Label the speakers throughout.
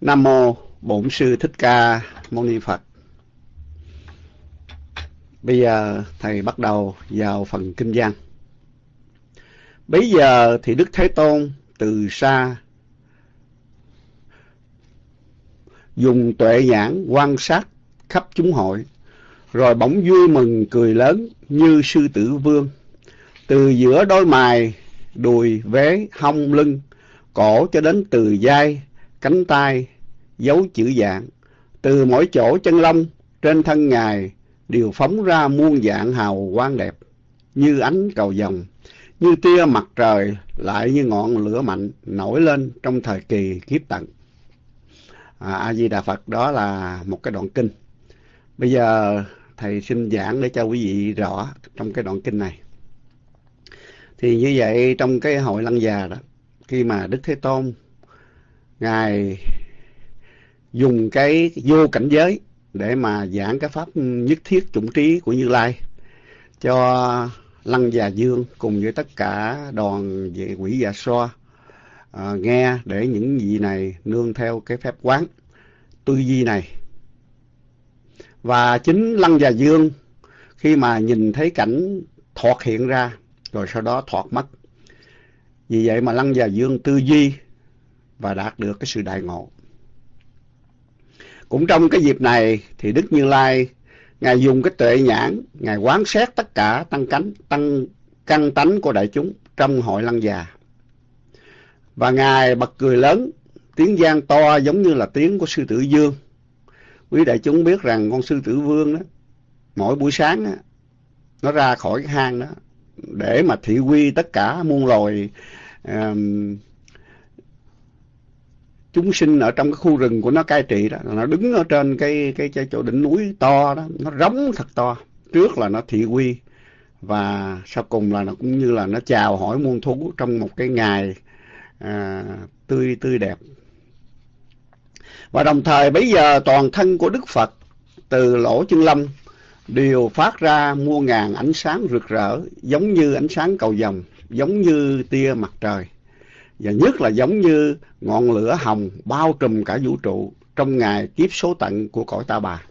Speaker 1: Nam mô Bổn sư Thích Ca Mâu Ni Phật. Bây giờ thầy bắt đầu vào phần kinh văn. Bây giờ thì Đức Thế Tôn từ xa dùng tuệ nhãn quan sát khắp chúng hội, rồi bỗng vui mừng cười lớn như sư tử vương. Từ giữa đôi mày, đùi, vế, hông, lưng, cổ cho đến từ vai, cánh tay, dấu chữ dạng. Từ mỗi chỗ chân lông trên thân Ngài đều phóng ra muôn dạng hào quang đẹp, như ánh cầu vồng, như tia mặt trời lại như ngọn lửa mạnh nổi lên trong thời kỳ kiếp tận. À, A Di Đà Phật đó là một cái đoạn kinh. Bây giờ thầy xin giảng để cho quý vị rõ trong cái đoạn kinh này. Thì như vậy trong cái hội lăng già đó, khi mà Đức Thế Tôn ngài dùng cái vô cảnh giới để mà giảng cái pháp nhất thiết chủng trí của Như Lai cho Lăng Già Dương cùng với tất cả đoàn về quỷ già so à, nghe để những vị này nương theo cái phép quán tư duy này. Và chính Lăng Già Dương khi mà nhìn thấy cảnh thoạt hiện ra rồi sau đó thoạt mất. Vì vậy mà Lăng Già Dương tư duy và đạt được cái sự đại ngộ. Cũng trong cái dịp này thì Đức Như Lai Ngài dùng cái tuệ nhãn, Ngài quán xét tất cả tăng cánh, tăng căn tánh của đại chúng trong hội lăng già. Và Ngài bật cười lớn, tiếng vang to giống như là tiếng của sư tử vương. Quý đại chúng biết rằng con sư tử vương đó, mỗi buổi sáng đó, nó ra khỏi cái hang đó để mà thị quy tất cả muôn loài um, chúng sinh ở trong cái khu rừng của nó cai trị đó nó đứng ở trên cái cái, cái chỗ đỉnh núi to đó nó rống thật to trước là nó thị quy và sau cùng là nó cũng như là nó chào hỏi muôn thú trong một cái ngày à, tươi tươi đẹp. Và đồng thời bây giờ toàn thân của Đức Phật từ lỗ chân lông đều phát ra muôn ngàn ánh sáng rực rỡ giống như ánh sáng cầu vồng giống như tia mặt trời và nhất là giống như ngọn lửa hồng bao trùm cả vũ trụ trong ngày kiếp số tận của cõi ta bà.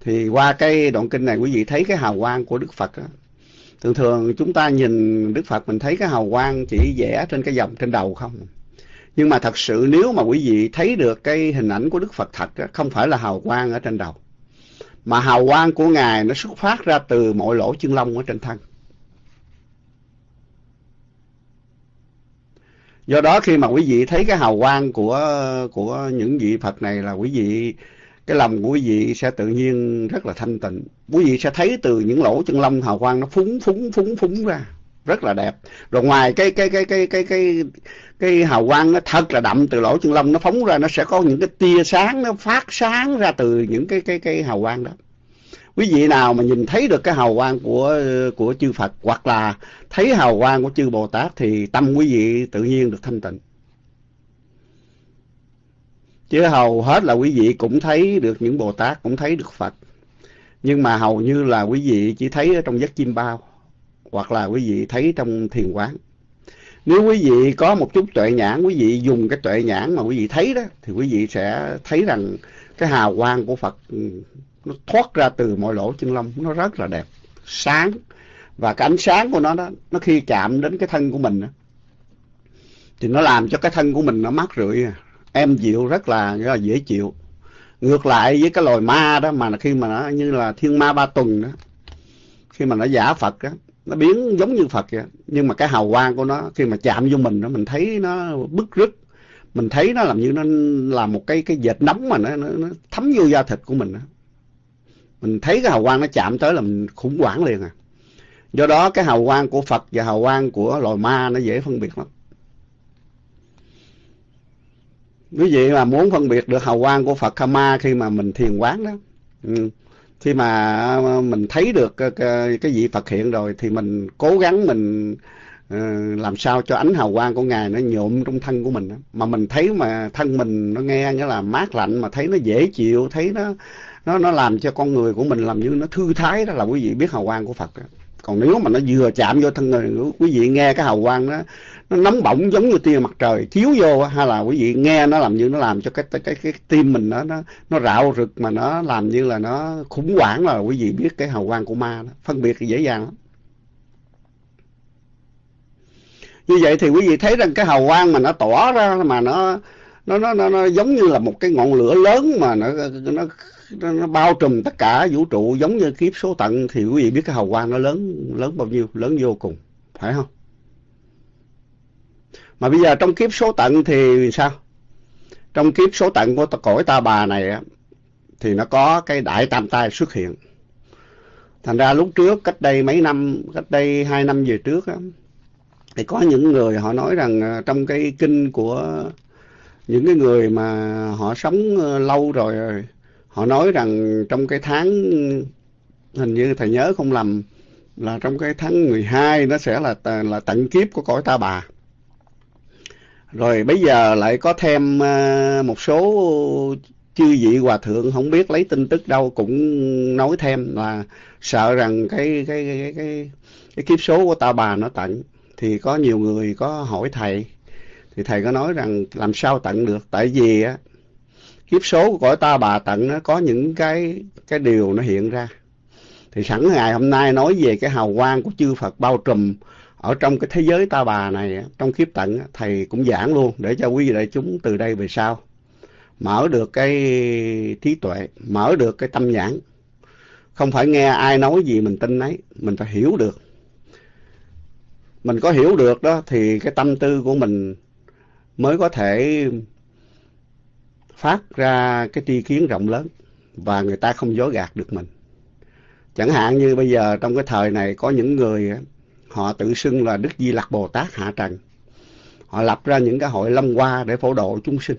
Speaker 1: Thì qua cái đoạn kinh này quý vị thấy cái hào quang của Đức Phật đó. Thường thường chúng ta nhìn Đức Phật mình thấy cái hào quang chỉ vẽ trên cái dòng trên đầu không. Nhưng mà thật sự nếu mà quý vị thấy được cái hình ảnh của Đức Phật thật đó, không phải là hào quang ở trên đầu. Mà hào quang của Ngài nó xuất phát ra từ mọi lỗ chân lông ở trên thân. Do đó khi mà quý vị thấy cái hào quang của của những vị Phật này là quý vị, cái lòng của quý vị sẽ tự nhiên rất là thanh tịnh. Quý vị sẽ thấy từ những lỗ chân lông hào quang nó phúng phúng phúng phúng ra. Rất là đẹp. Rồi ngoài cái cái cái cái cái cái cái hào quang nó thật là đậm từ lỗ chân lông, nó phóng ra, nó sẽ có những cái tia sáng, nó phát sáng ra từ những cái cái cái hào quang đó quý vị nào mà nhìn thấy được cái hào quang của của chư Phật hoặc là thấy hào quang của chư Bồ Tát thì tâm quý vị tự nhiên được thanh tịnh. Chứ hầu hết là quý vị cũng thấy được những Bồ Tát, cũng thấy được Phật. Nhưng mà hầu như là quý vị chỉ thấy ở trong giấc chim bao hoặc là quý vị thấy trong thiền quán. Nếu quý vị có một chút tuệ nhãn, quý vị dùng cái tuệ nhãn mà quý vị thấy đó thì quý vị sẽ thấy rằng cái hào quang của Phật nó thoát ra từ mọi lỗ chân lông. Nó rất là đẹp. Sáng. Và cái ánh sáng của nó đó nó khi chạm đến cái thân của mình đó, thì nó làm cho cái thân của mình nó mát rượi. Em dịu rất là, rất là dễ chịu. Ngược lại với cái loài ma đó mà khi mà nó như là thiên ma ba tuần đó khi mà nó giả phật đó nó biến giống như phật vậy. Nhưng mà cái hào quang của nó khi mà chạm vô mình đó mình thấy nó bức rứt. Mình thấy nó làm như nó là một cái cái dệt nóng mà nó, nó, nó thấm vô da thịt của mình đó mình thấy cái hào quang nó chạm tới là mình khủng hoảng liền à do đó cái hào quang của Phật và hào quang của loài ma nó dễ phân biệt lắm quý vị mà muốn phân biệt được hào quang của Phật hay ma khi mà mình thiền quán đó ừ. khi mà mình thấy được cái, cái vị Phật hiện rồi thì mình cố gắng mình ờ, làm sao cho ánh hào quang của ngài nó nhuộm trong thân của mình đó. mà mình thấy mà thân mình nó nghe nghĩa là mát lạnh mà thấy nó dễ chịu thấy nó nó nó làm cho con người của mình làm như nó thư thái đó là quý vị biết hào quang của Phật đó. còn nếu mà nó vừa chạm vô thân người quý vị nghe cái hào quang đó nó nóng bỏng giống như tia mặt trời chiếu vô hay là quý vị nghe nó làm như nó làm cho cái cái cái, cái tim mình nó nó nó rạo rực mà nó làm như là nó khủng hoảng là quý vị biết cái hào quang của ma đó phân biệt thì dễ dàng lắm như vậy thì quý vị thấy rằng cái hào quang mà nó tỏa ra mà nó nó nó nó, nó giống như là một cái ngọn lửa lớn mà nó nó nó, nó bao trùm tất cả vũ trụ giống như kiếp số tận thì quý vị biết cái hào quang nó lớn lớn bao nhiêu lớn vô cùng phải không? Mà bây giờ trong kiếp số tận thì sao? Trong kiếp số tận của cõi ta bà này thì nó có cái đại tam tai xuất hiện. Thành ra lúc trước cách đây mấy năm cách đây hai năm về trước thì có những người họ nói rằng à, trong cái kinh của những cái người mà họ sống ờ, lâu rồi họ nói rằng trong cái tháng hình như thầy nhớ không lầm là trong cái tháng 12 nó sẽ là là tận kiếp của cõi ta bà. Rồi bây giờ lại có thêm à, một số chư vị hòa thượng không biết lấy tin tức đâu cũng nói thêm là sợ rằng cái cái cái cái, cái kiếp số của ta bà nó tận. Thì có nhiều người có hỏi thầy. Thì thầy có nói rằng làm sao tận được? Tại vì á kiếp số của cõi ta bà tận nó có những cái cái điều nó hiện ra. Thì sẵn ngày hôm nay nói về cái hào quang của chư Phật bao trùm ở trong cái thế giới ta bà này trong kiếp tận thầy cũng giảng luôn để cho quý vị đại chúng từ đây về sau. Mở được cái trí tuệ, mở được cái tâm nhãn. Không phải nghe ai nói gì mình tin ấy, mình phải hiểu được. Mình có hiểu được đó thì cái tâm tư của mình mới có thể phát ra cái tri kiến rộng lớn và người ta không dối gạt được mình. Chẳng hạn như bây giờ trong cái thời này có những người họ tự xưng là Đức Di Lặc Bồ Tát hạ trần. Họ lập ra những cái hội lâm hoa để phổ độ chúng sinh.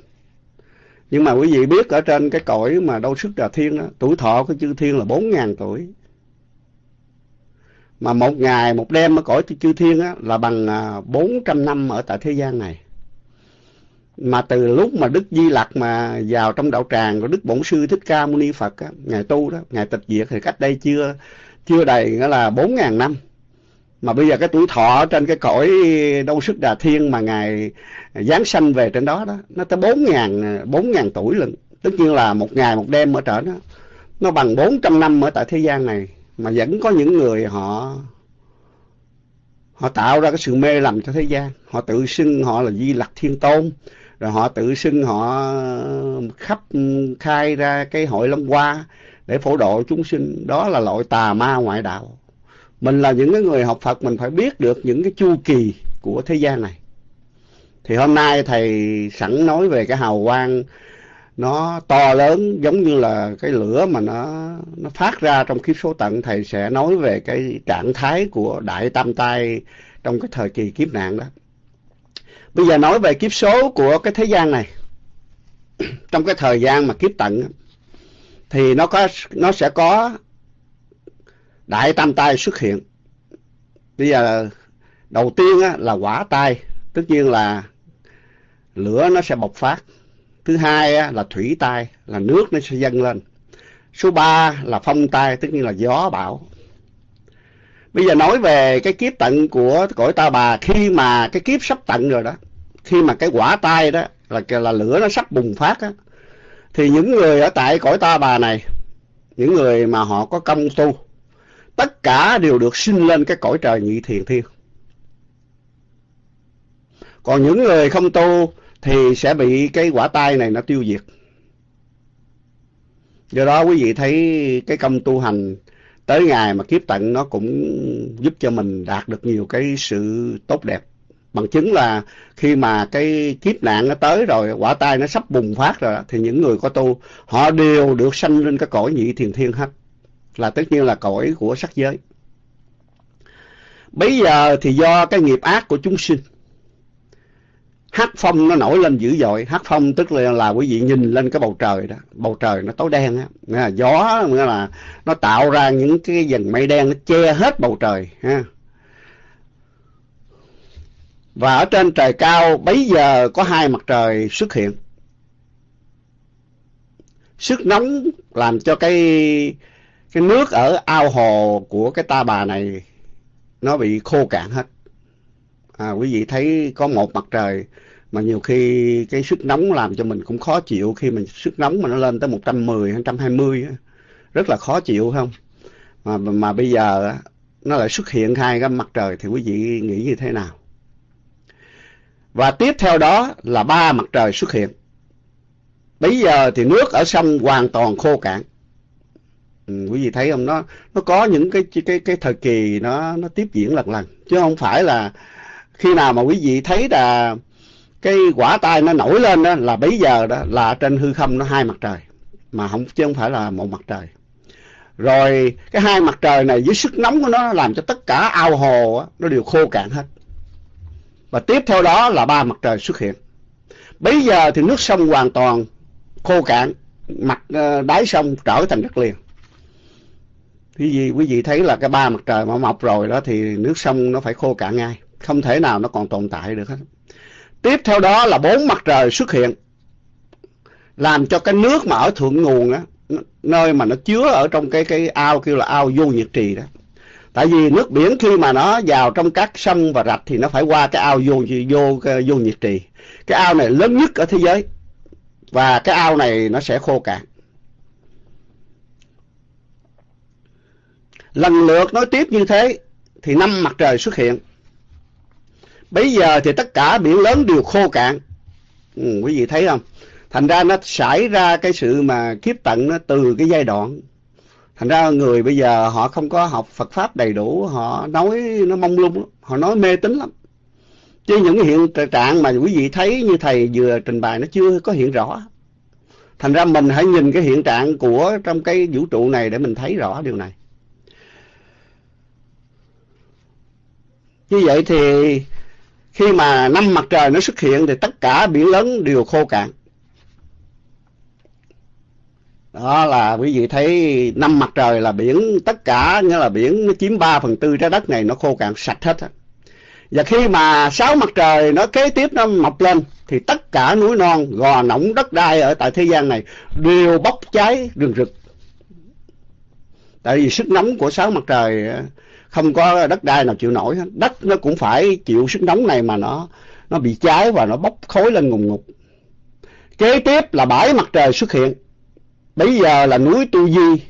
Speaker 1: Nhưng mà quý vị biết ở trên cái cõi mà đâu sức đà thiên đó, tuổi thọ của chư thiên là 4.000 tuổi mà một ngày một đêm ở cõi chư thiên đó, là bằng à, bốn trăm năm ở tại thế gian này mà từ lúc mà đức di lặc mà vào trong đạo tràng của đức bổn sư thích ca mâu ni phật á, ngài tu đó ngài tịch diệt thì cách đây chưa chưa đầy nghĩa là bốn ngàn năm. Mà bây giờ cái tuổi thọ trên cái cõi đâu sức đà thiên mà ngài giáng sanh về trên đó đó nó tới bốn ngàn bốn ngàn tuổi lần tất nhiên là một ngày một đêm ở trở đó nó bằng bốn trăm năm ở tại thế gian này. Mà vẫn có những người họ họ tạo ra cái sự mê lầm cho thế gian. Họ tự xưng họ là di lặc thiên tôn rồi họ tự xưng họ ờ, khắp ừ, khai ra cái hội long hoa để phổ độ chúng sinh. Đó là loại tà ma ngoại đạo. Mình là những cái người học phật, mình phải biết được những cái chu kỳ của thế gian này. Thì hôm nay thầy sẵn nói về cái hào quang, nó to lớn giống như là cái lửa mà nó nó phát ra trong kiếp số tận. Thầy sẽ nói về cái trạng thái của đại tam tai trong cái thời kỳ kiếp nạn đó bây giờ nói về kiếp số của cái thế gian này. Trong cái thời gian mà kiếp tận thì nó có nó sẽ có đại tam tai xuất hiện. Bây giờ đầu tiên á, là quả tai tất nhiên là lửa nó sẽ bộc phát. Thứ hai á, là thủy tai là nước nó sẽ dâng lên. Số ba là phong tai tất nhiên là gió bão bây giờ nói về cái kiếp tận của cõi ta bà khi mà cái kiếp sắp tận rồi đó, khi mà cái quả tai đó là là lửa nó sắp bùng phát á, thì những người ở tại cõi ta bà này, những người mà họ có công tu, tất cả đều được sinh lên cái cõi trời nhị thiền thiên còn những người không tu thì sẽ bị cái quả tai này nó tiêu diệt. Do đó quý vị thấy cái công tu hành tới ngày mà kiếp tận nó cũng giúp cho mình đạt được nhiều cái sự tốt đẹp. Bằng chứng là khi mà cái kiếp nạn nó tới rồi, quả tai nó sắp bùng phát rồi thì những người có tu họ đều được sanh lên cái cõi nhị thiền thiên hết. Là tất nhiên là cõi của sắc giới. Bây giờ thì do cái nghiệp ác của chúng sinh hát phong nó nổi lên dữ dội. Hát phong tức là, là quý vị nhìn lên cái bầu trời đó. Bầu trời nó tối đen á. Gió nghĩa là nó tạo ra những cái dần mây đen nó che hết bầu trời ha. Và ở trên trời cao bấy giờ có hai mặt trời xuất hiện. Sức nóng làm cho cái cái nước ở ao hồ của cái ta bà này nó bị khô cạn hết. À, quý vị thấy có một mặt trời mà nhiều khi cái sức nóng làm cho mình cũng khó chịu. Khi mình sức nóng mà nó lên tới 110 120 rất là khó chịu không? Mà mà bây giờ nó lại xuất hiện hai cái mặt trời thì quý vị nghĩ như thế nào? Và tiếp theo đó là ba mặt trời xuất hiện. Bây giờ thì nước ở sông hoàn toàn khô cạn. Ừ, quý vị thấy không? Nó nó có những cái cái cái thời kỳ nó nó tiếp diễn lần lần. Chứ không phải là khi nào mà quý vị thấy là cái quả tai nó nổi lên đó là bây giờ đó là trên hư không nó hai mặt trời mà không chứ không phải là một mặt trời. Rồi cái hai mặt trời này với sức nóng của nó làm cho tất cả ao hồ đó, nó đều khô cạn hết. Và tiếp theo đó là ba mặt trời xuất hiện. Bây giờ thì nước sông hoàn toàn khô cạn mặt ờ, đáy sông trở thành đất liền. Quý vị quý vị thấy là cái ba mặt trời mà mọc rồi đó thì nước sông nó phải khô cạn ngay không thể nào nó còn tồn tại được hết tiếp theo đó là bốn mặt trời xuất hiện, làm cho cái nước mà ở thượng nguồn á nơi mà nó chứa ở trong cái cái ao kêu là ao vô nhiệt trì đó. Tại vì nước biển khi mà nó vào trong các sông và rạch thì nó phải qua cái ao vô vô vô nhiệt trì. Cái ao này lớn nhất ở thế giới, và cái ao này nó sẽ khô cạn. Lần lượt nói tiếp như thế thì năm mặt trời xuất hiện bây giờ thì tất cả biển lớn đều khô cạn. Ừ, quý vị thấy không? Thành ra nó xảy ra cái sự mà kiếp tận nó từ cái giai đoạn. Thành ra người bây giờ họ không có học Phật pháp đầy đủ họ nói nó mông lung họ nói mê tín lắm. Chứ những cái hiện trạng mà quý vị thấy như thầy vừa trình bày nó chưa có hiện rõ. Thành ra mình hãy nhìn cái hiện trạng của trong cái vũ trụ này để mình thấy rõ điều này. Như vậy thì khi mà năm mặt trời nó xuất hiện thì tất cả biển lớn đều khô cạn. Đó là quý vị thấy năm mặt trời là biển, tất cả nghĩa là biển nó chiếm 3 phần tư trái đất này, nó khô cạn sạch hết và khi mà sáu mặt trời nó kế tiếp nó mọc lên thì tất cả núi non, gò nỏng đất đai ở tại thế gian này đều bốc cháy rừng rực. Tại vì sức nóng của sáu mặt trời không có đất đai nào chịu nổi hết, đất nó cũng phải chịu sức nóng này mà nó nó bị cháy và nó bốc khối lên ngùng ngục kế tiếp là bãi mặt trời xuất hiện. Bây giờ là núi tu di.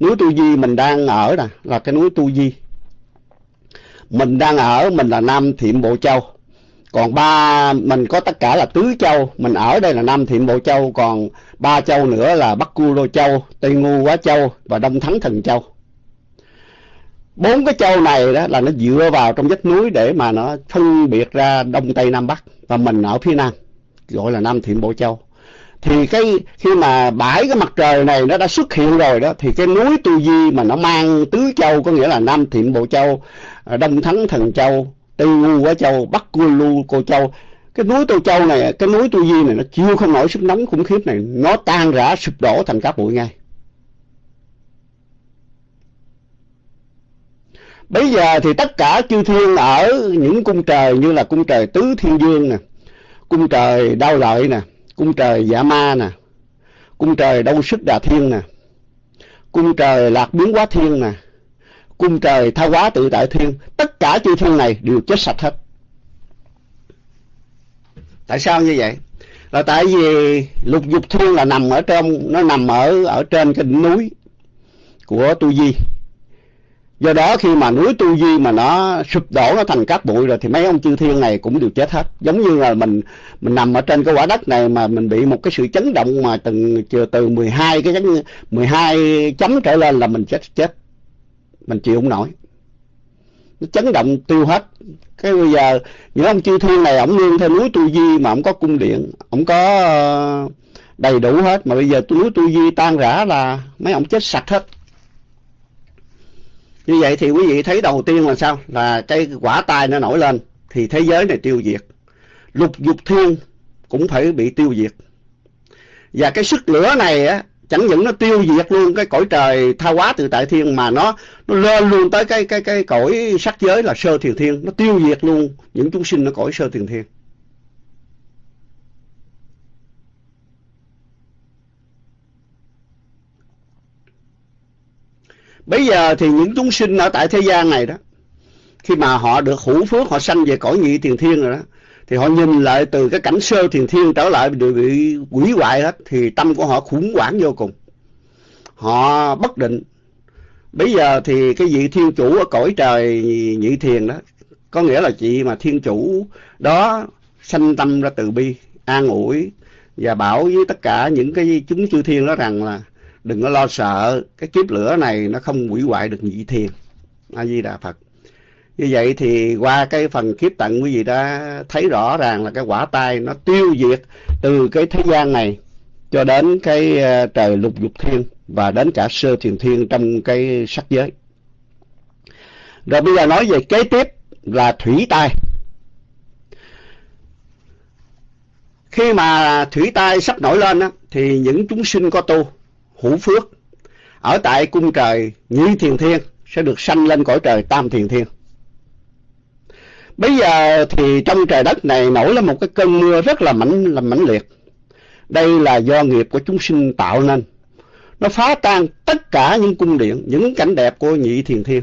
Speaker 1: Núi tu di mình đang ở nè là cái núi tu di. Mình đang ở mình là nam thiệm bộ châu. Còn ba mình có tất cả là tứ châu. Mình ở đây là nam thiệm bộ châu. Còn ba châu nữa là bắc cu lô châu tây ngu quá châu và đông thắng thần châu bốn cái châu này đó là nó dựa vào trong vách núi để mà nó phân biệt ra đông tây nam bắc và mình ở phía nam, gọi là nam thiện bộ châu. Thì cái khi mà bãi cái mặt trời này nó đã xuất hiện rồi đó, thì cái núi tu di mà nó mang tứ châu, có nghĩa là nam thiện bộ châu à, đông thắng thần châu, tây ngu quá châu, bắc cu lu cô châu. Cái núi tu châu này, cái núi tu di này nó chịu không nổi sức nóng khủng khiếp này, nó tan rã, sụp đổ thành các bụi ngay. Bây giờ thì tất cả chư thiên ở những cung trời như là cung trời Tứ Thiên Dương nè, cung trời Đao Lợi nè, cung trời Dạ Ma nè, cung trời Đông Sức Đà Thiên nè, cung trời Lạc Biến Quá Thiên nè, cung trời Tha Quá Tự Tại Thiên, tất cả chư thiên này đều chết sạch hết. Tại sao như vậy? Là tại vì lục dục thiên là nằm ở trong, nó nằm ở ở trên cái đỉnh núi của Tu Di do đó khi mà núi tu di mà nó sụp đổ, nó thành cát bụi rồi thì mấy ông chư thiên này cũng đều chết hết. Giống như là mình mình nằm ở trên cái quả đất này mà mình bị một cái sự chấn động mà từng từ từ 12 cái chấn 12 chấm trở lên là mình chết chết. Mình chịu không nổi. Nó chấn động tiêu hết. Cái bây giờ, những ông chư thiên này, ổng nương theo núi tu di mà ổng có cung điện, ổng có ờ, đầy đủ hết. Mà bây giờ núi tu di tan rã là mấy ông chết sạch hết như vậy thì quý vị thấy đầu tiên là sao? Là cái quả tai nó nổi lên thì thế giới này tiêu diệt. Lục dục thiên cũng phải bị tiêu diệt. Và cái sức lửa này á, chẳng những nó tiêu diệt luôn cái cõi trời tha hóa tự tại thiên mà nó nó lên luôn tới cái cái cái cõi sắc giới là sơ thiền thiên. Nó tiêu diệt luôn những chúng sinh ở cõi sơ thiền thiên. Bây giờ thì những chúng sinh ở tại thế gian này đó, khi mà họ được hữu phước, họ sanh về cõi nhị thiền thiên rồi đó, thì họ nhìn lại từ cái cảnh sơ thiền thiên trở lại bị bị quỷ hoại hết, thì tâm của họ khủng hoảng vô cùng. Họ bất định. Bây giờ thì cái vị thiên chủ ở cõi trời nhị thiền đó, có nghĩa là chị mà thiên chủ đó sanh tâm ra từ bi, an ủi và bảo với tất cả những cái chúng chư thiên đó rằng là đừng có lo sợ cái kiếp lửa này nó không hủy hoại được nhị thiền a di đà phật như vậy thì qua cái phần kiếp tận quý vị đã thấy rõ ràng là cái quả tai nó tiêu diệt từ cái thế gian này cho đến cái ờ, trời lục dục thiên và đến cả sơ thiền thiên trong cái sắc giới. Rồi bây giờ nói về kế tiếp là thủy tai. Khi mà thủy tai sắp nổi lên á, thì những chúng sinh có tu, hữu phước, ở tại cung trời nhị thiền thiên sẽ được sanh lên cõi trời tam thiền thiên. Bây giờ thì trong trời đất này nổi lên một cái cơn mưa rất là mãnh là mãnh liệt. Đây là do nghiệp của chúng sinh tạo nên. Nó phá tan tất cả những cung điện, những cảnh đẹp của nhị thiền thiên,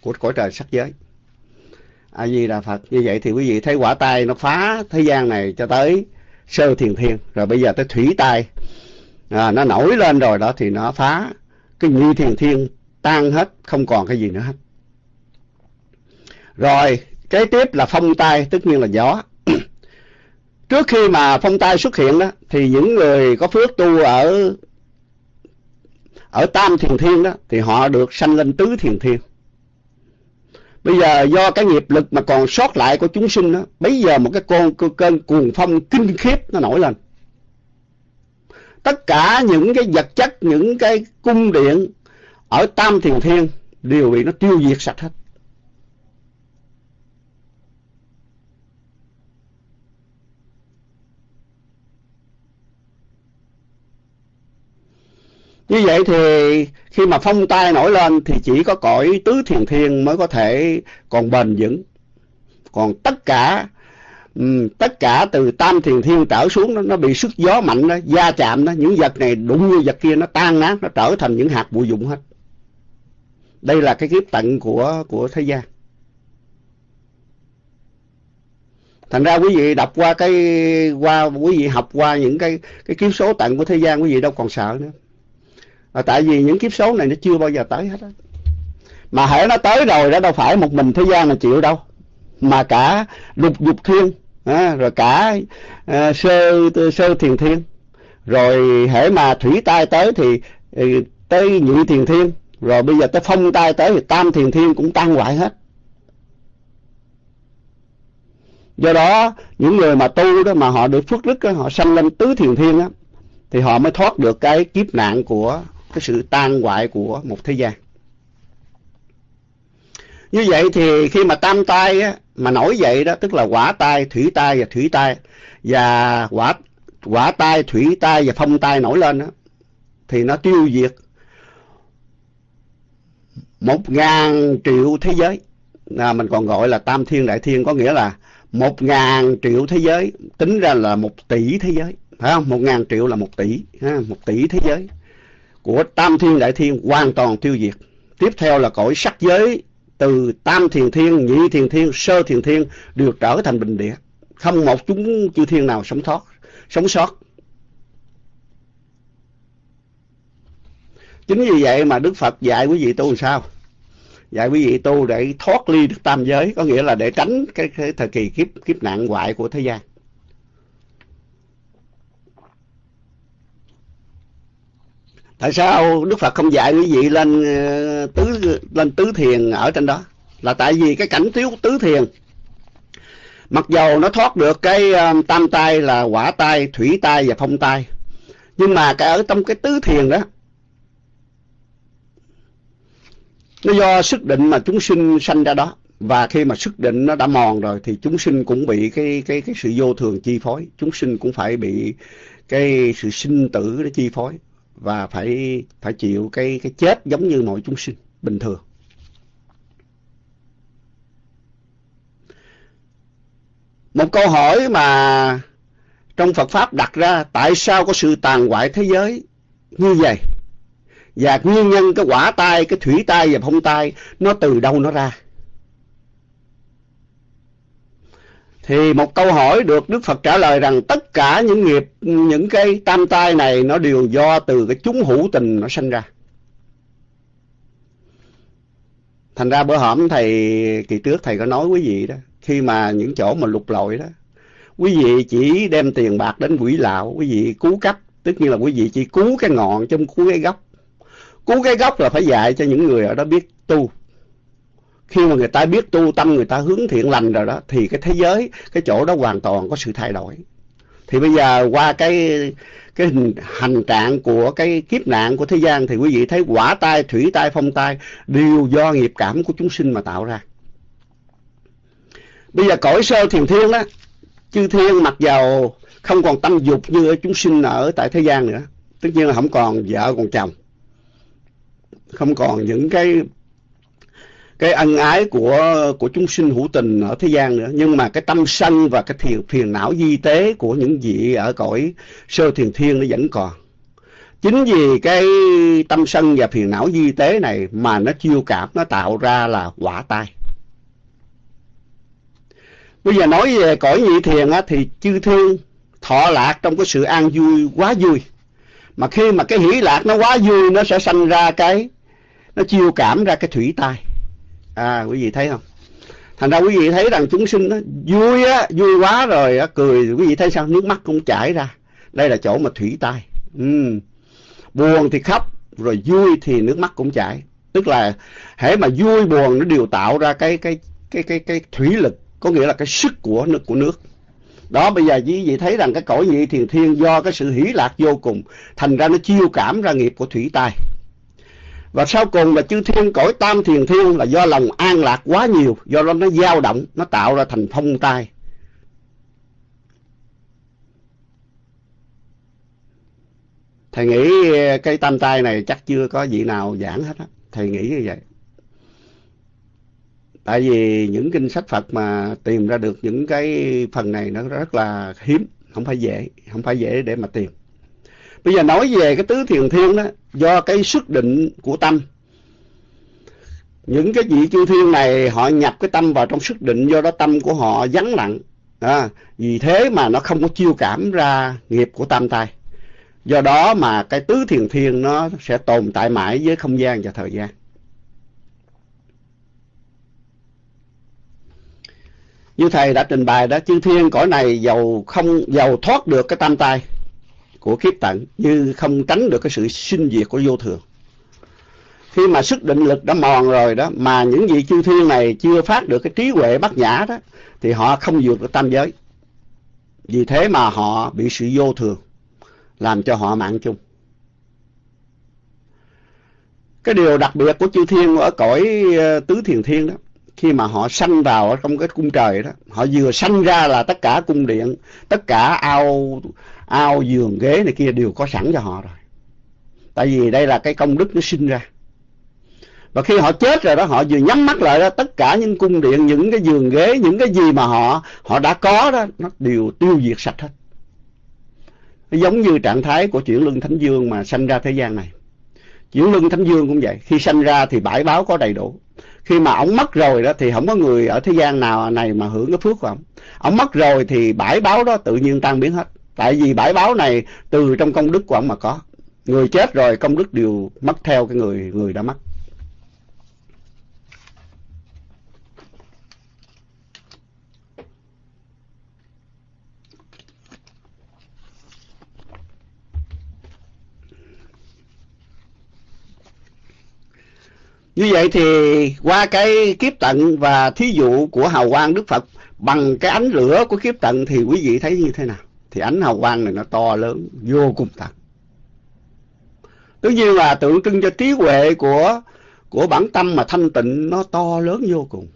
Speaker 1: của cõi trời sắc giới. A Di Đà Phật. Như vậy thì quý vị thấy quả tay nó phá thế gian này cho tới sơ thiền thiên, rồi bây giờ tới thủy tai. À, nó nổi lên rồi đó thì nó phá cái nhị thiền thiên tan hết, không còn cái gì nữa hết. Rồi, kế tiếp là phong tai, tất nhiên là gió. Trước khi mà phong tai xuất hiện đó, thì những người có phước tu ở ở tam thiền thiên đó, thì họ được sanh lên tứ thiền thiên. Bây giờ do cái nghiệp lực mà còn sót lại của chúng sinh đó, bây giờ một cái con cơn cuồng phong kinh khiếp nó nổi lên. Tất cả những cái vật chất, những cái cung điện ở tam thiền thiên đều bị nó tiêu diệt sạch hết. Như vậy thì khi mà phong tai nổi lên thì chỉ có cõi tứ thiền thiên mới có thể còn bền vững. Còn tất cả Ừ, tất cả từ tam thiền thiên trở xuống đó, nó bị sức gió mạnh đó, va chạm đó, những vật này đụng như vật kia nó tan nát, nó trở thành những hạt bụi dụng hết. Đây là cái kiếp tận của của thế gian. Thành ra quý vị đọc qua cái qua quý vị học qua những cái cái kiếp số tận của thế gian quý vị đâu còn sợ nữa à, tại vì những kiếp số này nó chưa bao giờ tới hết á mà hễ nó tới rồi đó đâu phải một mình thế gian là chịu đâu mà cả lục dục thiên à, rồi cả à, sơ sơ thiền thiên. Rồi hễ mà thủy tai tới thì ừ, tới nhị thiền thiên. Rồi bây giờ tới phong tai tới thì tam thiền thiên cũng tan hoại hết. Do đó những người mà tu đó mà họ được phước đức đó, họ sanh lên tứ thiền thiên á thì họ mới thoát được cái kiếp nạn của cái sự tan hoại của một thế gian. Như vậy thì khi mà tam tai á, mà nổi dậy đó tức là quả tai thủy tai và thủy tai. Và quả quả tai thủy tai và phong tai nổi lên đó, thì nó tiêu diệt một ngàn triệu thế giới. À, mình còn gọi là tam thiên đại thiên có nghĩa là một ngàn triệu thế giới tính ra là một tỷ thế giới. Phải không? Một ngàn triệu là một tỷ ha, một tỷ thế giới của tam thiên đại thiên hoàn toàn tiêu diệt. Tiếp theo là cõi sắc giới từ tam thiền thiên, nhị thiền thiên, sơ thiền thiên đều trở thành bình địa. Không một chúng chư thiên nào sống thoát, sống sót. Chính vì vậy mà Đức Phật dạy quý vị tu làm sao? Dạy quý vị tu để thoát ly được tam giới, có nghĩa là để tránh cái, cái thời kỳ kiếp kiếp nạn hoại của thế gian. Tại sao đức phật không dạy quý vị lên ờ, tứ lên tứ thiền ở trên đó? Là tại vì cái cảnh thiếu tứ thiền. Mặc dầu nó thoát được cái ờ, tam tai là quả tai, thủy tai và phong tai, nhưng mà cái ở trong cái tứ thiền đó, nó do sức định mà chúng sinh sanh ra đó. Và khi mà sức định nó đã mòn rồi thì chúng sinh cũng bị cái cái cái sự vô thường chi phối. Chúng sinh cũng phải bị cái sự sinh tử nó chi phối và phải phải chịu cái cái chết giống như mọi chúng sinh bình thường. Một câu hỏi mà trong Phật Pháp đặt ra tại sao có sự tàn hoại thế giới như vậy? Và nguyên nhân cái quả tai, cái thủy tai và phong tai nó từ đâu nó ra? Thì một câu hỏi được Đức Phật trả lời rằng tất cả những nghiệp, những cái tam tai này nó đều do từ cái chúng hữu tình nó sinh ra. Thành ra bữa hổm thầy kỳ trước thầy có nói quý vị đó, khi mà những chỗ mà lục lội đó, quý vị chỉ đem tiền bạc đến quỷ lạo, quý vị cứu cấp, tất nhiên là quý vị chỉ cứu cái ngọn chứ không cứu cái gốc. Cứu cái gốc là phải dạy cho những người ở đó biết tu. Khi mà người ta biết tu tâm người ta hướng thiện lành rồi đó thì cái thế giới, cái chỗ đó hoàn toàn có sự thay đổi. Thì bây giờ qua cái cái hình, hành trạng của cái kiếp nạn của thế gian thì quý vị thấy quả tai, thủy tai, phong tai đều do nghiệp cảm của chúng sinh mà tạo ra. Bây giờ cõi sơ thiền thiên đó, chư thiên mặc dầu không còn tâm dục như ở chúng sinh ở tại thế gian nữa. Tất nhiên là không còn vợ còn chồng. Không còn những cái cái ân ái của của chúng sinh hữu tình ở thế gian nữa. Nhưng mà cái tâm sân và cái thiền phiền não di tế của những vị ở cõi sơ thiền thiên nó vẫn còn. Chính vì cái tâm sân và phiền não di tế này mà nó chiêu cảm nó tạo ra là quả tai. Bây giờ nói về cõi nhị thiền á, thì chư thiên thọ lạc trong cái sự an vui quá vui. Mà khi mà cái hỷ lạc nó quá vui nó sẽ sanh ra cái nó chiêu cảm ra cái thủy tai à quý vị thấy không? Thành ra quý vị thấy rằng chúng sinh đó, vui á vui quá rồi á cười quý vị thấy sao? Nước mắt cũng chảy ra. Đây là chỗ mà thủy tai. Ừ. buồn thì khóc rồi vui thì nước mắt cũng chảy. Tức là hễ mà vui buồn nó đều tạo ra cái cái cái cái cái thủy lực có nghĩa là cái sức của nước của nước. Đó bây giờ quý vị thấy rằng cái cõi nhị thiền thiên do cái sự hỷ lạc vô cùng thành ra nó chiêu cảm ra nghiệp của thủy tai và sau cùng là chư thiên cõi tam thiền thiên là do lòng an lạc quá nhiều, do đó nó dao động, nó tạo ra thành phong tai. Thầy nghĩ ờ, cái tam tai này chắc chưa có vị nào giảng hết á. Thầy nghĩ như vậy. Tại vì những kinh sách Phật mà tìm ra được những cái phần này nó rất là hiếm, không phải dễ, không phải dễ để mà tìm. Bây giờ nói về cái tứ thiền thiên đó, do cái sức định của tâm. Những cái vị chư thiên này họ nhập cái tâm vào trong sức định, do đó tâm của họ vắng lặng. À, vì thế mà nó không có chiêu cảm ra nghiệp của tam tai. Do đó mà cái tứ thiền thiên nó sẽ tồn tại mãi với không gian và thời gian. Như thầy đã trình bày đó, chư thiên cõi này giàu không giàu thoát được cái tam tai của kiếp tận như không tránh được cái sự sinh diệt của vô thường. Khi mà sức định lực đã mòn rồi đó, mà những vị chư thiên này chưa phát được cái trí huệ bát nhã đó, thì họ không vượt được tam giới. Vì thế mà họ bị sự vô thường, làm cho họ mạng chung. Cái điều đặc biệt của chư thiên ở cõi ờ, tứ thiền thiên đó, khi mà họ sanh vào ở trong cái cung trời đó, họ vừa sanh ra là tất cả cung điện, tất cả ao ao giường ghế này kia đều có sẵn cho họ rồi. Tại vì đây là cái công đức nó sinh ra. Và khi họ chết rồi đó, họ vừa nhắm mắt lại đó, tất cả những cung điện, những cái giường ghế, những cái gì mà họ họ đã có đó, nó đều tiêu diệt sạch hết. Giống như trạng thái của chuyển luân thánh dương mà sanh ra thế gian này. Chuyển luân thánh dương cũng vậy. Khi sanh ra thì bãi báo có đầy đủ. Khi mà ổng mất rồi đó thì không có người ở thế gian nào này mà hưởng cái phước của ổng. Ổng mất rồi thì bãi báo đó tự nhiên tan biến hết tại vì bãi báo này, từ trong công đức của ông mà có người chết rồi, công đức đều mất theo cái người người đã mất Như vậy thì qua cái kiếp tận và thí dụ của hào quang Đức Phật, bằng cái ánh lửa của kiếp tận thì quý vị thấy như thế nào? Thì ánh hào quang này nó to lớn, vô cùng thật. Tất nhiên là tượng trưng cho trí huệ của của bản tâm mà thanh tịnh nó to lớn vô cùng.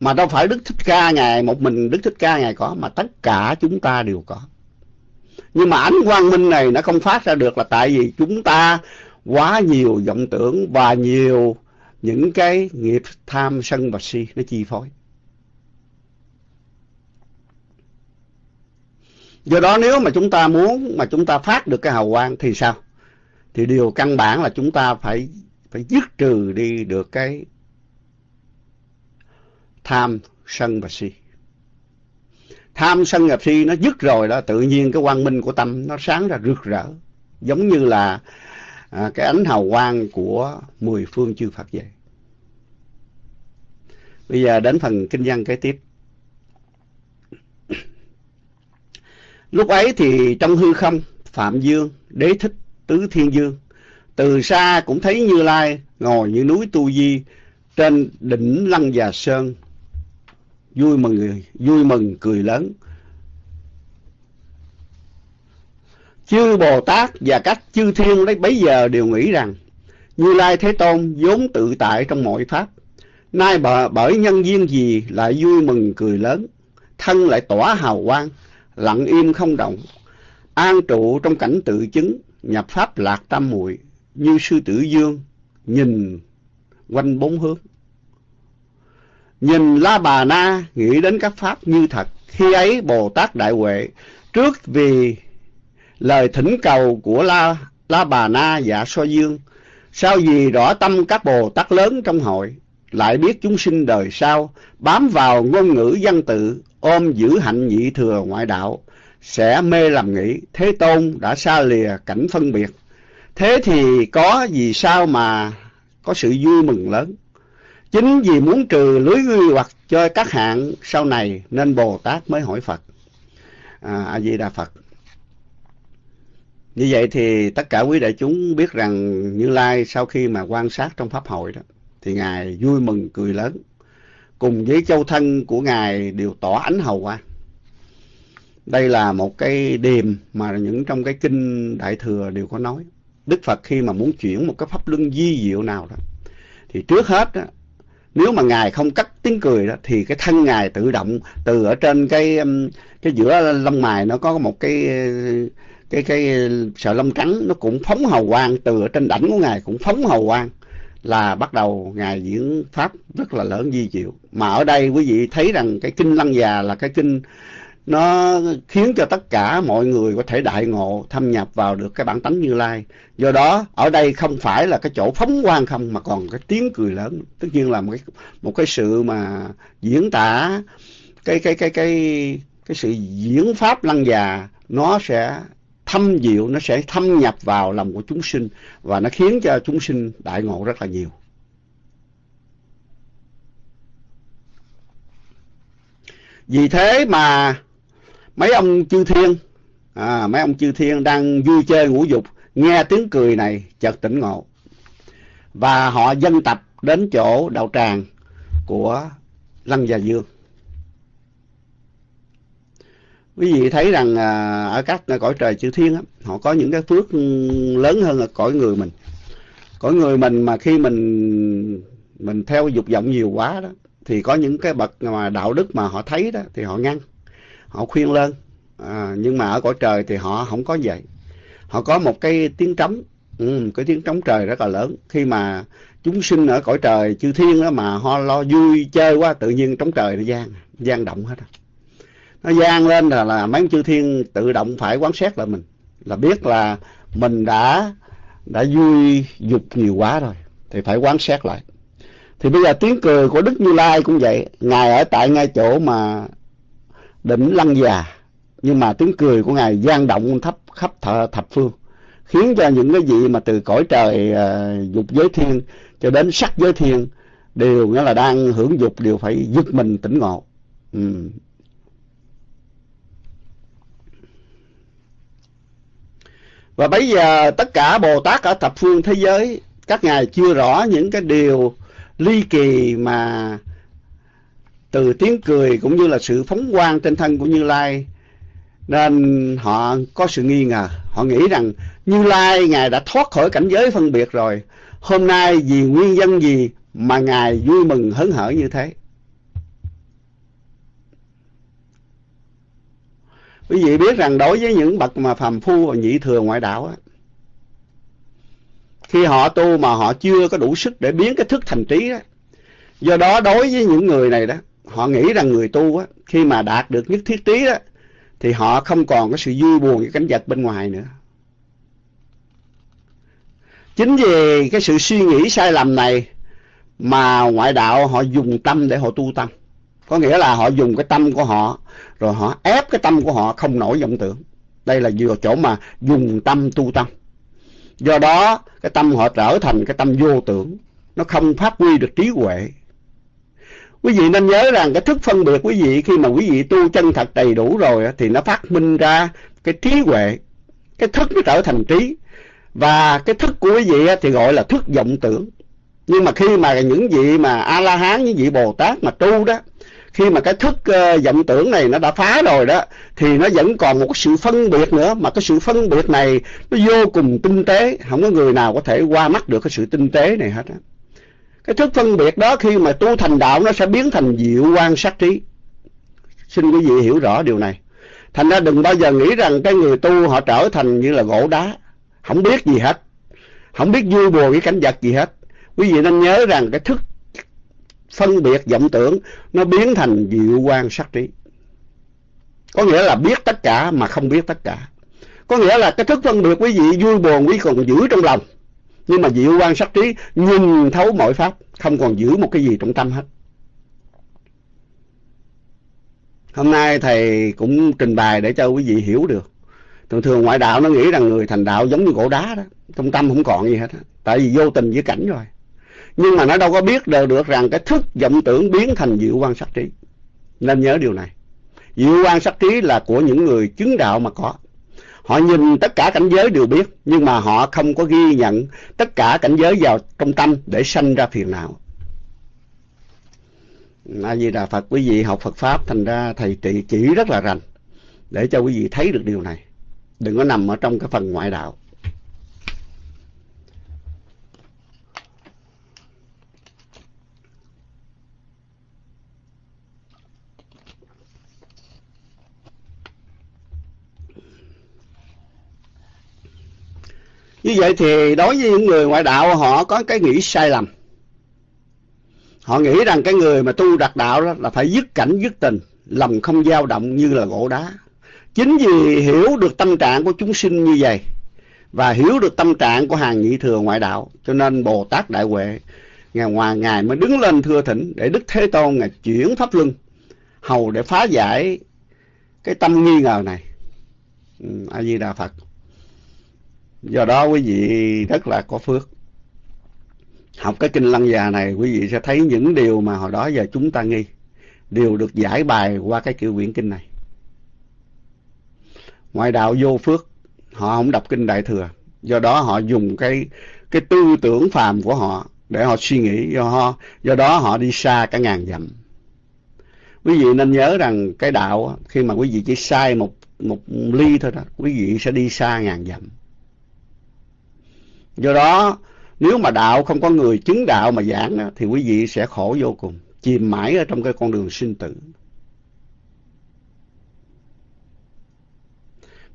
Speaker 1: Mà đâu phải Đức Thích Ca Ngài, một mình Đức Thích Ca Ngài có, mà tất cả chúng ta đều có. Nhưng mà ánh quang minh này nó không phát ra được là tại vì chúng ta quá nhiều vọng tưởng và nhiều những cái nghiệp tham sân và si nó chi phối. Do đó nếu mà chúng ta muốn mà chúng ta phát được cái hào quang thì sao? Thì điều căn bản là chúng ta phải phải dứt trừ đi được cái tham sân và si. tham sân ngập si nó dứt rồi đó tự nhiên cái quang minh của tâm nó sáng ra rực rỡ giống như là à, cái ánh hào quang của mười phương chư Phật vậy. Bây giờ đến phần kinh văn kế tiếp. Lúc ấy thì trong hư không, Phạm Dương, Đế Thích, Tứ Thiên Dương, từ xa cũng thấy Như Lai ngồi như núi Tu Di trên đỉnh Lăng Già Sơn, vui mừng, vui mừng cười lớn. Chư Bồ Tát và các chư thiên đấy bấy giờ đều nghĩ rằng Như Lai Thế Tôn vốn tự tại trong mọi pháp. Nay bởi nhân duyên gì lại vui mừng cười lớn, thân lại tỏa hào quang, lặng im không động, an trụ trong cảnh tự chứng, nhập pháp lạc tam muội như sư tử dương, nhìn quanh bốn hướng. Nhìn La Bà Na nghĩ đến các pháp như thật, khi ấy Bồ Tát Đại Huệ trước vì lời thỉnh cầu của La, La Bà Na dạ so dương, sao gì rõ tâm các Bồ Tát lớn trong hội, lại biết chúng sinh đời sau, bám vào ngôn ngữ văn tự, ôm giữ hạnh nhị thừa ngoại đạo, sẽ mê làm nghĩ Thế Tôn đã xa lìa cảnh phân biệt. Thế thì có gì sao mà có sự vui mừng lớn. Chính vì muốn trừ lưới nguy hoặc cho các hạng sau này nên Bồ Tát mới hỏi Phật. À, A Di Đà Phật. Như vậy thì tất cả quý đại chúng biết rằng Như Lai sau khi mà quan sát trong Pháp hội đó, thì Ngài vui mừng cười lớn. Cùng với châu thân của Ngài đều tỏ ánh hầu quang. Đây là một cái điềm mà những trong cái kinh Đại Thừa đều có nói. Đức Phật khi mà muốn chuyển một cái pháp luân di diệu nào đó, thì trước hết đó, nếu mà Ngài không cắt tiếng cười đó, thì cái thân Ngài tự động từ ở trên cái um, cái giữa lông mày nó có một cái cái cái sợi lông trắng nó cũng phóng hào quang từ ở trên đảnh của ngài cũng phóng hào quang là bắt đầu ngài diễn pháp rất là lớn di diệu. Mà ở đây quý vị thấy rằng cái kinh lăng già là cái kinh nó khiến cho tất cả mọi người có thể đại ngộ, thâm nhập vào được cái bản tánh như lai. Do đó, ở đây không phải là cái chỗ phóng quang không, mà còn cái tiếng cười lớn. Tất nhiên là một cái một cái sự mà diễn tả cái cái cái cái cái sự diễn pháp lăng già, nó sẽ thâm diệu nó sẽ thâm nhập vào lòng của chúng sinh và nó khiến cho chúng sinh đại ngộ rất là nhiều. Vì thế mà mấy ông chư thiên, à, mấy ông chư thiên đang vui chơi ngũ dục, nghe tiếng cười này chợt tỉnh ngộ. Và họ dân tập đến chỗ đạo tràng của Lăng Già Dương quý vị thấy rằng à, ở các à, cõi trời chư thiên á, họ có những cái phước lớn hơn là cõi người mình. Cõi người mình mà khi mình mình theo dục vọng nhiều quá đó thì có những cái bậc mà đạo đức mà họ thấy đó thì họ ngăn họ khuyên lên. À, nhưng mà ở cõi trời thì họ không có vậy. Họ có một cái tiếng trống ừ, cái tiếng trống trời rất là lớn. Khi mà chúng sinh ở cõi trời chư thiên đó mà họ lo vui chơi quá tự nhiên trống trời nó gian gian động hết rồi nó gian lên là, là mấy chư thiên tự động phải quán xét lại mình là biết là mình đã đã vui dục nhiều quá rồi thì phải quán xét lại thì bây giờ tiếng cười của đức như lai cũng vậy ngài ở tại ngay chỗ mà đỉnh lăng già nhưng mà tiếng cười của ngài gian động thấp khắp thợ, thập phương khiến cho những cái gì mà từ cõi trời uh, dục giới thiên cho đến sắc giới thiên đều nghĩa là đang hưởng dục đều phải giật mình tỉnh ngộ ừ. Và bây giờ tất cả Bồ Tát ở thập phương thế giới, các ngài chưa rõ những cái điều ly kỳ mà từ tiếng cười cũng như là sự phóng quang trên thân của Như Lai. Nên họ có sự nghi ngờ, họ nghĩ rằng Như Lai Ngài đã thoát khỏi cảnh giới phân biệt rồi. Hôm nay vì nguyên nhân gì mà Ngài vui mừng hớn hở như thế? Quý vị biết rằng đối với những bậc mà phàm phu và nhị thừa ngoại đạo á, khi họ tu mà họ chưa có đủ sức để biến cái thức thành trí đó do đó đối với những người này đó, họ nghĩ rằng người tu á, khi mà đạt được nhất thiết trí đó, thì họ không còn có sự vui buồn cái cảnh vật bên ngoài nữa. Chính vì cái sự suy nghĩ sai lầm này mà ngoại đạo họ dùng tâm để họ tu tâm. Có nghĩa là họ dùng cái tâm của họ rồi họ ép cái tâm của họ không nổi vọng tưởng. Đây là vừa chỗ mà dùng tâm tu tâm. Do đó, cái tâm họ trở thành cái tâm vô tưởng. Nó không phát huy được trí huệ. Quý vị nên nhớ rằng cái thức phân biệt quý vị, khi mà quý vị tu chân thật đầy đủ rồi thì nó phát minh ra cái trí huệ. Cái thức nó trở thành trí. Và cái thức của quý vị thì gọi là thức vọng tưởng. Nhưng mà khi mà những vị mà a la hán những vị bồ tát mà tu đó khi mà cái thức uh, vọng tưởng này nó đã phá rồi đó thì nó vẫn còn một sự phân biệt nữa. Mà cái sự phân biệt này nó vô cùng tinh tế. Không có người nào có thể qua mắt được cái sự tinh tế này hết á. Cái thức phân biệt đó khi mà tu thành đạo nó sẽ biến thành diệu quan sát trí. Xin quý vị hiểu rõ điều này. Thành ra đừng bao giờ nghĩ rằng cái người tu họ trở thành như là gỗ đá. Không biết gì hết. Không biết vui buồn cái cảnh vật gì hết. Quý vị nên nhớ rằng cái thức phân biệt vọng tưởng, nó biến thành diệu quan sắc trí. Có nghĩa là biết tất cả mà không biết tất cả. Có nghĩa là cái thức phân biệt quý vị vui buồn quý còn giữ trong lòng. Nhưng mà diệu quan sắc trí nhìn thấu mọi pháp, không còn giữ một cái gì trong tâm hết. Hôm nay thầy cũng trình bày để cho quý vị hiểu được. Thường thường ngoại đạo nó nghĩ rằng người thành đạo giống như gỗ đá đó, trong tâm không còn gì hết tại vì vô tình với cảnh rồi nhưng mà nó đâu có biết được, được rằng cái thức vọng tưởng biến thành diệu quan sắc trí. Nên nhớ điều này. Diệu quan sắc trí là của những người chứng đạo mà có. Họ nhìn tất cả cảnh giới đều biết nhưng mà họ không có ghi nhận tất cả cảnh giới vào trong tâm để sanh ra phiền não. A di đà phật quý vị học phật pháp thành ra thầy trị chỉ rất là rành để cho quý vị thấy được điều này. Đừng có nằm ở trong cái phần ngoại đạo. Như vậy thì đối với những người ngoại đạo họ có cái nghĩ sai lầm. Họ nghĩ rằng cái người mà tu đạt đạo đó là phải dứt cảnh dứt tình, lòng không dao động như là gỗ đá. Chính vì hiểu được tâm trạng của chúng sinh như vậy và hiểu được tâm trạng của hàng nhị thừa ngoại đạo cho nên Bồ Tát Đại Huệ ngày ngoài ngài mới đứng lên thưa thỉnh để Đức Thế Tôn ngài chuyển pháp luân hầu để phá giải cái tâm nghi ngờ này. Ừ, A Di Đà Phật do đó quý vị rất là có phước. Học cái kinh lăng già này, quý vị sẽ thấy những điều mà hồi đó giờ chúng ta nghi, đều được giải bài qua cái kiểu quyển kinh này. Ngoại đạo vô phước, họ không đọc kinh đại thừa. Do đó họ dùng cái cái tư tưởng phàm của họ để họ suy nghĩ. Do họ, do đó họ đi xa cả ngàn dặm. Quý vị nên nhớ rằng cái đạo khi mà quý vị chỉ sai một một ly thôi đó, quý vị sẽ đi xa ngàn dặm do đó nếu mà đạo không có người chứng đạo mà giảng đó, thì quý vị sẽ khổ vô cùng chìm mãi ở trong cái con đường sinh tử.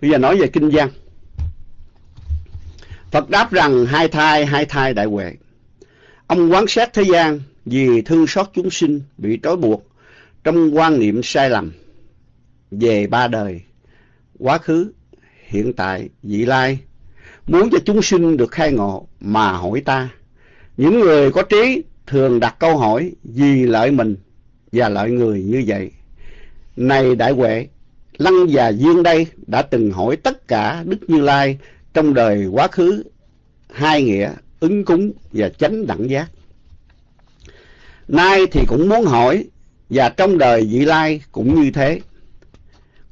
Speaker 1: Bây giờ nói về kinh văn. Phật đáp rằng hai thai hai thai đại huệ. Ông quán sát thế gian vì thương xót chúng sinh bị trói buộc trong quan niệm sai lầm về ba đời quá khứ hiện tại vị lai muốn cho chúng sinh được khai ngộ mà hỏi ta. Những người có trí thường đặt câu hỏi vì lợi mình và lợi người như vậy. Này đại huệ, Lăng và Dương đây đã từng hỏi tất cả Đức Như Lai trong đời quá khứ hai nghĩa ứng cúng và chánh đẳng giác. Nay thì cũng muốn hỏi và trong đời vị lai cũng như thế.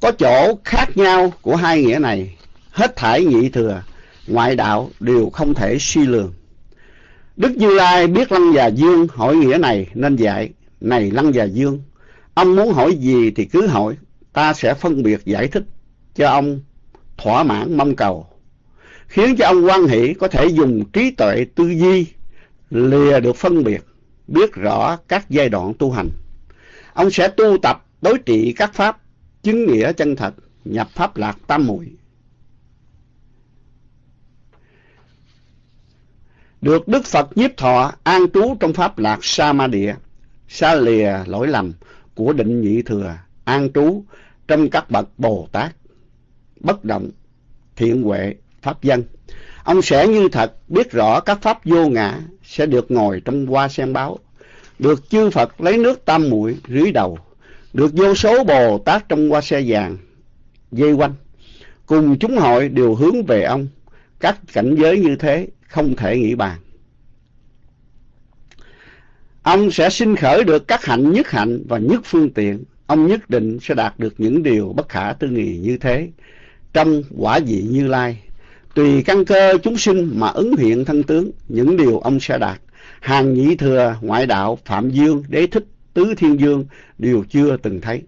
Speaker 1: Có chỗ khác nhau của hai nghĩa này, hết thải nhị thừa ngoại đạo đều không thể suy lường. Đức Như Lai biết Lăng già Dương hỏi nghĩa này nên dạy, này Lăng già Dương, ông muốn hỏi gì thì cứ hỏi, ta sẽ phân biệt giải thích cho ông thỏa mãn mong cầu, khiến cho ông quan hệ có thể dùng trí tuệ tư duy lìa được phân biệt, biết rõ các giai đoạn tu hành. Ông sẽ tu tập đối trị các pháp, chứng nghĩa chân thật, nhập pháp lạc tam muội được Đức Phật nhiếp thọ an trú trong pháp lạc sa ma địa, xa lìa lỗi lầm của định nhị thừa, an trú trong các bậc Bồ Tát, bất động, thiện huệ, pháp dân. Ông sẽ như thật biết rõ các pháp vô ngã sẽ được ngồi trong hoa sen báo, được chư Phật lấy nước tam muội rưới đầu, được vô số Bồ Tát trong hoa xe vàng dây quanh. Cùng chúng hội đều hướng về ông. Các cảnh giới như thế không thể nghĩ bàn. Ông sẽ sinh khởi được các hạnh nhất hạnh và nhất phương tiện. Ông nhất định sẽ đạt được những điều bất khả tư nghị như thế trong quả vị như lai. Tùy căn cơ chúng sinh mà ứng hiện thân tướng, những điều ông sẽ đạt. Hàng nhị thừa, ngoại đạo, phạm dương, đế thích, tứ thiên dương đều chưa từng thấy.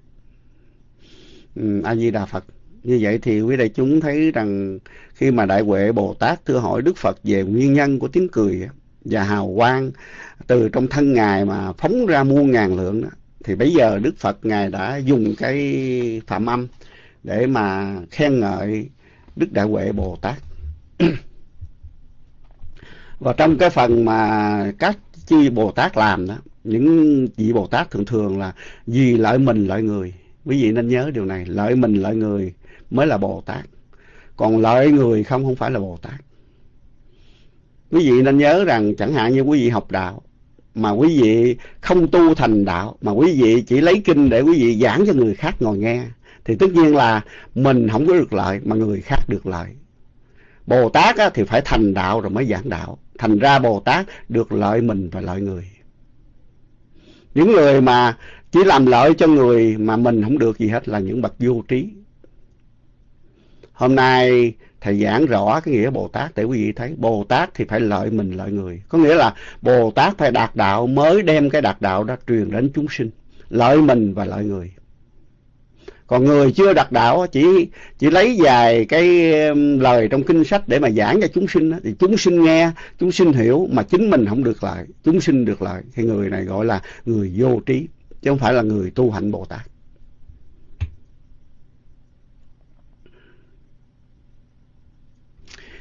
Speaker 1: Ừ, A-di-đà Phật. Như vậy thì quý đại chúng thấy rằng khi mà Đại Huệ Bồ Tát thưa hỏi Đức Phật về nguyên nhân của tiếng cười và hào quang từ trong thân Ngài mà phóng ra muôn ngàn lượng đó, thì bây giờ Đức Phật Ngài đã dùng cái phạm âm để mà khen ngợi Đức Đại Huệ Bồ Tát. Và trong cái phần mà các chư Bồ Tát làm đó, những vị Bồ Tát thường thường là vì lợi mình lợi người. Quý vị nên nhớ điều này, lợi mình lợi người mới là Bồ Tát. Còn lợi người không không phải là Bồ Tát. Quý vị nên nhớ rằng chẳng hạn như quý vị học đạo mà quý vị không tu thành đạo mà quý vị chỉ lấy kinh để quý vị giảng cho người khác ngồi nghe thì tất nhiên là mình không có được lợi mà người khác được lợi. Bồ Tát á, thì phải thành đạo rồi mới giảng đạo. Thành ra Bồ Tát được lợi mình và lợi người. Những người mà chỉ làm lợi cho người mà mình không được gì hết là những bậc vô trí. Hôm nay thầy giảng rõ cái nghĩa Bồ Tát để quý vị thấy. Bồ Tát thì phải lợi mình lợi người. Có nghĩa là Bồ Tát phải đạt đạo mới đem cái đạt đạo đó truyền đến chúng sinh. Lợi mình và lợi người. Còn người chưa đạt đạo chỉ chỉ lấy vài cái um, lời trong kinh sách để mà giảng cho chúng sinh thì chúng sinh nghe, chúng sinh hiểu mà chính mình không được lợi, chúng sinh được lợi thì người này gọi là người vô trí chứ không phải là người tu hạnh Bồ Tát.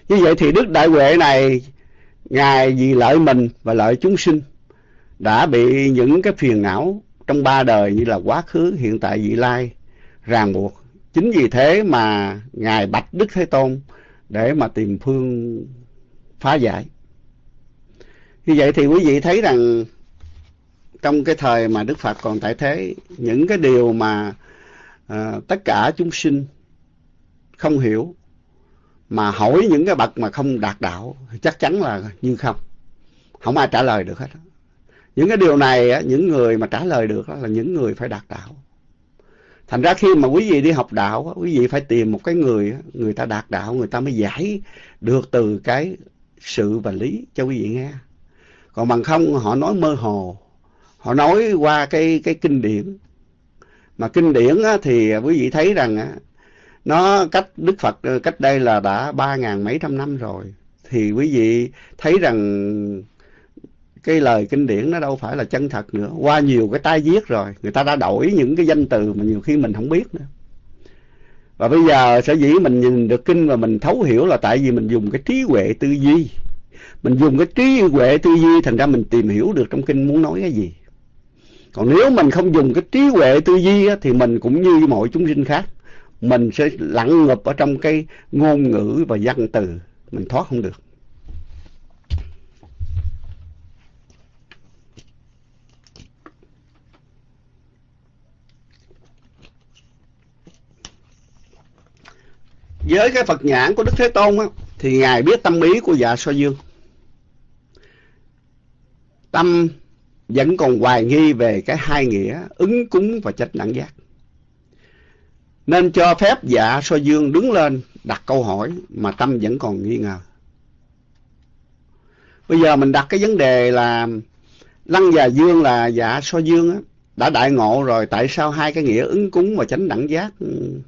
Speaker 1: Như vậy thì Đức Đại Huệ này Ngài vì lợi mình và lợi chúng sinh đã bị những cái phiền não trong ba đời như là quá khứ, hiện tại, vị lai ràng buộc. Chính vì thế mà Ngài Bạch Đức Thế Tôn để mà tìm phương phá giải. Như vậy thì quý vị thấy rằng trong cái thời mà Đức Phật còn tại thế, những cái điều mà à, tất cả chúng sinh không hiểu, mà hỏi những cái bậc mà không đạt đạo, chắc chắn là như không. Không ai trả lời được hết. Những cái điều này, những người mà trả lời được là những người phải đạt đạo. Thành ra khi mà quý vị đi học đạo, quý vị phải tìm một cái người, người ta đạt đạo, người ta mới giải được từ cái sự và lý cho quý vị nghe. Còn bằng không họ nói mơ hồ, họ nói qua cái cái kinh điển. Mà kinh điển thì quý vị thấy rằng nó cách Đức Phật ờ, cách đây là đã ba ngàn mấy trăm năm rồi. Thì quý vị thấy rằng cái lời kinh điển nó đâu phải là chân thật nữa. Qua nhiều cái tai viết rồi, người ta đã đổi những cái danh từ mà nhiều khi mình không biết nữa. Và bây giờ sở dĩ mình nhìn được kinh và mình thấu hiểu là tại vì mình dùng cái trí huệ tư duy. Mình dùng cái trí huệ tư duy thành ra mình tìm hiểu được trong kinh muốn nói cái gì. Còn nếu mình không dùng cái trí huệ tư duy á, thì mình cũng như mọi chúng sinh khác. Mình sẽ lặng ngập ở trong cái ngôn ngữ và văn từ. Mình thoát không được. với cái Phật nhãn của Đức Thế Tôn á, thì Ngài biết tâm ý của dạ so dương. Tâm vẫn còn hoài nghi về cái hai nghĩa ứng cúng và trách đẳng giác. Nên cho phép dạ so dương đứng lên đặt câu hỏi mà tâm vẫn còn nghi ngờ. Bây giờ mình đặt cái vấn đề là Lăng và Dương là dạ so dương á, đã đại ngộ rồi tại sao hai cái nghĩa ứng cúng và chánh đẳng giác ừ,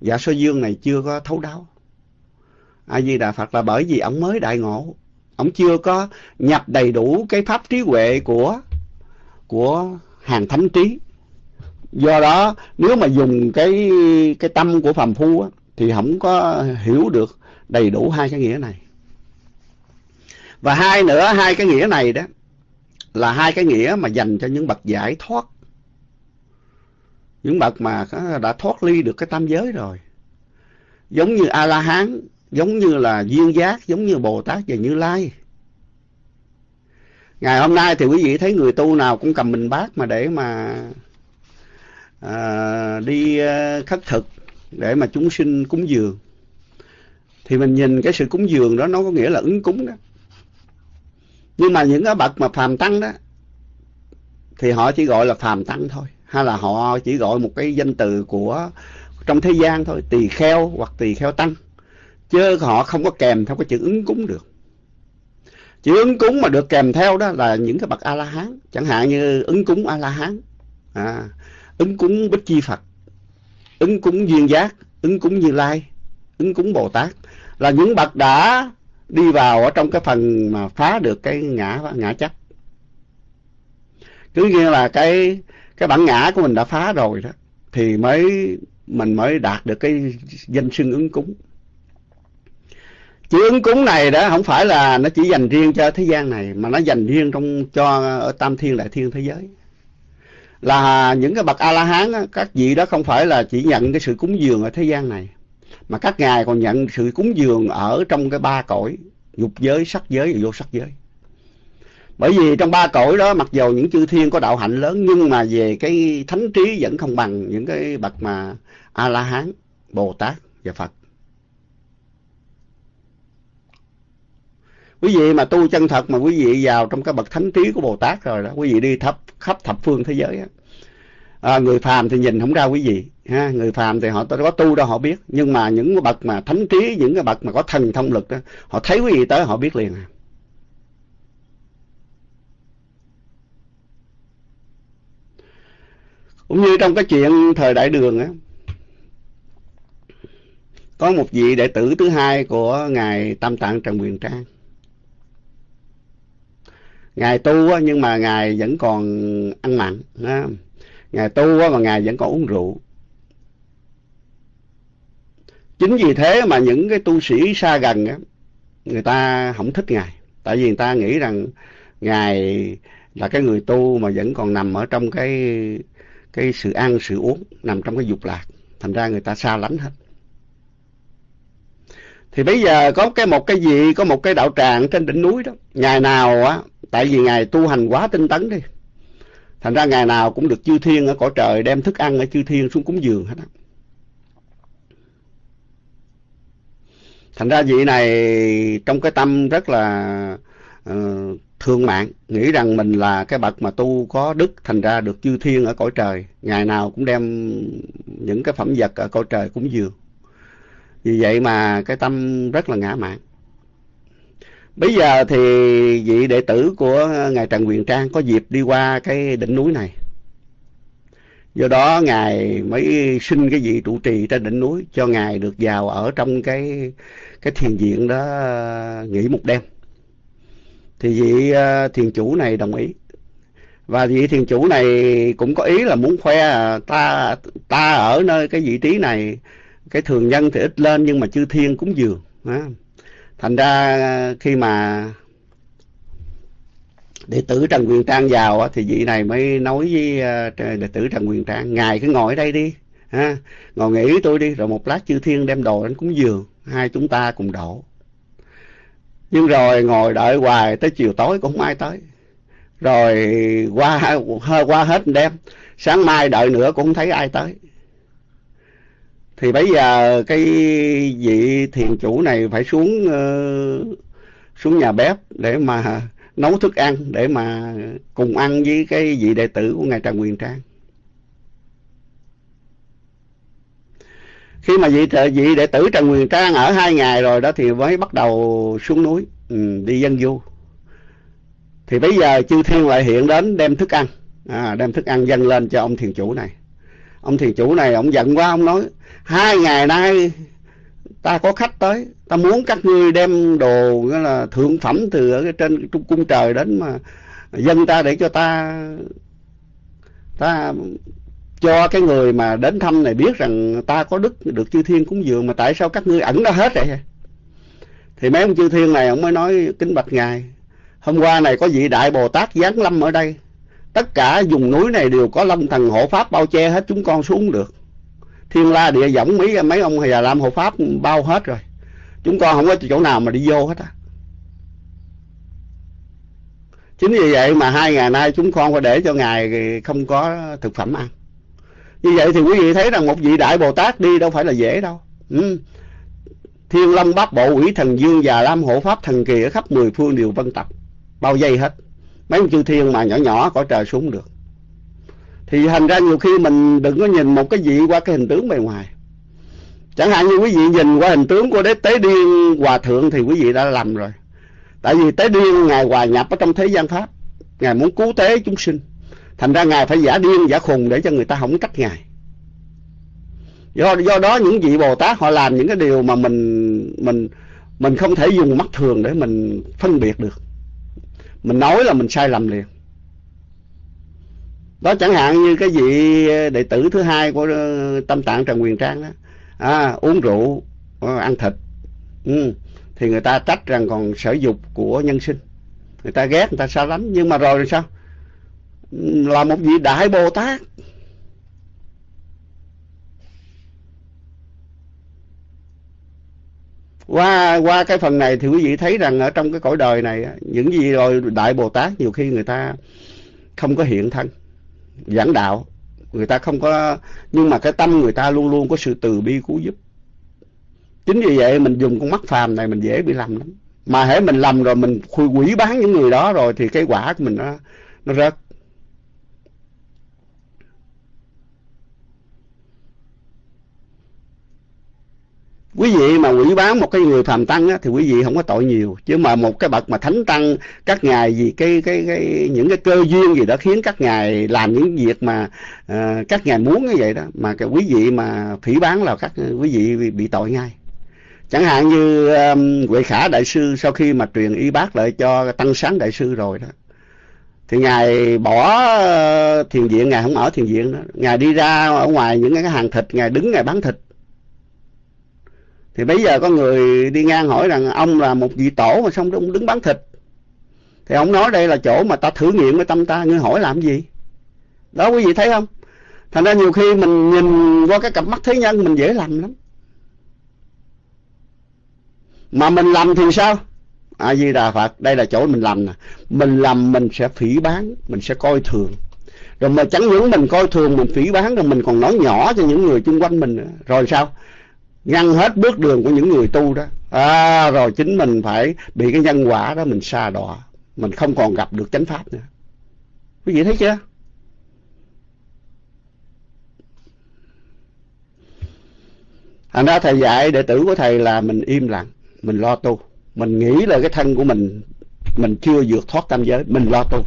Speaker 1: dạ so dương này chưa có thấu đáo a di đà phật là bởi vì ông mới đại ngộ ông chưa có nhập đầy đủ cái pháp trí huệ của của hàng thánh trí do đó nếu mà dùng cái cái tâm của phàm phu á, thì không có hiểu được đầy đủ hai cái nghĩa này. Và hai nữa hai cái nghĩa này đó là hai cái nghĩa mà dành cho những bậc giải thoát. Những bậc mà đã thoát ly được cái tam giới rồi. Giống như a la hán giống như là duyên giác giống như bồ tát và như lai. Ngày hôm nay thì quý vị thấy người tu nào cũng cầm mình bát mà để mà à, đi à, khất thực để mà chúng sinh cúng dường. Thì mình nhìn cái sự cúng dường đó nó có nghĩa là ứng cúng đó. Nhưng mà những cái bậc mà phàm tăng đó thì họ chỉ gọi là phàm tăng thôi. Hay là họ chỉ gọi một cái danh từ của trong thế gian thôi tỳ kheo hoặc tỳ kheo tăng. Chứ họ không có kèm theo cái chữ ứng cúng được. Chữ ứng cúng mà được kèm theo đó là những cái bậc a la hán chẳng hạn như ứng cúng a la hán à, ứng cúng bích chi phật, ứng cúng duyên giác, ứng cúng như lai, ứng cúng bồ tát là những bậc đã đi vào ở trong cái phần mà phá được cái ngã ngã chấp. Cứ như là cái cái bản ngã của mình đã phá rồi đó, thì mới, mình mới đạt được cái danh xưng ứng cúng. Chữ ứng cúng này đó không phải là nó chỉ dành riêng cho thế gian này, mà nó dành riêng trong, cho ở tam thiên đại thiên thế giới là những cái bậc a la hán các vị đó không phải là chỉ nhận cái sự cúng dường ở thế gian này, mà các ngài còn nhận sự cúng dường ở trong cái ba cõi, dục giới, sắc giới và vô sắc giới. Bởi vì trong ba cõi đó, mặc dù những chư thiên có đạo hạnh lớn, nhưng mà về cái thánh trí vẫn không bằng những cái bậc mà a la hán bồ tát và phật. Quý vị mà tu chân thật mà quý vị vào trong cái bậc thánh trí của bồ tát rồi đó quý vị đi thấp khắp thập phương thế giới á. À, người phàm thì nhìn không ra quý vị ha người phàm thì họ có tu đâu họ biết nhưng mà những cái bậc mà thánh trí những cái bậc mà có thần thông lực đó họ thấy quý vị tới họ biết liền à. Cũng như trong cái chuyện thời đại đường á có một vị đệ tử thứ hai của ngài tam tạng trần quyền trang ngài tu á, nhưng mà ngài vẫn còn ăn mặn á. ngài tu á, mà ngài vẫn còn uống rượu. Chính vì thế mà những cái tu sĩ xa gần á, người ta không thích ngài. Tại vì người ta nghĩ rằng ngài là cái người tu mà vẫn còn nằm ở trong cái cái sự ăn sự uống nằm trong cái dục lạc. Thành ra người ta xa lánh hết. Thì bây giờ có cái một cái gì có một cái đạo tràng trên đỉnh núi đó. Ngày nào á tại vì ngài tu hành quá tinh tấn đi. Thành ra ngày nào cũng được chư thiên ở cõi trời đem thức ăn ở chư thiên xuống cúng dường hết á. Thành ra vị này trong cái tâm rất là uh, thương mạng nghĩ rằng mình là cái bậc mà tu có đức thành ra được chư thiên ở cõi trời. Ngày nào cũng đem những cái phẩm vật ở cõi trời cúng dường. Vì vậy mà cái tâm rất là ngã mạn bây giờ thì vị đệ tử của ngài trần quyền trang có dịp đi qua cái đỉnh núi này. Do đó ngài mới xin cái vị trụ trì trên đỉnh núi cho ngài được vào ở trong cái cái thiền viện đó, nghỉ một đêm. Thì vị ờ, thiền chủ này đồng ý. Và vị thiền chủ này cũng có ý là muốn khoe ta ta ở nơi cái vị trí này, cái thường nhân thì ít lên nhưng mà chư thiên cúng dường thành ra khi mà đệ tử trần quyền trang vào thì vị này mới nói với ờ, đệ tử trần quyền trang, ngài cứ ngồi ở đây đi, ha, ngồi nghỉ tôi đi, rồi một lát chư thiên đem đồ đến cúng dường, hai chúng ta cùng đổ. Nhưng rồi ngồi đợi hoài tới chiều tối cũng không ai tới. Rồi qua qua hết đêm, sáng mai đợi nữa cũng không thấy ai tới thì bây giờ cái vị thiền chủ này phải xuống uh, xuống nhà bếp để mà nấu thức ăn để mà cùng ăn với cái vị đệ tử của ngài Trần Quyền Trang. Khi mà vị vị đệ tử Trần Quyền Trang ở hai ngày rồi đó thì mới bắt đầu xuống núi ừ, đi dân du. Thì bây giờ chư thiên lại hiện đến đem thức ăn, à, đem thức ăn dâng lên cho ông thiền chủ này. Ông thiền chủ này, ông giận quá, ông nói, hai ngày nay ta có khách tới, ta muốn các ngươi đem đồ, nghĩa là thượng phẩm từ ở trên trung cung trời đến mà dân ta để cho ta ta cho cái người mà đến thăm này biết rằng ta có đức, được chư thiên cúng dường mà tại sao các ngươi ẩn ra hết vậy? Thì mấy ông chư thiên này, ông mới nói, kính bạch ngài, hôm qua này có vị đại bồ tát giáng lâm ở đây tất cả vùng núi này đều có long thần hộ pháp bao che hết chúng con xuống được. Thiên la địa võng, mấy mấy ông già làm hộ pháp bao hết rồi. Chúng con không có chỗ nào mà đi vô hết á. Chính vì vậy mà hai ngày nay chúng con phải để cho ngài không có thực phẩm ăn. Như vậy thì quý vị thấy rằng một vị đại bồ tát đi đâu phải là dễ đâu. Ừ. thiên long bát bộ quỷ thần dương già lam hộ pháp thần kỳ ở khắp mười phương đều vân tập, bao dây hết mấy ông chư thiên mà nhỏ nhỏ cõi trời xuống được. Thì thành ra nhiều khi mình đừng có nhìn một cái vị qua cái hình tướng bề ngoài. Chẳng hạn như quý vị nhìn qua hình tướng của đế tế điên hòa thượng thì quý vị đã lầm rồi. Tại vì tế điên ngài hòa nhập ở trong thế gian pháp. Ngài muốn cứu tế chúng sinh. Thành ra ngài phải giả điên, giả khùng để cho người ta không trách ngài. Do do đó những vị bồ tát họ làm những cái điều mà mình mình mình không thể dùng mắt thường để mình phân biệt được mình nói là mình sai lầm liền. Đó chẳng hạn như cái vị đệ tử thứ hai của ờ, tâm tạng trần quyền trang đó à, uống rượu ờ, ăn thịt ừ. thì người ta trách rằng còn sở dục của nhân sinh. Người ta ghét người ta sao lắm nhưng mà rồi thì sao? Ừ, là một vị đại bồ tát. Qua qua cái phần này thì quý vị thấy rằng ở trong cái cõi đời này những gì rồi đại bồ tát nhiều khi người ta không có hiện thân, giảng đạo, người ta không có, nhưng mà cái tâm người ta luôn luôn có sự từ bi cứu giúp. Chính vì vậy mình dùng con mắt phàm này mình dễ bị lầm lắm. Mà hễ mình lầm rồi mình quỷ bán những người đó rồi thì cái quả của mình nó nó rớt. Quý vị mà quỷ bán một cái người phàm tăng á, thì quý vị không có tội nhiều. Chứ mà một cái bậc mà thánh tăng các ngài vì cái cái cái những cái cơ duyên gì đó khiến các ngài làm những việc mà uh, các ngài muốn như vậy đó mà cái quý vị mà phỉ bán là các quý vị bị, bị tội ngay. Chẳng hạn như um, Huệ Khả đại sư sau khi mà truyền y bác lại cho tăng sáng đại sư rồi đó thì ngài bỏ ờ, thiền viện ngài không ở thiền viện đó ngài đi ra ở ngoài những cái hàng thịt ngài đứng ngài bán thịt thì bây giờ có người đi ngang hỏi rằng ông là một vị tổ mà xong ông đứng bán thịt. Thì ông nói đây là chỗ mà ta thử nghiệm cái tâm ta. Ngươi hỏi làm gì? Đó, quý vị thấy không? Thành ra nhiều khi mình nhìn qua cái cặp mắt thế nhân mình dễ lầm lắm. Mà mình lầm thì sao? A di đà phật, đây là chỗ mình lầm nè. Mình lầm mình sẽ phỉ bán, mình sẽ coi thường. Rồi mà chẳng những mình coi thường, mình phỉ bán, rồi mình còn nói nhỏ cho những người xung quanh mình nữa. Rồi sao? Ngăn hết bước đường của những người tu đó. À, rồi chính mình phải bị cái nhân quả đó mình xa đọa. Mình không còn gặp được chánh pháp nữa. Quý vị thấy chưa? Thành ra thầy dạy đệ tử của thầy là mình im lặng mình lo tu. Mình nghĩ là cái thân của mình mình chưa vượt thoát tam giới mình lo tu.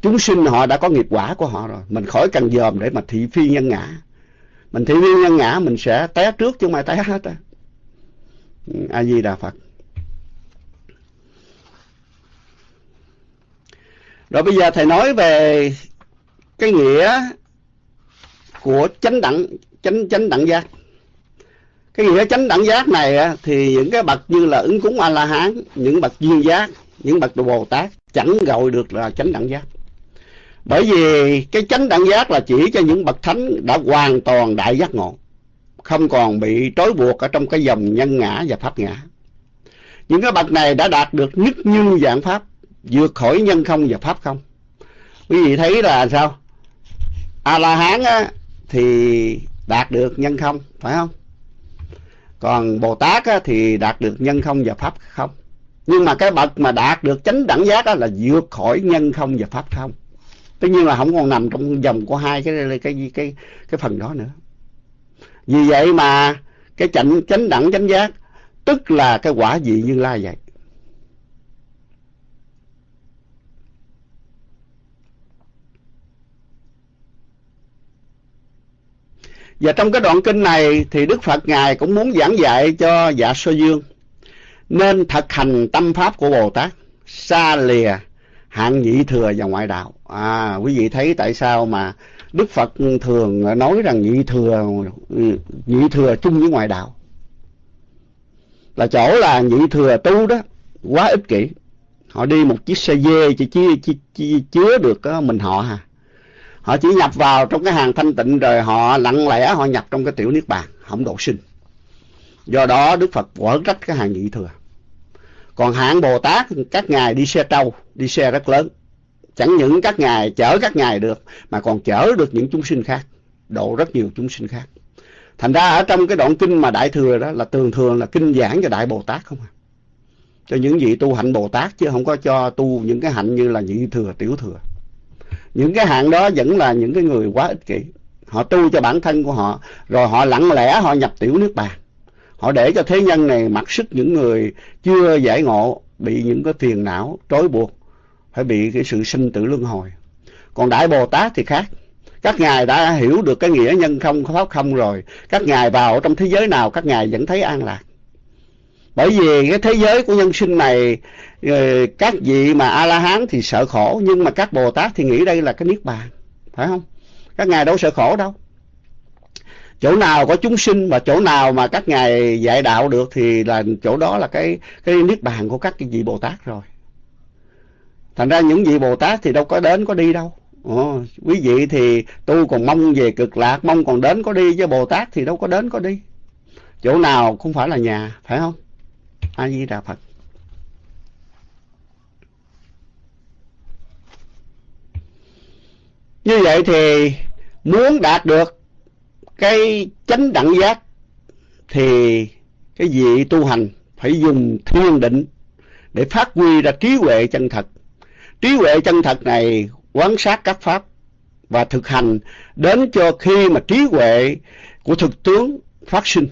Speaker 1: Chúng sinh họ đã có nghiệp quả của họ rồi mình khỏi cần dòm để mà thị phi nhân ngã mình thị nguyên nhân ngã mình sẽ té trước chứ không ai té hết á. Ừ, a di đà phật. Rồi bây giờ thầy nói về cái nghĩa của chánh đẳng chánh chánh đẳng giác. Cái nghĩa chánh đẳng giác này á, thì những cái bậc như là ứng cúng a la hán những bậc duyên giác những bậc bồ tát chẳng gọi được là chánh đẳng giác bởi vì cái chánh đẳng giác là chỉ cho những bậc thánh đã hoàn toàn đại giác ngộ không còn bị trói buộc ở trong cái dòng nhân ngã và pháp ngã. Những cái bậc này đã đạt được nhất như dạng pháp vượt khỏi nhân không và pháp không. Quý vị thấy là sao? A la hán á, thì đạt được nhân không phải không? Còn bồ tát á, thì đạt được nhân không và pháp không. Nhưng mà cái bậc mà đạt được chánh đẳng giác á, là vượt khỏi nhân không và pháp không tất nhiên là không còn nằm trong dòng của hai cái cái cái cái, cái phần đó nữa. Vì vậy mà cái chánh chánh đẳng chánh giác tức là cái quả vị như lai vậy Và trong cái đoạn kinh này thì Đức Phật Ngài cũng muốn giảng dạy cho dạ sơ dương nên thực hành tâm pháp của Bồ Tát xa lìa hạng nhị thừa và ngoại đạo. À quý vị thấy tại sao mà đức phật thường nói rằng nhị thừa nhị thừa chung với ngoại đạo? Là chỗ là nhị thừa tu đó quá ích kỷ. Họ đi một chiếc xe dê chỉ, chỉ, chỉ, chỉ chứa được mình họ hà. Họ chỉ nhập vào trong cái hàng thanh tịnh rồi họ lặng lẽ họ nhập trong cái tiểu niết bàn không độ sinh. Do đó đức phật quở trách cái hàng nhị thừa còn hạng bồ tát các ngài đi xe trâu đi xe rất lớn chẳng những các ngài chở các ngài được mà còn chở được những chúng sinh khác độ rất nhiều chúng sinh khác. Thành ra ở trong cái đoạn kinh mà Đại Thừa đó là thường thường là kinh giảng cho Đại Bồ Tát không à. Cho những vị tu hạnh Bồ Tát chứ không có cho tu những cái hạnh như là nhị thừa, tiểu thừa. Những cái hạng đó vẫn là những cái người quá ích kỷ. Họ tu cho bản thân của họ, rồi họ lặng lẽ họ nhập tiểu nước bàn. Họ để cho thế nhân này mặc sức những người chưa giải ngộ, bị những cái phiền não, trói buộc, phải bị cái sự sinh tử luân hồi. Còn Đại Bồ Tát thì khác. Các ngài đã hiểu được cái nghĩa nhân không, pháp không rồi. Các ngài vào trong thế giới nào các ngài vẫn thấy an lạc. Bởi vì cái thế giới của nhân sinh này, ờ, các vị mà A-la-hán thì sợ khổ, nhưng mà các Bồ Tát thì nghĩ đây là cái Niết Bàn. Phải không? Các ngài đâu sợ khổ đâu. Chỗ nào có chúng sinh và chỗ nào mà các ngài dạy đạo được thì là chỗ đó là cái cái Niết Bàn của các vị Bồ Tát rồi. Thành ra những vị Bồ Tát thì đâu có đến có đi đâu. Ồ, quý vị thì tu còn mong về cực lạc, mong còn đến có đi, chứ Bồ Tát thì đâu có đến có đi. Chỗ nào cũng phải là nhà, phải không? A Di Đà Phật. Như vậy thì muốn đạt được cái chánh đẳng giác thì cái vị tu hành phải dùng thiên định để phát huy ra trí huệ chân thật. Trí huệ chân thật này quán sát các pháp và thực hành đến cho khi mà trí huệ của thực tướng phát sinh.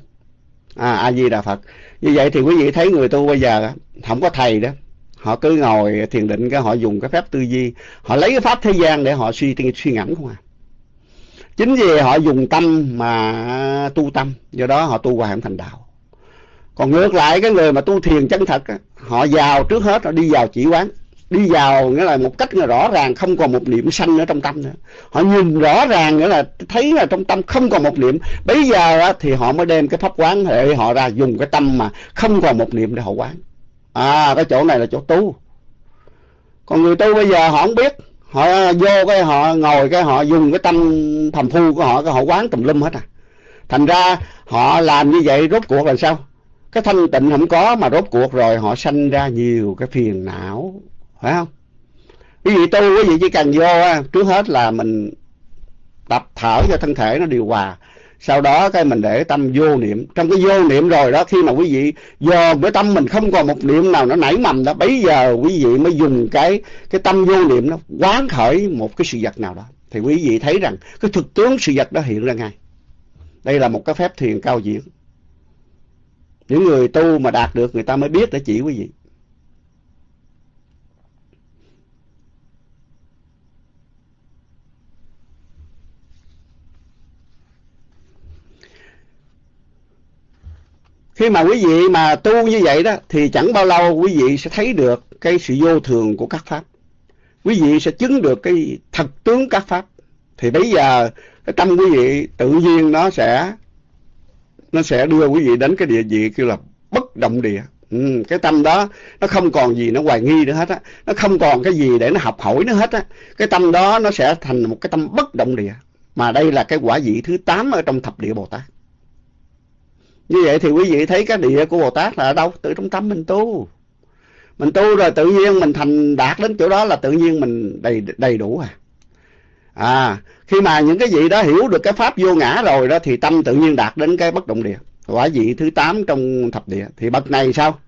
Speaker 1: À, A Di Đà Phật. Như vậy thì quý vị thấy người tu bây giờ không có thầy đó. Họ cứ ngồi thiền định cái họ dùng cái phép tư duy, họ lấy cái pháp thế gian để họ suy suy ngẫm không à. Chính vì họ dùng tâm mà tu tâm, do đó họ tu hoài không thành đạo. Còn ngược lại cái người mà tu thiền chân thật họ vào trước hết họ đi vào chỉ quán. Đi vào nghĩa là một cách rõ ràng không còn một niệm sanh ở trong tâm nữa. Họ nhìn rõ ràng nghĩa là thấy là trong tâm không còn một niệm. Bây giờ thì họ mới đem cái pháp quán để họ ra dùng cái tâm mà không còn một niệm để họ quán. À cái chỗ này là chỗ tu. Còn người tu bây giờ họ không biết họ vô cái họ, ngồi cái họ, dùng cái tâm thầm phu của họ, cái họ quán tùm lum hết à. Thành ra họ làm như vậy rốt cuộc là sao? Cái thanh tịnh không có mà rốt cuộc rồi họ sanh ra nhiều cái phiền não, phải không? Quý vị tu, quý vị chỉ cần vô trước hết là mình tập thở cho thân thể nó điều hòa sau đó cái mình để tâm vô niệm. Trong cái vô niệm rồi đó, khi mà quý vị do cái tâm mình không còn một niệm nào nó nảy mầm đó bây giờ quý vị mới dùng cái cái tâm vô niệm nó quán khởi một cái sự vật nào đó. Thì quý vị thấy rằng cái thực tướng sự vật đó hiện ra ngay. Đây là một cái phép thiền cao diễn. Những người tu mà đạt được, người ta mới biết để chỉ quý vị. Khi mà quý vị mà tu như vậy đó thì chẳng bao lâu quý vị sẽ thấy được cái sự vô thường của các pháp. Quý vị sẽ chứng được cái thật tướng các pháp. Thì bây giờ cái tâm quý vị tự nhiên nó sẽ nó sẽ đưa quý vị đến cái địa vị kêu là bất động địa. Ừ, cái tâm đó nó không còn gì nó hoài nghi nữa hết á. Nó không còn cái gì để nó học hỏi nữa hết á. Cái tâm đó nó sẽ thành một cái tâm bất động địa. Mà đây là cái quả vị thứ 8 ở trong thập địa Bồ Tát. Như vậy thì quý vị thấy cái địa của Bồ Tát là ở đâu? Tự trong tâm mình tu. Mình tu rồi tự nhiên mình thành đạt đến chỗ đó là tự nhiên mình đầy đầy đủ à. À, khi mà những cái vị đó hiểu được cái pháp vô ngã rồi đó thì tâm tự nhiên đạt đến cái bất động địa. Quả vị thứ 8 trong thập địa. Thì bậc này sao?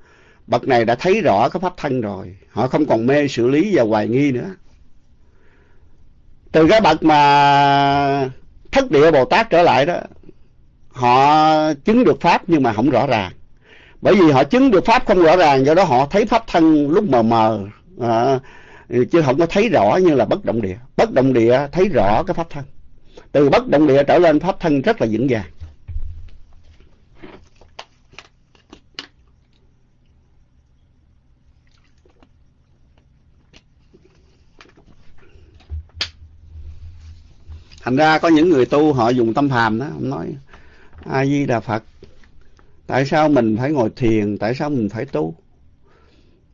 Speaker 1: Bậc này đã thấy rõ cái pháp thân rồi. Họ không còn mê xử lý và hoài nghi nữa. Từ cái bậc mà thất địa Bồ Tát trở lại đó họ chứng được pháp nhưng mà không rõ ràng. Bởi vì họ chứng được pháp không rõ ràng do đó họ thấy pháp thân lúc mờ mờ à, chứ không có thấy rõ như là bất động địa. Bất động địa thấy rõ cái pháp thân. Từ bất động địa trở lên pháp thân rất là vững vàng. Thành ra có những người tu họ dùng tâm phàm đó ông nói a di đà phật. Tại sao mình phải ngồi thiền, tại sao mình phải tu?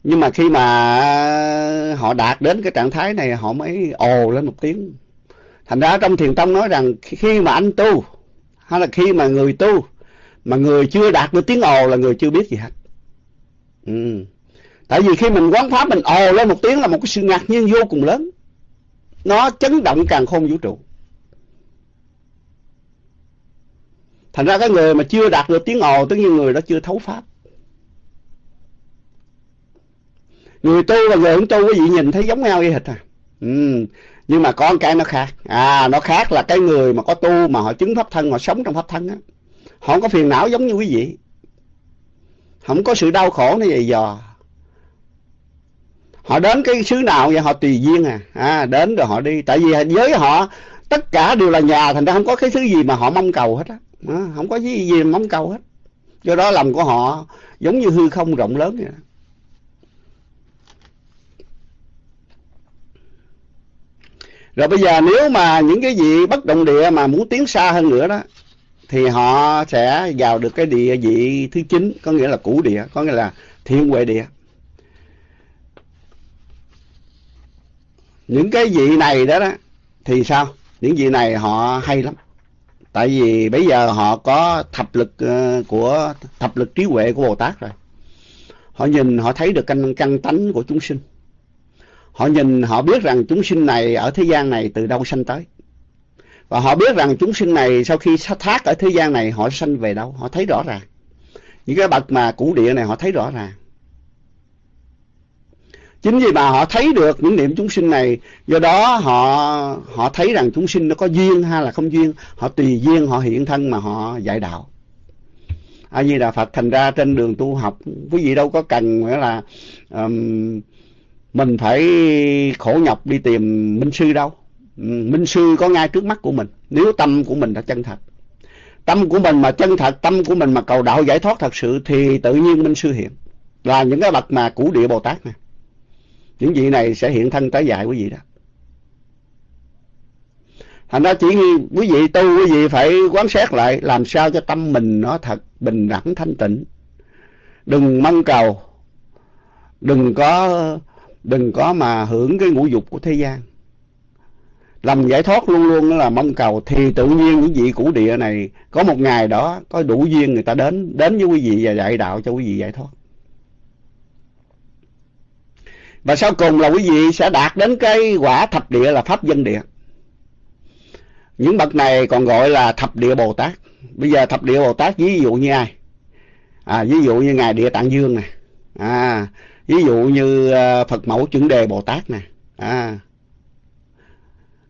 Speaker 1: Nhưng mà khi mà họ đạt đến cái trạng thái này, họ mới ồ lên một tiếng. Thành ra trong thiền tông nói rằng khi mà anh tu, hay là khi mà người tu, mà người chưa đạt được tiếng ồ là người chưa biết gì hết. Ừ. tại vì khi mình quán pháp mình ồ lên một tiếng là một cái sự ngạc nhiên vô cùng lớn. Nó chấn động càng khôn vũ trụ. Thành ra cái người mà chưa đạt được tiếng ồ tức như người đó chưa thấu pháp. Người tu và người không tu quý vị nhìn thấy giống nhau y hệt à ừ. nhưng mà có một cái nó khác. À nó khác là cái người mà có tu mà họ chứng pháp thân, họ sống trong pháp thân á. Họ không có phiền não giống như quý vị. Không có sự đau khổ nó dày dò. Họ đến cái xứ nào vậy? Họ tùy duyên à. à đến rồi họ đi. Tại vì với họ, tất cả đều là nhà, thành ra không có cái thứ gì mà họ mong cầu hết á à, không có gì gì mong cầu hết. Do đó lòng của họ giống như hư không rộng lớn vậy đó. Rồi bây giờ nếu mà những cái vị bất động địa mà muốn tiến xa hơn nữa đó thì họ sẽ vào được cái địa vị thứ chín có nghĩa là cũ địa có nghĩa là thiên huệ địa. Những cái vị này đó đó thì sao? Những vị này họ hay lắm tại vì bây giờ họ có thập lực ờ, của, thập lực trí huệ của bồ tát rồi. Họ nhìn, họ thấy được căn căn tánh của chúng sinh. Họ nhìn, họ biết rằng chúng sinh này ở thế gian này từ đâu sanh tới. Và họ biết rằng chúng sinh này sau khi thác ở thế gian này, họ sanh về đâu? Họ thấy rõ ràng. Những cái bậc mà cũ địa này, họ thấy rõ ràng chính vì mà họ thấy được những niệm chúng sinh này do đó họ họ thấy rằng chúng sinh nó có duyên hay là không duyên họ tùy duyên họ hiện thân mà họ dạy đạo. A di đà phật thành ra trên đường tu học quý vị đâu có cần nghĩa là um, mình phải khổ nhọc đi tìm minh sư đâu. Minh sư có ngay trước mắt của mình nếu tâm của mình đã chân thật. Tâm của mình mà chân thật tâm của mình mà cầu đạo giải thoát thật sự thì tự nhiên minh sư hiện. Là những cái bậc mà cũ địa bồ tát này những vị này sẽ hiện thân tới dạy quý vị đó. Thành ra chỉ quý vị tu, quý vị phải quán xét lại làm sao cho tâm mình nó thật bình đẳng thanh tịnh. Đừng mong cầu, đừng có đừng có mà hưởng cái ngũ dục của thế gian. Lòng giải thoát luôn luôn là mong cầu. Thì tự nhiên những vị cũ địa này, có một ngày đó, có đủ duyên người ta đến đến với quý vị và dạy đạo cho quý vị giải thoát. Và sau cùng là quý vị sẽ đạt đến cái quả thập địa là pháp dân địa. Những bậc này còn gọi là thập địa bồ tát. Bây giờ thập địa bồ tát ví dụ như ai? À, ví dụ như ngài địa tạng dương nè. À, ví dụ như ờ, phật mẫu chuẩn đề bồ tát nè. À,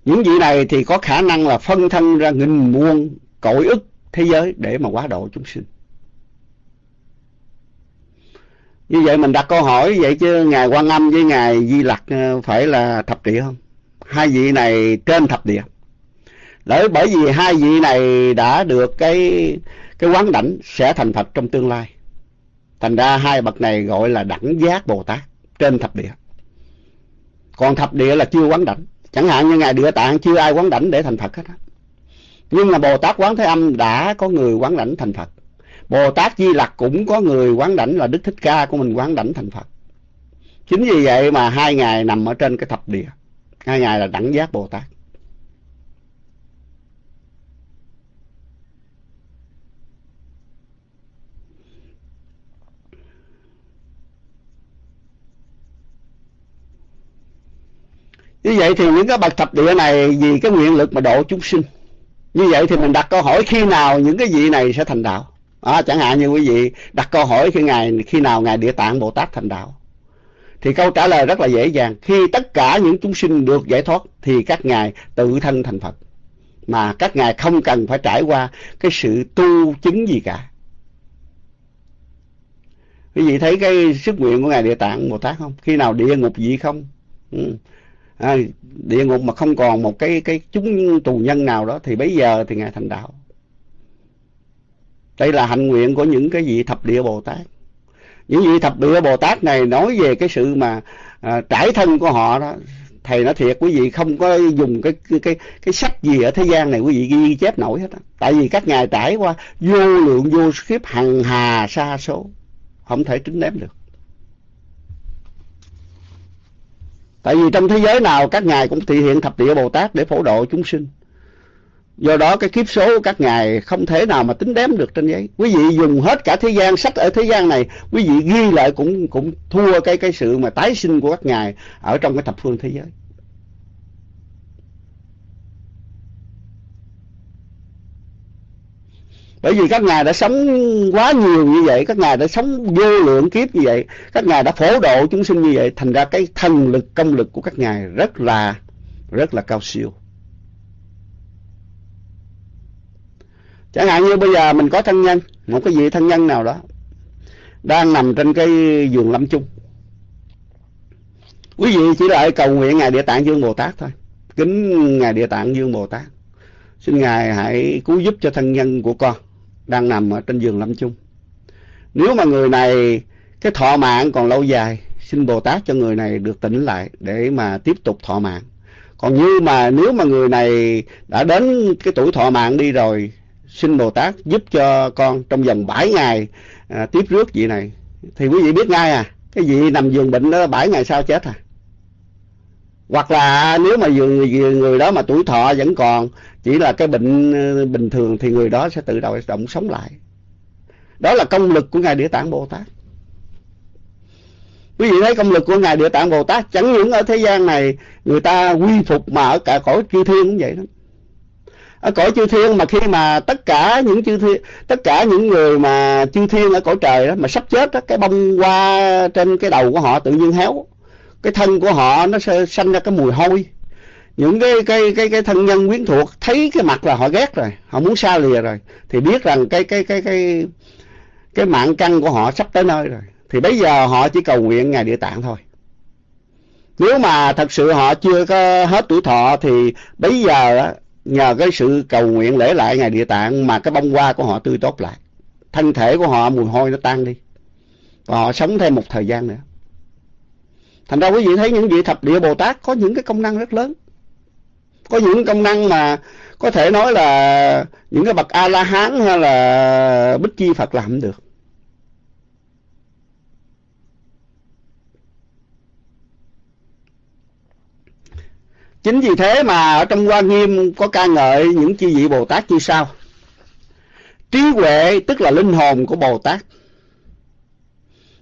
Speaker 1: những vị này thì có khả năng là phân thân ra nghìn muôn cõi ức thế giới để mà quá độ chúng sinh. Như vậy mình đặt câu hỏi vậy chứ ngài quan âm với ngài di lặc ờ, phải là thập địa không hai vị này trên thập địa Lỡ bởi vì hai vị này đã được cái cái quán đảnh sẽ thành Phật trong tương lai. Thành ra hai bậc này gọi là đẳng giác Bồ Tát trên thập địa. Còn thập địa là chưa quán đảnh. Chẳng hạn như Ngài Địa Tạng chưa ai quán đảnh để thành Phật hết á. Nhưng mà Bồ Tát Quán Thế Âm đã có người quán đảnh thành Phật. Bồ Tát Di Lặc cũng có người quán đảnh là Đức Thích Ca của mình quán đảnh thành Phật. Chính vì vậy mà hai ngài nằm ở trên cái thập địa. Hai ngài là đẳng giác Bồ Tát. Như vậy thì những cái bậc thập địa này vì cái nguyện lực mà độ chúng sinh. Như vậy thì mình đặt câu hỏi khi nào những cái vị này sẽ thành đạo. À, chẳng hạn như quý vị đặt câu hỏi khi ngài khi nào ngài địa tạng bồ tát thành đạo? Thì câu trả lời rất là dễ dàng. Khi tất cả những chúng sinh được giải thoát thì các ngài tự thân thành phật. Mà các ngài không cần phải trải qua cái sự tu chứng gì cả. Quý vị thấy cái sức nguyện của ngài địa tạng bồ tát không? Khi nào địa ngục gì không? Ừ. à, địa ngục mà không còn một cái cái chúng tù nhân nào đó thì bây giờ thì ngài thành đạo đây là hạnh nguyện của những cái vị thập địa Bồ Tát. Những vị thập địa Bồ Tát này nói về cái sự mà à, trải thân của họ đó. Thầy nói thiệt quý vị không có dùng cái cái cái, cái sách gì ở thế gian này quý vị ghi chép nổi hết Đó. Tại vì các ngài trải qua vô lượng vô khiếp hằng hà xa số. Không thể tính đếm được. Tại vì trong thế giới nào các ngài cũng thị hiện thập địa Bồ Tát để phổ độ chúng sinh. Do đó cái kiếp số của các ngài không thể nào mà tính đếm được trên giấy. Quý vị dùng hết cả thế gian, sách ở thế gian này, quý vị ghi lại cũng cũng thua cái cái sự mà tái sinh của các ngài ở trong cái thập phương thế giới. bởi vì các ngài đã sống quá nhiều như vậy các ngài đã sống vô lượng kiếp như vậy các ngài đã phổ độ chúng sinh như vậy thành ra cái thần lực công lực của các ngài rất là rất là cao siêu chẳng hạn như bây giờ mình có thân nhân, một cái vị thân nhân nào đó, đang nằm trên cái giường lâm chung. Quý vị chỉ lại cầu nguyện ngài địa tạng dương bồ tát thôi. Kính ngài địa tạng dương bồ tát. Xin ngài hãy cứu giúp cho thân nhân của con đang nằm ở trên giường lâm chung. Nếu mà người này, cái thọ mạng còn lâu dài, xin bồ tát cho người này được tỉnh lại để mà tiếp tục thọ mạng. Còn như mà nếu mà người này đã đến cái tuổi thọ mạng đi rồi xin bồ tát giúp cho con trong vòng 7 ngày à, tiếp rước vị này. Thì quý vị biết ngay à cái vị nằm giường bệnh đó 7 ngày sau chết à. Hoặc là nếu mà người, người đó mà tuổi thọ vẫn còn chỉ là cái bệnh à, bình thường thì người đó sẽ tự động, động sống lại. Đó là công lực của ngài địa tạng bồ tát. Quý vị thấy công lực của ngài địa tạng bồ tát chẳng những ở thế gian này người ta quy phục mà ở cả cõi chư thiên cũng vậy đó ở cõi chư thiên mà khi mà tất cả những chư thiên tất cả những người mà chư thiên ở cõi trời đó mà sắp chết đó, cái bông hoa trên cái đầu của họ tự nhiên héo. Cái thân của họ nó sẽ sanh ra cái mùi hôi. Những cái cái cái cái thân nhân quyến thuộc thấy cái mặt là họ ghét rồi họ muốn xa lìa rồi thì biết rằng cái cái cái cái cái mạng căn của họ sắp tới nơi rồi. Thì bây giờ họ chỉ cầu nguyện ngài địa tạng thôi. Nếu mà thật sự họ chưa có hết tuổi thọ thì bây giờ nhờ cái sự cầu nguyện lễ lại ngài địa tạng mà cái bông hoa của họ tươi tốt lại. Thân thể của họ, mùi hôi nó tan đi. Và họ sống thêm một thời gian nữa. Thành ra quý vị thấy những vị thập địa bồ tát có những cái công năng rất lớn. Có những công năng mà có thể nói là những cái bậc a la hán hay là bích chi phật làm được. Chính vì thế mà ở trong quan nghiêm có ca ngợi những chi vị bồ tát như sau. Trí huệ tức là linh hồn của bồ tát.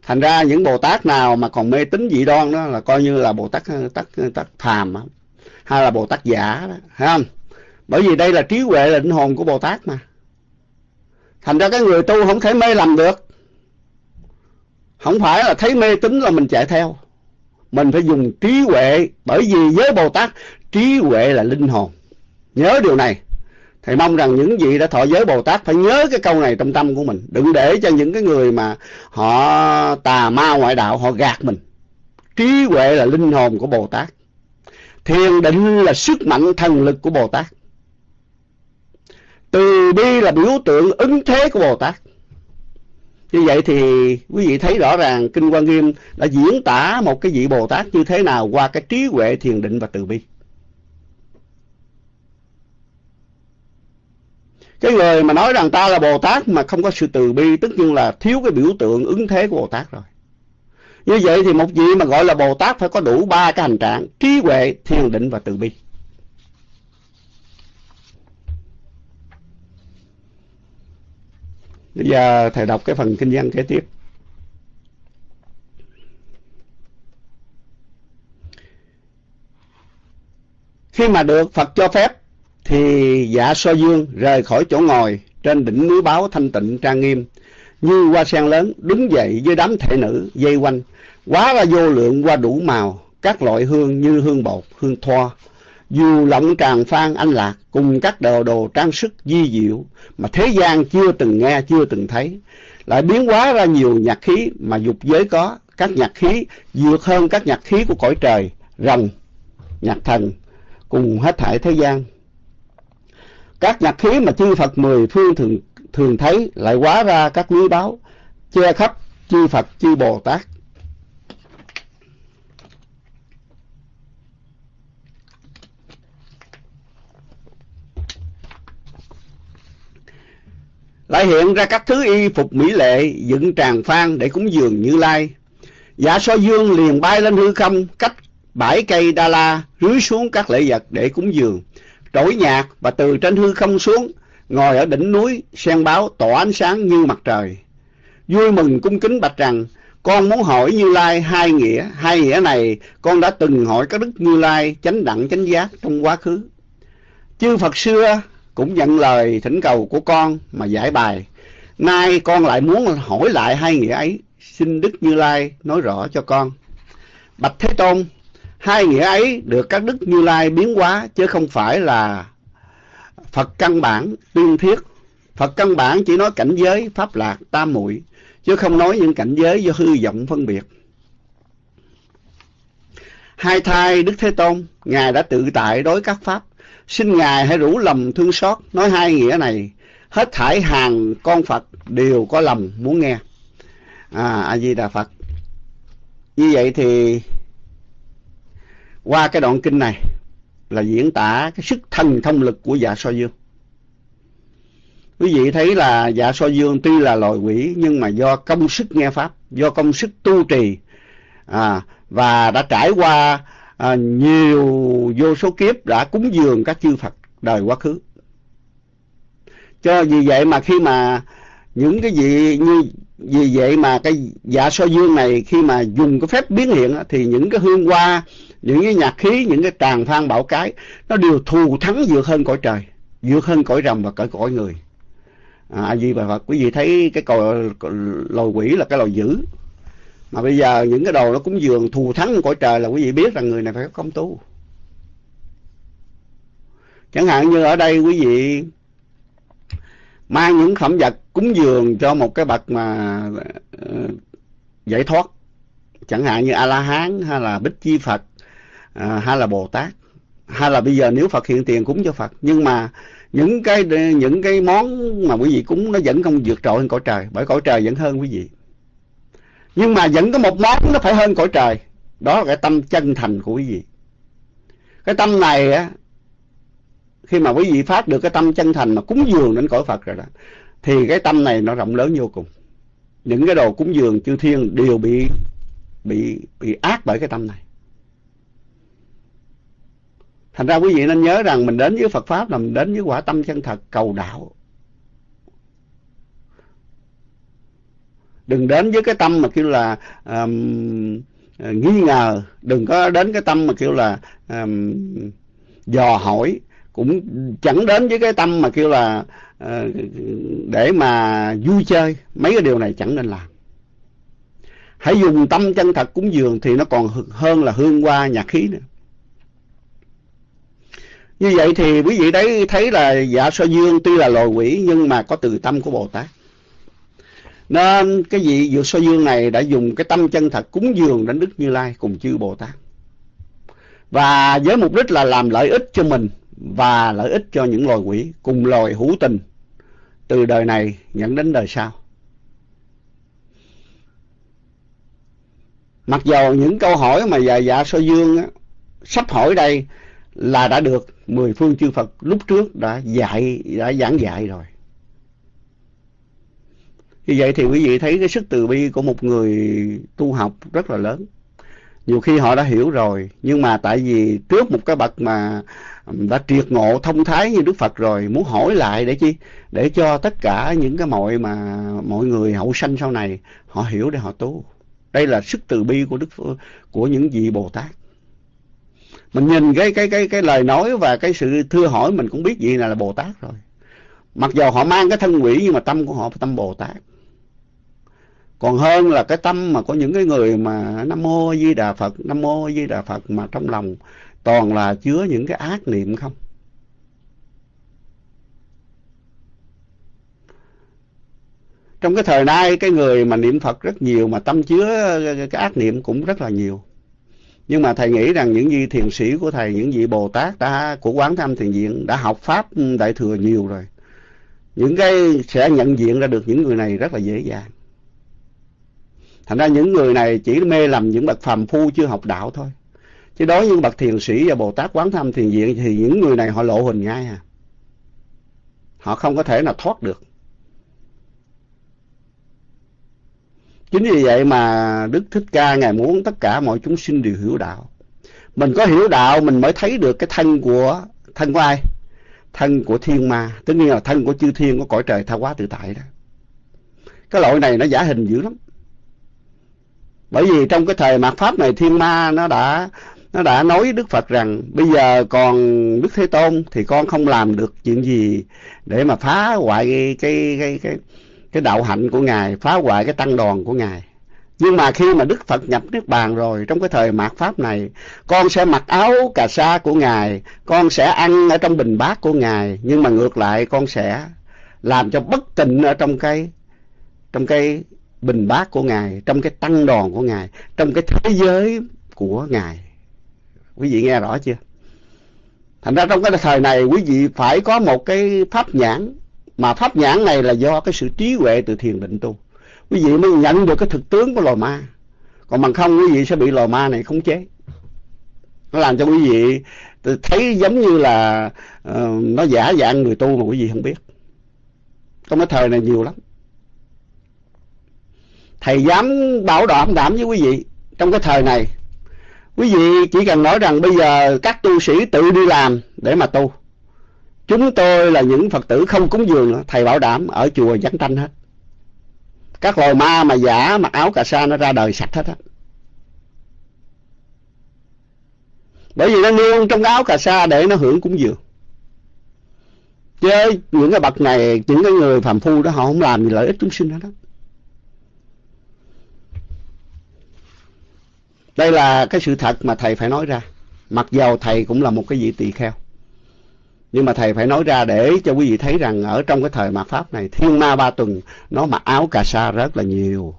Speaker 1: Thành ra những bồ tát nào mà còn mê tín dị đoan đó là coi như là bồ tát tát tát phàm hay là bồ tát giả đó, thấy không? Bởi vì đây là trí huệ, là linh hồn của bồ tát mà. Thành ra cái người tu không thể mê lầm được. Không phải là thấy mê tín là mình chạy theo. Mình phải dùng trí huệ bởi vì với bồ tát trí huệ là linh hồn. Nhớ điều này, thầy mong rằng những vị đã thọ giới bồ tát phải nhớ cái câu này trong tâm của mình. Đừng để cho những cái người mà họ tà ma ngoại đạo họ gạt mình. Trí huệ là linh hồn của bồ tát. Thiền định là sức mạnh thần lực của bồ tát. Từ bi là biểu tượng ứng thế của bồ tát. Như vậy thì quý vị thấy rõ ràng kinh quan nghiêm đã diễn tả một cái vị bồ tát như thế nào qua cái trí huệ thiền định và từ bi. Cái người mà nói rằng ta là bồ tát mà không có sự từ bi tất nhiên là thiếu cái biểu tượng ứng thế của bồ tát rồi. Như vậy thì một vị mà gọi là bồ tát phải có đủ ba cái hành trạng, trí huệ, thiền định và từ bi. Bây giờ thầy đọc cái phần kinh văn kế tiếp. Khi mà được phật cho phép thì dạ so dương rời khỏi chỗ ngồi trên đỉnh núi báo thanh tịnh trang nghiêm. Như hoa sen lớn đứng dậy với đám thể nữ dây quanh. Quá ra vô lượng qua đủ màu. Các loại hương như hương bột, hương thoa. Dù lộng tràng phan anh lạc cùng các đồ đồ trang sức di diệu mà thế gian chưa từng nghe, chưa từng thấy. Lại biến hóa ra nhiều nhạc khí mà dục giới có. Các nhạc khí, vượt hơn các nhạc khí của cõi trời. Rồng, nhạc thần, cùng hết thảy thế gian các nhạc khí mà chư Phật mười phương thường thường thấy lại hóa ra các quý báo che khắp chư Phật, chư Bồ Tát lại hiện ra các thứ y phục mỹ lệ, dựng tràng phan để cúng dường như lai. Giả so dương liền bay lên hư không, cách bãi cây đa la, rưới xuống các lễ vật để cúng dường trỗi nhạc và từ trên hư không xuống ngồi ở đỉnh núi sen báo tỏ ánh sáng như mặt trời vui mừng cung kính bạch rằng con muốn hỏi như lai hai nghĩa hai nghĩa này con đã từng hỏi các đức như lai chánh đẳng chánh giác trong quá khứ chư phật xưa cũng nhận lời thỉnh cầu của con mà giải bài. Nay con lại muốn hỏi lại hai nghĩa ấy, xin Đức Như Lai nói rõ cho con. Bạch Thế Tôn, hai nghĩa ấy được các Đức Như Lai biến hóa chứ không phải là Phật căn bản tuyên thiết. Phật căn bản chỉ nói cảnh giới pháp lạc tam muội chứ không nói những cảnh giới do hư vọng phân biệt. Hai thai Đức Thế Tôn, Ngài đã tự tại đối các pháp. Xin Ngài hãy rủ lòng thương xót, nói hai nghĩa này. Hết thải hàng con Phật đều có lòng muốn nghe. À, A-di-đà Phật. Như vậy thì qua cái đoạn kinh này là diễn tả cái sức thần thông lực của dạ so dương. Quý vị thấy là dạ so dương tuy là loài quỷ nhưng mà do công sức nghe Pháp, do công sức tu trì à, và đã trải qua à, nhiều vô số kiếp đã cúng dường các chư Phật đời quá khứ. Cho vì vậy mà khi mà những cái gì như vì vậy mà cái dạ so dương này khi mà dùng cái phép biến hiện thì những cái hương hoa, những cái nhạc khí, những cái tràng than bảo cái nó đều thù thắng vượt hơn cõi trời, vượt hơn cõi rồng và cõi cõi người. À, a di bà Phật, quý vị thấy cái còi lồi quỷ là cái lồi dữ. Mà bây giờ những cái đồ nó cúng dường thù thắng cõi trời là quý vị biết rằng người này phải có công tu. Chẳng hạn như ở đây quý vị mang những phẩm vật cúng dường cho một cái bậc mà uh, giải thoát. Chẳng hạn như a la hán hay là bích chi phật uh, hay là bồ tát hay là bây giờ nếu phật hiện tiền cúng cho phật. Nhưng mà những cái những cái món mà quý vị cúng nó vẫn không vượt trội hơn cõi trời. Bởi cõi trời vẫn hơn quý vị. Nhưng mà vẫn có một món nó phải hơn cõi trời. Đó là cái tâm chân thành của quý vị. Cái tâm này á khi mà quý vị phát được cái tâm chân thành mà cúng dường đến cõi Phật rồi đó thì cái tâm này nó rộng lớn vô cùng. Những cái đồ cúng dường chư thiên đều bị bị bị ác bởi cái tâm này. Thành ra quý vị nên nhớ rằng mình đến với Phật pháp là mình đến với quả tâm chân thật cầu đạo. Đừng đến với cái tâm mà kêu là um, nghi ngờ. Đừng có đến cái tâm mà kêu là um, dò hỏi cũng chẳng đến với cái tâm mà kêu là uh, để mà vui chơi. Mấy cái điều này chẳng nên làm. Hãy dùng tâm chân thật cúng dường thì nó còn hơn là hương hoa nhạc khí nữa. Như vậy thì quý vị đấy thấy là dạ so dương tuy là loài quỷ nhưng mà có từ tâm của bồ tát. Nên cái vị dược so dương này đã dùng cái tâm chân thật cúng dường đến đức như lai cùng chư bồ tát. Và với mục đích là làm lợi ích cho mình và lợi ích cho những loài quỷ cùng loài hữu tình từ đời này nhận đến đời sau. Mặc dù những câu hỏi mà dạ dạ soi dương á, sắp hỏi đây là đã được mười phương chư Phật lúc trước đã dạy, đã giảng dạy rồi. Như vậy thì quý vị thấy cái sức từ bi của một người tu học rất là lớn. Nhiều khi họ đã hiểu rồi, nhưng mà tại vì trước một cái bậc mà đã triệt ngộ thông thái như Đức Phật rồi muốn hỏi lại để chi? Để cho tất cả những cái mọi mà mọi người hậu sanh sau này họ hiểu để họ tu. Đây là sức từ bi của Đức của những vị Bồ Tát. Mình nhìn cái cái cái cái lời nói và cái sự thưa hỏi mình cũng biết gì là, là Bồ Tát rồi. Mặc dù họ mang cái thân quỷ nhưng mà tâm của họ là tâm Bồ Tát. Còn hơn là cái tâm mà có những cái người mà Nam Mô Di Đà Phật Nam Mô Di Đà Phật mà trong lòng toàn là chứa những cái ác niệm không? Trong cái thời nay, cái người mà niệm Phật rất nhiều, mà tâm chứa cái ác niệm cũng rất là nhiều. Nhưng mà thầy nghĩ rằng những vị thiền sĩ của thầy, những vị Bồ Tát đã, của quán tham thiền viện đã học pháp đại thừa nhiều rồi. Những cái sẽ nhận diện ra được những người này rất là dễ dàng. Thành ra những người này chỉ mê lầm những bậc phàm phu chưa học đạo thôi chứ đối với bậc thiền sĩ và bồ tát quán thâm thiền viện thì những người này họ lộ hình ngay à. Họ không có thể nào thoát được. Chính vì vậy mà đức thích ca ngài muốn tất cả mọi chúng sinh đều hiểu đạo. Mình có hiểu đạo mình mới thấy được cái thân của thân của ai? Thân của thiên ma. Tất nhiên là thân của chư thiên, của cõi trời, tha hóa tự tại đó. Cái loại này nó giả hình dữ lắm. Bởi vì trong cái thời mạt pháp này thiên ma nó đã nó đã nói với Đức Phật rằng bây giờ còn Đức Thế Tôn thì con không làm được chuyện gì để mà phá hoại cái cái cái cái, cái đạo hạnh của ngài, phá hoại cái tăng đoàn của ngài. Nhưng mà khi mà Đức Phật nhập Niết Bàn rồi, trong cái thời mạt Pháp này, con sẽ mặc áo cà sa của Ngài, con sẽ ăn ở trong bình bát của Ngài, nhưng mà ngược lại con sẽ làm cho bất tịnh ở trong cái trong cái bình bát của Ngài, trong cái tăng đoàn của Ngài, trong cái thế giới của Ngài. Quý vị nghe rõ chưa? Thành ra trong cái thời này quý vị phải có một cái pháp nhãn, mà pháp nhãn này là do cái sự trí huệ từ thiền định tu. Quý vị mới nhận được cái thực tướng của loài ma. Còn bằng không quý vị sẽ bị loài ma này khống chế. Nó làm cho quý vị thấy giống như là uh, nó giả dạng người tu mà quý vị không biết. Trong cái thời này nhiều lắm. Thầy dám bảo đảm đảm với quý vị. Trong cái thời này quý vị chỉ cần nói rằng bây giờ các tu sĩ tự đi làm để mà tu. Chúng tôi là những phật tử không cúng dường nữa, thầy bảo đảm ở chùa vắng tranh hết. Các loài ma mà giả mặc áo cà sa nó ra đời sạch hết á. Bởi vì nó nương trong áo cà sa để nó hưởng cúng dường. Chứ những cái bậc này, những cái người phàm phu đó, họ không làm gì lợi ích chúng sinh hết đó đây là cái sự thật mà thầy phải nói ra. Mặc dầu thầy cũng là một cái vị tỳ kheo. Nhưng mà thầy phải nói ra để cho quý vị thấy rằng ở trong cái thời mạt pháp này thiên ma ba tuần nó mặc áo cà sa rất là nhiều.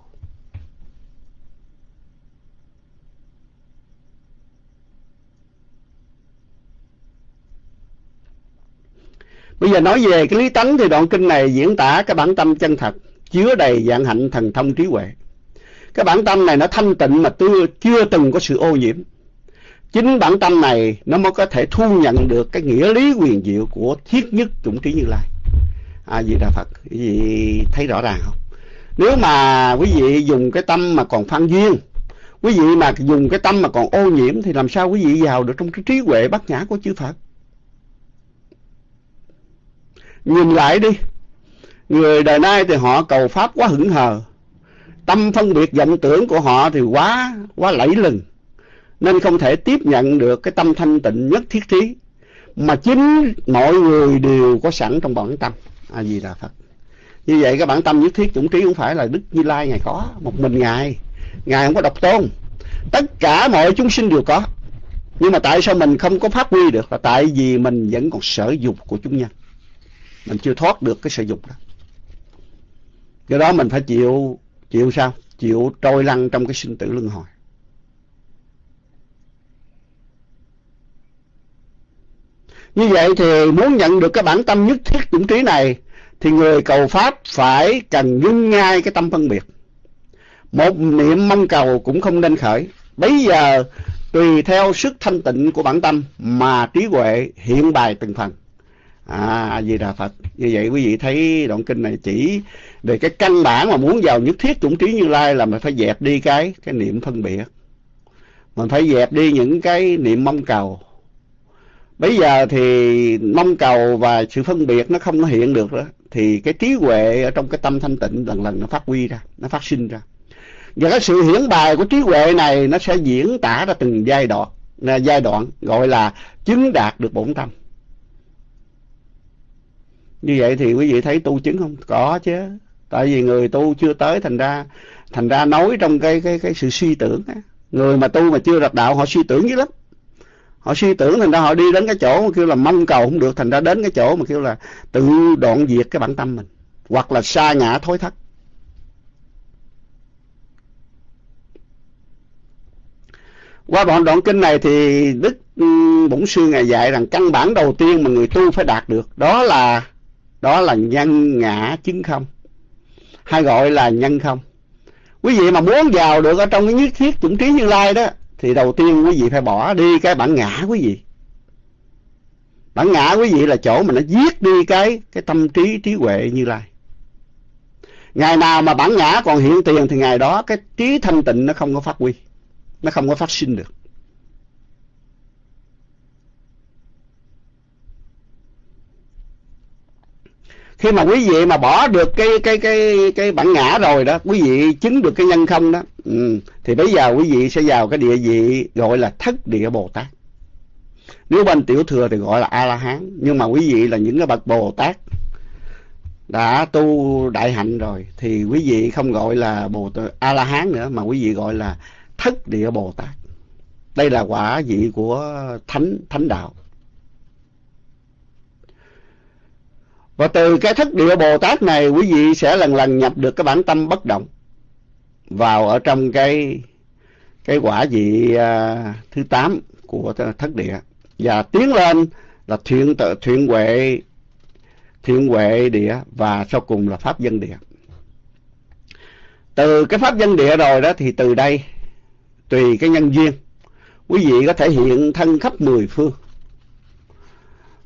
Speaker 1: Bây giờ nói về cái lý tánh thì đoạn kinh này diễn tả cái bản tâm chân thật, chứa đầy dạng hạnh thần thông trí huệ. Cái bản tâm này nó thanh tịnh mà chưa từng có sự ô nhiễm. Chính bản tâm này nó mới có thể thu nhận được cái nghĩa lý quyền diệu của thiết nhất chủng trí Như Lai. À, Di Đà Phật, quý vị thấy rõ ràng không? Nếu mà quý vị dùng cái tâm mà còn phan duyên, quý vị mà dùng cái tâm mà còn ô nhiễm thì làm sao quý vị vào được trong cái trí huệ bát nhã của chư Phật? Nhìn lại đi, người đời nay thì họ cầu Pháp quá hững hờ, tâm phân biệt vọng tưởng của họ thì quá quá lẫy lừng. Nên không thể tiếp nhận được cái tâm thanh tịnh nhất thiết trí mà chính mọi người đều có sẵn trong bản tâm. A di đà phật. Như vậy cái bản tâm nhất thiết chủng trí không phải là đức như lai ngài có, một mình ngài. Ngài không có độc tôn. Tất cả mọi chúng sinh đều có. Nhưng mà tại sao mình không có phát huy được là tại vì mình vẫn còn sở dục của chúng nhân. Mình chưa thoát được cái sở dục đó. Do đó mình phải chịu chịu sao chịu trôi lăn trong cái sinh tử luân hồi Như vậy thì muốn nhận được cái bản tâm nhất thiết chủng trí này thì người cầu Pháp phải cần ngưng ngay cái tâm phân biệt. Một niệm mong cầu cũng không nên khởi. Bây giờ tùy theo sức thanh tịnh của bản tâm mà trí huệ hiện bài từng phần. À, Di Đà Phật. Như vậy quý vị thấy đoạn kinh này chỉ về cái căn bản mà muốn vào nhất thiết chủng trí như lai là mình phải dẹp đi cái cái niệm phân biệt. Mình phải dẹp đi những cái niệm mong cầu. Bây giờ thì mong cầu và sự phân biệt nó không hiện được đó, thì cái trí huệ ở trong cái tâm thanh tịnh lần lần nó phát huy ra, nó phát sinh ra. Và cái sự hiển bài của trí huệ này nó sẽ diễn tả ra từng giai đoạn à, giai đoạn gọi là chứng đạt được bổn tâm. Như vậy thì quý vị thấy tu chứng không? Có chứ tại vì người tu chưa tới, thành ra thành ra nói trong cái cái cái sự suy tưởng á. Người mà tu mà chưa đạt đạo, họ suy tưởng dữ lắm. Họ suy tưởng thành ra họ đi đến cái chỗ mà kêu là mong cầu không được, thành ra đến cái chỗ mà kêu là tự đoạn diệt cái bản tâm mình, hoặc là xa ngã thối thất qua đoạn đoạn kinh này thì đức bổn sư ngài dạy rằng căn bản đầu tiên mà người tu phải đạt được, đó là đó là nhân ngã chứng không hay gọi là nhân không? Quý vị mà muốn vào được ở trong cái nhất thiết chủng trí như lai đó, thì đầu tiên quý vị phải bỏ đi cái bản ngã quý vị. Bản ngã quý vị là chỗ mà nó giết đi cái cái tâm trí trí huệ như lai. Ngày nào mà bản ngã còn hiện tiền thì ngày đó cái trí thanh tịnh nó không có phát huy, nó không có phát sinh được. Khi mà quý vị mà bỏ được cái cái cái cái bản ngã rồi đó quý vị chứng được cái nhân không đó ừ, thì bây giờ quý vị sẽ vào cái địa vị gọi là thất địa bồ tát. Nếu bên tiểu thừa thì gọi là a la hán nhưng mà quý vị là những cái bậc bồ tát đã tu đại hạnh rồi thì quý vị không gọi là bồ a la hán nữa mà quý vị gọi là thất địa bồ tát. Đây là quả vị của thánh thánh đạo. Và từ cái thất địa bồ tát này quý vị sẽ lần lần nhập được cái bản tâm bất động vào ở trong cái cái quả vị uh, thứ tám của thất địa. Và tiến lên là thiện tự thiện huệ thiện huệ địa và sau cùng là pháp dân địa. Từ cái pháp dân địa rồi đó thì từ đây tùy cái nhân duyên quý vị có thể hiện thân khắp mười phương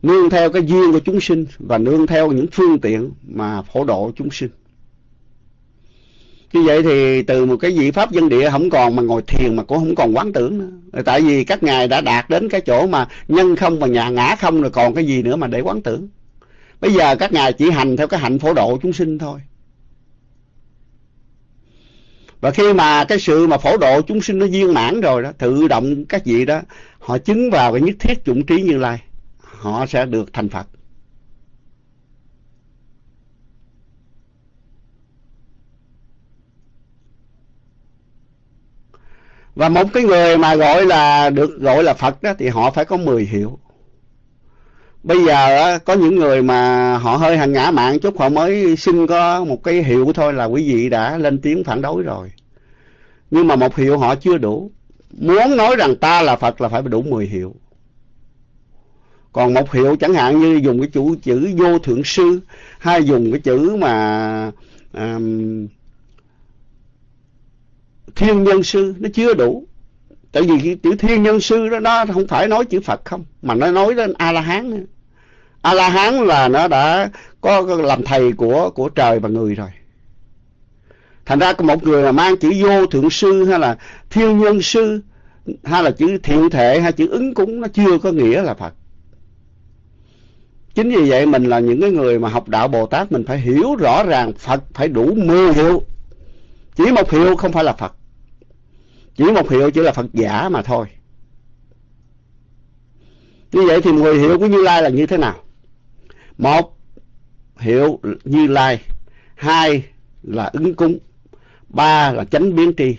Speaker 1: nương theo cái duyên của chúng sinh và nương theo những phương tiện mà phổ độ chúng sinh. Như vậy thì từ một cái vị pháp dân địa không còn mà ngồi thiền mà cũng không còn quán tưởng nữa. Tại vì các ngài đã đạt đến cái chỗ mà nhân không và nhà ngã không rồi còn cái gì nữa mà để quán tưởng. Bây giờ các ngài chỉ hành theo cái hạnh phổ độ chúng sinh thôi. Và khi mà cái sự mà phổ độ chúng sinh nó viên mãn rồi đó, tự động các vị đó, họ chứng vào cái nhất thiết chủng trí như lai họ sẽ được thành phật. Và một cái người mà gọi là được gọi là phật đó, thì họ phải có mười hiệu. Bây giờ có những người mà họ hơi hành ngã mạng chút, họ mới xin có một cái hiệu thôi là quý vị đã lên tiếng phản đối rồi. Nhưng mà một hiệu họ chưa đủ. Muốn nói rằng ta là phật là phải đủ mười hiệu còn một hiệu chẳng hạn như dùng cái chữ chữ vô thượng sư hay dùng cái chữ mà um, thiên nhân sư nó chưa đủ. Tại vì cái chữ thiên nhân sư đó nó không phải nói chữ phật không mà nó nói đến a la hán nữa a la hán là nó đã có làm thầy của của trời và người rồi. Thành ra một người mà mang chữ vô thượng sư hay là thiên nhân sư hay là chữ thiện thể hay chữ ứng cúng nó chưa có nghĩa là phật chính vì vậy mình là những cái người mà học đạo bồ tát mình phải hiểu rõ ràng phật phải đủ mười hiệu. Chỉ một hiệu không phải là phật. Chỉ một hiệu chỉ là phật giả mà thôi. Như vậy thì mười hiệu của như lai là như thế nào? Một hiệu như lai, hai là ứng cúng, ba là chánh biến tri,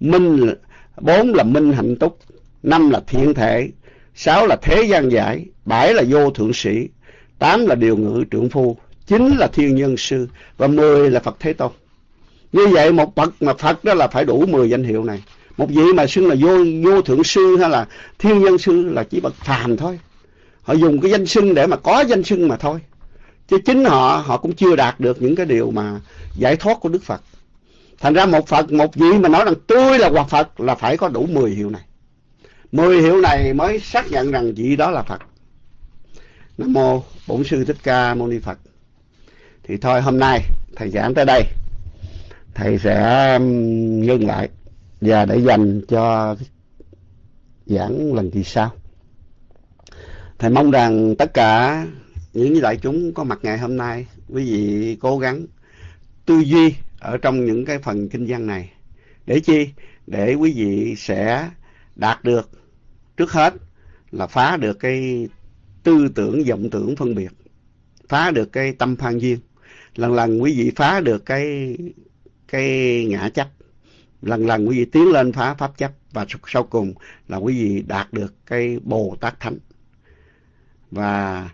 Speaker 1: minh bốn là minh hạnh túc, năm là thiện thể, sáu là thế gian giải, bảy là vô thượng sĩ tám là điều ngự trưởng phu, chín là thiên nhân sư, và mười là phật thế tôn. Như vậy một bậc mà phật đó là phải đủ mười danh hiệu này. Một vị mà xưng là vô vô thượng sư hay là thiên nhân sư là chỉ bậc phàm thôi. Họ dùng cái danh xưng để mà có danh xưng mà thôi. Chứ chính họ họ cũng chưa đạt được những cái điều mà giải thoát của đức phật. Thành ra một phật, một vị mà nói rằng tôi là hòa phật là phải có đủ mười hiệu này. Mười hiệu này mới xác nhận rằng vị đó là phật nam mô bổn sư thích ca mâu ni phật. Thì thôi, hôm nay thầy giảng tới đây. Thầy sẽ um, ngưng lại và để dành cho giảng lần kỳ sau. Thầy mong rằng tất cả những đại chúng có mặt ngày hôm nay, quý vị cố gắng tư duy ở trong những cái phần kinh văn này. Để chi? Để quý vị sẽ đạt được trước hết là phá được cái tư tưởng, vọng tưởng phân biệt, phá được cái tâm phan duyên. Lần lần quý vị phá được cái cái ngã chấp, lần lần quý vị tiến lên phá pháp chấp, và sau cùng là quý vị đạt được cái bồ tát thánh. Và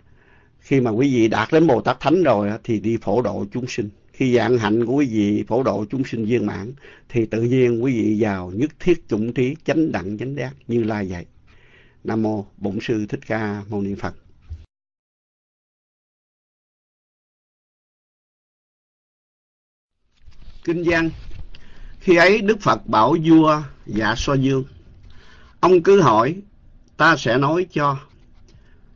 Speaker 1: khi mà quý vị đạt đến bồ tát thánh rồi thì đi phổ độ chúng sinh. Khi dạng hạnh của quý vị phổ độ chúng sinh viên mãn, thì tự nhiên quý vị vào nhất thiết chủng trí, chánh đẳng, chánh giác như lai vậy nam mô bổn sư thích ca mâu ni phật. Kinh văn khi ấy đức phật bảo vua dạ so dương, ông cứ hỏi, ta sẽ nói cho.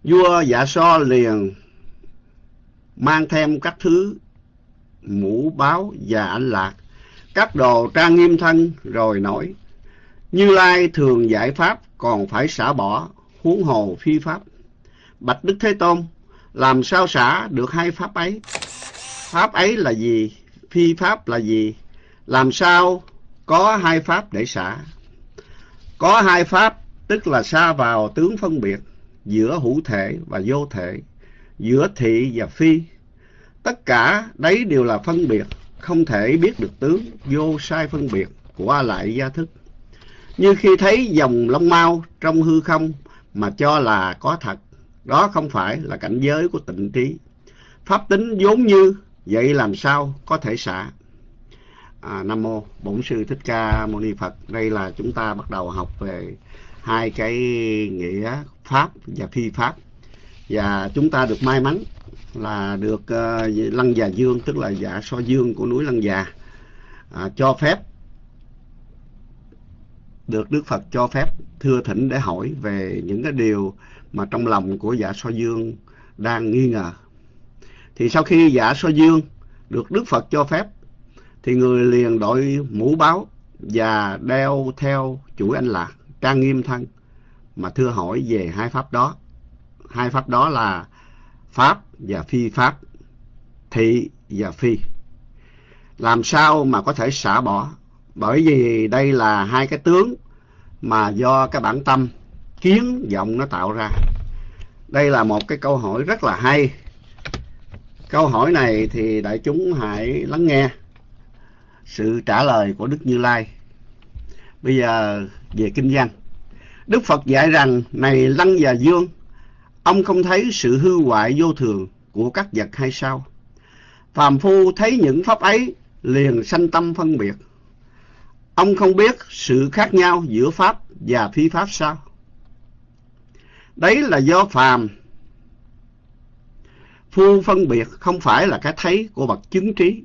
Speaker 1: Vua dạ so liền mang thêm các thứ mũ báo và ảnh lạc các đồ trang nghiêm thân rồi nói, như lai thường giải pháp còn phải xả bỏ huống hồ phi pháp. Bạch đức thế tôn, làm sao xả được hai pháp ấy? Pháp ấy là gì? Phi pháp là gì? Làm sao có hai pháp để xả? Có hai pháp, tức là xa vào tướng phân biệt giữa hữu thể và vô thể, giữa thị và phi. Tất cả đấy đều là phân biệt, không thể biết được tướng, vô sai phân biệt của a lại gia thức. Như khi thấy dòng lông mau trong hư không mà cho là có thật, đó không phải là cảnh giới của tịnh trí. Pháp tính vốn như vậy làm sao có thể xả? À, nam mô bổn sư thích ca mâu ni phật. Đây là chúng ta bắt đầu học về hai cái nghĩa pháp và phi pháp. Và chúng ta được may mắn là được uh, lăng già dương tức là dạ so dương của núi lăng già à, cho phép được đức phật cho phép thưa thỉnh để hỏi về những cái điều mà trong lòng của dạ so dương đang nghi ngờ thì sau khi dạ so dương, được đức phật cho phép, thì người liền đội mũ báo và đeo theo chuỗi anh lạc, trang nghiêm thân mà thưa hỏi về hai pháp đó. Hai pháp đó là pháp và phi pháp, thị và phi. Làm sao mà có thể xả bỏ? Bởi vì đây là hai cái tướng mà do cái bản tâm, kiến vọng nó tạo ra. Đây là một cái câu hỏi rất là hay câu hỏi này thì đại chúng hãy lắng nghe sự trả lời của đức như lai. Bây giờ về kinh văn. Đức phật dạy rằng, này lăng và dương, ông không thấy sự hư hoại vô thường của các vật hay sao? Phàm phu thấy những pháp ấy, liền sanh tâm phân biệt. Ông không biết sự khác nhau giữa pháp và phi pháp sao? Đấy là do phàm phu phân biệt không phải là cái thấy của bậc chứng trí.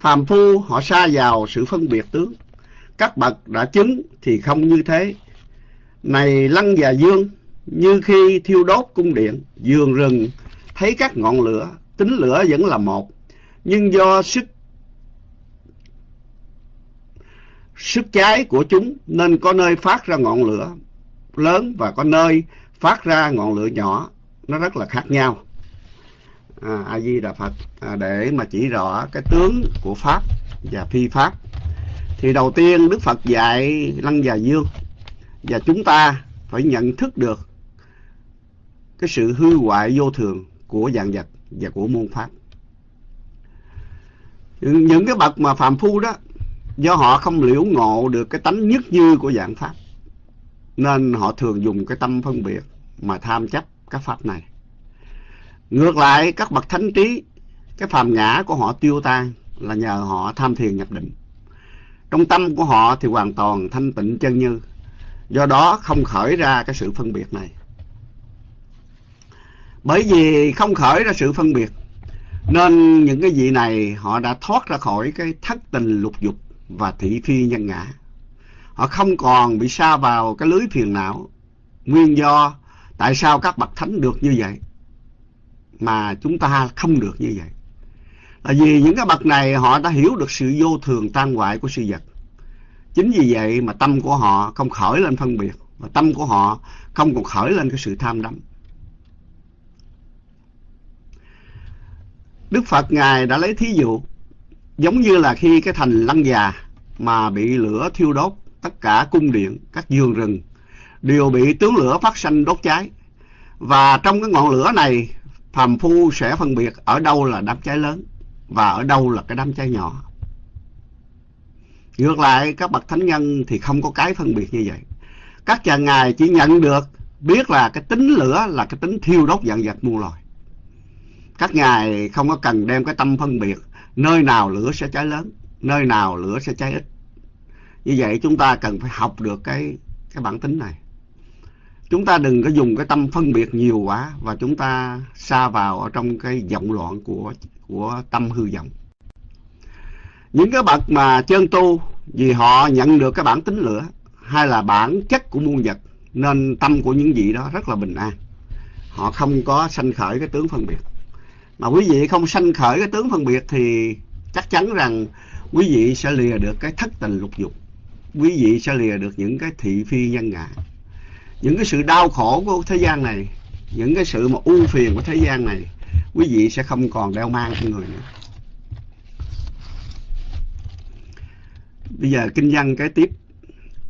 Speaker 1: Phàm phu họ xa vào sự phân biệt tướng. Các bậc đã chứng thì không như thế. Này lăng và dương, như khi thiêu đốt cung điện vườn rừng, thấy các ngọn lửa, tính lửa vẫn là một. Nhưng do sức sức cháy của chúng nên có nơi phát ra ngọn lửa lớn và có nơi phát ra ngọn lửa nhỏ. Nó rất là khác nhau à, a di đà phật. À, để mà chỉ rõ cái tướng của pháp và phi pháp. Thì đầu tiên đức phật dạy lăng và dương và chúng ta phải nhận thức được cái sự hư hoại vô thường của dạng vật và của môn pháp. Những cái bậc mà phàm phu đó do họ không liễu ngộ được cái tánh nhất như của dạng pháp nên họ thường dùng cái tâm phân biệt mà tham chấp các pháp này ngược lại, các bậc thánh trí, cái phàm ngã của họ tiêu tan là nhờ họ tham thiền nhập định. Trong tâm của họ thì hoàn toàn thanh tịnh chân như. Do đó không khởi ra cái sự phân biệt này. Bởi vì không khởi ra sự phân biệt, nên những cái vị này họ đã thoát ra khỏi cái thất tình lục dục và thị phi nhân ngã. Họ không còn bị sa vào cái lưới phiền não. Nguyên do tại sao các bậc thánh được như vậy? Mà chúng ta không được như vậy. Là vì những cái bậc này họ đã hiểu được sự vô thường tan hoại của sự vật. Chính vì vậy mà tâm của họ không khởi lên phân biệt và tâm của họ không còn khởi lên cái sự tham đắm. Đức Phật Ngài đã lấy thí dụ giống như là khi cái thành lăng già mà bị lửa thiêu đốt tất cả cung điện, các vườn rừng đều bị tướng lửa phát sanh đốt cháy. Và trong cái ngọn lửa này, phàm phu sẽ phân biệt ở đâu là đám cháy lớn và ở đâu là cái đám cháy nhỏ. Ngược lại, các bậc thánh nhân thì không có cái phân biệt như vậy. Các chàng ngài chỉ nhận được biết là cái tính lửa là cái tính thiêu đốt dạng vật muôn loài các ngài không có cần đem cái tâm phân biệt nơi nào lửa sẽ cháy lớn nơi nào lửa sẽ cháy ít như vậy chúng ta cần phải học được cái cái bản tính này chúng ta đừng có dùng cái tâm phân biệt nhiều quá và chúng ta xa vào ở trong cái vọng loạn của của tâm hư vọng. Những cái bậc mà chân tu vì họ nhận được cái bản tính lửa hay là bản chất của muôn vật, nên tâm của những vị đó rất là bình an. Họ không có sanh khởi cái tướng phân biệt. Mà quý vị không sanh khởi cái tướng phân biệt thì chắc chắn rằng quý vị sẽ lìa được cái thất tình lục dục. Quý vị sẽ lìa được những cái thị phi nhân ngã những cái sự đau khổ của thế gian này, những cái sự mà u phiền của thế gian này, quý vị sẽ không còn đeo mang trên người nữa. Bây giờ kinh văn cái tiếp.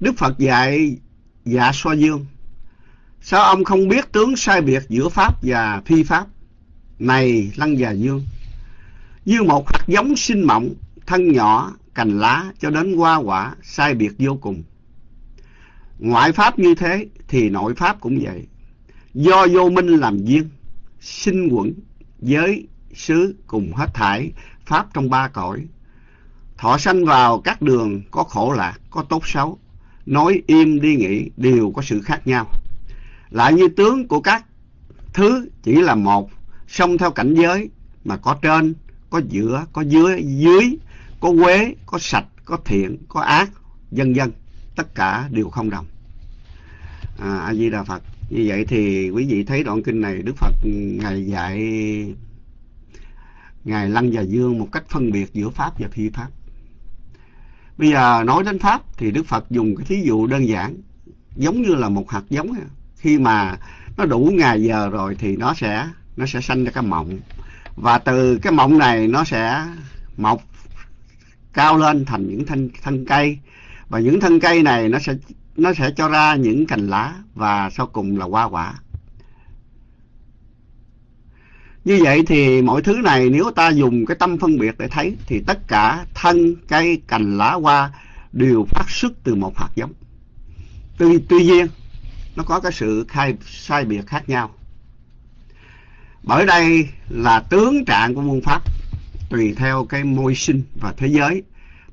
Speaker 1: Đức phật dạy dạ so dương, sao ông không biết tướng sai biệt giữa pháp và phi pháp? Này lăng già dương, như một hạt giống sinh mộng, thân nhỏ, cành lá, cho đến hoa quả sai biệt vô cùng ngoại pháp như thế thì nội pháp cũng vậy. Do vô minh làm duyên, sinh quẩn giới xứ cùng hết thải pháp trong ba cõi. Thọ sanh vào các đường có khổ lạc có tốt xấu, nói im đi nghĩ đều có sự khác nhau. Lại như tướng của các thứ chỉ là một, song theo cảnh giới mà có trên, có giữa, có dưới dưới, có quế, có sạch, có thiện, có ác, vân vân tất cả đều không đồng. À, a di đà phật. Như vậy thì quý vị thấy đoạn kinh này đức phật ngài dạy ngài lăng và dương một cách phân biệt giữa pháp và phi pháp. Bây giờ nói đến pháp thì đức phật dùng cái thí dụ đơn giản giống như là một hạt giống khi mà nó đủ ngày giờ rồi thì nó sẽ nó sẽ sanh ra cái mộng. Và từ cái mộng này nó sẽ mọc cao lên thành những thân thân cây và những thân cây này nó sẽ nó sẽ cho ra những cành lá và sau cùng là hoa quả. Như vậy thì mọi thứ này nếu ta dùng cái tâm phân biệt để thấy thì tất cả thân cây, cành lá, hoa đều phát xuất từ một hạt giống. Tuy tuy nhiên, nó có cái sự khai, sai biệt khác nhau. Bởi đây là tướng trạng của môn pháp, tùy theo cái môi sinh và thế giới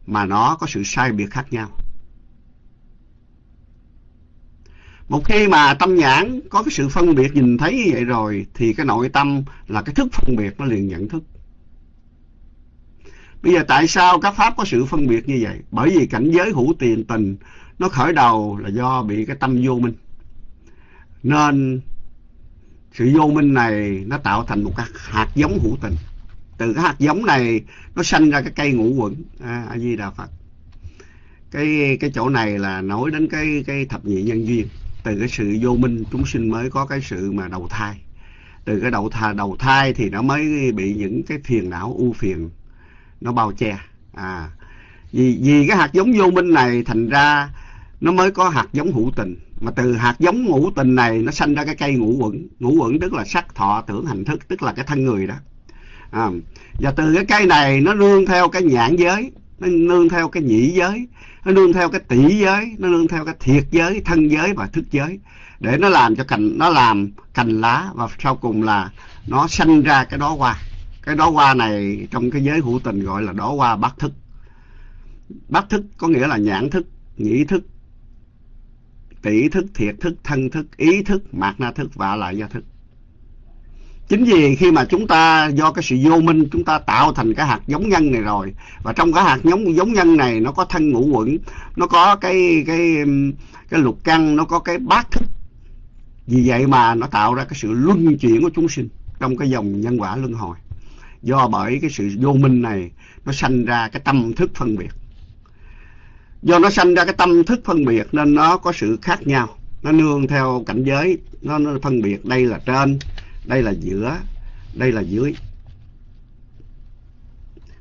Speaker 1: mà nó có sự sai biệt khác nhau. Một khi mà tâm nhãn có cái sự phân biệt nhìn thấy như vậy rồi thì cái nội tâm là cái thức phân biệt nó liền nhận thức. Bây giờ tại sao các pháp có sự phân biệt như vậy? Bởi vì cảnh giới hữu tiền tình nó khởi đầu là do bị cái tâm vô minh. Nên sự vô minh này nó tạo thành một cái hạt giống hữu tình. Từ cái hạt giống này nó sanh ra cái cây ngũ quẩn. À, A à, di đà phật. Cái cái chỗ này là nói đến cái cái thập nhị nhân duyên từ cái sự vô minh chúng sinh mới có cái sự mà đầu thai. Từ cái đầu thai đầu thai thì nó mới bị những cái phiền não ưu phiền nó bao che. À vì vì cái hạt giống vô minh này thành ra nó mới có hạt giống hữu tình. Mà từ hạt giống ngũ tình này nó sanh ra cái cây ngũ quẩn ngũ quẩn tức là sắc thọ tưởng hành thức tức là cái thân người đó. À, và từ cái cây này nó nương theo cái nhãn giới nó nương theo cái nhĩ giới nó nương theo cái tỷ giới, nó nương theo cái thiệt giới, thân giới và thức giới. Để nó làm cho cành, nó làm cành lá và sau cùng là nó sanh ra cái đó hoa. Cái đó hoa này trong cái giới hữu tình gọi là đó hoa bát thức. Bát thức có nghĩa là nhãn thức, nhĩ thức, tỷ thức, thiệt thức, thân thức, ý thức, mạt na thức và lại do thức chính vì khi mà chúng ta do cái sự vô minh chúng ta tạo thành cái hạt giống nhân này rồi và trong cái hạt giống giống nhân này nó có thân ngũ quẩn nó có cái cái cái lục căn nó có cái bát thức. Vì vậy mà nó tạo ra cái sự luân chuyển của chúng sinh trong cái dòng nhân quả luân hồi. Do bởi cái sự vô minh này nó sanh ra cái tâm thức phân biệt. Do nó sanh ra cái tâm thức phân biệt nên nó có sự khác nhau. Nó nương theo cảnh giới nó, nó phân biệt đây là trên đây là giữa, đây là dưới.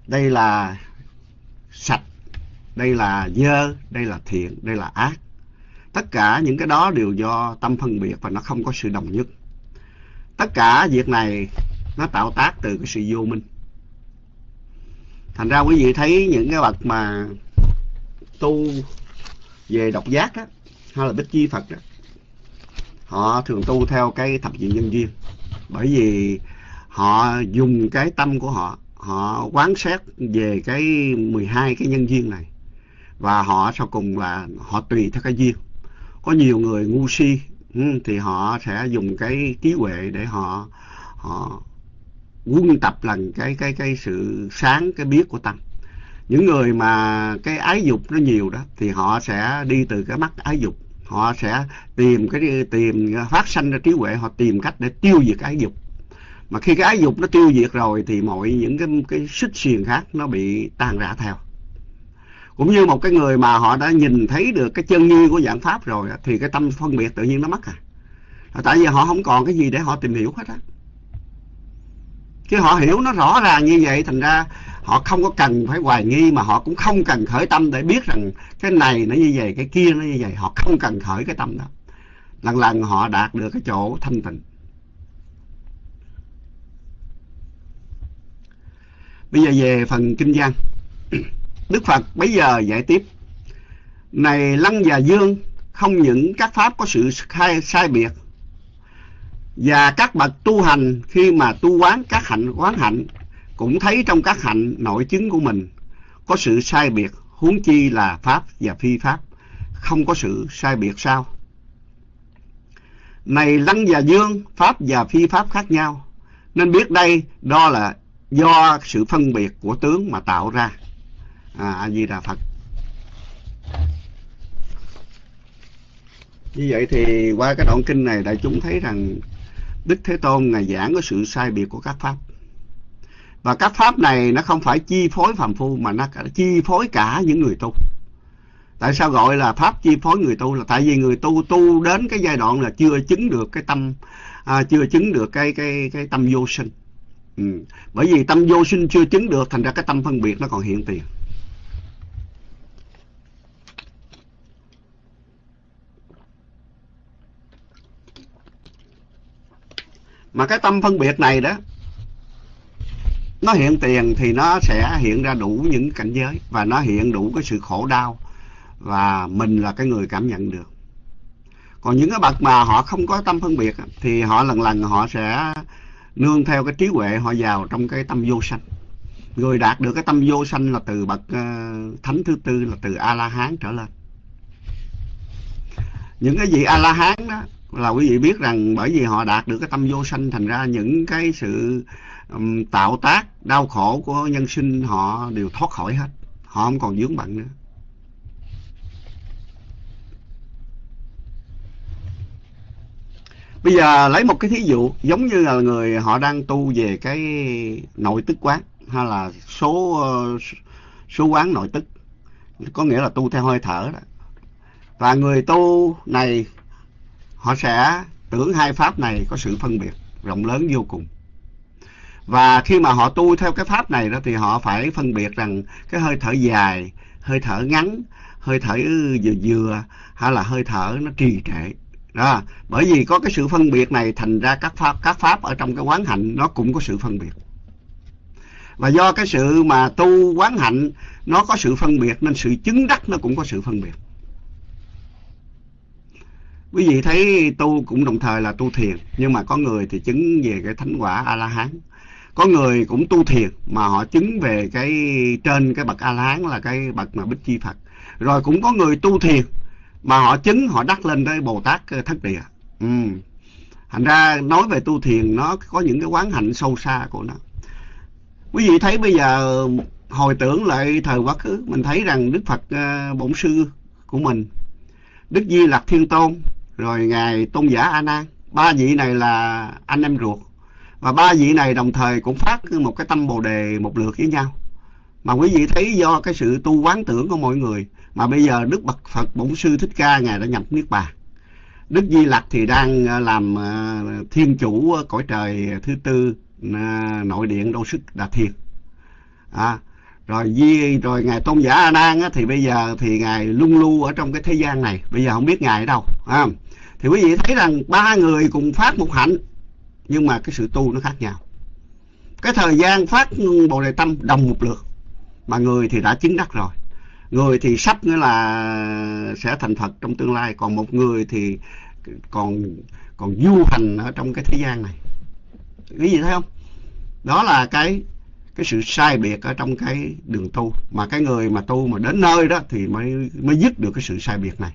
Speaker 1: Đây là sạch, đây là dơ, đây là thiện, đây là ác. Tất cả những cái đó đều do tâm phân biệt và nó không có sự đồng nhất. Tất cả việc này nó tạo tác từ cái sự vô minh. Thành ra quý vị thấy những cái bậc mà tu về độc giác á hay là bích chi phật đó, họ thường tu theo cái thập diện nhân duyên bởi vì họ dùng cái tâm của họ họ quán xét về cái 12 cái nhân duyên này. Và họ sau cùng là họ tùy theo cái duyên. Có nhiều người ngu si ừ, thì họ sẽ dùng cái trí huệ để họ họ quân tập lần cái cái cái sự sáng, cái biết của tâm. Những người mà cái ái dục nó nhiều đó, thì họ sẽ đi từ cái mắt ái dục họ sẽ tìm cái tìm à, phát sanh ra trí huệ, họ tìm cách để tiêu diệt ái dục. Mà khi cái ái dục nó tiêu diệt rồi thì mọi những cái cái xích xiềng khác nó bị tan rã theo. Cũng như một cái người mà họ đã nhìn thấy được cái chân như của dạng pháp rồi thì cái tâm phân biệt tự nhiên nó mất à. Tại vì họ không còn cái gì để họ tìm hiểu hết á. Chứ họ hiểu nó rõ ràng như vậy, thành ra họ không có cần phải hoài nghi mà họ cũng không cần khởi tâm để biết rằng cái này nó như vậy, cái kia nó như vậy. Họ không cần khởi cái tâm đó. Lần lần họ đạt được cái chỗ thanh tịnh. Bây giờ về phần kinh văn đức phật bây giờ giải tiếp. Này lăng và dương, không những các pháp có sự sai sai biệt, và các bậc tu hành khi mà tu quán các hạnh, quán hạnh cũng thấy trong các hạnh nội chứng của mình, có sự sai biệt huống chi là pháp và phi pháp, không có sự sai biệt sao? Này lăng và dương, pháp và phi pháp khác nhau, nên biết đây, đó là do sự phân biệt của tướng mà tạo ra. À a di đà phật. Như vậy thì qua cái đoạn kinh này, đại chúng thấy rằng đức thế tôn ngài giảng có sự sai biệt của các pháp và các pháp này nó không phải chi phối phàm phu mà nó chi phối cả những người tu. Tại sao gọi là pháp chi phối người tu? Là tại vì người tu tu đến cái giai đoạn là chưa chứng được cái tâm à, chưa chứng được cái cái cái tâm vô sinh. Ừ. bởi vì tâm vô sinh chưa chứng được thành ra cái tâm phân biệt nó còn hiện tiền. Mà cái tâm phân biệt này đó nó hiện tiền thì nó sẽ hiện ra đủ những cảnh giới và nó hiện đủ cái sự khổ đau và mình là cái người cảm nhận được. Còn những cái bậc mà họ không có tâm phân biệt thì họ lần lần họ sẽ nương theo cái trí huệ họ vào trong cái tâm vô sanh. Người đạt được cái tâm vô sanh là từ bậc uh, thánh thứ tư là từ a la hán trở lên. Những cái gì a la hán đó là quý vị biết rằng bởi vì họ đạt được cái tâm vô sanh thành ra những cái sự um, tạo tác đau khổ của nhân sinh họ đều thoát khỏi hết. Họ không còn vướng bận nữa. Bây giờ lấy một cái thí dụ giống như là người họ đang tu về cái nội tức quán hay là số số quán nội tức. Có nghĩa là tu theo hơi thở đó. Và người tu này họ sẽ tưởng hai pháp này có sự phân biệt rộng lớn vô cùng và khi mà họ tu theo cái pháp này đó thì họ phải phân biệt rằng cái hơi thở dài, hơi thở ngắn, hơi thở vừa vừa hay là hơi thở nó trì trệ. Đó. Bởi vì có cái sự phân biệt này thành ra các pháp các pháp ở trong cái quán hạnh nó cũng có sự phân biệt. Và do cái sự mà tu quán hạnh nó có sự phân biệt nên sự chứng đắc nó cũng có sự phân biệt. Quý vị thấy tu cũng đồng thời là tu thiền, nhưng mà có người thì chứng về cái thánh quả a la hán có người cũng tu thiền mà họ chứng về cái trên cái bậc a la hán là cái bậc mà bích chi phật. Rồi cũng có người tu thiền mà họ chứng, họ đắc lên tới bồ tát ờ, thất địa. Ừ. thành ra nói về tu thiền, nó có những cái quán hạnh sâu xa của nó. Quý vị thấy bây giờ hồi tưởng lại thời quá khứ, mình thấy rằng đức phật ờ, bổn sư của mình, đức di lặc thiên tôn, rồi ngài tôn giả a nan ba vị này là anh em ruột và ba vị này đồng thời cũng phát một cái tâm bồ đề một lượt với nhau. Mà quý vị thấy do cái sự tu quán tưởng của mọi người mà bây giờ đức bậc phật bổn sư thích ca ngài đã nhập niết bàn. Đức di lặc thì đang ờ, làm ờ, thiên chủ cõi trời thứ tư ờ, nội điện đô sức đà thiên. À, rồi di rồi ngài tôn giả a nan thì bây giờ thì ngài lung lu ở trong cái thế gian này. Bây giờ không biết ngài ở đâu à, thì quý vị thấy rằng ba người cùng phát một hạnh nhưng mà cái sự tu nó khác nhau. Cái thời gian phát bồ đề tâm đồng một lượt, mà người thì đã chứng đắc rồi. Người thì sắp nữa là sẽ thành phật trong tương lai, còn một người thì còn còn du hành ở trong cái thế gian này. Cái gì thấy không? Đó là cái cái sự sai biệt ở trong cái đường tu. Mà cái người mà tu mà đến nơi đó thì mới mới dứt được cái sự sai biệt này.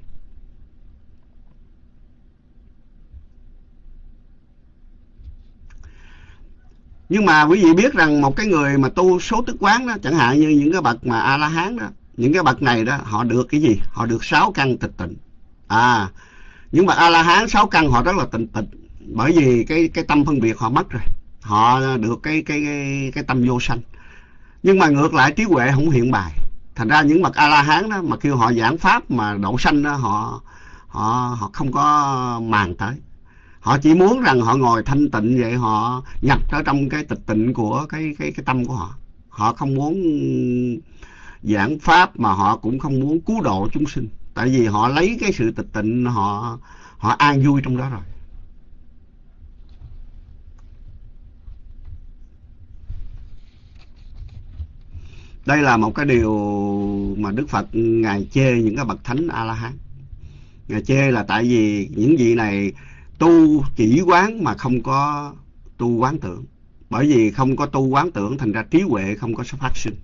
Speaker 1: Nhưng mà quý vị biết rằng một cái người mà tu số tức quán đó chẳng hạn như những cái bậc mà a la hán đó những cái bậc này đó họ được cái gì? Họ được sáu căn tịch tịnh. À những bậc a la hán sáu căn họ rất là tịnh tịnh. Bởi vì cái cái tâm phân biệt họ mất rồi. Họ được cái cái cái, cái tâm vô sanh. Nhưng mà ngược lại trí huệ không hiện bài. Thành ra những bậc a la hán đó mà kêu họ giảng pháp mà đậu sanh đó họ họ họ không có màng tới họ chỉ muốn rằng họ ngồi thanh tịnh vậy, họ nhập ở trong cái tịch tịnh của cái cái cái tâm của họ. Họ không muốn giảng pháp mà họ cũng không muốn cứu độ chúng sinh. Tại vì họ lấy cái sự tịch tịnh, họ họ an vui trong đó rồi. Đây là một cái điều mà đức phật ngài chê những cái bậc thánh a la hán. Ngài chê là tại vì những vị này tu chỉ quán mà không có tu quán tưởng. Bởi vì không có tu quán tưởng thành ra trí huệ không có phát sinh.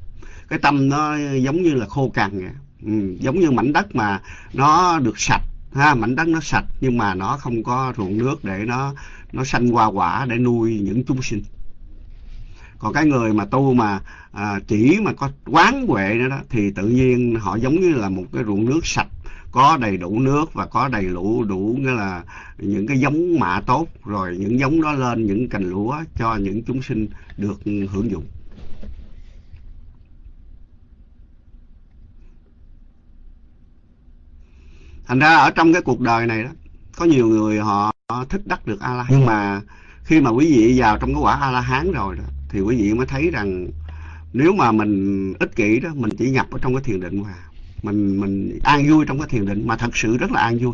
Speaker 1: Cái tâm nó giống như là khô cằn vậy. Ừ, giống như mảnh đất mà nó được sạch ha mảnh đất nó sạch nhưng mà nó không có ruộng nước để nó nó sanh hoa quả để nuôi những chúng sinh. Còn cái người mà tu mà à, chỉ mà có quán huệ nữa đó thì tự nhiên họ giống như là một cái ruộng nước sạch có đầy đủ nước và có đầy đủ đủ nghĩa là những cái giống mạ tốt rồi những giống đó lên những cành lúa cho những chúng sinh được hưởng dụng. Thành ra ở trong cái cuộc đời này đó có nhiều người họ thích đắc được a la nhưng mà khi mà quý vị vào trong cái quả a la hán rồi đó thì quý vị mới thấy rằng nếu mà mình ích kỷ đó mình chỉ nhập ở trong cái thiền định mà mình mình an vui trong cái thiền định mà thật sự rất là an vui.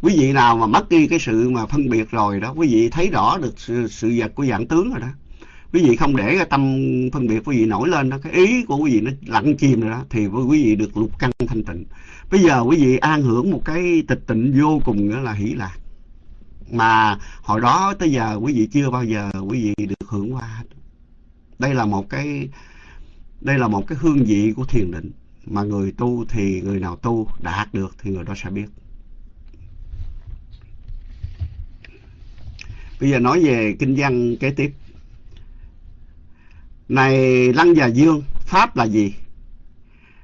Speaker 1: Quý vị nào mà mất đi cái sự mà phân biệt rồi đó quý vị thấy rõ được sự, sự vật của dạng tướng rồi đó. Quý vị không để cái tâm phân biệt quý vị nổi lên đó cái ý của quý vị nó lặng chìm rồi đó thì quý vị được lục căn thanh tịnh. Bây giờ quý vị an hưởng một cái tịch tịnh vô cùng nữa là hỷ lạc. Mà hồi đó tới giờ quý vị chưa bao giờ quý vị được hưởng qua đây là một cái đây là một cái hương vị của thiền định mà người tu thì người nào tu đạt được thì người đó sẽ biết. Bây giờ nói về kinh văn kế tiếp. Này lăng và dương, pháp là gì?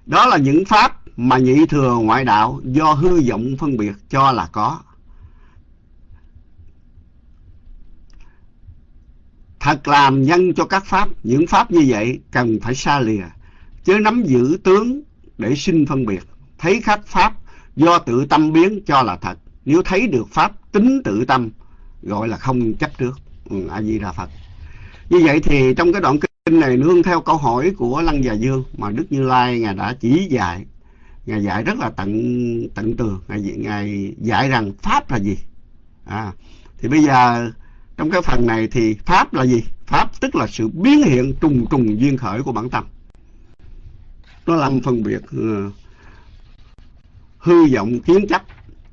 Speaker 1: Đó là những pháp mà nhị thừa ngoại đạo do hư vọng phân biệt cho là có. Thật làm nhân cho các pháp, những pháp như vậy cần phải xa lìa, chứ nắm giữ tướng để sinh phân biệt thấy khác pháp do tự tâm biến cho là thật. Nếu thấy được pháp tính tự tâm gọi là không chấp trước. Ừ, a di đà phật. Như vậy thì trong cái đoạn kinh này nương theo câu hỏi của lăng già dương mà đức như lai ngài đã chỉ dạy. Ngài dạy rất là tận tận tường ngài, ngài dạy rằng pháp là gì? À thì bây giờ trong cái phần này thì pháp là gì? Pháp tức là sự biến hiện trùng trùng duyên khởi của bản tâm nó làm phân biệt ờ, hư vọng kiến chấp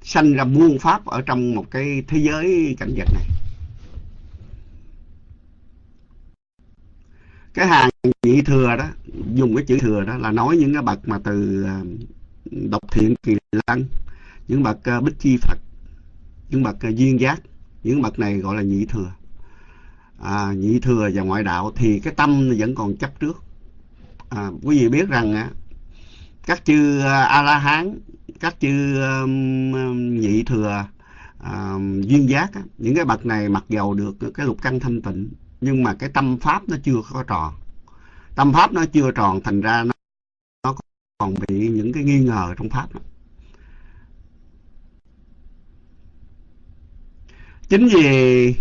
Speaker 1: sanh ra muôn pháp ở trong một cái thế giới cảnh vật này. Cái hàng nhị thừa đó dùng cái chữ thừa đó là nói những cái bậc mà từ ờ, độc thiện kỳ lân những bậc ờ, bích chi phật những bậc duyên giác những bậc này gọi là nhị thừa. À, nhị thừa và ngoại đạo thì cái tâm vẫn còn chấp trước à, quý vị biết rằng á, các chư à, a la hán các chư um, nhị thừa um, duyên giác á, những cái bậc này mặc dầu được cái lục căn thanh tịnh nhưng mà cái tâm pháp nó chưa có tròn tâm pháp nó chưa tròn thành ra nó, nó còn bị những cái nghi ngờ trong pháp đó. chính vì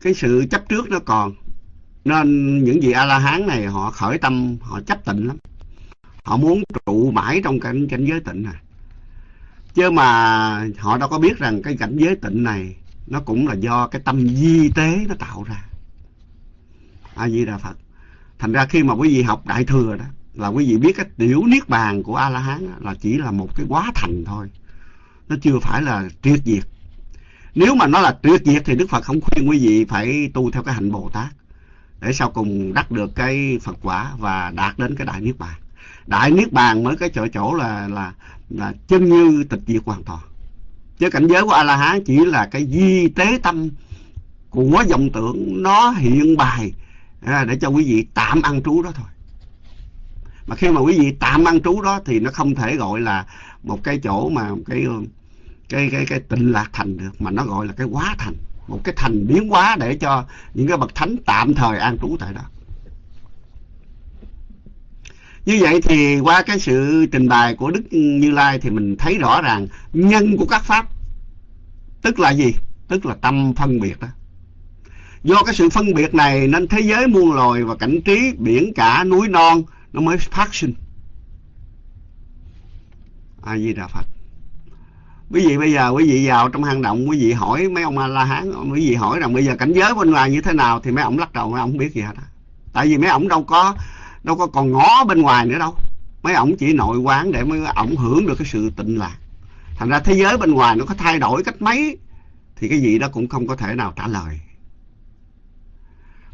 Speaker 1: cái sự chấp trước nó còn nên những vị a la hán này họ khởi tâm, họ chấp tịnh lắm. Họ muốn trụ mãi trong cảnh cảnh giới tịnh này chứ mà họ đâu có biết rằng cái cảnh giới tịnh này nó cũng là do cái tâm di tế nó tạo ra. A di đà phật. Thành ra khi mà quý vị học đại thừa đó, là quý vị biết cái tiểu niết bàn của a la hán là chỉ là một cái quá thành thôi. Nó chưa phải là triệt diệt. Nếu mà nó là tuyệt diệt thì Đức Phật không khuyên quý vị phải tu theo cái hạnh Bồ Tát để sau cùng đắc được cái Phật quả và đạt đến cái đại niết bàn. Đại niết bàn mới cái chỗ chỗ là là là chân như tịch diệt hoàn toàn. Chứ cảnh giới của A La Hán chỉ là cái di tế tâm của vọng tưởng nó hiện bài à, để cho quý vị tạm ăn trú đó thôi. Mà khi mà quý vị tạm ăn trú đó thì nó không thể gọi là một cái chỗ mà cái cái cái cái tịnh lạc thành được mà nó gọi là cái quá thành một cái thành biến hóa để cho những cái bậc thánh tạm thời an trú tại đó. Như vậy thì qua cái sự trình bày của đức như lai thì mình thấy rõ ràng nhân của các pháp, tức là gì? Tức là tâm phân biệt đó. Do cái sự phân biệt này nên thế giới muôn loài và cảnh trí, biển cả, núi non nó mới phát sinh. A di đà phật quý vị bây giờ, quý vị vào trong hang động, quý vị hỏi mấy ông la hán quý vị hỏi rằng bây giờ cảnh giới bên ngoài như thế nào thì mấy ông lắc đầu, mấy ông không biết gì hết á. Tại vì mấy ông đâu có đâu có còn ngó bên ngoài nữa đâu. Mấy ông chỉ nội quán để mấy ông hưởng được cái sự tịnh lạc. Thành ra thế giới bên ngoài nó có thay đổi cách mấy, thì cái gì đó cũng không có thể nào trả lời.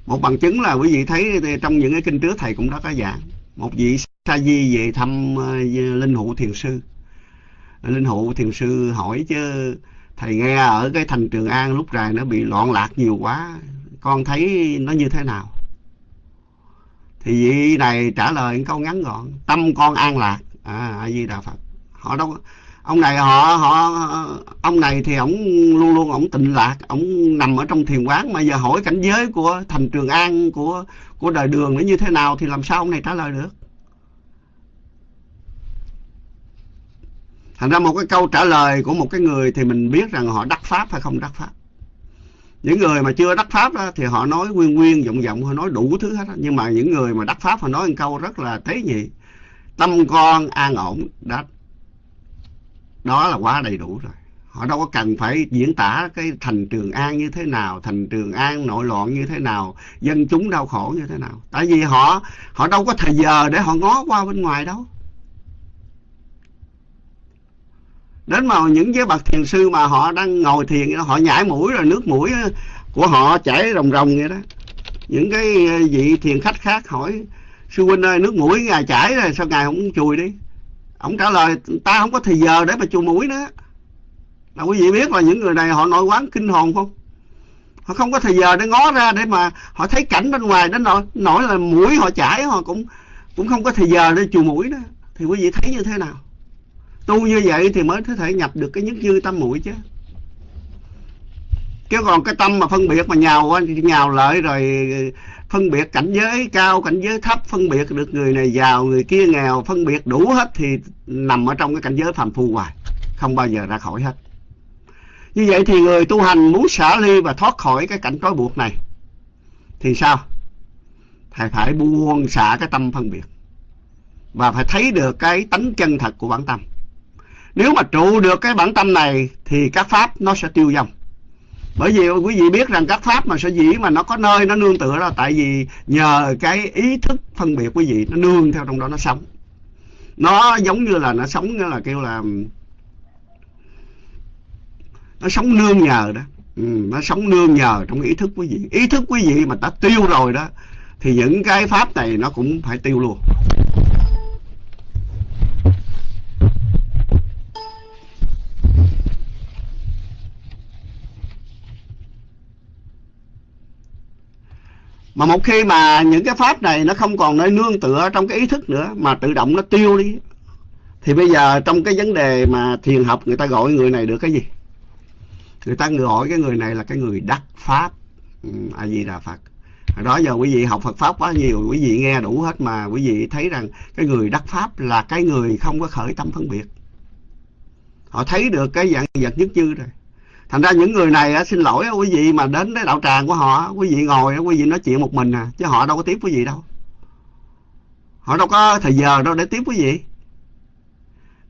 Speaker 1: Một bằng chứng là quý vị thấy trong những cái kinh trước thầy cũng đã có giảng một vị sa di về thăm ờ, linh hữu thiền sư linh hụ thiền sư hỏi chứ, thầy nghe ở cái thành trường an lúc này nó bị loạn lạc nhiều quá, con thấy nó như thế nào? Thì vị này trả lời câu ngắn gọn, tâm con an lạc. À a di đà phật. Họ đâu, ông này họ họ, ông này thì ổng luôn luôn ổng tịnh lạc, ổng nằm ở trong thiền quán, mà giờ hỏi cảnh giới của thành trường an, của của đời đường nó như thế nào thì làm sao ông này trả lời được? Thành ra một cái câu trả lời của một cái người thì mình biết rằng họ đắc pháp hay không đắc pháp. Những người mà chưa đắc pháp đó, thì họ nói nguyên nguyên vọng vọng họ nói đủ thứ hết đó. nhưng mà những người mà đắc pháp họ nói một câu rất là tế nhị. Tâm con an ổn đó đó là quá đầy đủ rồi. Họ đâu có cần phải diễn tả cái thành trường an như thế nào thành trường an nội loạn như thế nào dân chúng đau khổ như thế nào. Tại vì họ họ đâu có thời giờ để họ ngó qua bên ngoài đâu. Đến mà những giới bậc thiền sư mà họ đang ngồi thiền, họ nhảy mũi rồi nước mũi của họ chảy rồng rồng vậy đó. Những cái ờ, vị thiền khách khác hỏi, sư huynh ơi, nước mũi ngài chảy rồi, sao ngài không chùi đi? Ông trả lời, ta không có thời giờ để mà chùi mũi nữa. Là quý vị biết là những người này họ nội quán kinh hồn không? Họ không có thời giờ để ngó ra để mà họ thấy cảnh bên ngoài đến nỗi nỗi là mũi họ chảy, họ cũng cũng không có thời giờ để chùi mũi đó thì quý vị thấy như thế nào? Tu như vậy thì mới có thể nhập được cái nhất dư tâm mũi chứ. Chứ còn cái tâm mà phân biệt mà nhào nhào lợi rồi phân biệt cảnh giới cao, cảnh giới thấp, phân biệt được người này giàu, người kia nghèo, phân biệt đủ hết thì nằm ở trong cái cảnh giới phàm phu hoài, không bao giờ ra khỏi hết. Như vậy thì người tu hành muốn xả ly và thoát khỏi cái cảnh trói buộc này, thì sao? Thầy phải buông xả cái tâm phân biệt và phải thấy được cái tánh chân thật của bản tâm nếu mà trụ được cái bản tâm này thì các pháp nó sẽ tiêu dòng. Bởi vì quý vị biết rằng các pháp mà sở dĩ mà nó có nơi nó nương tựa là tại vì nhờ cái ý thức phân biệt quý vị nó nương theo trong đó nó sống. Nó giống như là nó sống như là kêu là nó sống nương nhờ đó. Ừ, nó sống nương nhờ trong ý thức quý vị. Ý thức quý vị mà đã tiêu rồi đó thì những cái pháp này nó cũng phải tiêu luôn. Mà một khi mà những cái pháp này nó không còn nơi nương tựa trong cái ý thức nữa mà tự động nó tiêu đi thì bây giờ trong cái vấn đề mà thiền học người ta gọi người này được cái gì? Người ta gọi cái người này là cái người đắc pháp. Ừ, a di đà phật đó giờ quý vị học Phật pháp quá nhiều quý vị nghe đủ hết mà quý vị thấy rằng cái người đắc pháp là cái người không có khởi tâm phân biệt. Họ thấy được cái dạng vật nhất chư rồi thành ra những người này xin lỗi quý vị mà đến cái đạo tràng của họ quý vị ngồi quý vị nói chuyện một mình à chứ họ đâu có tiếp quý vị đâu. Họ đâu có thời giờ đâu để tiếp quý vị.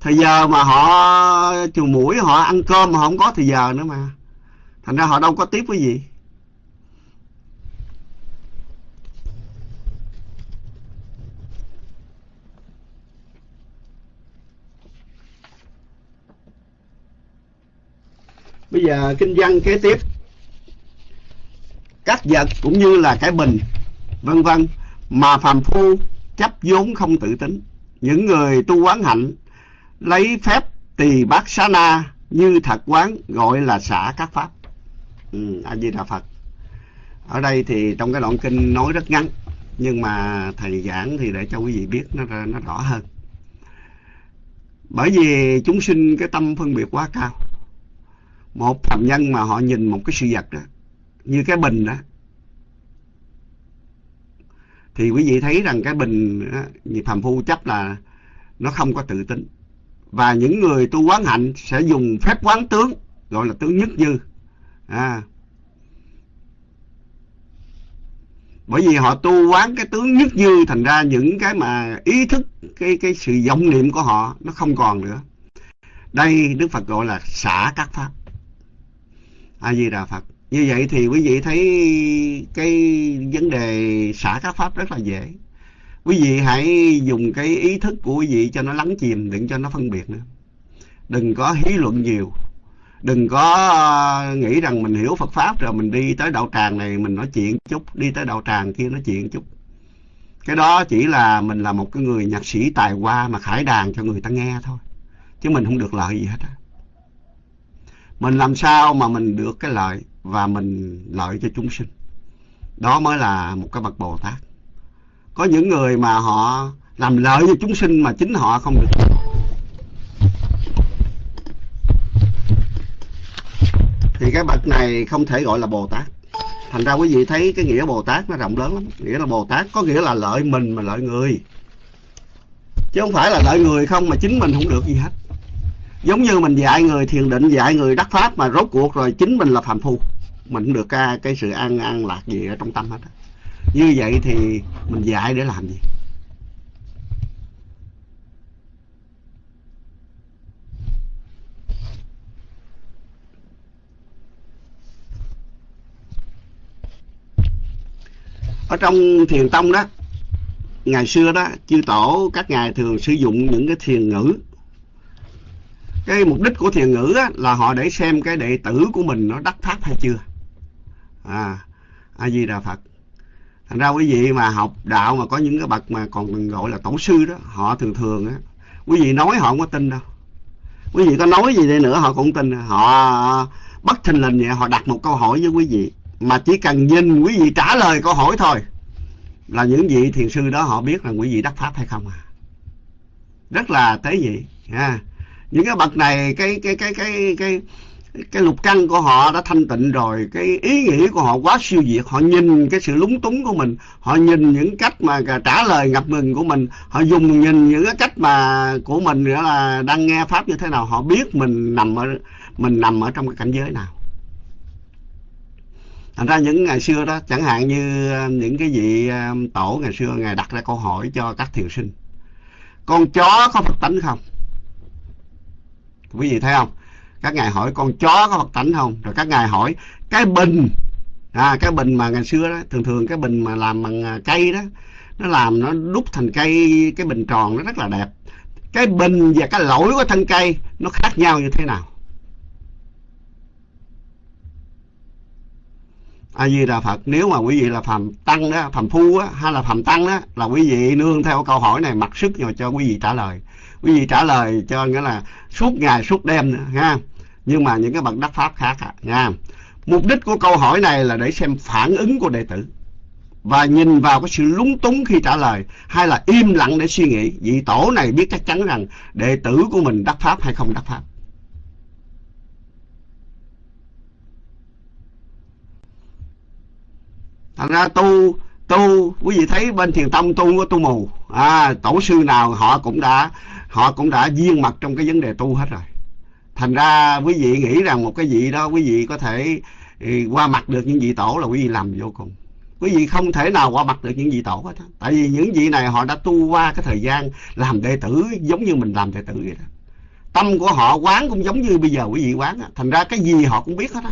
Speaker 1: Thời giờ mà họ chùi mũi, họ ăn cơm mà họ không có thời giờ nữa mà. Thành ra họ đâu có tiếp quý vị. Bây giờ kinh văn kế tiếp. Các vật cũng như là cái bình vân vân mà phàm phu chấp vốn không tự tính. Những người tu quán hạnh lấy phép tỳ bát xá na như thật quán gọi là xả các pháp. Ừ, a di đà phật. Ở đây thì trong cái đoạn kinh nói rất ngắn nhưng mà thầy giảng thì để cho quý vị biết nó nó rõ hơn. Bởi vì chúng sinh cái tâm phân biệt quá cao một phạm nhân mà họ nhìn một cái sự vật đó như cái bình đó. Thì quý vị thấy rằng cái bình đó, như phàm phu chấp là nó không có tự tính. Và những người tu quán hạnh sẽ dùng phép quán tướng gọi là tướng nhất dư. À. Bởi vì họ tu quán cái tướng nhất dư thành ra những cái mà ý thức cái cái sự vọng niệm của họ nó không còn nữa. Đây đức phật gọi là xả các pháp a di đà phật. Như vậy thì quý vị thấy cái vấn đề xả các pháp rất là dễ. Quý vị hãy dùng cái ý thức của quý vị cho nó lắng chìm, đừng cho nó phân biệt nữa. Đừng có hí luận nhiều. Đừng có ờ, nghĩ rằng mình hiểu Phật pháp rồi mình đi tới đạo tràng này mình nói chuyện chút, đi tới đạo tràng kia nói chuyện chút. Cái đó chỉ là mình là một cái người nhạc sĩ tài hoa mà khải đàn cho người ta nghe thôi. Chứ mình không được lợi gì hết á mình làm sao mà mình được cái lợi và mình lợi cho chúng sinh? Đó mới là một cái bậc bồ tát. Có những người mà họ làm lợi cho chúng sinh mà chính họ không được. Thì cái bậc này không thể gọi là bồ tát. Thành ra quý vị thấy cái nghĩa bồ tát nó rộng lớn lắm. Nghĩa là bồ tát có nghĩa là lợi mình mà lợi người. Chứ không phải là lợi người không mà chính mình không được gì hết giống như mình dạy người thiền định dạy người đắc pháp mà rốt cuộc rồi chính mình là phàm phu mình không được cái, cái sự an an lạc gì ở trong tâm hết như vậy thì mình dạy để làm gì? Ở trong thiền tông đó ngày xưa đó chư tổ các ngài thường sử dụng những cái thiền ngữ cái mục đích của thiền ngữ á, là họ để xem cái đệ tử của mình nó đắc pháp hay chưa. À a di đà phật. Thành ra quý vị mà học đạo mà có những cái bậc mà còn gọi là tổ sư đó họ thường thường á quý vị nói họ không có tin đâu. Quý vị có nói gì đi nữa họ cũng tin. Họ bất thình lình vậy họ đặt một câu hỏi với quý vị mà chỉ cần nhìn quý vị trả lời câu hỏi thôi là những vị thiền sư đó họ biết là quý vị đắc pháp hay không à. Rất là tế nhị ha những cái bậc này, cái cái cái cái cái cái lục căn của họ đã thanh tịnh rồi. Cái ý nghĩ của họ quá siêu việt. Họ nhìn cái sự lúng túng của mình. Họ nhìn những cách mà trả lời ngập ngừng của mình. Họ dùng nhìn những cái cách mà của mình nữa là đang nghe pháp như thế nào. Họ biết mình nằm ở, mình nằm ở trong cái cảnh giới nào. Thành ra những ngày xưa đó, chẳng hạn như ờ, những cái vị ờ, tổ ngày xưa ngài đặt ra câu hỏi cho các thiền sinh. Con chó có phật tánh không? Quý vị thấy không? Các ngài hỏi con chó có phật tánh không? Rồi các ngài hỏi, cái bình. À cái bình mà ngày xưa đó, thường thường cái bình mà làm bằng à, cây đó, nó làm nó đúc thành cây, cái bình tròn nó rất là đẹp. Cái bình và cái lỗi của thân cây nó khác nhau như thế nào? A di đà phật, nếu mà quý vị là phàm tăng đó, phàm phu á, hay là phàm tăng đó, là quý vị nương theo câu hỏi này, mặc sức rồi cho quý vị trả lời quý vị trả lời cho nghĩa là suốt ngày suốt đêm nữa ha nhưng mà những cái bậc đắc pháp khác à, nha mục đích của câu hỏi này là để xem phản ứng của đệ tử và nhìn vào cái sự lúng túng khi trả lời hay là im lặng để suy nghĩ. Vị tổ này biết chắc chắn rằng đệ tử của mình đắc pháp hay không đắc pháp. Thành ra tu tu quý vị thấy bên thiền tông tu có tu mù. À tổ sư nào họ cũng đã họ cũng đã viên mặt trong cái vấn đề tu hết rồi. Thành ra quý vị nghĩ rằng một cái gì đó, quý vị có thể ừ, qua mặt được những vị tổ là quý vị làm vô cùng. Quý vị không thể nào qua mặt được những vị tổ hết á. Tại vì những vị này họ đã tu qua cái thời gian làm đệ tử giống như mình làm đệ tử vậy đó. Tâm của họ quán cũng giống như bây giờ quý vị quán thành ra cái gì họ cũng biết hết á.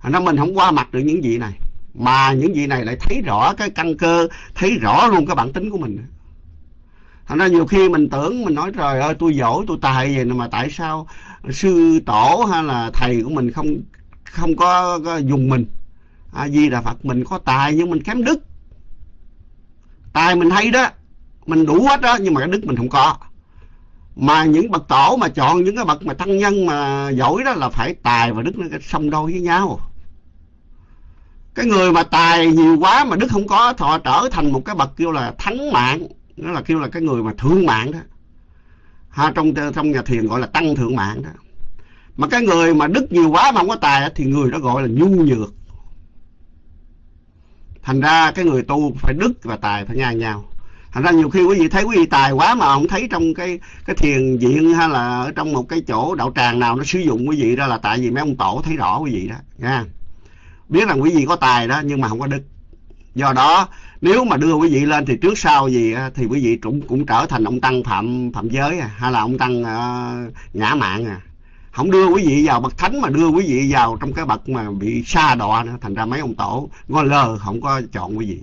Speaker 1: Thành ra mình không qua mặt được những vị này. Mà những vị này lại thấy rõ cái căn cơ, thấy rõ luôn cái bản tính của mình thành ra nhiều khi mình tưởng mình nói trời ơi tôi giỏi tôi tài vậy mà tại sao sư tổ hay là thầy của mình không không có, có dùng mình? A di đà phật mình có tài nhưng mình kém đức. Tài mình hay đó mình đủ hết đó nhưng mà cái đức mình không có. Mà những bậc tổ mà chọn những cái bậc mà tăng nhân mà giỏi đó là phải tài và đức nó song đôi với nhau. Cái người mà tài nhiều quá mà đức không có thọ trở thành một cái bậc kêu là thắng mạng nó là kêu là cái người mà thượng mạng đó. Ha, trong trong nhà thiền gọi là tăng thượng mạng đó. Mà cái người mà đức nhiều quá mà không có tài thì người đó gọi là nhu nhược. Thành ra cái người tu phải đức và tài phải ngang nhau. Thành ra nhiều khi quý vị thấy quý vị tài quá mà không thấy trong cái cái thiền viện hay là ở trong một cái chỗ đạo tràng nào nó sử dụng quý vị đó là tại vì mấy ông tổ thấy rõ quý vị đó, nha. Biết rằng quý vị có tài đó nhưng mà không có đức. Do đó nếu mà đưa quý vị lên thì trước sau gì thì quý vị cũng cũng trở thành ông tăng phạm phạm giới à, hay là ông tăng uh, ngã mạng à. Không đưa quý vị vào bậc thánh mà đưa quý vị vào trong cái bậc mà bị xa đọa nữa thành ra mấy ông tổ ngó lơ không có chọn quý vị.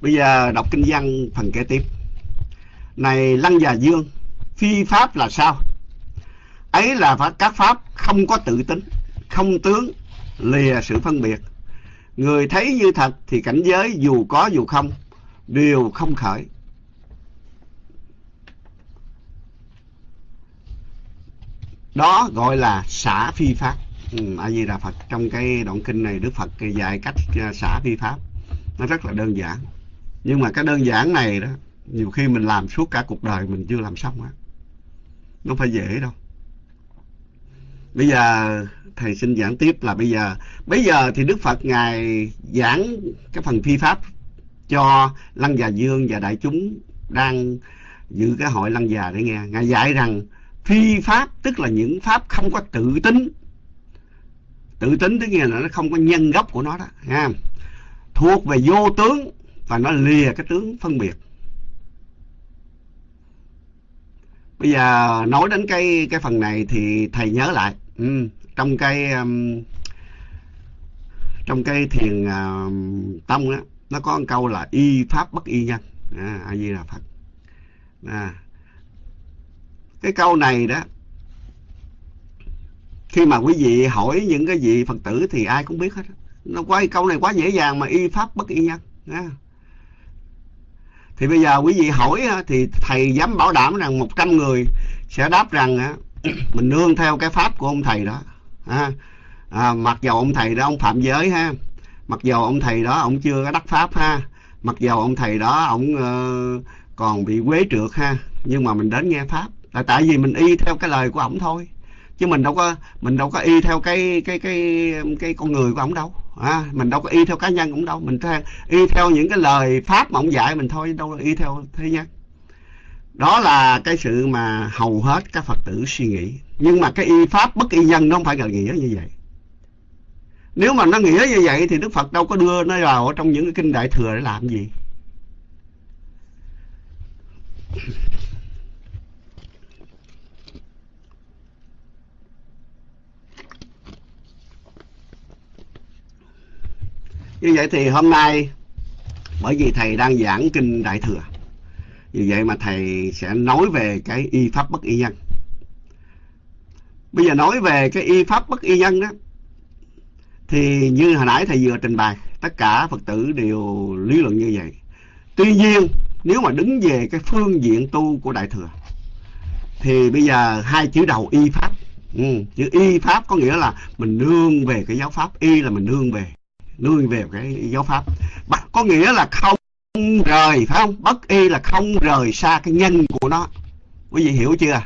Speaker 1: Bây giờ đọc kinh văn phần kế tiếp. Này Lăng Già Dương, phi pháp là sao? Ấy là các pháp không có tự tính, không tướng, lìa sự phân biệt. Người thấy như thật thì cảnh giới dù có dù không, đều không khởi. Đó gọi là xả phi pháp. Ừ, A Di Đà Phật trong cái đoạn kinh này Đức Phật dạy cách à, xả phi pháp. Nó rất là đơn giản nhưng mà cái đơn giản này đó nhiều khi mình làm suốt cả cuộc đời mình chưa làm xong á. Nó phải dễ đâu. Bây giờ thầy xin giảng tiếp là bây giờ bây giờ thì đức phật ngài giảng cái phần phi pháp cho lăng già dương và đại chúng đang dự cái hội lăng già để nghe. Ngài dạy rằng phi pháp tức là những pháp không có tự tính. Tự tính tức nghĩa là nó không có nhân gốc của nó đó nghe, thuộc về vô tướng và nó lìa cái tướng phân biệt. Bây giờ nói đến cái cái phần này thì thầy nhớ lại. Ừ, trong cái um, trong cái thiền uh, tông á nó có một câu là y pháp bất y nhân. À, a di đà phật. À. cái câu này đó khi mà quý vị hỏi những cái vị phật tử thì ai cũng biết hết nó quá câu này quá dễ dàng mà y pháp bất y nhân à thì bây giờ quý vị hỏi thì thầy dám bảo đảm rằng 100 người sẽ đáp rằng mình nương theo cái pháp của ông thầy đó. À, à, mặc dầu ông thầy đó ông phạm giới ha mặc dầu ông thầy đó ông chưa có đắc pháp ha mặc dầu ông thầy đó ông uh, còn bị quế trượt ha nhưng mà mình đến nghe pháp. Là tại vì mình y theo cái lời của ổng thôi chứ mình đâu có mình đâu có y theo cái cái cái cái con người của ổng đâu à, mình đâu có y theo cá nhân cũng đâu. Mình theo, y theo những cái lời pháp mà ông dạy mình thôi đâu y theo thế nhân đó là cái sự mà hầu hết các phật tử suy nghĩ. Nhưng mà cái y pháp bất y nhân nó không phải là nghĩa như vậy. Nếu mà nó nghĩa như vậy thì đức phật đâu có đưa nó vào trong những cái kinh đại thừa để làm gì? Như vậy thì hôm nay bởi vì thầy đang giảng kinh đại thừa vì vậy mà thầy sẽ nói về cái y pháp bất y nhân. Bây giờ nói về cái y pháp bất y nhân đó thì như hồi nãy thầy vừa trình bày tất cả phật tử đều lý luận như vậy. Tuy nhiên nếu mà đứng về cái phương diện tu của đại thừa thì bây giờ hai chữ đầu y pháp ừ, chữ y pháp có nghĩa là mình nương về cái giáo pháp y là mình nương về nương về cái giáo pháp. Có nghĩa là không rời, phải không? Bất y là không rời xa cái nhân của nó. Quý vị hiểu chưa?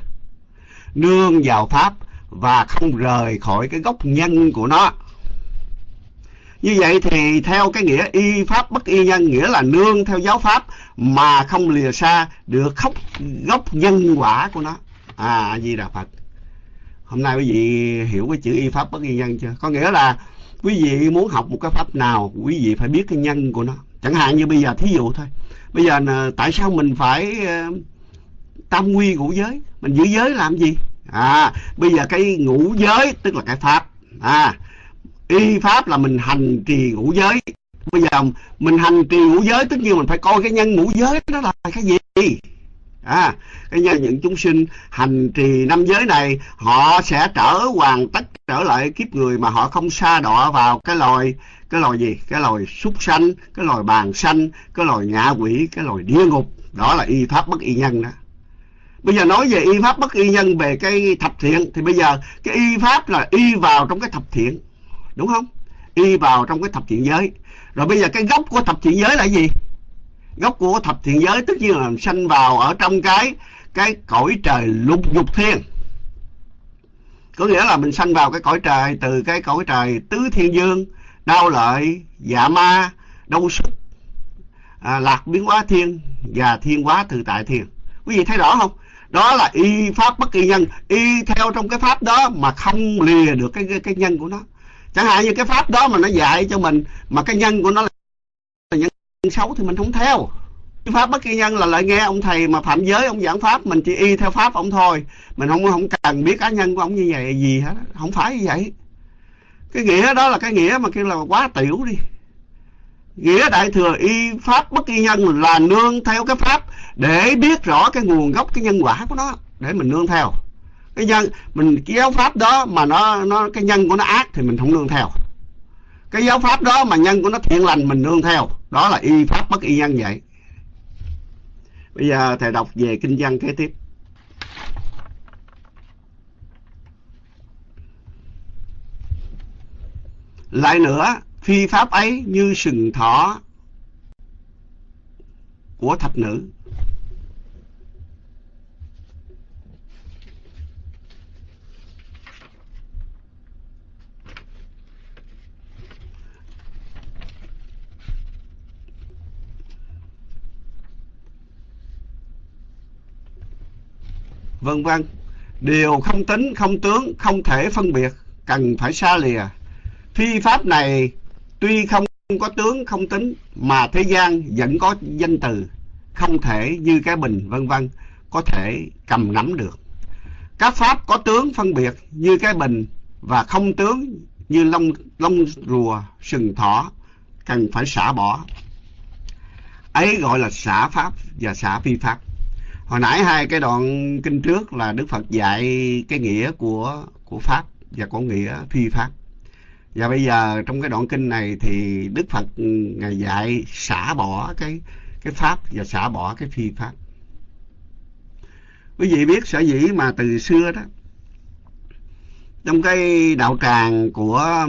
Speaker 1: Nương vào pháp và không rời khỏi cái gốc nhân của nó. Như vậy thì theo cái nghĩa y pháp, bất y nhân, nghĩa là nương theo giáo pháp mà không lìa xa được khóc, gốc nhân quả của nó. À di đà phật. Hôm nay quý vị hiểu cái chữ y pháp, bất y nhân chưa? Có nghĩa là quý vị muốn học một cái pháp nào quý vị phải biết cái nhân của nó. Chẳng hạn như bây giờ thí dụ thôi. Bây giờ tại sao mình phải uh, tam quy ngũ giới? Mình giữ giới làm gì? À bây giờ cái ngũ giới tức là cái pháp. À y pháp là mình hành trì ngũ giới. Bây giờ mình hành trì ngũ giới tất nhiên mình phải coi cái nhân ngũ giới đó là cái gì? À cái nhân những chúng sinh hành trì năm giới này, họ sẽ trở hoàn tất, trở lại kiếp người mà họ không xa đọa vào cái loài cái loài gì? Cái loài súc sanh, cái loài bàn sanh, cái loài ngạ quỷ, cái loài địa ngục. Đó là y pháp bất y nhân đó. Bây giờ nói về y pháp bất y nhân về cái thập thiện, thì bây giờ cái y pháp là y vào trong cái thập thiện. Đúng không? Y vào trong cái thập thiện giới. Rồi bây giờ cái gốc của thập thiện giới là gì? Gốc của thập thiện giới tất nhiên là sanh vào ở trong cái cái cõi trời lục dục thiên. Có nghĩa là mình sanh vào cái cõi trời từ cái cõi trời tứ thiên dương đau lợi dạ ma đông xuất à, lạc biến hóa thiên và thiên hóa tự tại thiên. Quý vị thấy rõ không? Đó là y pháp bất kỳ nhân y theo trong cái pháp đó mà không lìa được cái cái, cái nhân của nó. Chẳng hạn như cái pháp đó mà nó dạy cho mình mà cái nhân của nó là xấu thì mình không theo. Pháp bất kỳ nhân là lại nghe ông thầy mà phạm giới, ông giảng pháp, mình chỉ y theo pháp ông thôi. Mình không không cần biết cá nhân của ông như vậy gì hết. Không phải như vậy. Cái nghĩa đó là cái nghĩa mà kêu là quá tiểu đi. Nghĩa đại thừa y pháp bất kỳ nhân là nương theo cái pháp để biết rõ cái nguồn gốc, cái nhân quả của nó, để mình nương theo. Cái nhân, mình kéo pháp đó mà nó nó, cái nhân của nó ác thì mình không nương theo cái giáo pháp đó mà nhân của nó thiện lành mình nương theo, đó là y pháp bất y nhân vậy. Bây giờ thầy đọc về kinh văn kế tiếp. Lại nữa, phi pháp ấy như sừng thỏ của thạch nữ. Vân vân. Điều không tính, không tướng, không thể phân biệt, cần phải xa lìa. Phi pháp này tuy không có tướng, không tính, mà thế gian vẫn có danh từ. Không thể như cái bình, vân vân, có thể cầm nắm được. Các pháp có tướng phân biệt như cái bình và không tướng như lông lông rùa, sừng thỏ, cần phải xả bỏ. Ấy gọi là xả pháp và xả phi pháp hồi nãy hai cái đoạn kinh trước là đức phật dạy cái nghĩa của của pháp và có nghĩa phi pháp. Và bây giờ trong cái đoạn kinh này thì đức phật ừ, ngài dạy xả bỏ cái cái pháp và xả bỏ cái phi pháp. Quý vị biết sở dĩ mà từ xưa đó, trong cái đạo tràng của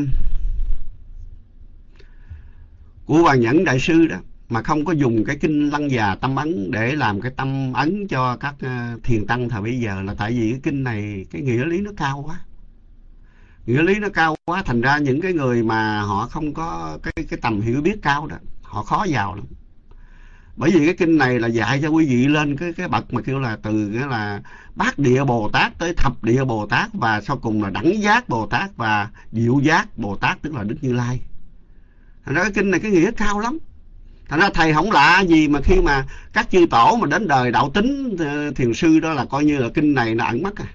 Speaker 1: của hoàng nhẫn đại sư đó mà không có dùng cái kinh lăng già tâm ấn để làm cái tâm ấn cho các ờ, thiền tăng thời bây giờ là tại vì cái kinh này, cái nghĩa lý nó cao quá. Nghĩa lý nó cao quá, thành ra những cái người mà họ không có cái cái tầm hiểu biết cao đó, họ khó vào lắm. Bởi vì cái kinh này là dạy cho quý vị lên cái cái bậc mà kêu là từ cái là bát địa bồ tát tới thập địa bồ tát và sau cùng là đẳng giác bồ tát và diệu giác bồ tát, tức là đức như lai. Thành ra cái kinh này cái nghĩa cao lắm thành ra thầy không lạ gì mà khi mà các chư tổ mà đến đời đạo tính ờ, thiền sư đó là coi như là kinh này nó ẩn mất à,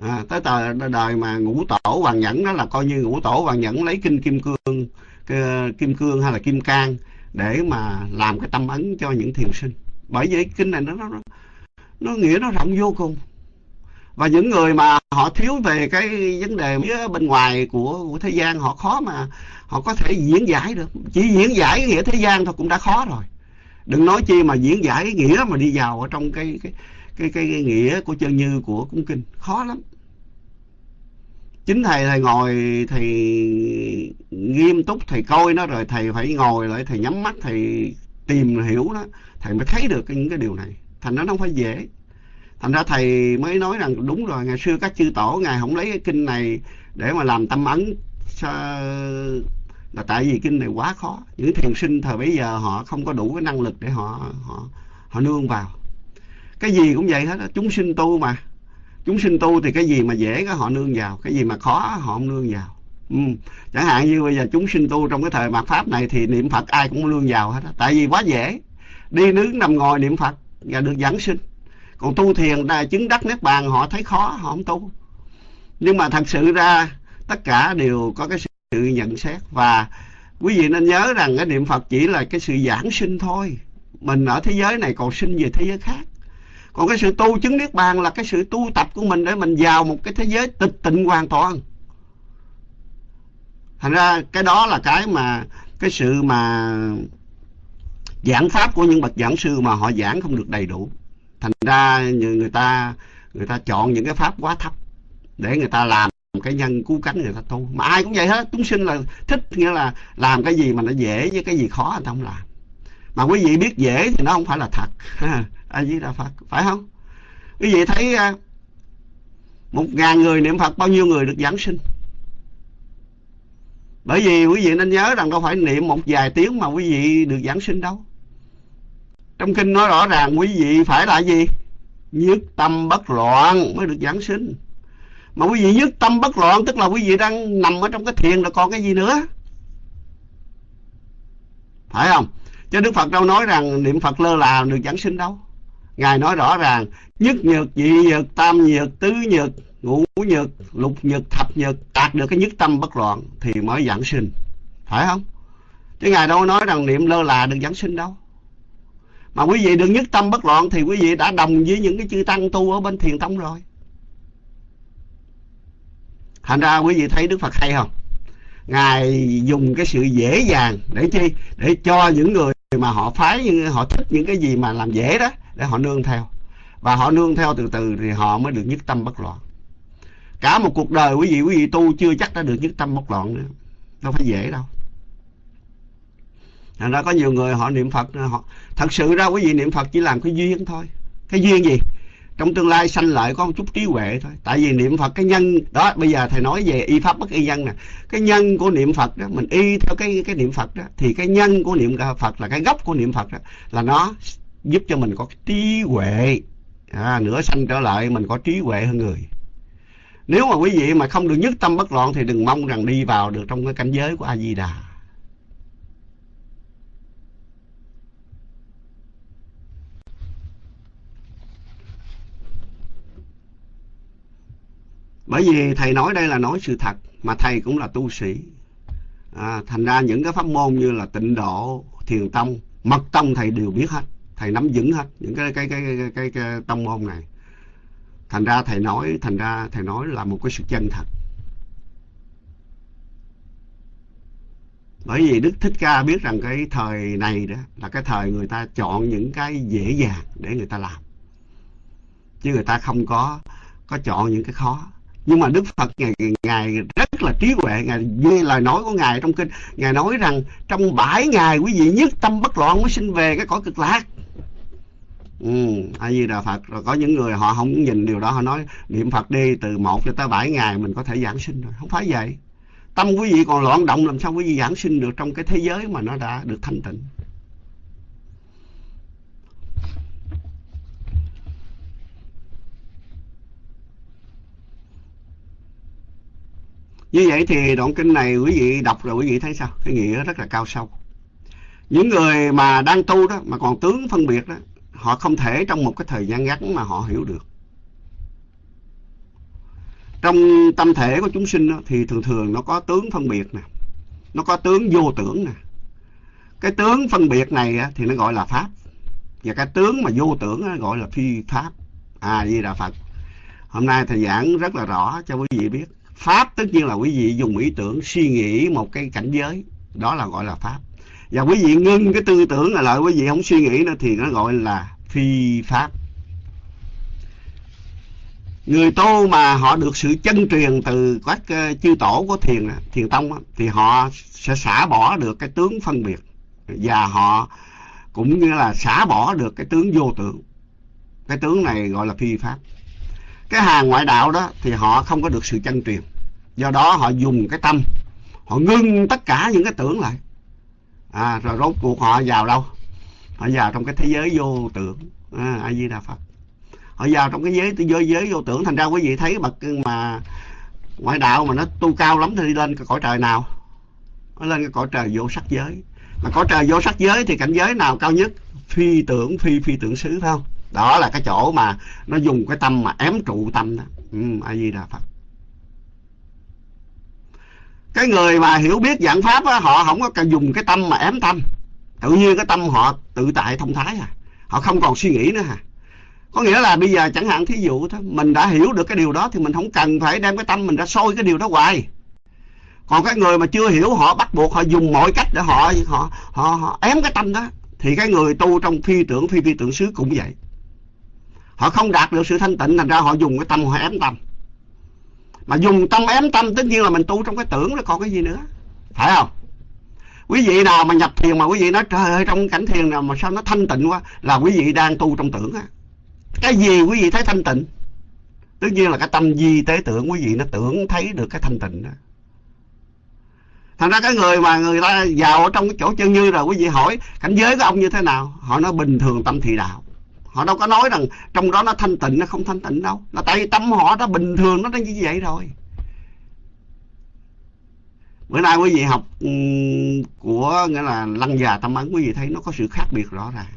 Speaker 1: à tới tờ đời mà ngũ tổ hoàng nhẫn đó là coi như ngũ tổ hoàng nhẫn lấy kinh kim cương ờ, kim cương hay là kim cang để mà làm cái tâm ấn cho những thiền sinh. Bởi vì kinh này nó nó nó nghĩa nó rộng vô cùng và những người mà họ thiếu về cái vấn đề phía bên ngoài của, của thế gian họ khó mà họ có thể diễn giải được. Chỉ diễn giải nghĩa thế gian thôi cũng đã khó rồi. Đừng nói chi mà diễn giải cái nghĩa mà đi vào ở trong cái cái cái cái, cái nghĩa của chân như của cung kinh. Khó lắm. Chính thầy thầy ngồi thầy nghiêm túc thầy coi nó rồi thầy phải ngồi lại thầy nhắm mắt thầy tìm hiểu nó. Thầy mới thấy được những cái điều này. Thành nó không phải dễ thành ra thầy mới nói rằng, đúng rồi, ngày xưa các chư tổ, ngài không lấy cái kinh này để mà làm tâm ấn là tại vì kinh này quá khó. Những thiền sinh thời bấy giờ họ không có đủ cái năng lực để họ họ họ nương vào. Cái gì cũng vậy hết chúng sinh tu mà. Chúng sinh tu thì cái gì mà dễ cái họ nương vào, cái gì mà khó họ không nương vào. Ừ. chẳng hạn như bây giờ chúng sinh tu trong cái thời mạt pháp này thì niệm phật ai cũng nương vào hết tại vì quá dễ. Đi nướng nằm ngồi niệm phật và được giảng sinh còn tu thiền là chứng đắc nét bàn, họ thấy khó, họ không tu. Nhưng mà thật sự ra, tất cả đều có cái sự nhận xét. Và quý vị nên nhớ rằng cái niệm phật chỉ là cái sự giảng sinh thôi. Mình ở thế giới này còn sinh về thế giới khác. Còn cái sự tu chứng niết bàn là cái sự tu tập của mình để mình vào một cái thế giới tịch tịnh hoàn toàn. Thành ra cái đó là cái mà, cái sự mà giảng pháp của những bậc giảng sư mà họ giảng không được đầy đủ thành ra người ta người ta chọn những cái pháp quá thấp để người ta làm cái nhân cứu cánh người ta tu. Mà ai cũng vậy hết, chúng sinh là thích, nghĩa là làm cái gì mà nó dễ với cái gì khó người ta không làm. Mà quý vị biết dễ thì nó không phải là thật. A di đà phật phải không? Quý vị thấy à, một ngàn người niệm phật, bao nhiêu người được giảng sinh? Bởi vì quý vị nên nhớ rằng đâu phải niệm một vài tiếng mà quý vị được giảng sinh đâu trong kinh nói rõ ràng, quý vị phải là gì? Nhất tâm bất loạn mới được giảng sinh. Mà quý vị nhất tâm bất loạn, tức là quý vị đang nằm ở trong cái thiền là còn cái gì nữa? Phải không? Chứ đức phật đâu nói rằng niệm phật lơ là được giảng sinh đâu. Ngài nói rõ ràng, nhất nhược nhị nhược, tam nhược, tứ nhược, ngũ nhược, lục nhược, thập nhược, đạt được cái nhất tâm bất loạn thì mới giảng sinh. Phải không? Chứ ngài đâu nói rằng niệm lơ là được giảng sinh đâu mà quý vị đừng nhất tâm bất loạn thì quý vị đã đồng với những cái chư tăng tu ở bên thiền tông rồi. Thành ra quý vị thấy đức phật hay không? Ngài dùng cái sự dễ dàng để chi? Để cho những người mà họ phái họ thích những cái gì mà làm dễ đó, để họ nương theo. Và họ nương theo từ từ thì họ mới được nhất tâm bất loạn. Cả một cuộc đời quý vị quý vị tu chưa chắc đã được nhất tâm bất loạn nữa. Đâu phải dễ đâu thành ra có nhiều người họ niệm phật họ thật sự ra quý vị niệm phật chỉ làm cái duyên thôi. Cái duyên gì? Trong tương lai sanh lợi có một chút trí huệ thôi. Tại vì niệm phật cái nhân đó bây giờ thầy nói về y pháp bất y nhân nè. Cái nhân của niệm phật đó mình y theo cái cái niệm phật đó thì cái nhân của niệm phật là cái gốc của niệm phật đó là nó giúp cho mình có cái trí huệ. À, nửa sanh trở lại mình có trí huệ hơn người. Nếu mà quý vị mà không được nhất tâm bất loạn thì đừng mong rằng đi vào được trong cái cảnh giới của a di đà. Bởi vì thầy nói đây là nói sự thật mà thầy cũng là tu sĩ. À, thành ra những cái pháp môn như là tịnh độ thiền tông mật tông thầy đều biết hết. Thầy nắm vững hết những cái cái cái cái, cái, cái tông môn này. Thành ra thầy nói thành ra thầy nói là một cái sự chân thật. Bởi vì đức thích ca biết rằng cái thời này đó là cái thời người ta chọn những cái dễ dàng để người ta làm. Chứ người ta không có có chọn những cái khó nhưng mà đức phật ngài ngài rất là trí huệ ngài như lời nói của ngài trong kinh, ngài nói rằng trong bảy ngày quý vị nhất tâm bất loạn mới sinh về cái cõi cực lạc. Ừ a di đà phật, rồi có những người họ không nhìn điều đó, họ nói niệm phật đi từ một cho tới bảy ngày mình có thể giảng sinh rồi. Không phải vậy. Tâm quý vị còn loạn động, làm sao quý vị giảng sinh được trong cái thế giới mà nó đã được thanh tịnh? Như vậy thì đoạn kinh này quý vị đọc rồi quý vị thấy sao? Cái nghĩa rất là cao sâu. Những người mà đang tu đó mà còn tướng phân biệt đó, họ không thể trong một cái thời gian ngắn mà họ hiểu được. Trong tâm thể của chúng sinh đó, thì thường thường nó có tướng phân biệt nè, nó có tướng vô tưởng nè. Cái tướng phân biệt này thì nó gọi là pháp. Và cái tướng mà vô tưởng gọi là phi pháp. À, Di Đà Phật. Hôm nay thầy giảng rất là rõ cho quý vị biết pháp tất nhiên là quý vị dùng ý tưởng suy nghĩ một cái cảnh giới, đó là gọi là pháp. Và quý vị ngưng cái tư tưởng là lại quý vị không suy nghĩ nữa thì nó gọi là phi pháp. Người tu mà họ được sự chân truyền từ các ờ, chư tổ của thiền thiền tông thì họ sẽ xả bỏ được cái tướng phân biệt. Và họ cũng như là xả bỏ được cái tướng vô tưởng. Cái tướng này gọi là phi pháp cái hàng ngoại đạo đó thì họ không có được sự chân truyền. Do đó họ dùng cái tâm họ ngưng tất cả những cái tưởng lại. À, rồi rốt cuộc họ vào đâu? Họ vào trong cái thế giới vô tưởng. À, a di đà phật. Họ vào trong cái giới giới giới vô tưởng. Thành ra quý vị thấy bậc mà ngoại đạo mà nó tu cao lắm thì đi lên cái cõi trời nào? Nó lên cái cõi trời vô sắc giới. Mà cõi trời vô sắc giới thì cảnh giới nào cao nhất? Phi tưởng phi phi tưởng xứ phải không? Đó là cái chỗ mà nó dùng cái tâm mà ém trụ tâm đó. Ừ, a di đà phật. Cái người mà hiểu biết dạng pháp á, họ không có cần dùng cái tâm mà ém tâm. Tự nhiên cái tâm họ tự tại thông thái à. Họ không còn suy nghĩ nữa à. Có nghĩa là bây giờ chẳng hạn thí dụ thôi mình đã hiểu được cái điều đó thì mình không cần phải đem cái tâm mình ra soi cái điều đó hoài. Còn cái người mà chưa hiểu họ bắt buộc họ dùng mọi cách để họ họ họ, họ ém cái tâm đó. Thì cái người tu trong phi tưởng phi phi tưởng xứ cũng vậy họ không đạt được sự thanh tịnh, thành ra họ dùng cái tâm họ ém tâm. Mà dùng tâm ém tâm, tất nhiên là mình tu trong cái tưởng nó còn cái gì nữa? Phải không? Quý vị nào mà nhập thiền mà quý vị nói, trời ơi, trong cảnh thiền nào mà sao nó thanh tịnh quá? Là quý vị đang tu trong tưởng á. Cái gì quý vị thấy thanh tịnh? Tất nhiên là cái tâm di tế tưởng quý vị nó tưởng thấy được cái thanh tịnh đó. Thành ra cái người mà người ta vào ở trong cái chỗ chân như rồi, quý vị hỏi, cảnh giới của ông như thế nào? Họ nói, bình thường tâm thị đạo họ đâu có nói rằng trong đó nó thanh tịnh nó không thanh tịnh đâu. Là tại vì tâm họ đó bình thường nó đang như vậy rồi. Bữa nay quý vị học ừ, của nghĩa là lăng già tâm ấn quý vị thấy nó có sự khác biệt rõ ràng.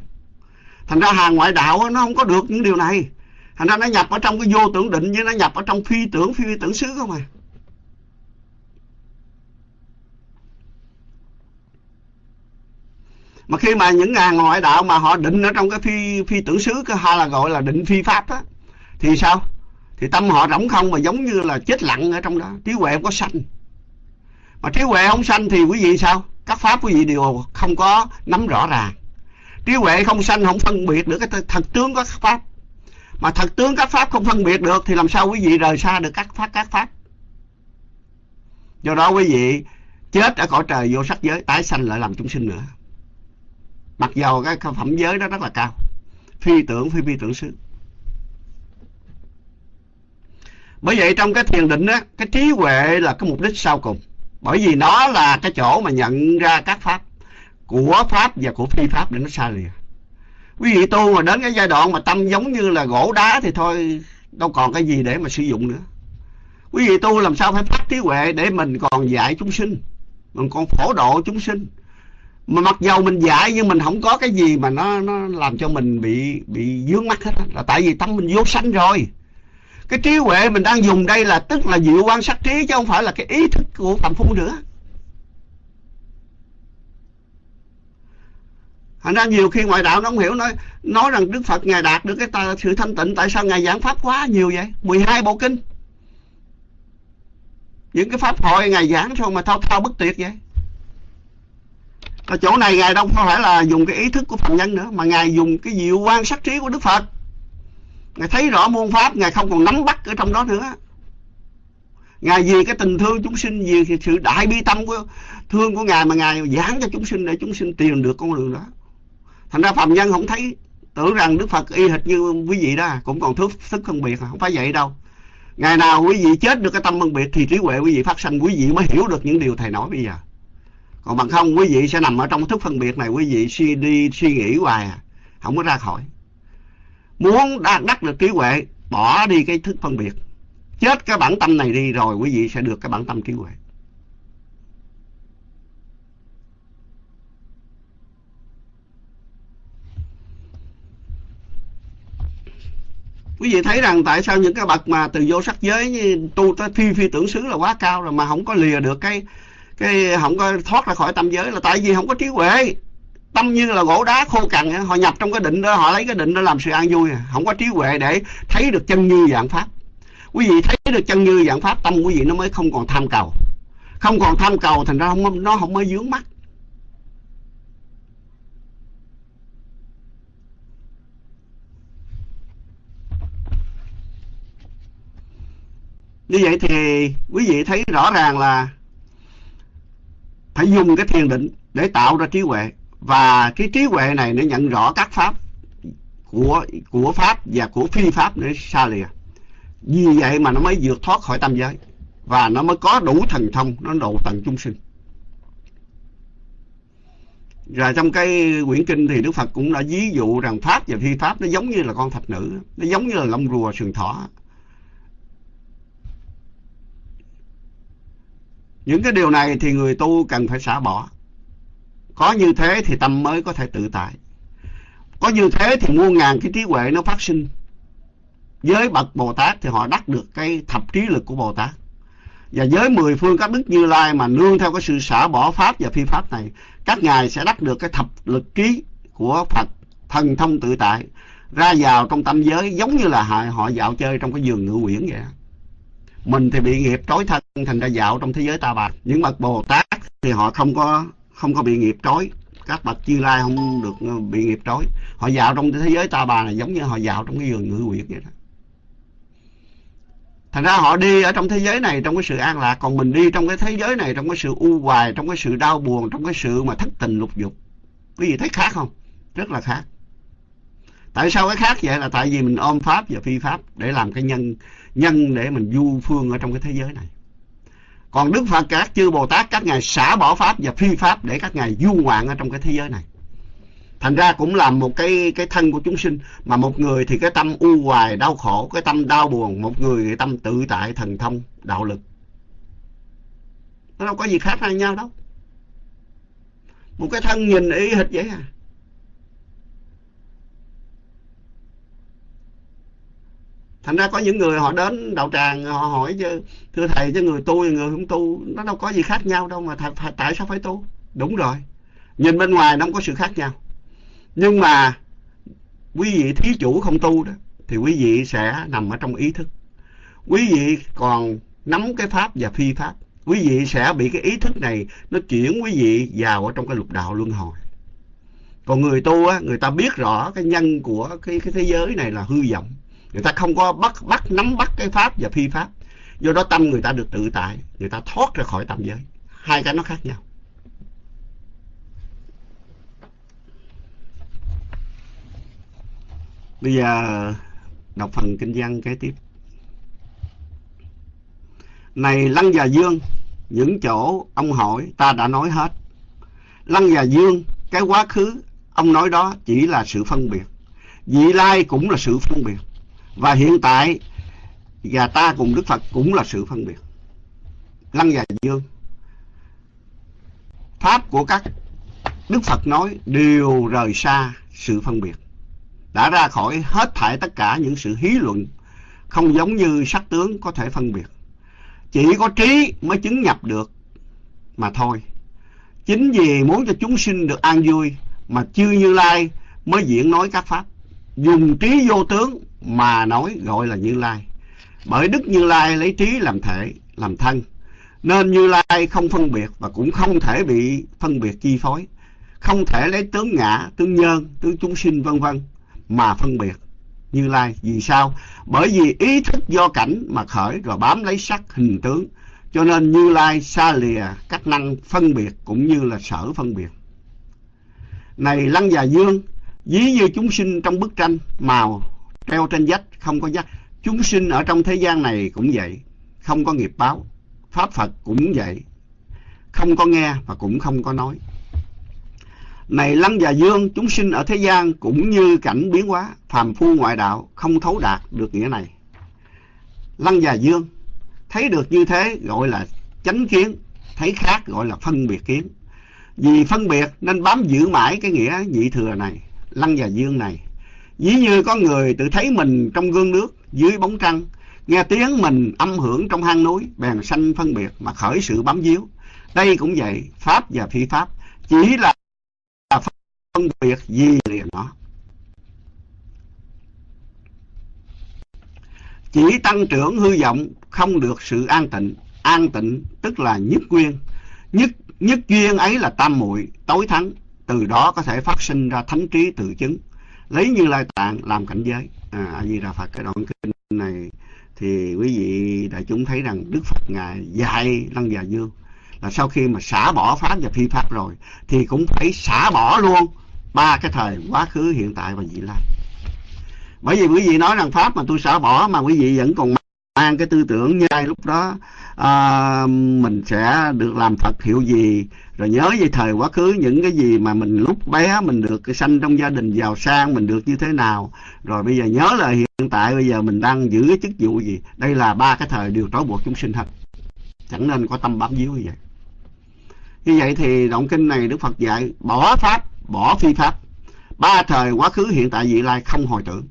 Speaker 1: Thành ra hàng ngoại đạo nó không có được những điều này. Thành ra nó nhập ở trong cái vô tưởng định với nó nhập ở trong phi tưởng phi, phi tưởng xứ không à. Mà khi mà những ngàn ngoại đạo mà họ định ở trong cái phi phi tưởng xứ cái hay là gọi là định phi pháp á, thì sao? Thì tâm họ rỗng không mà giống như là chết lặng ở trong đó. Trí huệ không có sanh. Mà trí huệ không sanh thì quý vị sao? Các pháp quý vị đều không có nắm rõ ràng. Trí huệ không sanh không phân biệt được cái thật tướng của các pháp. Mà thật tướng các pháp không phân biệt được thì làm sao quý vị rời xa được các pháp các pháp? Do đó quý vị chết ở cõi trời vô sắc giới, tái sanh lại làm chúng sinh nữa mặc dầu cái phẩm giới đó rất là cao. Phi tưởng, phi phi tưởng xứ. Bởi vậy trong cái thiền định á, cái trí huệ là cái mục đích sau cùng. Bởi vì nó là cái chỗ mà nhận ra các pháp của pháp và của phi pháp để nó xa lìa. Quý vị tu mà đến cái giai đoạn mà tâm giống như là gỗ đá thì thôi, đâu còn cái gì để mà sử dụng nữa. Quý vị tu làm sao phải phát trí huệ để mình còn dạy chúng sinh, mình còn phổ độ chúng sinh mà mặc dầu mình dạy nhưng mình không có cái gì mà nó nó làm cho mình bị bị dướng mắt hết là tại vì tâm mình vô sanh rồi. Cái trí huệ mình đang dùng đây là tức là diệu quan sát trí chứ không phải là cái ý thức của phạm phu nữa. Thành ra nhiều khi ngoại đạo nó không hiểu nói nói rằng đức phật ngài đạt được cái ta, sự thanh tịnh tại sao ngài giảng pháp quá nhiều vậy? 12 bộ kinh. Những cái pháp hội ngài giảng sao mà thao thao bất tuyệt vậy ở chỗ này ngài đâu không phải là dùng cái ý thức của phạm nhân nữa, mà ngài dùng cái diệu quan sát trí của đức phật. Ngài thấy rõ môn pháp, ngài không còn nắm bắt ở trong đó nữa. Ngài vì cái tình thương chúng sinh, vì sự đại bi tâm của, thương của ngài mà ngài giảng cho chúng sinh để chúng sinh tìm được con đường đó. Thành ra phạm nhân không thấy, tưởng rằng đức phật y hệt như quý vị đó, cũng còn thức thức phân biệt, không phải vậy đâu. Ngày nào quý vị chết được cái tâm phân biệt, thì trí huệ quý vị phát sanh, quý vị mới hiểu được những điều thầy nói bây giờ còn bằng không, quý vị sẽ nằm ở trong thức phân biệt này, quý vị suy đi, suy nghĩ hoài à. Không có ra khỏi. Muốn đạt đắc được trí huệ, bỏ đi cái thức phân biệt. Chết cái bản tâm này đi rồi, quý vị sẽ được cái bản tâm trí huệ. Quý vị thấy rằng tại sao những cái bậc mà từ vô sắc giới tu tới phi phi tưởng xứ là quá cao rồi mà không có lìa được cái cái không có thoát ra khỏi tâm giới là tại vì không có trí huệ. Tâm như là gỗ đá khô cằn họ nhập trong cái định đó họ lấy cái định đó làm sự an vui. Không có trí huệ để thấy được chân như dạng pháp. Quý vị thấy được chân như dạng pháp tâm quý vị nó mới không còn tham cầu. Không còn tham cầu thành ra không, nó không mới dướng mắt. Như vậy thì quý vị thấy rõ ràng là phải dùng cái thiền định để tạo ra trí huệ. Và cái trí huệ này nó nhận rõ các pháp của của pháp và của phi pháp để xa lìa. Vì vậy mà nó mới vượt thoát khỏi tam giới và nó mới có đủ thần thông, nó độ tận chúng sinh. Rồi trong cái quyển kinh thì Đức Phật cũng đã ví dụ rằng pháp và phi pháp nó giống như là con thạch nữ, nó giống như là lông rùa sừng thỏ. Những cái điều này thì người tu cần phải xả bỏ. Có như thế thì tâm mới có thể tự tại. Có như thế thì muôn ngàn cái trí huệ nó phát sinh. Với bậc bồ tát thì họ đắc được cái thập trí lực của bồ tát. Và với mười phương các đức như lai mà nương theo cái sự xả bỏ pháp và phi pháp này, các ngài sẽ đắc được cái thập lực trí của phật thần thông tự tại ra vào trong tâm giới giống như là họ dạo chơi trong cái giường ngự quyển vậy mình thì bị nghiệp trói thân, thành ra dạo trong thế giới ta bà. Những bậc bồ tát thì họ không có không có bị nghiệp trói. Các bậc chư lai không được ờ, bị nghiệp trói. Họ dạo trong thế giới ta bà này giống như họ dạo trong cái giường ngự quyệt vậy đó. Thành ra họ đi ở trong thế giới này trong cái sự an lạc, còn mình đi trong cái thế giới này trong cái sự u hoài, trong cái sự đau buồn, trong cái sự mà thất tình lục dục. Quý vị thấy khác không? Rất là khác. Tại sao cái khác vậy là tại vì mình ôm pháp và phi pháp để làm cái nhân nhân để mình du phương ở trong cái thế giới này. Còn đức phật các chư bồ tát các ngài xả bỏ pháp và phi pháp để các ngài du ngoạn ở trong cái thế giới này. Thành ra cũng làm một cái cái thân của chúng sinh, mà một người thì cái tâm u hoài, đau khổ, cái tâm đau buồn, một người thì tâm tự tại, thần thông, đạo lực. Nó đâu có gì khác nhau đâu. Một cái thân nhìn y hệt vậy à. Thành ra có những người họ đến đạo tràng họ hỏi chứ thưa thầy chứ người tu người không tu nó đâu có gì khác nhau đâu mà thầy, tại sao phải tu? Đúng rồi. Nhìn bên ngoài nó không có sự khác nhau. Nhưng mà quý vị thí chủ không tu đó thì quý vị sẽ nằm ở trong ý thức. Quý vị còn nắm cái pháp và phi pháp quý vị sẽ bị cái ý thức này nó chuyển quý vị vào ở trong cái lục đạo luân hồi. Còn người tu á người ta biết rõ cái nhân của cái cái thế giới này là hư vọng người ta không có bắt bắt nắm bắt cái pháp và phi pháp. Do đó tâm người ta được tự tại, người ta thoát ra khỏi tam giới. Hai cái nó khác nhau. Bây giờ, đọc phần kinh văn kế tiếp. Này lăng và dương, những chỗ ông hỏi, ta đã nói hết. Lăng và dương, cái quá khứ, ông nói đó chỉ là sự phân biệt. Vị lai cũng là sự phân biệt và hiện tại và ta cùng Đức Phật cũng là sự phân biệt. Lăng và Dương. Pháp của các Đức Phật nói đều rời xa sự phân biệt. Đã ra khỏi hết thảy tất cả những sự hí luận, không giống như sắc tướng có thể phân biệt. Chỉ có trí mới chứng nhập được mà thôi. Chính vì muốn cho chúng sinh được an vui, mà chư Như Lai mới diễn nói các pháp. Dùng trí vô tướng mà nói gọi là Như Lai. Bởi Đức Như Lai lấy trí làm thể, làm thân. Nên Như Lai không phân biệt và cũng không thể bị phân biệt chi phối. Không thể lấy tướng ngã, tướng nhân, tướng chúng sinh vân vân mà phân biệt Như Lai. Vì sao? Bởi vì ý thức do cảnh mà khởi rồi bám lấy sắc hình tướng. Cho nên Như Lai xa lìa các năng phân biệt cũng như là sở phân biệt. Này Lăng và Dương, ví như chúng sinh trong bức tranh màu treo trên vách, không có vách. Chúng sinh ở trong thế gian này cũng vậy, không có nghiệp báo. Pháp phật cũng vậy, không có nghe và cũng không có nói. Này lăng và dương, chúng sinh ở thế gian cũng như cảnh biến hóa, phàm phu ngoại đạo, không thấu đạt được nghĩa này. Lăng và dương, thấy được như thế gọi là chánh kiến, thấy khác gọi là phân biệt kiến. Vì phân biệt nên bám giữ mãi cái nghĩa nhị thừa này, lăng và dương này. Ví như có người tự thấy mình trong gương nước dưới bóng trăng, nghe tiếng mình âm hưởng trong hang núi, bèn sanh phân biệt mà khởi sự bám víu. Đây cũng vậy, Pháp và phi Pháp chỉ là phân biệt gì liền nó. Chỉ tăng trưởng hư vọng không được sự an tịnh. An tịnh tức là nhất quyên. Nhất, nhất duyên ấy là tam muội tối thắng. Từ đó có thể phát sinh ra thánh trí tự chứng lấy như lai tạng làm cảnh giới. À, a di đà phật cái đoạn kinh này thì quý vị đại chúng thấy rằng đức phật ngài dạy lăng già dương là sau khi mà xả bỏ pháp và phi pháp rồi thì cũng phải xả bỏ luôn ba cái thời quá khứ hiện tại và vị lai. Bởi vì quý vị nói rằng pháp mà tôi xả bỏ mà quý vị vẫn còn mang cái tư tưởng như lúc đó à, mình sẽ được làm phật hiệu gì rồi nhớ về thời quá khứ những cái gì mà mình lúc bé mình được cái sanh trong gia đình giàu sang mình được như thế nào. Rồi bây giờ nhớ là hiện tại bây giờ mình đang giữ cái chức vụ gì. Đây là ba cái thời điều trói buộc chúng sinh hết chẳng nên có tâm bám víu như vậy. Như vậy thì động kinh này đức phật dạy bỏ pháp bỏ phi pháp. Ba thời quá khứ hiện tại vị lai không hồi tưởng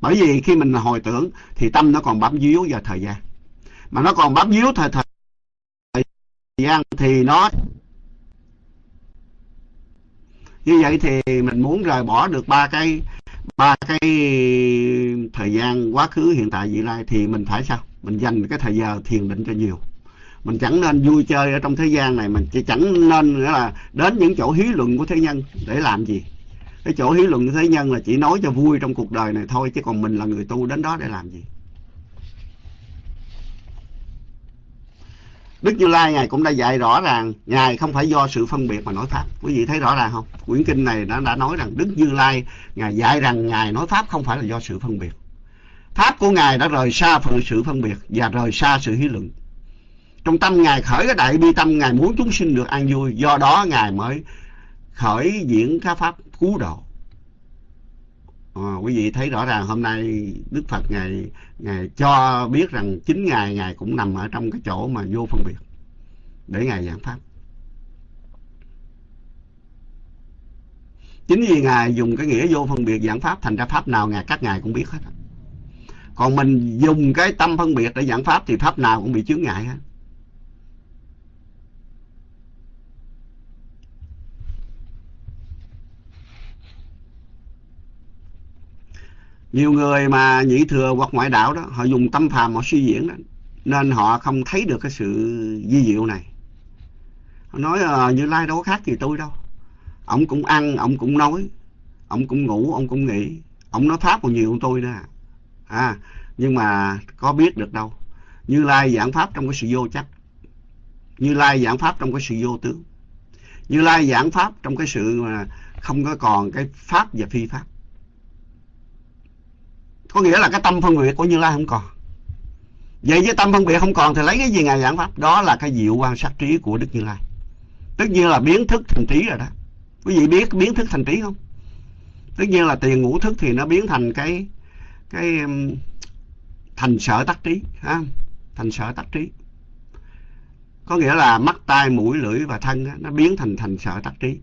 Speaker 1: bởi vì khi mình hồi tưởng thì tâm nó còn bám víu vào thời gian. Mà nó còn bám víu thời thời thời gian thì nó như vậy thì mình muốn rời bỏ được ba cái ba cái thời gian quá khứ, hiện tại, vị lai thì mình phải sao? Mình dành cái thời giờ thiền định cho nhiều. Mình chẳng nên vui chơi ở trong thế gian này, mình chỉ chẳng nên nghĩa là đến những chỗ hí luận của thế nhân để làm gì? Cái chỗ hiếu luận thế nhân là chỉ nói cho vui trong cuộc đời này thôi chứ còn mình là người tu đến đó để làm gì Đức Như Lai Ngài cũng đã dạy rõ ràng Ngài không phải do sự phân biệt mà nói Pháp. Quý vị thấy rõ ràng không? Quyển kinh này đã, đã nói rằng Đức Như Lai Ngài dạy rằng Ngài nói Pháp không phải là do sự phân biệt. Pháp của Ngài đã rời xa phần sự phân biệt và rời xa sự hí luận. Trong tâm Ngài khởi cái đại bi tâm Ngài muốn chúng sinh được an vui. Do đó Ngài mới khởi diễn các Pháp cứu độ. À, quý vị thấy rõ ràng hôm nay Đức Phật Ngài, Ngài cho biết rằng chính Ngài Ngài cũng nằm ở trong cái chỗ mà vô phân biệt để Ngài giảng Pháp. Chính vì Ngài dùng cái nghĩa vô phân biệt giảng Pháp thành ra Pháp nào Ngài các Ngài cũng biết hết. Còn mình dùng cái tâm phân biệt để giảng Pháp thì Pháp nào cũng bị chướng ngại hết. Nhiều người mà nhị thừa hoặc ngoại đạo đó họ dùng tâm phàm họ suy diễn đó nên họ không thấy được cái sự di diệu này. Họ nói à, như lai đâu có khác gì tôi đâu. Ông cũng ăn ông cũng nói ông cũng ngủ ông cũng nghỉ. Ông nói pháp còn nhiều hơn tôi nữa à. à nhưng mà có biết được đâu. Như lai giảng pháp trong cái sự vô chắc. Như lai giảng pháp trong cái sự vô tướng. Như lai giảng pháp trong cái sự mà không có còn cái pháp và phi pháp có nghĩa là cái tâm phân biệt của Như Lai không còn. Vậy với tâm phân biệt không còn thì lấy cái gì ngài giảng pháp? Đó là cái diệu quan sát trí của Đức Như Lai. Tất nhiên là biến thức thành trí rồi đó. Quý vị biết biến thức thành trí không? Tất nhiên là tiền ngũ thức thì nó biến thành cái cái um, thành sở tắc trí ha? thành sở tắc trí. Có nghĩa là mắt tai mũi lưỡi và thân đó, nó biến thành thành sở tắc trí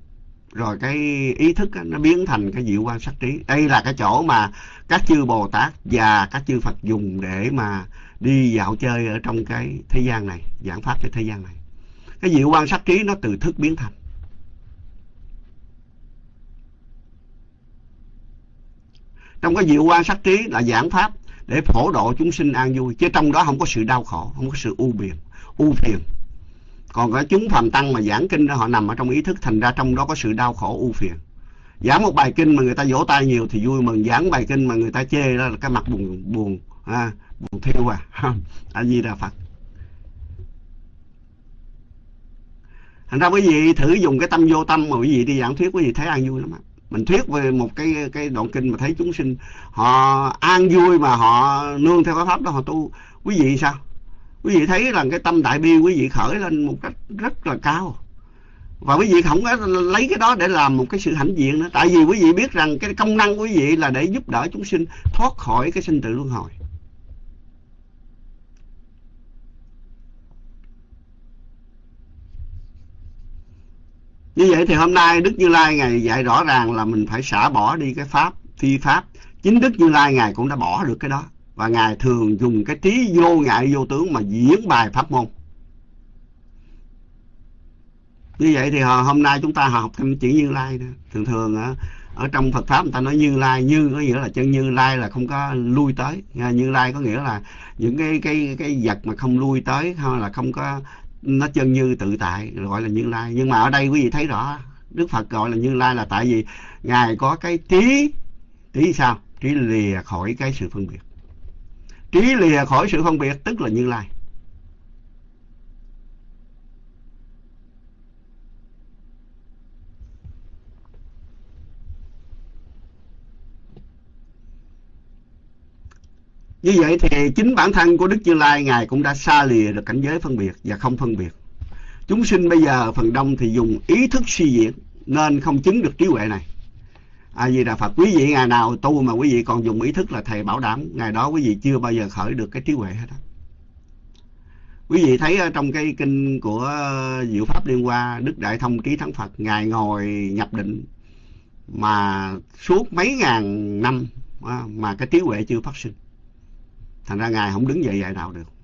Speaker 1: rồi cái ý thức đó, nó biến thành cái diệu quan sát trí. Đây là cái chỗ mà các chư bồ tát và các chư phật dùng để mà đi dạo chơi ở trong cái thế gian này giảng pháp cho thế gian này. Cái diệu quan sát trí nó từ thức biến thành. Trong cái diệu quan sát trí là giảng pháp để phổ độ chúng sinh an vui chứ trong đó không có sự đau khổ không có sự u phiền u phiền còn cái chúng phàm tăng mà giảng kinh đó họ nằm ở trong ý thức thành ra trong đó có sự đau khổ u phiền. Giảng một bài kinh mà người ta vỗ tay nhiều thì vui mừng giảng bài kinh mà người ta chê đó là cái mặt buồn buồn à, buồn thiêu à. A di đà phật thành ra quý vị thử dùng cái tâm vô tâm mà quý vị đi giảng thuyết quý vị thấy an vui lắm á. Mình thuyết về một cái cái đoạn kinh mà thấy chúng sinh họ an vui mà họ nương theo cái pháp đó họ tu. Quý vị sao? Quý vị thấy rằng cái tâm đại bi quý vị khởi lên một cách rất là cao. Và quý vị không có lấy cái đó để làm một cái sự hãnh diện nữa. Tại vì quý vị biết rằng cái công năng của quý vị là để giúp đỡ chúng sinh thoát khỏi cái sinh tử luân hồi. Như vậy thì hôm nay đức như lai ngài dạy rõ ràng là mình phải xả bỏ đi cái pháp, phi pháp. Chính đức như lai ngài cũng đã bỏ được cái đó và ngài thường dùng cái trí vô ngại vô tướng mà diễn bài pháp môn. Như vậy thì hôm nay chúng ta học thêm chữ như lai đó. thường thường ở, trong phật pháp người ta nói như lai như có nghĩa là chân như lai là không có lui tới. Như lai có nghĩa là những cái cái cái vật mà không lui tới hay là không có nó chân như tự tại gọi là như lai. Nhưng mà ở đây quý vị thấy rõ đức phật gọi là như lai là tại vì ngài có cái trí trí sao? Trí lìa khỏi cái sự phân biệt trí lìa khỏi sự phân biệt, tức là như lai Như vậy thì chính bản thân của Đức Như Lai Ngài cũng đã xa lìa được cảnh giới phân biệt và không phân biệt. Chúng sinh bây giờ phần đông thì dùng ý thức suy diễn, nên không chứng được trí huệ này. A Di Đà Phật, quý vị ngày nào tu mà quý vị còn dùng ý thức là thầy bảo đảm ngày đó quý vị chưa bao giờ khởi được cái trí huệ hết á. Quý vị thấy trong cái kinh của Diệu Pháp Liên Hoa, Đức Đại Thông Trí Thắng Phật, Ngài ngồi nhập định mà suốt mấy ngàn năm mà cái trí huệ chưa phát sinh. Thành ra Ngài không đứng dậy dạy đạo được.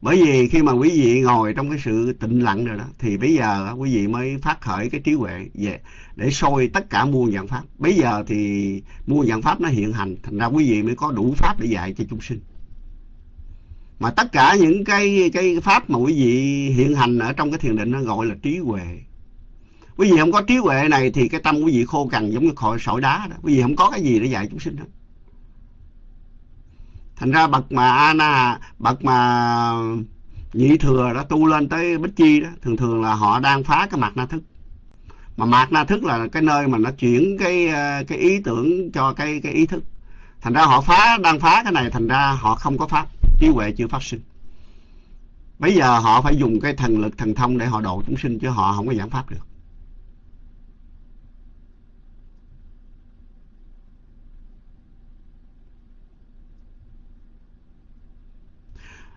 Speaker 1: Bởi vì khi mà quý vị ngồi trong cái sự tịnh lặng rồi đó thì bây giờ quý vị mới phát khởi cái trí huệ về để soi tất cả muôn dạng pháp. Bây giờ thì muôn dạng pháp nó hiện hành, thành ra quý vị mới có đủ pháp để dạy cho chúng sinh. Mà tất cả những cái cái pháp mà quý vị hiện hành ở trong cái thiền định nó gọi là trí huệ. Quý vị không có trí huệ này thì cái tâm quý vị khô cằn giống như khỏi sỏi đá đó. Quý vị không có cái gì để dạy chúng sinh hết. Thành ra bậc mà Ana, bậc mà nhị thừa đã tu lên tới bích chi đó thường thường là họ đang phá cái mặt na thức. Mà mạt na thức là cái nơi mà nó chuyển cái ờ, cái ý tưởng cho cái cái ý thức. Thành ra họ phá đang phá cái này thành ra họ không có pháp trí huệ chưa phát sinh. Bây giờ họ phải dùng cái thần lực thần thông để họ độ chúng sinh chứ họ không có giảng pháp được.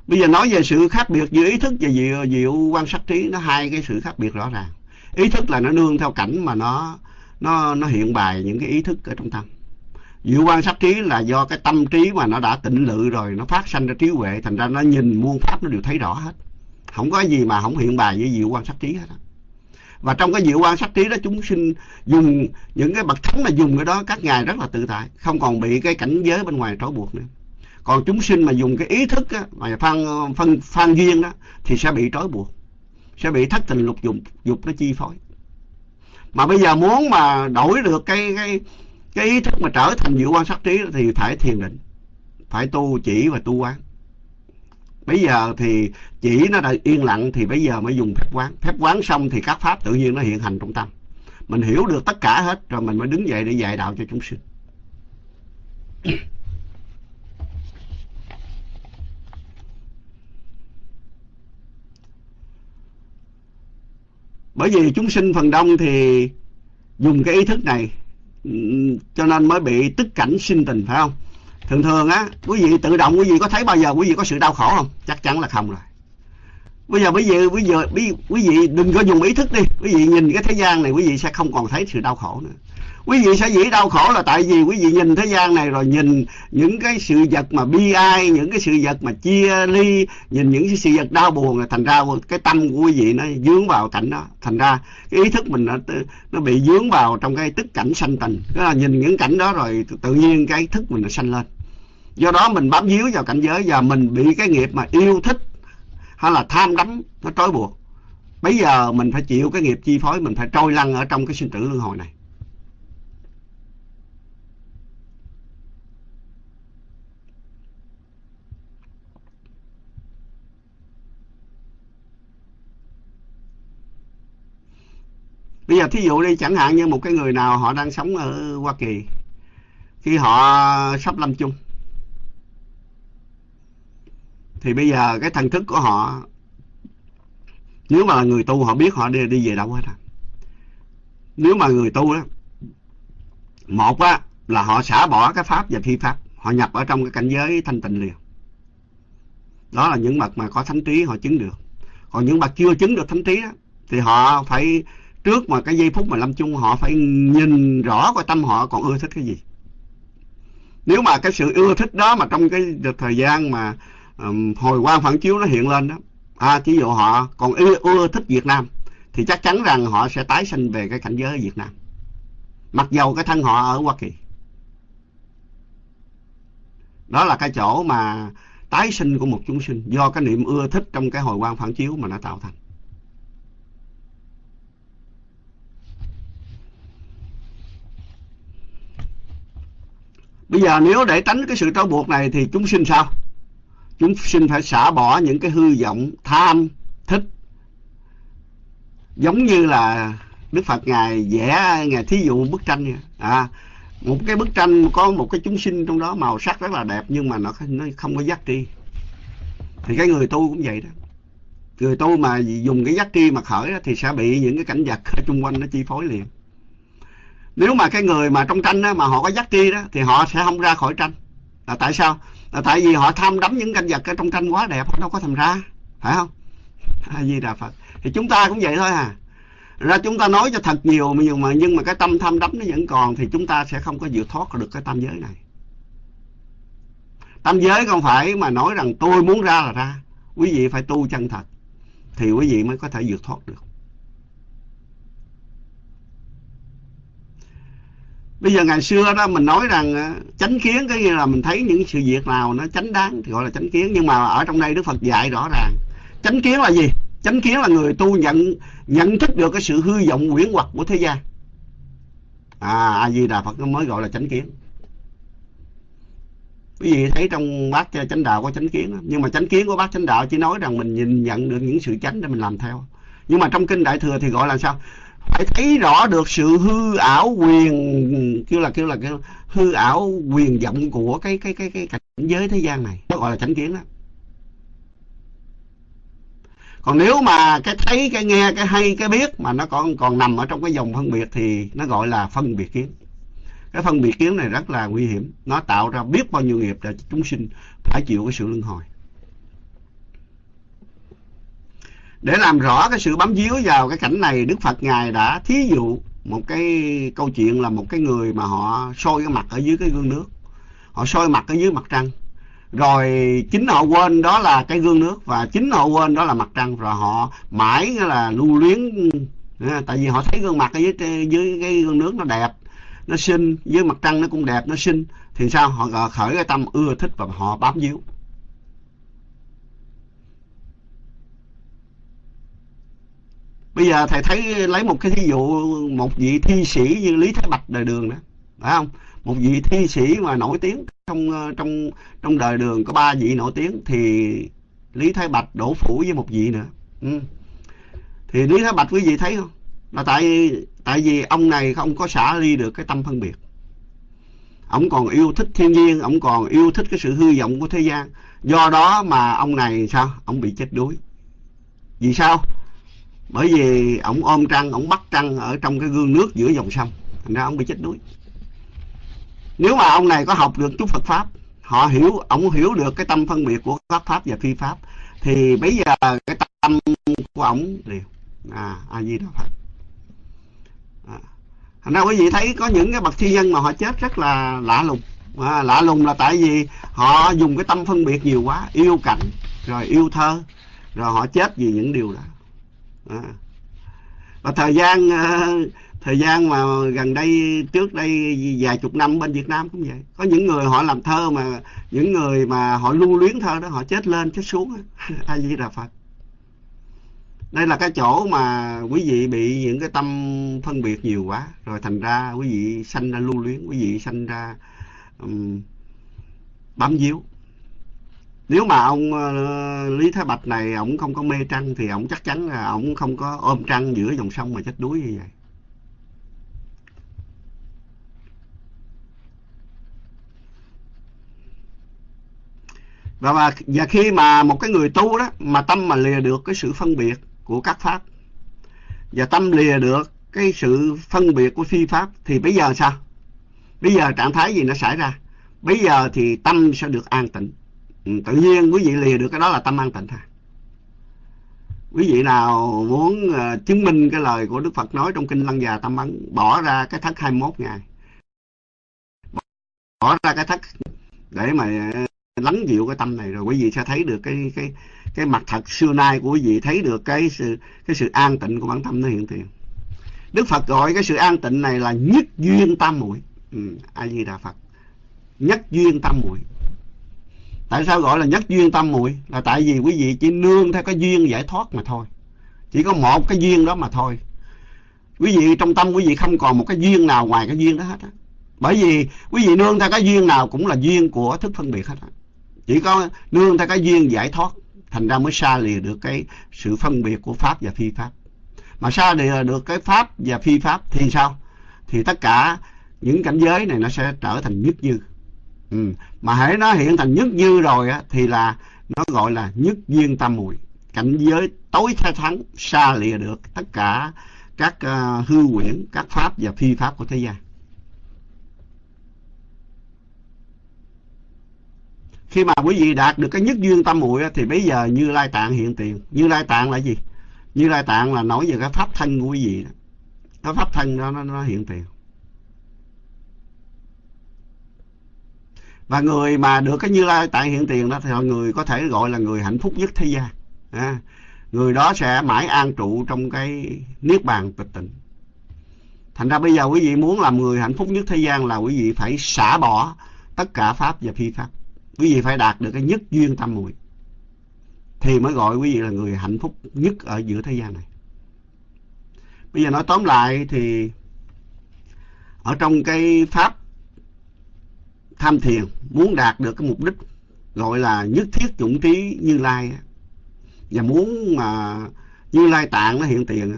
Speaker 1: Bây giờ nói về sự khác biệt giữa ý thức và diệu, diệu quan sát trí nó hai cái sự khác biệt rõ ràng. Ý thức là nó nương theo cảnh mà nó nó nó hiện bài những cái ý thức ở trong tâm. Diệu quan sát trí là do cái tâm trí mà nó đã tịnh lự rồi nó phát sanh ra trí huệ thành ra nó nhìn muôn pháp nó đều thấy rõ hết. Không có gì mà không hiện bài với diệu quan sát trí hết và trong cái diệu quan sát trí đó chúng sinh dùng những cái bậc thánh mà dùng cái đó các ngài rất là tự tại không còn bị cái cảnh giới bên ngoài trói buộc nữa còn chúng sinh mà dùng cái ý thức á, mà phan phân phan duyên đó thì sẽ bị trói buộc sẽ bị thất tình lục dục dục nó chi phối. Mà bây giờ muốn mà đổi được cái cái cái ý thức mà trở thành diệu quan sát trí thì phải thiền định phải tu chỉ và tu quán. Bây giờ thì chỉ nó đã yên lặng thì bây giờ mới dùng phép quán. Phép quán xong thì các pháp tự nhiên nó hiện hành trong tâm. Mình hiểu được tất cả hết rồi mình mới đứng dậy để dạy đạo cho chúng sinh. Bởi vì chúng sinh phần đông thì dùng cái ý thức này ừ, cho nên mới bị tức cảnh sinh tình, phải không? Thường thường á, quý vị tự động, quý vị có thấy bao giờ quý vị có sự đau khổ không? Chắc chắn là không rồi. Bây giờ bây giờ bây giờ quý vị đừng có dùng ý thức đi. Quý vị nhìn cái thế gian này, quý vị sẽ không còn thấy sự đau khổ nữa quý vị sẽ dĩ đau khổ là tại vì quý vị nhìn thế gian này rồi nhìn những cái sự vật mà bi ai, những cái sự vật mà chia ly, nhìn những cái sự vật đau buồn là thành ra cái tâm của quý vị nó dướng vào cảnh đó. Thành ra cái ý thức mình nó nó bị dướng vào trong cái tức cảnh sanh tình tức là nhìn những cảnh đó rồi tự nhiên cái thức mình nó sanh lên. Do đó mình bám víu vào cảnh giới và mình bị cái nghiệp mà yêu thích hay là tham đắm nó trói buộc. Bây giờ mình phải chịu cái nghiệp chi phối, mình phải trôi lăn ở trong cái sinh tử luân hồi này. Bây giờ thí dụ đi chẳng hạn như một cái người nào họ đang sống ở Hoa Kỳ khi họ sắp lâm chung thì bây giờ cái thần thức của họ nếu mà là người tu họ biết họ đi, đi về đâu hết à. Nếu mà người tu đó một á là họ xả bỏ cái pháp và phi pháp họ nhập ở trong cái cảnh giới thanh tịnh liền. Đó là những bậc mà có thánh trí họ chứng được. Còn những bậc chưa chứng được thánh trí đó, thì họ phải trước mà cái giây phút mà lâm chung họ phải nhìn rõ coi tâm họ còn ưa thích cái gì. Nếu mà cái sự ưa thích đó mà trong cái thời gian mà um, hồi quan phản chiếu nó hiện lên đó à, thí dụ họ còn ưa, ưa thích Việt Nam thì chắc chắn rằng họ sẽ tái sinh về cái cảnh giới Việt Nam. Mặc dầu cái thân họ ở Hoa Kỳ. Đó là cái chỗ mà tái sinh của một chúng sinh do cái niệm ưa thích trong cái hồi quan phản chiếu mà nó tạo thành. Bây giờ nếu để tránh cái sự trói buộc này thì chúng sinh sao? Chúng sinh phải xả bỏ những cái hư vọng, tham, thích. Giống như là Đức Phật Ngài vẽ, Ngài thí dụ bức tranh. À, một cái bức tranh có một cái chúng sinh trong đó màu sắc rất là đẹp nhưng mà nó, nó không có giác tri. Thì cái người tu cũng vậy đó. Người tu mà dùng cái giác tri mà khởi đó, thì sẽ bị những cái cảnh vật ở xung quanh nó chi phối liền nếu mà cái người mà trong tranh á, mà họ có giác tri đó thì họ sẽ không ra khỏi tranh. Là tại sao? Là tại vì họ tham đắm những cảnh vật ở trong tranh quá đẹp họ đâu có thành ra phải không? A di đà phật. Thì chúng ta cũng vậy thôi à. Ra chúng ta nói cho thật nhiều mà nhưng mà nhưng mà cái tâm tham đắm nó vẫn còn thì chúng ta sẽ không có vượt thoát được cái tam giới này. Tam giới không phải mà nói rằng tôi muốn ra là ra. Quý vị phải tu chân thật thì quý vị mới có thể vượt thoát được. Bây giờ ngày xưa đó mình nói rằng à, chánh kiến cái như là mình thấy những sự việc nào nó chánh đáng, thì gọi là chánh kiến. Nhưng mà ở trong đây đức phật dạy rõ ràng, chánh kiến là gì? Chánh kiến là người tu nhận nhận thức được cái sự hư vọng quyển hoặc của thế gian. À a di đà phật mới gọi là chánh kiến. Quý vị thấy trong bác chánh đạo có chánh kiến nhưng mà chánh kiến của bác chánh đạo chỉ nói rằng mình nhìn nhận được những sự chánh để mình làm theo. Nhưng mà trong kinh đại thừa thì gọi là sao? Phải thấy rõ được sự hư ảo quyền, kêu là kêu là, kêu hư ảo quyền vọng của cái cái cái cái cảnh giới thế gian này. Nó gọi là chánh kiến đó. Còn nếu mà cái thấy, cái nghe, cái hay, cái biết mà nó còn còn nằm ở trong cái dòng phân biệt thì nó gọi là phân biệt kiến. Cái phân biệt kiến này rất là nguy hiểm. Nó tạo ra biết bao nhiêu nghiệp để chúng sinh phải chịu cái sự luân hồi. Để làm rõ cái sự bám víu vào cái cảnh này, đức phật ngài đã thí dụ một cái câu chuyện là một cái người mà họ soi cái mặt ở dưới cái gương nước. Họ soi mặt ở dưới mặt trăng. Rồi chính họ quên đó là cái gương nước và chính họ quên đó là mặt trăng. Rồi họ mãi là lưu luyến. Tại vì họ thấy gương mặt ở dưới dưới cái gương nước nó đẹp, nó xinh. Với mặt trăng nó cũng đẹp, nó xinh. Thì sao? Họ khởi cái tâm ưa thích và họ bám víu bây giờ thầy thấy lấy một cái thí dụ, một vị thi sĩ như lý thái bạch đời đường đó phải không? Một vị thi sĩ mà nổi tiếng trong ờ, trong trong đời đường, có ba vị nổi tiếng thì lý thái bạch đổ phủ với một vị nữa. Ừ. thì lý thái bạch quý vị thấy không? Là tại tại vì ông này không có xả ly được cái tâm phân biệt. Ông còn yêu thích thiên nhiên, ông còn yêu thích cái sự hư vọng của thế gian. Do đó mà ông này sao? Ông bị chết đuối. Vì sao? Bởi vì ông ôm trăng ông bắt trăng ở trong cái gương nước giữa dòng sông thành ra ông bị chết đuối. Nếu mà ông này có học được chút Phật pháp họ hiểu ông hiểu được cái tâm phân biệt của pháp pháp và phi pháp thì bây giờ cái tâm của ông liền à a di đà phật. À. thành ra quý vị thấy có những cái bậc thi nhân mà họ chết rất là lạ lùng. À, lạ lùng là tại vì họ dùng cái tâm phân biệt nhiều quá yêu cảnh rồi yêu thơ rồi họ chết vì những điều đó à. và thời gian ờ, thời gian mà gần đây trước đây vài chục năm bên Việt Nam cũng vậy. Có những người họ làm thơ mà những người mà họ lưu luyến thơ đó họ chết lên chết xuống a di đà phật. Đây là cái chỗ mà quý vị bị những cái tâm phân biệt nhiều quá. Rồi thành ra quý vị sanh ra lưu luyến quý vị sanh ra um, bám víu nếu mà ông uh, Lý Thái Bạch này ông không có mê trăng thì ông chắc chắn là ông không có ôm trăng giữa dòng sông mà chết đuối như vậy. Và, và và khi mà một cái người tu đó mà tâm mà lìa được cái sự phân biệt của các pháp và tâm lìa được cái sự phân biệt của phi pháp thì bây giờ sao? Bây giờ trạng thái gì nó xảy ra? Bây giờ thì tâm sẽ được an tịnh. Ừ, tự nhiên quý vị lìa được cái đó là tâm an tịnh thôi quý vị nào muốn uh, chứng minh cái lời của Đức Phật nói trong kinh Lăng Già Tâm Ấn bỏ ra cái thất 21 ngày. Bỏ ra cái thất để mà ờ, lắng dịu cái tâm này rồi quý vị sẽ thấy được cái cái cái mặt thật xưa nay của quý vị thấy được cái sự cái sự an tịnh của bản tâm nó hiện tiền. Đức Phật gọi cái sự an tịnh này là nhất duyên tam muội. Ừ, A Di Đà Phật. Nhất duyên tam muội tại sao gọi là nhất duyên tam muội? Là tại vì quý vị chỉ nương theo cái duyên giải thoát mà thôi. Chỉ có một cái duyên đó mà thôi. Quý vị trong tâm quý vị không còn một cái duyên nào ngoài cái duyên đó hết á. Bởi vì quý vị nương theo cái duyên nào cũng là duyên của thức phân biệt hết á. Chỉ có nương theo cái duyên giải thoát, thành ra mới xa lìa được cái sự phân biệt của pháp và phi pháp. Mà xa lìa được cái pháp và phi pháp thì sao? Thì tất cả những cảnh giới này nó sẽ trở thành nhất như ừ. mà hãy nó hiện thành nhất dư rồi á thì là nó gọi là nhất duyên tam muội. Cảnh giới tối thái thắng xa lìa được tất cả các uh, hư quyển các pháp và phi pháp của thế gian. Khi mà quý vị đạt được cái nhất duyên tâm muội thì bây giờ như lai tạng hiện tiền. Như lai tạng là gì? Như lai tạng là nói về cái pháp thân của quý vị đó. Cái pháp thân đó nó, nó hiện tiền. Và người mà được cái như lai tại hiện tiền đó thì người có thể gọi là người hạnh phúc nhất thế gian. À, người đó sẽ mãi an trụ trong cái niết bàn tịch tịnh. Thành ra bây giờ quý vị muốn làm người hạnh phúc nhất thế gian là quý vị phải xả bỏ tất cả pháp và phi pháp. Quý vị phải đạt được cái nhất duyên tâm muội. Thì mới gọi quý vị là người hạnh phúc nhất ở giữa thế gian này. Bây giờ nói tóm lại thì ở trong cái pháp tham thiền muốn đạt được cái mục đích gọi là nhất thiết chủng trí như lai và muốn mà như lai tạng nó hiện tiền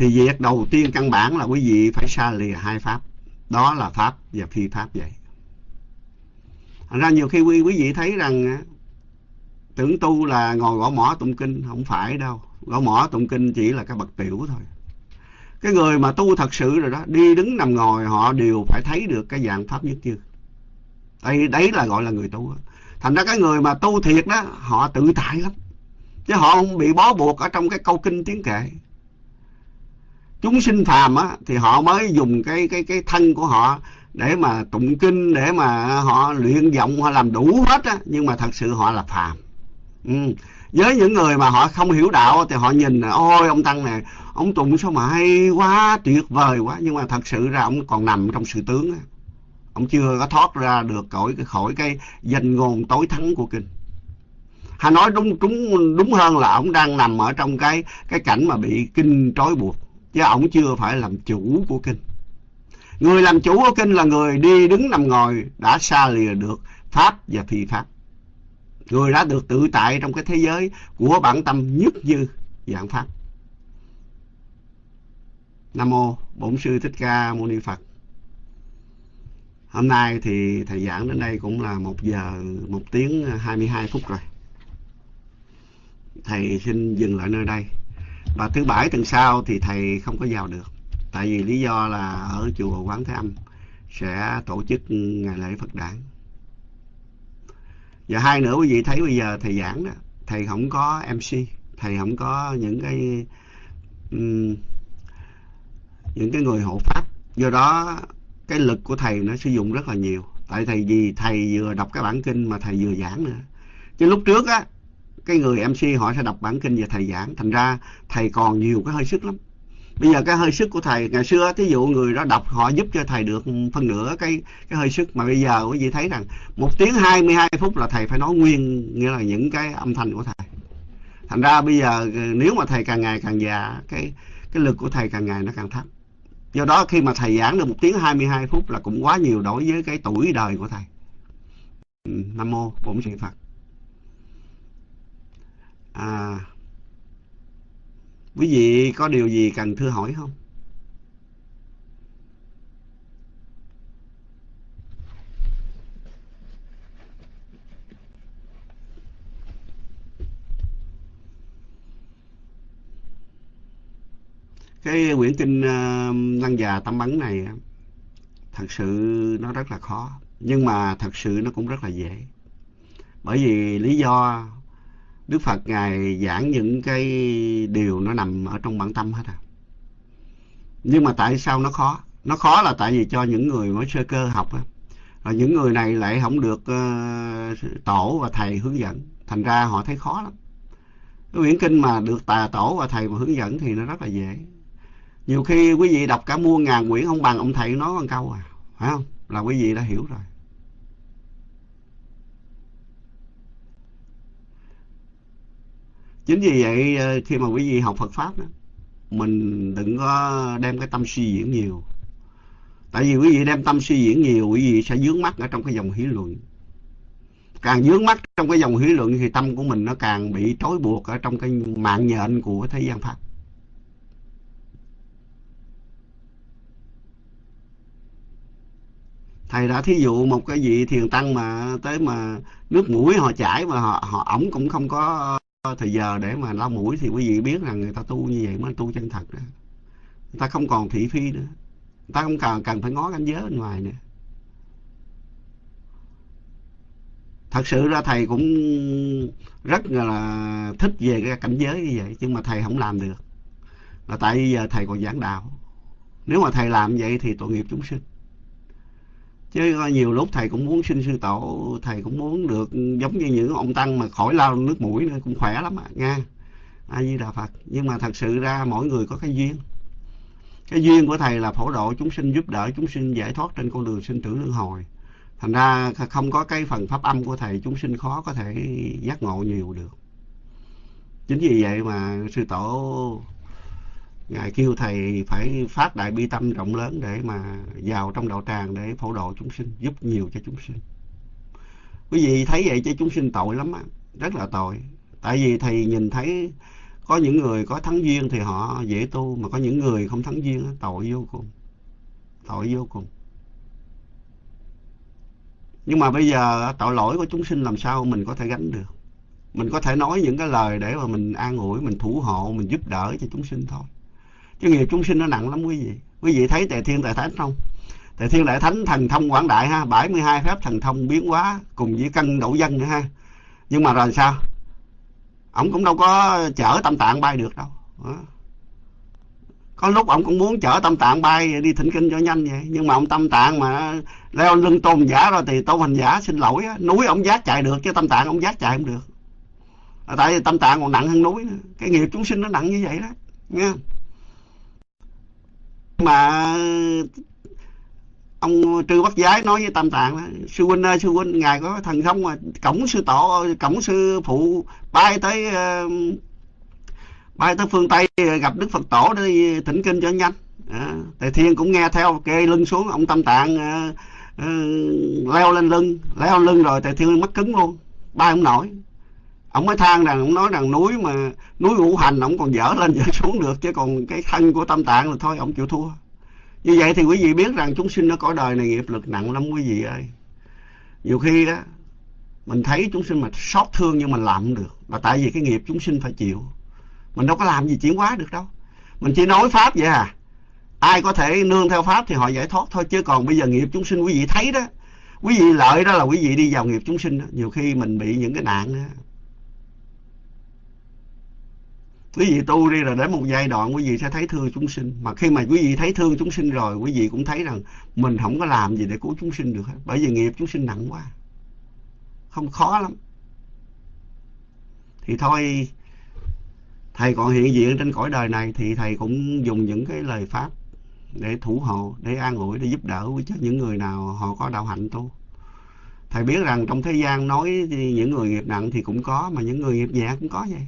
Speaker 1: thì việc đầu tiên căn bản là quý vị phải xa lìa hai pháp. Đó là pháp và phi pháp vậy. Thành ra nhiều khi quý, quý vị thấy rằng tưởng tu là ngồi gõ mỏ tụng kinh không phải đâu. Gõ mỏ tụng kinh chỉ là cái bậc tiểu thôi cái người mà tu thật sự rồi đó, đi đứng nằm ngồi, họ đều phải thấy được cái dạng pháp nhất như đây, đấy là gọi là người tu. Thành ra cái người mà tu thiệt đó, họ tự tại lắm. Chứ họ không bị bó buộc ở trong cái câu kinh tiếng kệ. Chúng sinh phàm á, thì họ mới dùng cái cái cái thân của họ để mà tụng kinh, để mà họ luyện giọng họ làm đủ hết á, nhưng mà thật sự họ là phàm. Ừ. với những người mà họ không hiểu đạo thì họ nhìn ôi, ông tăng này ông Tùng sao mà hay quá, tuyệt vời quá. Nhưng mà thật sự ra ông còn nằm trong sự tướng á. Ông chưa có thoát ra được khỏi khỏi cái danh ngôn tối thắng của kinh. Hay nói đúng đúng đúng hơn là ông đang nằm ở trong cái cái cảnh mà bị kinh trói buộc. Chứ ông chưa phải làm chủ của kinh. Người làm chủ của kinh là người đi đứng nằm ngồi đã xa lìa được pháp và phi pháp. Người đã được tự tại trong cái thế giới của bản tâm nhất như dạng pháp nam mô bổn sư thích ca mâu ni phật. Hôm nay thì thầy giảng đến đây cũng là một giờ một tiếng à, hai mươi hai phút rồi. Thầy xin dừng lại nơi đây. Và thứ bảy tuần sau thì thầy không có vào được. Tại vì lý do là ở chùa quán thế âm sẽ tổ chức ngày lễ phật đản. Và hai nữa quý vị thấy bây giờ thầy giảng đó thầy không có mc thầy không có những cái um, những cái người hộ pháp. Do đó, cái lực của thầy nó sử dụng rất là nhiều. Tại thầy vì thầy vừa đọc cái bản kinh mà thầy vừa giảng nữa. Chứ lúc trước á, cái người mc họ sẽ đọc bản kinh và thầy giảng. Thành ra, thầy còn nhiều cái hơi sức lắm. Bây giờ cái hơi sức của thầy, ngày xưa, thí dụ người đó đọc, họ giúp cho thầy được phân nửa cái cái hơi sức. Mà bây giờ quý vị thấy rằng, một tiếng 22 phút là thầy phải nói nguyên, nghĩa là những cái âm thanh của thầy. Thành ra bây giờ ờ, nếu mà thầy càng ngày càng già, cái cái lực của thầy càng ngày nó càng thấp do đó khi mà thầy giảng được một tiếng 22 phút là cũng quá nhiều đối với cái tuổi đời của thầy. Ừ, Nam mô bổn sư phật. À quý vị có điều gì cần thưa hỏi không? Cái quyển kinh uh, lăng già tâm ấn này thật sự nó rất là khó nhưng mà thật sự nó cũng rất là dễ bởi vì lý do Đức Phật Ngài giảng những cái điều nó nằm ở trong bản tâm hết à. Nhưng mà tại sao nó khó? Nó khó là tại vì cho những người mới sơ cơ học á. Và những người này lại không được uh, tổ và thầy hướng dẫn. Thành ra họ thấy khó lắm. Cái quyển kinh mà được tà tổ và thầy mà hướng dẫn thì nó rất là dễ. Nhiều khi quý vị đọc cả mua ngàn quyển không bằng ông thầy nói con câu à. Phải không? Là quý vị đã hiểu rồi. chính vì vậy ờ, khi mà quý vị học Phật pháp đó, mình đừng có đem cái tâm suy diễn nhiều tại vì quý vị đem tâm suy diễn nhiều, quý vị sẽ dướng mắt ở trong cái dòng hí luận càng dướng mắt trong cái dòng hí luận thì tâm của mình nó càng bị trói buộc ở trong cái mạng nhện của thế gian pháp thầy đã thí dụ một cái vị thiền tăng mà tới mà nước mũi họ chảy mà họ họ ổng cũng không có thời giờ để mà lau mũi thì quý vị biết rằng người ta tu như vậy mới tu chân thật đó. người ta không còn thị phi nữa. Người ta không cần cần phải ngó cảnh giới bên ngoài nữa. Thật sự ra thầy cũng rất là thích về cái cảnh giới như vậy, nhưng mà thầy không làm được. Là tại vì giờ thầy còn giảng đạo. Nếu mà thầy làm vậy thì tội nghiệp chúng sinh chứ ờ, nhiều lúc thầy cũng muốn sinh sư tổ, thầy cũng muốn được giống như những ông tăng mà khỏi lao nước mũi nữa, cũng khỏe lắm ạ nha. A di đà phật. Nhưng mà thật sự ra mỗi người có cái duyên. Cái duyên của thầy là phổ độ chúng sinh giúp đỡ, chúng sinh giải thoát trên con đường sinh tử luân hồi. Thành ra không có cái phần pháp âm của thầy chúng sinh khó có thể giác ngộ nhiều được. Chính vì vậy mà sư tổ ngài kêu thầy phải phát đại bi tâm rộng lớn để mà vào trong đạo tràng để phổ độ chúng sinh, giúp nhiều cho chúng sinh. Quý vị thấy vậy chứ chúng sinh tội lắm á, rất là tội. Tại vì thầy nhìn thấy có những người có thắng duyên thì họ dễ tu, mà có những người không thắng duyên tội vô cùng, tội vô cùng. Nhưng mà bây giờ tội lỗi của chúng sinh làm sao mình có thể gánh được? Mình có thể nói những cái lời để mà mình an ủi, mình thủ hộ, mình giúp đỡ cho chúng sinh thôi chứ nghiệp chúng sinh nó nặng lắm, quý vị. Quý vị thấy tề thiên, tề thánh không? Tề thiên đại thánh, thần thông quảng đại ha. 72 phép thần thông biến hóa cùng với cân độ dân nữa ha. Nhưng mà rồi sao? Ông cũng đâu có chở tâm tạng bay được đâu. Đó. có lúc ông cũng muốn chở tâm tạng bay đi thỉnh kinh cho nhanh vậy. Nhưng mà ông tâm tạng mà leo lưng tôn giả rồi thì tôn hành giả xin lỗi á. Núi ông giác chạy được chứ tâm tạng ông giác chạy không được. Tại vì tâm tạng còn nặng hơn núi nữa. cái nghiệp chúng sinh nó nặng như vậy đó. Nghe mà ông trư bắc giái nói với tam tạng sư huynh ơi sư huynh ngài có thần thông mà cổng sư tổ cổng sư phụ bay tới ờ, bay tới phương tây gặp đức phật tổ để thỉnh kinh cho nhanh. À, tề thiên cũng nghe theo kê lưng xuống ông tam tạng ờ, ờ, leo lên lưng leo lên lưng rồi tề thiên mất cứng luôn bay không nổi ông mới than rằng, ông nói rằng núi mà, núi ngũ hành ông còn dở lên dở xuống được, chứ còn cái thân của tâm tạng là thôi, ông chịu thua. Như vậy thì quý vị biết rằng chúng sinh ở cõi đời này nghiệp lực nặng lắm, quý vị ơi. Nhiều khi đó, mình thấy chúng sinh mà xót thương nhưng mình làm không được là tại vì cái nghiệp chúng sinh phải chịu. Mình đâu có làm gì chuyển hóa được đâu. Mình chỉ nói pháp vậy à. Ai có thể nương theo pháp thì họ giải thoát thôi, chứ còn bây giờ nghiệp chúng sinh quý vị thấy đó, quý vị lợi đó là quý vị đi vào nghiệp chúng sinh đó. nhiều khi mình bị những cái nạn đó quý vị tu đi rồi đến một giai đoạn quý vị sẽ thấy thương chúng sinh. Mà khi mà quý vị thấy thương chúng sinh rồi, quý vị cũng thấy rằng mình không có làm gì để cứu chúng sinh được hết. Bởi vì nghiệp chúng sinh nặng quá. Không khó lắm. Thì thôi, thầy còn hiện diện trên cõi đời này thì thầy cũng dùng những cái lời pháp để thủ hộ, để an ủi, để giúp đỡ cho những người nào họ có đạo hạnh tu. Thầy biết rằng trong thế gian nói những người nghiệp nặng thì cũng có, mà những người nghiệp nhẹ cũng có vậy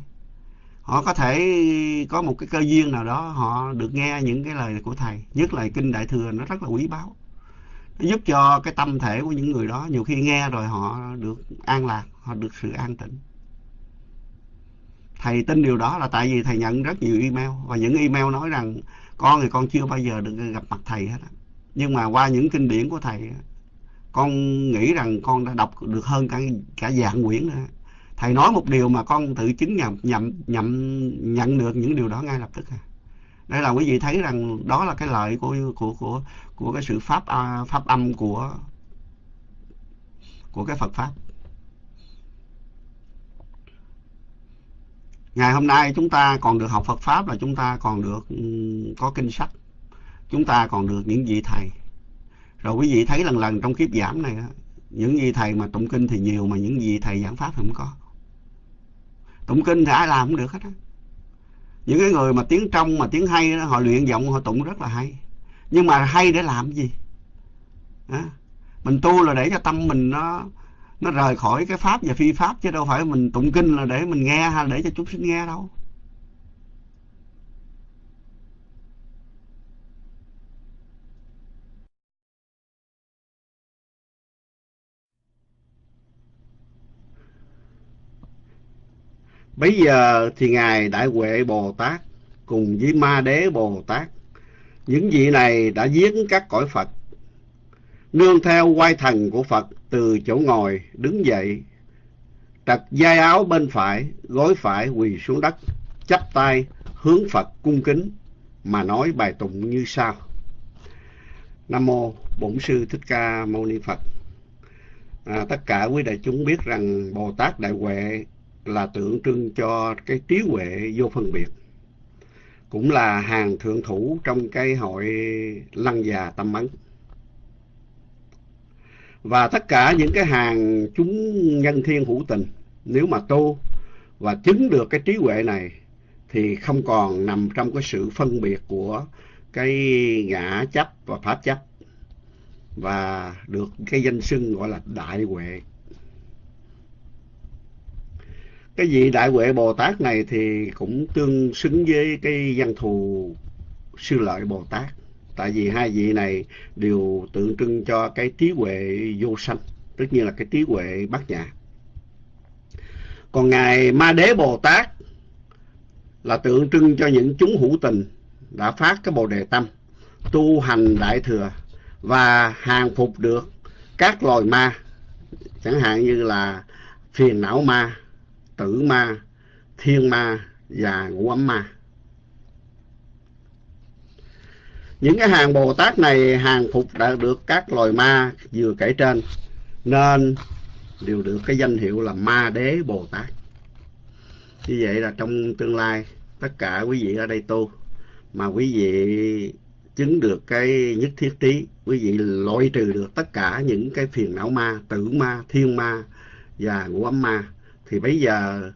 Speaker 1: họ có thể có một cái cơ duyên nào đó, họ được nghe những cái lời của thầy. Nhất là kinh đại thừa, nó rất là quý báu. Nó giúp cho cái tâm thể của những người đó, nhiều khi nghe rồi họ được an lạc, họ được sự an tịnh. Thầy tin điều đó là tại vì thầy nhận rất nhiều email. Và những email nói rằng con thì con chưa bao giờ được gặp mặt thầy hết nhưng mà qua những kinh điển của thầy con nghĩ rằng con đã đọc được hơn cả cả dạng quyển nữa thầy nói một điều mà con tự chứng nhầm nhậm nhậm nhận được những điều đó ngay lập tức à. Đây là quý vị thấy rằng đó là cái lợi của của của của cái sự pháp uh, pháp âm của của cái Phật pháp. Ngày hôm nay chúng ta còn được học Phật pháp là chúng ta còn được ừ, có kinh sách. Chúng ta còn được những vị thầy. Rồi quý vị thấy lần lần trong kiếp giảm này những vị thầy mà tụng kinh thì nhiều mà những vị thầy giảng pháp thì không có tụng kinh thì ai làm cũng được hết á. Những cái người mà tiếng trong mà tiếng hay đó, họ luyện giọng họ tụng rất là hay. Nhưng mà hay để làm gì? À, mình tu là để cho tâm mình nó nó rời khỏi cái pháp và phi pháp chứ đâu phải mình tụng kinh là để mình nghe hay để cho chúng sinh nghe đâu. Bây giờ thì Ngài Đại Huệ Bồ Tát cùng với Ma Đế Bồ Tát, những vị này đã giếng các cõi Phật, nương theo quay thần của Phật từ chỗ ngồi đứng dậy, trật vai áo bên phải, gối phải quỳ xuống đất, chắp tay hướng Phật cung kính mà nói bài tụng như sau. Nam mô Bổn sư Thích Ca Mâu Ni Phật. À, tất cả quý đại chúng biết rằng Bồ Tát Đại Huệ là tượng trưng cho cái trí huệ vô phân biệt, cũng là hàng thượng thủ trong cái hội lăng già tâm ấn. Và tất cả những cái hàng chúng nhân thiên hữu tình, nếu mà tu và chứng được cái trí huệ này, thì không còn nằm trong cái sự phân biệt của cái ngã chấp và pháp chấp, và được cái danh xưng gọi là đại huệ cái vị đại huệ bồ tát này thì cũng tương xứng với cái văn thù sư lợi Bồ Tát. Tại vì hai vị này đều tượng trưng cho cái trí huệ vô sanh, tất nhiên là cái trí huệ bát nhã. Còn Ngài Ma Đế Bồ Tát là tượng trưng cho những chúng hữu tình đã phát cái Bồ Đề Tâm, tu hành Đại Thừa và hàng phục được các loài ma, chẳng hạn như là phiền não ma, tử ma, thiên ma và ngũ ấm ma. Những cái hàng Bồ Tát này hàng phục đã được các loài ma vừa kể trên nên đều được cái danh hiệu là ma đế Bồ Tát. Như vậy là trong tương lai tất cả quý vị ở đây tu mà quý vị chứng được cái nhất thiết trí, quý vị loại trừ được tất cả những cái phiền não ma, tử ma, thiên ma và ngũ ấm ma thì bây giờ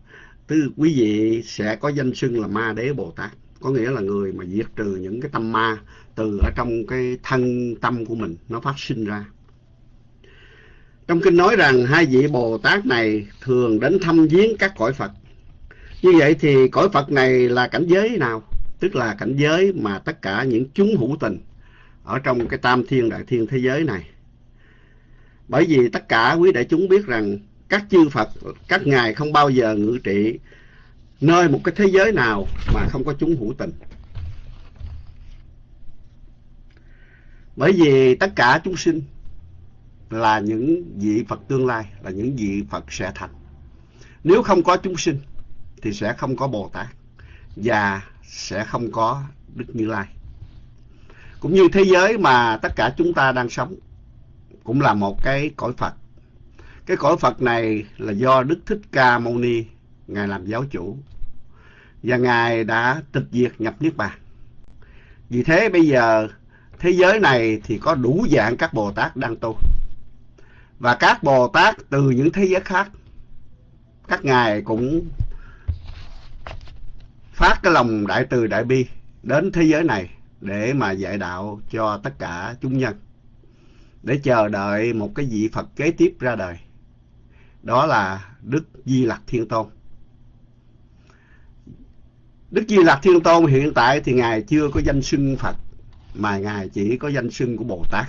Speaker 1: tư quý vị sẽ có danh xưng là ma đế Bồ Tát, có nghĩa là người mà diệt trừ những cái tâm ma từ ở trong cái thân tâm của mình nó phát sinh ra. Trong kinh nói rằng hai vị Bồ Tát này thường đến thăm viếng các cõi Phật. Như vậy thì cõi Phật này là cảnh giới nào? Tức là cảnh giới mà tất cả những chúng hữu tình ở trong cái tam thiên đại thiên thế giới này. Bởi vì tất cả quý đại chúng biết rằng các chư Phật, các ngài không bao giờ ngự trị nơi một cái thế giới nào mà không có chúng hữu tình. Bởi vì tất cả chúng sinh là những vị Phật tương lai, là những vị Phật sẽ thành. Nếu không có chúng sinh thì sẽ không có Bồ Tát và sẽ không có Đức Như Lai. Cũng như thế giới mà tất cả chúng ta đang sống cũng là một cái cõi Phật. Cái cõi Phật này là do Đức Thích Ca Mâu Ni Ngài làm giáo chủ và Ngài đã tịch diệt nhập Niết Bàn. Vì thế bây giờ thế giới này thì có đủ dạng các Bồ Tát đang tu. Và các Bồ Tát từ những thế giới khác, các Ngài cũng phát cái lòng đại từ đại bi đến thế giới này để mà dạy đạo cho tất cả chúng nhân. Để chờ đợi một cái vị Phật kế tiếp ra đời. Đó là Đức Di Lặc Thiên Tôn. Đức Di Lặc Thiên Tôn hiện tại thì Ngài chưa có danh xưng Phật mà Ngài chỉ có danh xưng của Bồ Tát.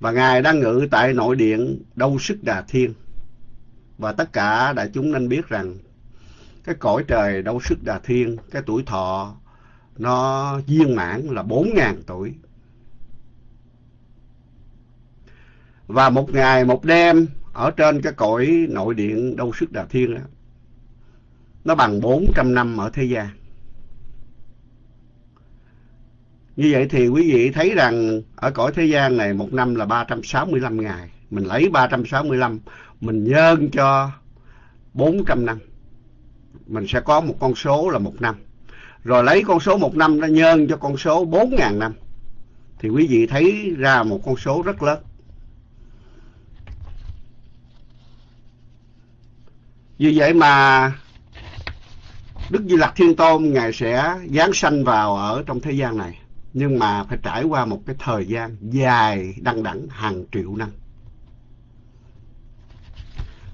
Speaker 1: Và Ngài đang ngự tại nội điện Đâu Sức Đà Thiên. Và tất cả đại chúng nên biết rằng cái cõi trời Đâu Sức Đà Thiên, cái tuổi thọ nó viên mãn là 4.000 tuổi. Và một ngày một đêm ở trên cái cõi nội điện Đâu Sức Đà Thiên đó, nó bằng 400 năm ở thế gian. Như vậy thì quý vị thấy rằng ở cõi thế gian này một năm là 365 ngày. Mình lấy 365, mình nhân cho 400 năm. Mình sẽ có một con số là một năm. Rồi lấy con số một năm nó nhân cho con số 4.000 năm. Thì quý vị thấy ra một con số rất lớn. Vì vậy mà Đức Di Lặc Thiên Tôn Ngài sẽ giáng sanh vào ở trong thế gian này nhưng mà phải trải qua một cái thời gian dài đăng đẳng hàng triệu năm.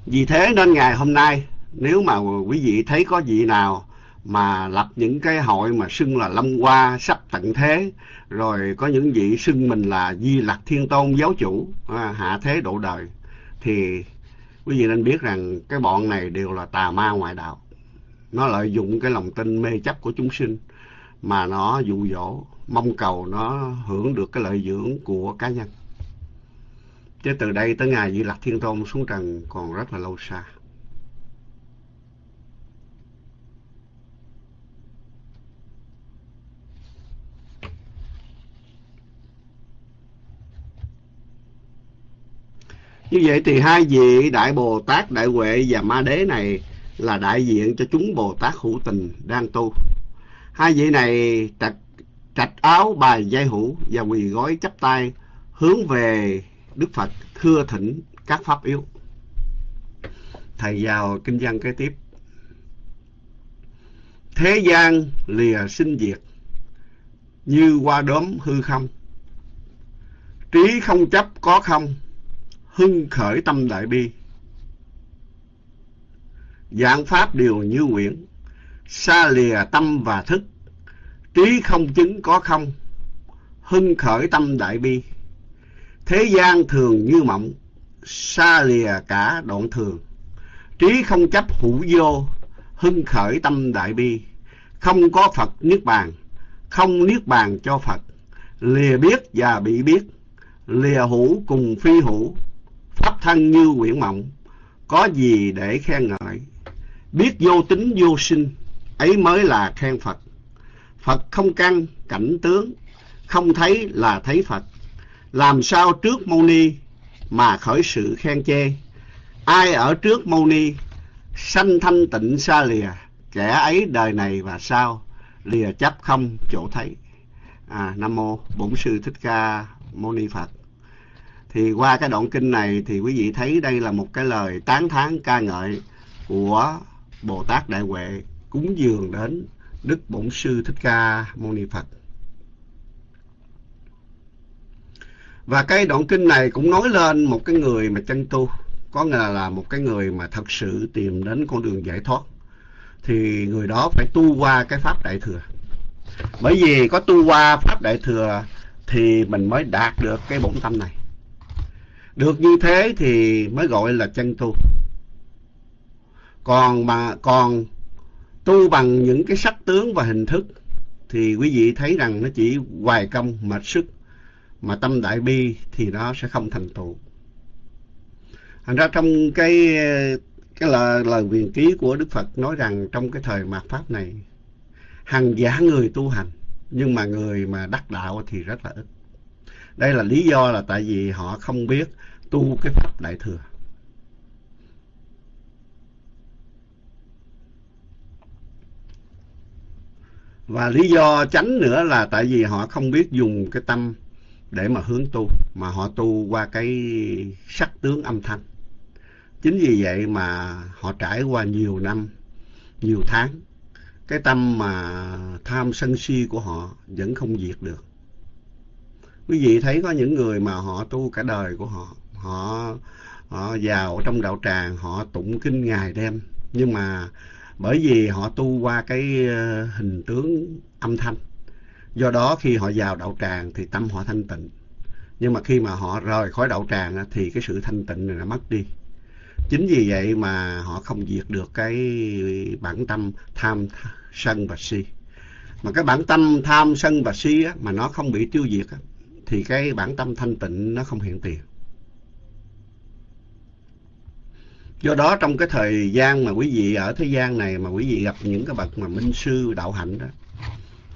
Speaker 1: Vì thế nên ngày hôm nay nếu mà quý vị thấy có vị nào mà lập những cái hội mà xưng là lâm Hoa sắp tận thế rồi có những vị xưng mình là Di Lặc Thiên Tôn giáo chủ à, hạ thế độ đời thì quý vị nên biết rằng cái bọn này đều là tà ma ngoại đạo nó lợi dụng cái lòng tin mê chấp của chúng sinh mà nó dụ dỗ, mong cầu nó hưởng được cái lợi dưỡng của cá nhân. Chứ từ đây tới ngày vị lạc Thiên Tôn xuống trần còn rất là lâu xa. Như vậy thì hai vị Đại Bồ Tát, Đại Huệ và Ma Đế này là đại diện cho chúng Bồ Tát hữu tình đang tu. Hai vị này trạch trạch áo bài dây hữu và quỳ gói chắp tay hướng về Đức Phật thưa thỉnh các pháp yếu. Thầy vào kinh văn kế tiếp. Thế gian lìa sinh diệt, như qua đốm hư không. Trí không chấp có không, hưng khởi tâm đại bi. Dạng pháp đều như nguyện, xa lìa tâm và thức, trí không chứng có không, hưng khởi tâm đại bi. Thế gian thường như mộng, xa lìa cả đoạn thường. Trí không chấp hữu vô, hưng khởi tâm đại bi. Không có Phật Niết Bàn, không Niết Bàn cho Phật. Lìa biết và bị biết, lìa hữu cùng phi hữu. Pháp thân như quyển mộng, có gì để khen ngợi. Biết vô tính vô sinh, ấy mới là khen Phật. Phật không căn, cảnh tướng, không thấy là thấy Phật. Làm sao trước Mâu Ni mà khởi sự khen chê? Ai ở trước Mâu Ni, sanh thanh tịnh xa lìa, kẻ ấy đời này và sau, lìa chấp không chỗ thấy. À, Nam Mô Bổn Sư Thích Ca Mâu Ni Phật. Thì qua cái đoạn kinh này thì quý vị thấy đây là một cái lời tán thán ca ngợi của Bồ Tát Đại Huệ cúng dường đến Đức Bổn Sư Thích Ca Mâu Ni Phật. Và cái đoạn kinh này cũng nói lên một cái người mà chân tu, có nghĩa là một cái người mà thật sự tìm đến con đường giải thoát. Thì người đó phải tu qua cái Pháp Đại Thừa. Bởi vì có tu qua Pháp Đại Thừa thì mình mới đạt được cái bổn tâm này. Được như thế thì mới gọi là chân tu. Còn mà còn tu bằng những cái sắc tướng và hình thức thì quý vị thấy rằng nó chỉ hoài công mệt sức mà tâm đại bi thì nó sẽ không thành tựu. Thành ra trong cái cái lời, lời quyền ký của Đức Phật nói rằng trong cái thời mạt Pháp này hàng giả người tu hành nhưng mà người mà đắc đạo thì rất là ít. Đây là lý do là tại vì họ không biết tu cái Pháp Đại Thừa. Và lý do tránh nữa là tại vì họ không biết dùng cái tâm để mà hướng tu, mà họ tu qua cái sắc tướng âm thanh. Chính vì vậy mà họ trải qua nhiều năm, nhiều tháng, cái tâm mà tham sân si của họ vẫn không diệt được. Quý vị thấy có những người mà họ tu cả đời của họ, họ, họ vào trong đạo tràng, họ tụng kinh ngày đêm, nhưng mà bởi vì họ tu qua cái ờ, hình tướng âm thanh do đó khi họ vào đạo tràng thì tâm họ thanh tịnh. Nhưng mà khi mà họ rời khỏi đạo tràng thì cái sự thanh tịnh này nó mất đi. Chính vì vậy mà họ không diệt được cái bản tâm tham sân và si. Mà cái bản tâm tham sân và si á, mà nó không bị tiêu diệt á, thì cái bản tâm thanh tịnh nó không hiện tiền. Do đó trong cái thời gian mà quý vị ở thế gian này mà quý vị gặp những cái bậc mà minh sư đạo hạnh đó,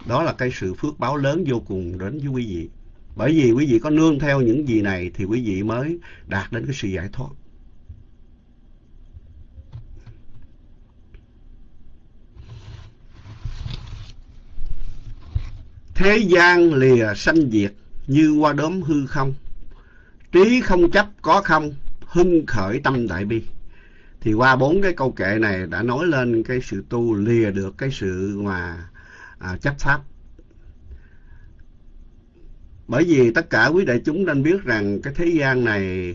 Speaker 1: đó là cái sự phước báo lớn vô cùng đến với quý vị. Bởi vì quý vị có nương theo những gì này thì quý vị mới đạt đến cái sự giải thoát. Thế gian lìa sanh diệt như qua đốm hư không. Trí không chấp có không, hưng khởi tâm đại bi. Thì qua bốn cái câu kệ này đã nói lên cái sự tu lìa được cái sự mà à, chấp pháp. Bởi vì tất cả quý đại chúng nên biết rằng cái thế gian này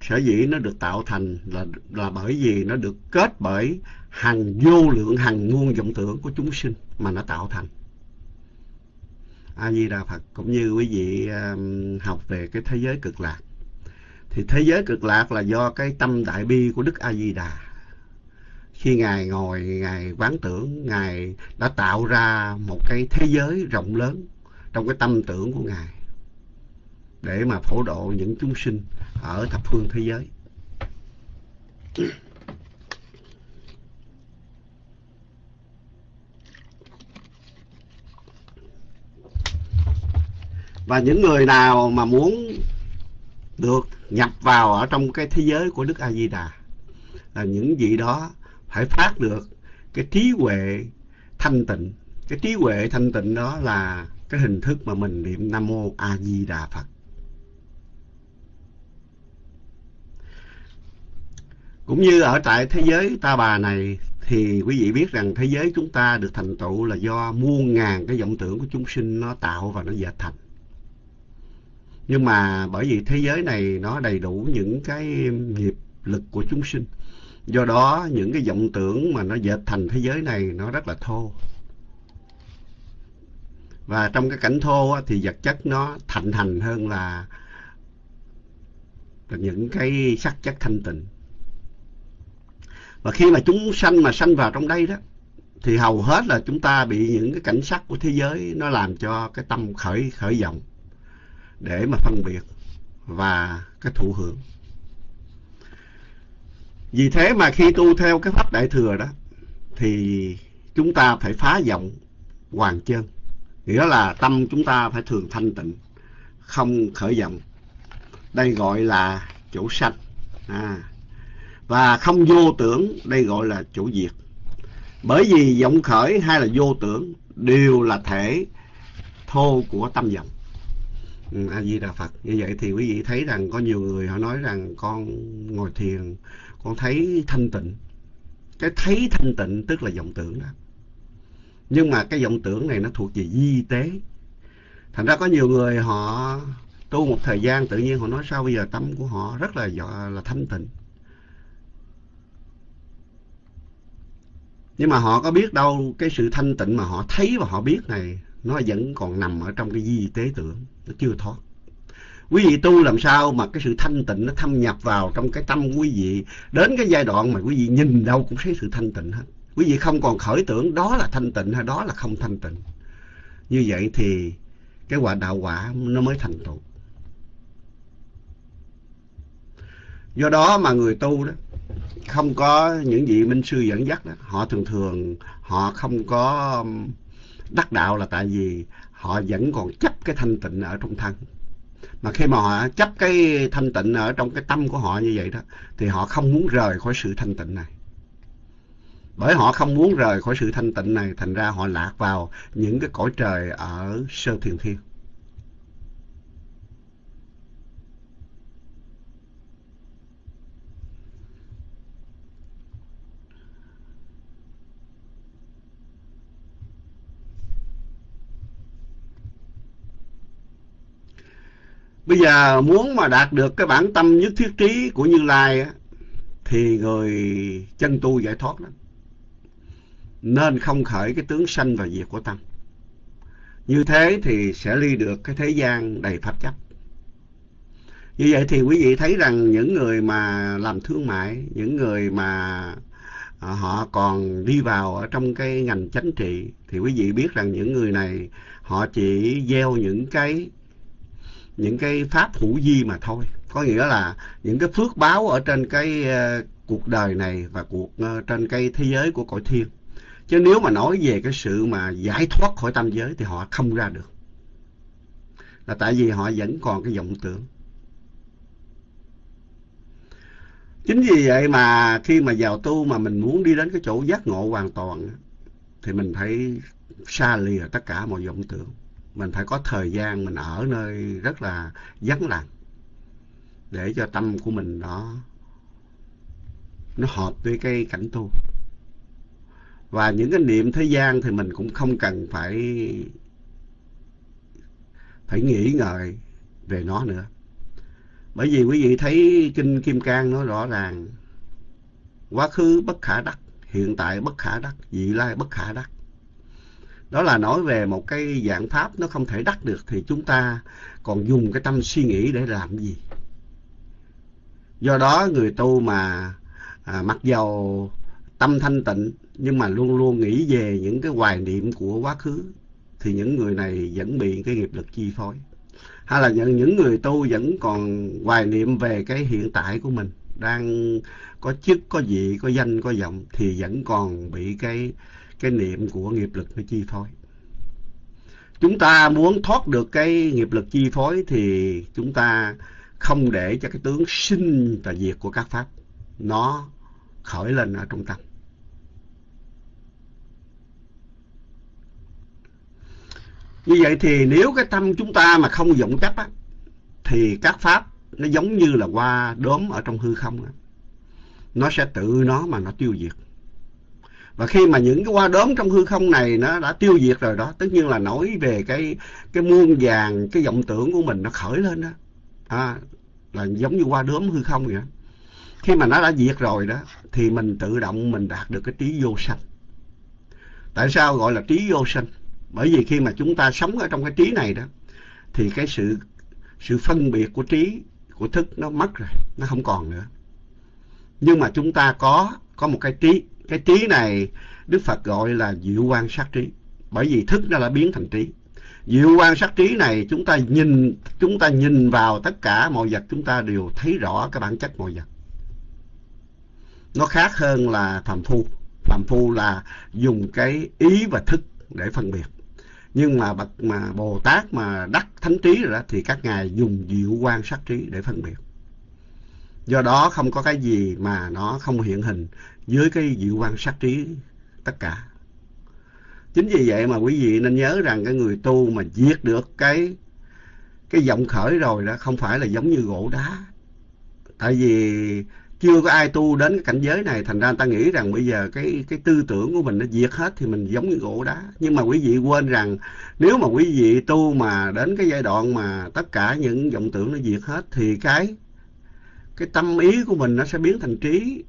Speaker 1: sở dĩ nó được tạo thành là là bởi vì nó được kết bởi hàng vô lượng hàng muôn vọng tưởng của chúng sinh mà nó tạo thành. A Di Đà Phật cũng như quý vị um, học về cái thế giới cực lạc thì thế giới cực lạc là do cái tâm đại bi của Đức A Di Đà. Khi Ngài ngồi, Ngài quán tưởng, Ngài đã tạo ra một cái thế giới rộng lớn trong cái tâm tưởng của Ngài để mà phổ độ những chúng sinh ở thập phương thế giới. Và những người nào mà muốn được. Nhập vào ở trong cái thế giới của Đức A Di Đà là những vị đó phải phát được cái trí huệ thanh tịnh. Cái trí huệ thanh tịnh đó là cái hình thức mà mình niệm Nam mô A Di Đà Phật. Cũng như ở tại thế giới ta bà này, thì quý vị biết rằng thế giới chúng ta được thành tựu là do muôn ngàn cái vọng tưởng của chúng sinh nó tạo và nó dệt thành nhưng mà bởi vì thế giới này nó đầy đủ những cái nghiệp lực của chúng sinh. Do đó những cái vọng tưởng mà nó dệt thành thế giới này nó rất là thô. Và trong cái cảnh thô á, thì vật chất nó thạnh hành hơn là, là những cái sắc chất thanh tịnh. Và khi mà chúng sanh mà sanh vào trong đây đó thì hầu hết là chúng ta bị những cái cảnh sắc của thế giới nó làm cho cái tâm khởi khởi vọng để mà phân biệt và cái thụ hưởng. Vì thế mà khi tu theo cái pháp đại thừa đó, thì chúng ta phải phá vọng hoàn chân. Nghĩa là tâm chúng ta phải thường thanh tịnh, không khởi vọng. Đây gọi là chủ sanh. À. và không vô tưởng, đây gọi là chủ diệt. Bởi vì vọng khởi hay là vô tưởng đều là thể thô của tâm vọng. Ừ, a di đà phật. Như vậy thì quý vị thấy rằng có nhiều người họ nói rằng con ngồi thiền, con thấy thanh tịnh. Cái thấy thanh tịnh tức là vọng tưởng đó. Nhưng mà cái vọng tưởng này nó thuộc về di tế. Thành ra có nhiều người họ tu một thời gian tự nhiên họ nói sao bây giờ tâm của họ rất là là thanh tịnh. Nhưng mà họ có biết đâu cái sự thanh tịnh mà họ thấy và họ biết này nó vẫn còn nằm ở trong cái di tế tưởng, nó chưa thoát. Quý vị tu làm sao mà cái sự thanh tịnh nó thâm nhập vào trong cái tâm quý vị? Đến cái giai đoạn mà quý vị nhìn đâu cũng thấy sự thanh tịnh hết. Quý vị không còn khởi tưởng đó là thanh tịnh hay đó là không thanh tịnh. Như vậy thì cái quả đạo quả nó mới thành tựu. Do đó mà người tu đó, không có những vị minh sư dẫn dắt đó, họ thường thường họ không có đắc đạo là tại vì họ vẫn còn chấp cái thanh tịnh ở trong thân. Mà khi mà họ chấp cái thanh tịnh ở trong cái tâm của họ như vậy đó, thì họ không muốn rời khỏi sự thanh tịnh này. Bởi họ không muốn rời khỏi sự thanh tịnh này, thành ra họ lạc vào những cái cõi trời ở sơ thiền thiên. Bây giờ muốn mà đạt được cái bản tâm nhất thiết trí của Như Lai á, thì người chân tu giải thoát lắm. Nên không khởi cái tướng sanh và diệt của tâm. Như thế thì sẽ ly được cái thế gian đầy pháp chấp. Như vậy thì quý vị thấy rằng những người mà làm thương mại, những người mà à, họ còn đi vào ở trong cái ngành chánh trị thì quý vị biết rằng những người này họ chỉ gieo những cái những cái pháp hữu di mà thôi. Có nghĩa là những cái phước báo ở trên cái uh, cuộc đời này và cuộc uh, trên cái thế giới của cõi thiên. Chứ nếu mà nói về cái sự mà giải thoát khỏi tam giới thì họ không ra được. Là tại vì họ vẫn còn cái vọng tưởng. Chính vì vậy mà khi mà vào tu mà mình muốn đi đến cái chỗ giác ngộ hoàn toàn thì mình phải xa lìa tất cả mọi vọng tưởng mình phải có thời gian, mình ở nơi rất là vắng lặng để cho tâm của mình nó nó hợp với cái cảnh tu. Và những cái niệm thế gian thì mình cũng không cần phải phải nghĩ ngợi về nó nữa. Bởi vì quý vị thấy kinh kim cang nói rõ ràng, quá khứ bất khả đắc, hiện tại bất khả đắc, vị lai bất khả đắc đó là nói về một cái dạng pháp nó không thể đắc được thì chúng ta còn dùng cái tâm suy nghĩ để làm gì? Do đó người tu mà à, mặc dầu tâm thanh tịnh nhưng mà luôn luôn nghĩ về những cái hoài niệm của quá khứ thì những người này vẫn bị cái nghiệp lực chi phối. Hay là những, những người tu vẫn còn hoài niệm về cái hiện tại của mình đang có chức có vị có danh có vọng thì vẫn còn bị cái cái niệm của nghiệp lực nó chi phối. Chúng ta muốn thoát được cái nghiệp lực chi phối thì chúng ta không để cho cái tướng sinh và diệt của các pháp nó khởi lên ở trong tâm. Như vậy thì nếu cái tâm chúng ta mà không vọng chấp á, thì các pháp nó giống như là hoa đốm ở trong hư không á. nó sẽ tự nó mà nó tiêu diệt và khi mà những cái hoa đốm trong hư không này nó đã tiêu diệt rồi đó tất nhiên là nói về cái cái muôn vàng cái vọng tưởng của mình nó khởi lên đó. À, là giống như hoa đốm hư không vậy đó. khi mà nó đã diệt rồi đó thì mình tự động mình đạt được cái trí vô sanh. Tại sao gọi là trí vô sanh? Bởi vì khi mà chúng ta sống ở trong cái trí này đó thì cái sự sự phân biệt của trí của thức nó mất rồi nó không còn nữa. Nhưng mà chúng ta có có một cái trí cái trí này đức phật gọi là diệu quan sát trí. Bởi vì thức nó đã biến thành trí. Diệu quan sát trí này chúng ta nhìn, chúng ta nhìn vào tất cả mọi vật, chúng ta đều thấy rõ cái bản chất mọi vật. Nó khác hơn là phàm phu. Phàm phu là dùng cái ý và thức để phân biệt. Nhưng mà bậc, mà bồ tát mà đắc thánh trí rồi đó, thì các ngài dùng diệu quan sát trí để phân biệt. Do đó không có cái gì mà nó không hiện hình dưới cái dự quan sát trí tất cả. Chính vì vậy mà quý vị nên nhớ rằng cái người tu mà diệt được cái cái vọng khởi rồi đó không phải là giống như gỗ đá. Tại vì chưa có ai tu đến cái cảnh giới này, thành ra ta nghĩ rằng bây giờ cái cái tư tưởng của mình nó diệt hết thì mình giống như gỗ đá. Nhưng mà quý vị quên rằng nếu mà quý vị tu mà đến cái giai đoạn mà tất cả những vọng tưởng nó diệt hết thì cái cái tâm ý của mình nó sẽ biến thành trí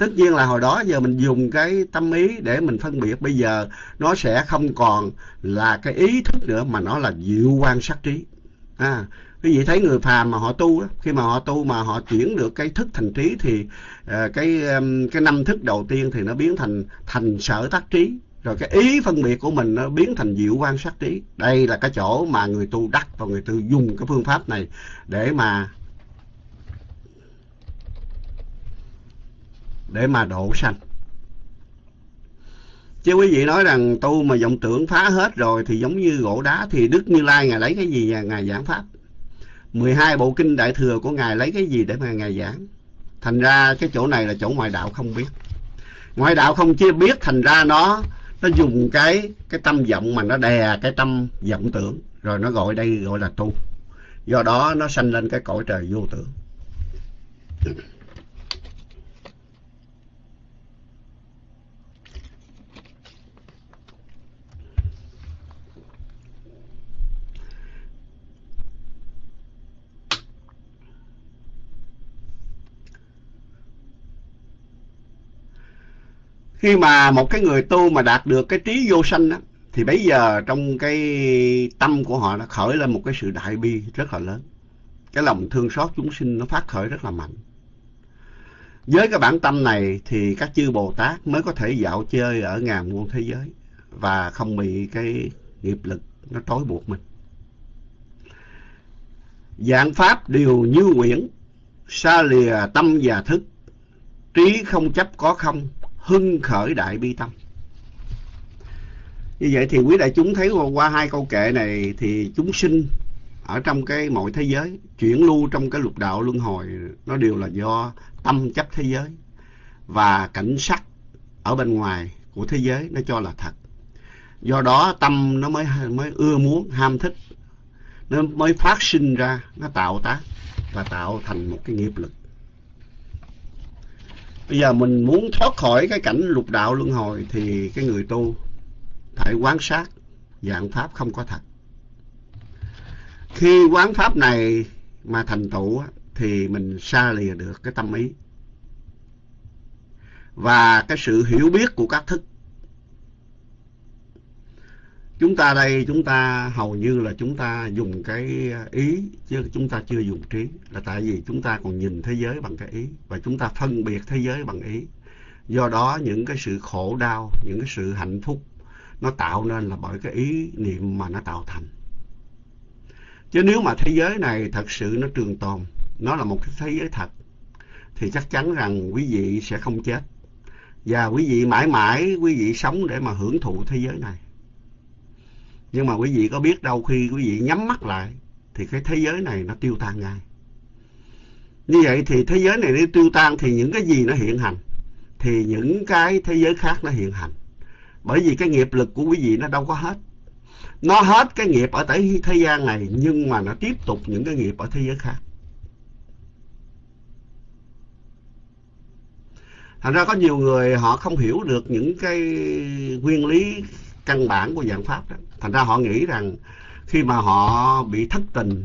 Speaker 1: tất nhiên là hồi đó giờ mình dùng cái tâm ý để mình phân biệt. Bây giờ nó sẽ không còn là cái ý thức nữa mà nó là diệu quan sát trí. À, quý vị thấy người phàm mà họ tu khi mà họ tu mà họ chuyển được cái thức thành trí thì uh, cái um, cái năm thức đầu tiên thì nó biến thành thành sở tác trí. Rồi cái ý phân biệt của mình nó biến thành diệu quan sát trí. Đây là cái chỗ mà người tu đắc và người tu dùng cái phương pháp này để mà để mà độ sanh chứ quý vị nói rằng tu mà vọng tưởng phá hết rồi thì giống như gỗ đá thì đức như lai ngài lấy cái gì ngài giảng pháp. 12 bộ kinh đại thừa của ngài lấy cái gì để mà ngài giảng? Thành ra cái chỗ này là chỗ ngoại đạo không biết. Ngoại đạo không chia biết, thành ra nó nó dùng cái cái tâm vọng mà nó đè cái tâm vọng tưởng, rồi nó gọi đây gọi là tu. Do đó nó sanh lên cái cõi trời vô tưởng. Khi mà một cái người tu mà đạt được cái trí vô sanh đó, thì bây giờ trong cái tâm của họ nó khởi lên một cái sự đại bi rất là lớn cái lòng thương xót chúng sinh nó phát khởi rất là mạnh với cái bản tâm này thì các chư Bồ Tát mới có thể dạo chơi ở ngàn muôn thế giới và không bị cái nghiệp lực nó trói buộc mình. Dạng Pháp đều như nguyện, xa lìa tâm và thức, trí không chấp có không, hưng khởi đại bi tâm. Như vậy thì quý đại chúng thấy qua hai câu kệ này thì chúng sinh ở trong cái mọi thế giới, chuyển lưu trong cái lục đạo luân hồi, nó đều là do tâm chấp thế giới và cảnh sắc ở bên ngoài của thế giới nó cho là thật. Do đó tâm nó mới mới ưa muốn, ham thích, nó mới phát sinh ra, nó tạo tác và tạo thành một cái nghiệp lực bây giờ mình muốn thoát khỏi cái cảnh lục đạo luân hồi thì cái người tu phải quán sát dạng pháp không có thật. Khi quán pháp này mà thành tựu thì mình xa lìa được cái tâm ý. Và cái sự hiểu biết của các thức chúng ta đây, chúng ta hầu như là chúng ta dùng cái ý, chứ chúng ta chưa dùng trí. Là tại vì chúng ta còn nhìn thế giới bằng cái ý, và chúng ta phân biệt thế giới bằng ý. Do đó, những cái sự khổ đau, những cái sự hạnh phúc, nó tạo nên là bởi cái ý niệm mà nó tạo thành. Chứ nếu mà thế giới này thật sự nó trường tồn, nó là một cái thế giới thật, thì chắc chắn rằng quý vị sẽ không chết. Và quý vị mãi mãi, quý vị sống để mà hưởng thụ thế giới này nhưng mà quý vị có biết đâu, khi quý vị nhắm mắt lại, thì cái thế giới này nó tiêu tan ngay. Như vậy thì thế giới này nó tiêu tan thì những cái gì nó hiện hành, thì những cái thế giới khác nó hiện hành. Bởi vì cái nghiệp lực của quý vị nó đâu có hết. Nó hết cái nghiệp ở tại thế gian này, nhưng mà nó tiếp tục những cái nghiệp ở thế giới khác. Thành ra có nhiều người họ không hiểu được những cái nguyên lý căn bản của dạng pháp đó. Thành ra họ nghĩ rằng khi mà họ bị thất tình,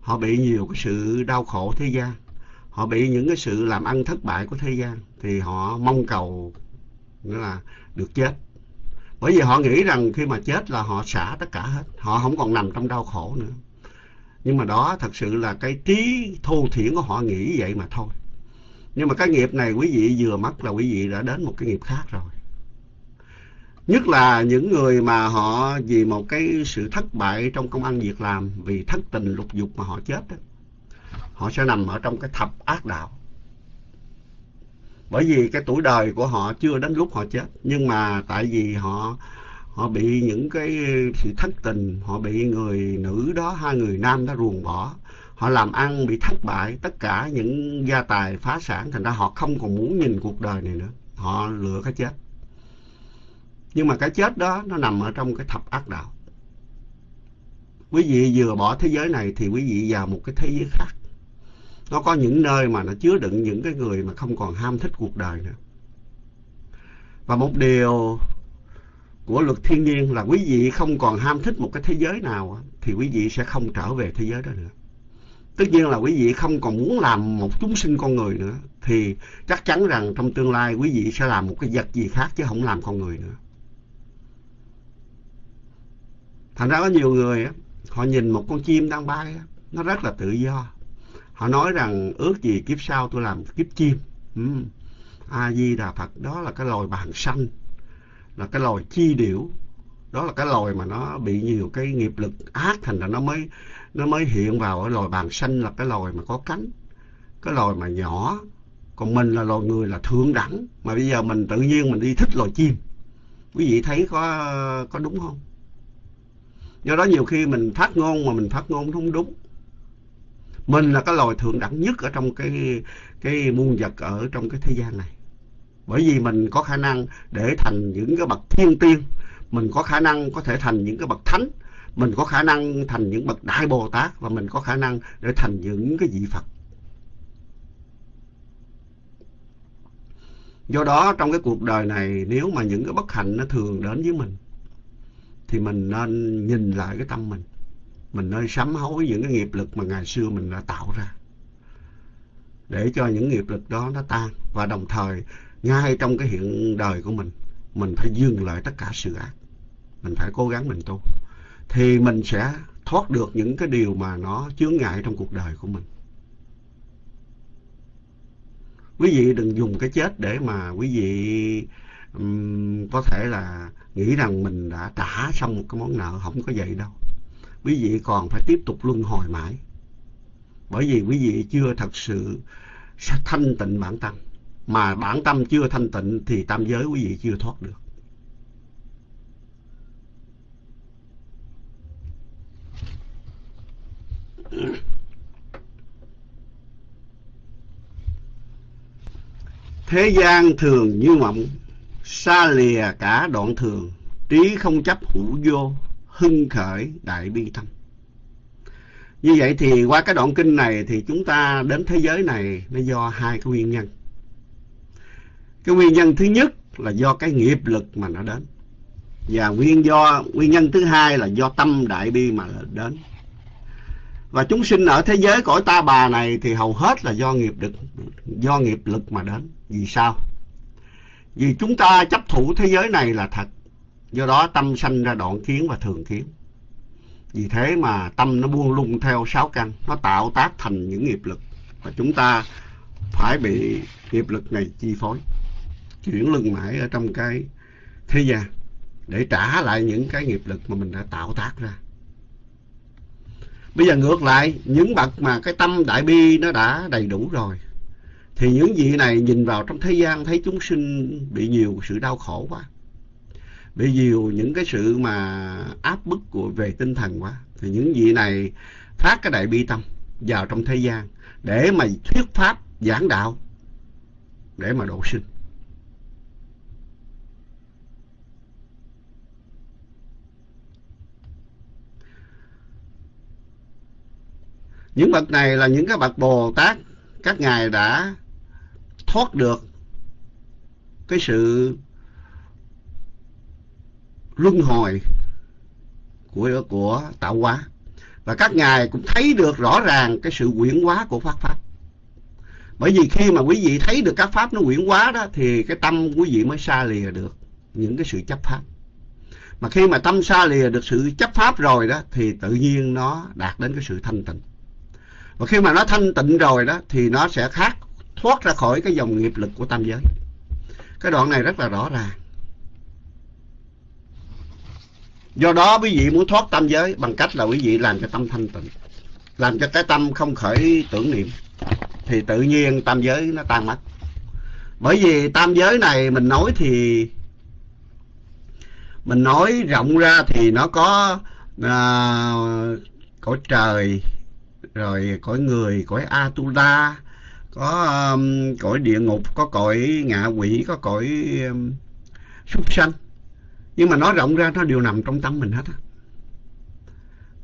Speaker 1: họ bị nhiều cái sự đau khổ thế gian, họ bị những cái sự làm ăn thất bại của thế gian, thì họ mong cầu nghĩa là được chết. Bởi vì họ nghĩ rằng khi mà chết là họ xả tất cả hết, họ không còn nằm trong đau khổ nữa. Nhưng mà đó thật sự là cái trí thô thiển của họ nghĩ vậy mà thôi. Nhưng mà cái nghiệp này quý vị vừa mất là quý vị đã đến một cái nghiệp khác rồi nhất là những người mà họ vì một cái sự thất bại trong công ăn việc làm vì thất tình lục dục mà họ chết đó, họ sẽ nằm ở trong cái thập ác đạo. Bởi vì cái tuổi đời của họ chưa đến lúc họ chết nhưng mà tại vì họ họ bị những cái sự thất tình họ bị người nữ đó hai người nam đó ruồng bỏ. Họ làm ăn bị thất bại tất cả những gia tài phá sản thành ra họ không còn muốn nhìn cuộc đời này nữa. Họ lựa cái chết nhưng mà cái chết đó nó nằm ở trong cái thập ác đạo. Quý vị vừa bỏ thế giới này thì quý vị vào một cái thế giới khác. Nó có những nơi mà nó chứa đựng những cái người mà không còn ham thích cuộc đời nữa. Và một điều của luật thiên nhiên là quý vị không còn ham thích một cái thế giới nào thì quý vị sẽ không trở về thế giới đó nữa. Tất nhiên là quý vị không còn muốn làm một chúng sinh con người nữa, thì chắc chắn rằng trong tương lai quý vị sẽ làm một cái vật gì khác chứ không làm con người nữa. Thành ra có nhiều người họ nhìn một con chim đang bay nó rất là tự do. Họ nói rằng, ước gì kiếp sau tôi làm kiếp chim. Ừ. a di đà phật, đó là cái loài bàn xanh là cái loài chi điểu. Đó là cái loài mà nó bị nhiều cái nghiệp lực ác, thành ra nó mới nó mới hiện vào ở loài bàn xanh là cái loài mà có cánh. Cái loài mà nhỏ, còn mình là loài người là thượng đẳng. Mà bây giờ mình tự nhiên mình đi thích loài chim. Quý vị thấy có có đúng không? Do đó nhiều khi mình phát ngôn mà mình phát ngôn không đúng. Mình là cái loài thượng đẳng nhất ở trong cái cái muôn vật ở trong cái thế gian này. Bởi vì mình có khả năng để thành những cái bậc thiên tiên, mình có khả năng có thể thành những cái bậc thánh, mình có khả năng thành những bậc đại bồ tát và mình có khả năng để thành những cái vị phật. Do đó trong cái cuộc đời này, nếu mà những cái bất hạnh nó thường đến với mình thì mình nên nhìn lại cái tâm mình. Mình nên sám hối những cái nghiệp lực mà ngày xưa mình đã tạo ra, để cho những nghiệp lực đó nó tan. Và đồng thời, ngay trong cái hiện đời của mình mình phải dừng lại tất cả sự ác. Mình phải cố gắng mình tu. Thì mình sẽ thoát được những cái điều mà nó chướng ngại trong cuộc đời của mình. Quý vị đừng dùng cái chết để mà quý vị um, có thể là nghĩ rằng mình đã trả xong một cái món nợ không có vậy đâu. Quý vị còn phải tiếp tục luân hồi mãi. Bởi vì quý vị chưa thật sự thanh tịnh bản tâm. Mà bản tâm chưa thanh tịnh thì tam giới quý vị chưa thoát được. Thế gian thường như mộng, xa lìa cả đoạn thường, trí không chấp hữu vô, hưng khởi đại bi tâm. Như vậy thì qua cái đoạn kinh này thì chúng ta đến thế giới này nó do hai cái nguyên nhân. Cái nguyên nhân thứ nhất là do cái nghiệp lực mà nó đến. Và nguyên do nguyên nhân thứ hai là do tâm đại bi mà đến. Và chúng sinh ở thế giới cõi ta bà này thì hầu hết là do nghiệp lực do nghiệp lực mà đến. Vì sao? Vì chúng ta chấp thủ thế giới này là thật. Do đó tâm sanh ra đoạn kiến và thường kiến. Vì thế mà tâm nó buông lung theo sáu căn, nó tạo tác thành những nghiệp lực. Và chúng ta phải bị nghiệp lực này chi phối. Chuyển lưng mãi ở trong cái thế gian để trả lại những cái nghiệp lực mà mình đã tạo tác ra. Bây giờ ngược lại, những bậc mà cái tâm đại bi nó đã đầy đủ rồi, thì những vị này nhìn vào trong thế gian thấy chúng sinh bị nhiều sự đau khổ quá. Bị nhiều những cái sự mà áp bức của về tinh thần quá. Thì những vị này phát cái đại bi tâm vào trong thế gian để mà thuyết pháp giảng đạo, để mà độ sinh. Những bậc này là những cái bậc Bồ Tát các ngài đã thoát được cái sự luân hồi của của tạo hóa. Và các ngài cũng thấy được rõ ràng cái sự quyển hóa của pháp pháp. Bởi vì khi mà quý vị thấy được các pháp nó quyển hóa đó, thì cái tâm quý vị mới xa lìa được những cái sự chấp pháp. Mà khi mà tâm xa lìa được sự chấp pháp rồi đó, thì tự nhiên nó đạt đến cái sự thanh tịnh. Và khi mà nó thanh tịnh rồi đó, thì nó sẽ khác thoát ra khỏi cái dòng nghiệp lực của tam giới. Cái đoạn này rất là rõ ràng. Do đó quý vị muốn thoát tam giới bằng cách là quý vị làm cho tâm thanh tịnh làm cho cái tâm không khởi tưởng niệm thì tự nhiên tam giới nó tan mất. Bởi vì tam giới này mình nói thì mình nói rộng ra thì nó có à, cõi trời rồi cõi người cõi atula có um, cõi địa ngục có cõi ngạ quỷ có cõi um, súc sanh. Nhưng mà nói rộng ra nó đều nằm trong tâm mình hết á.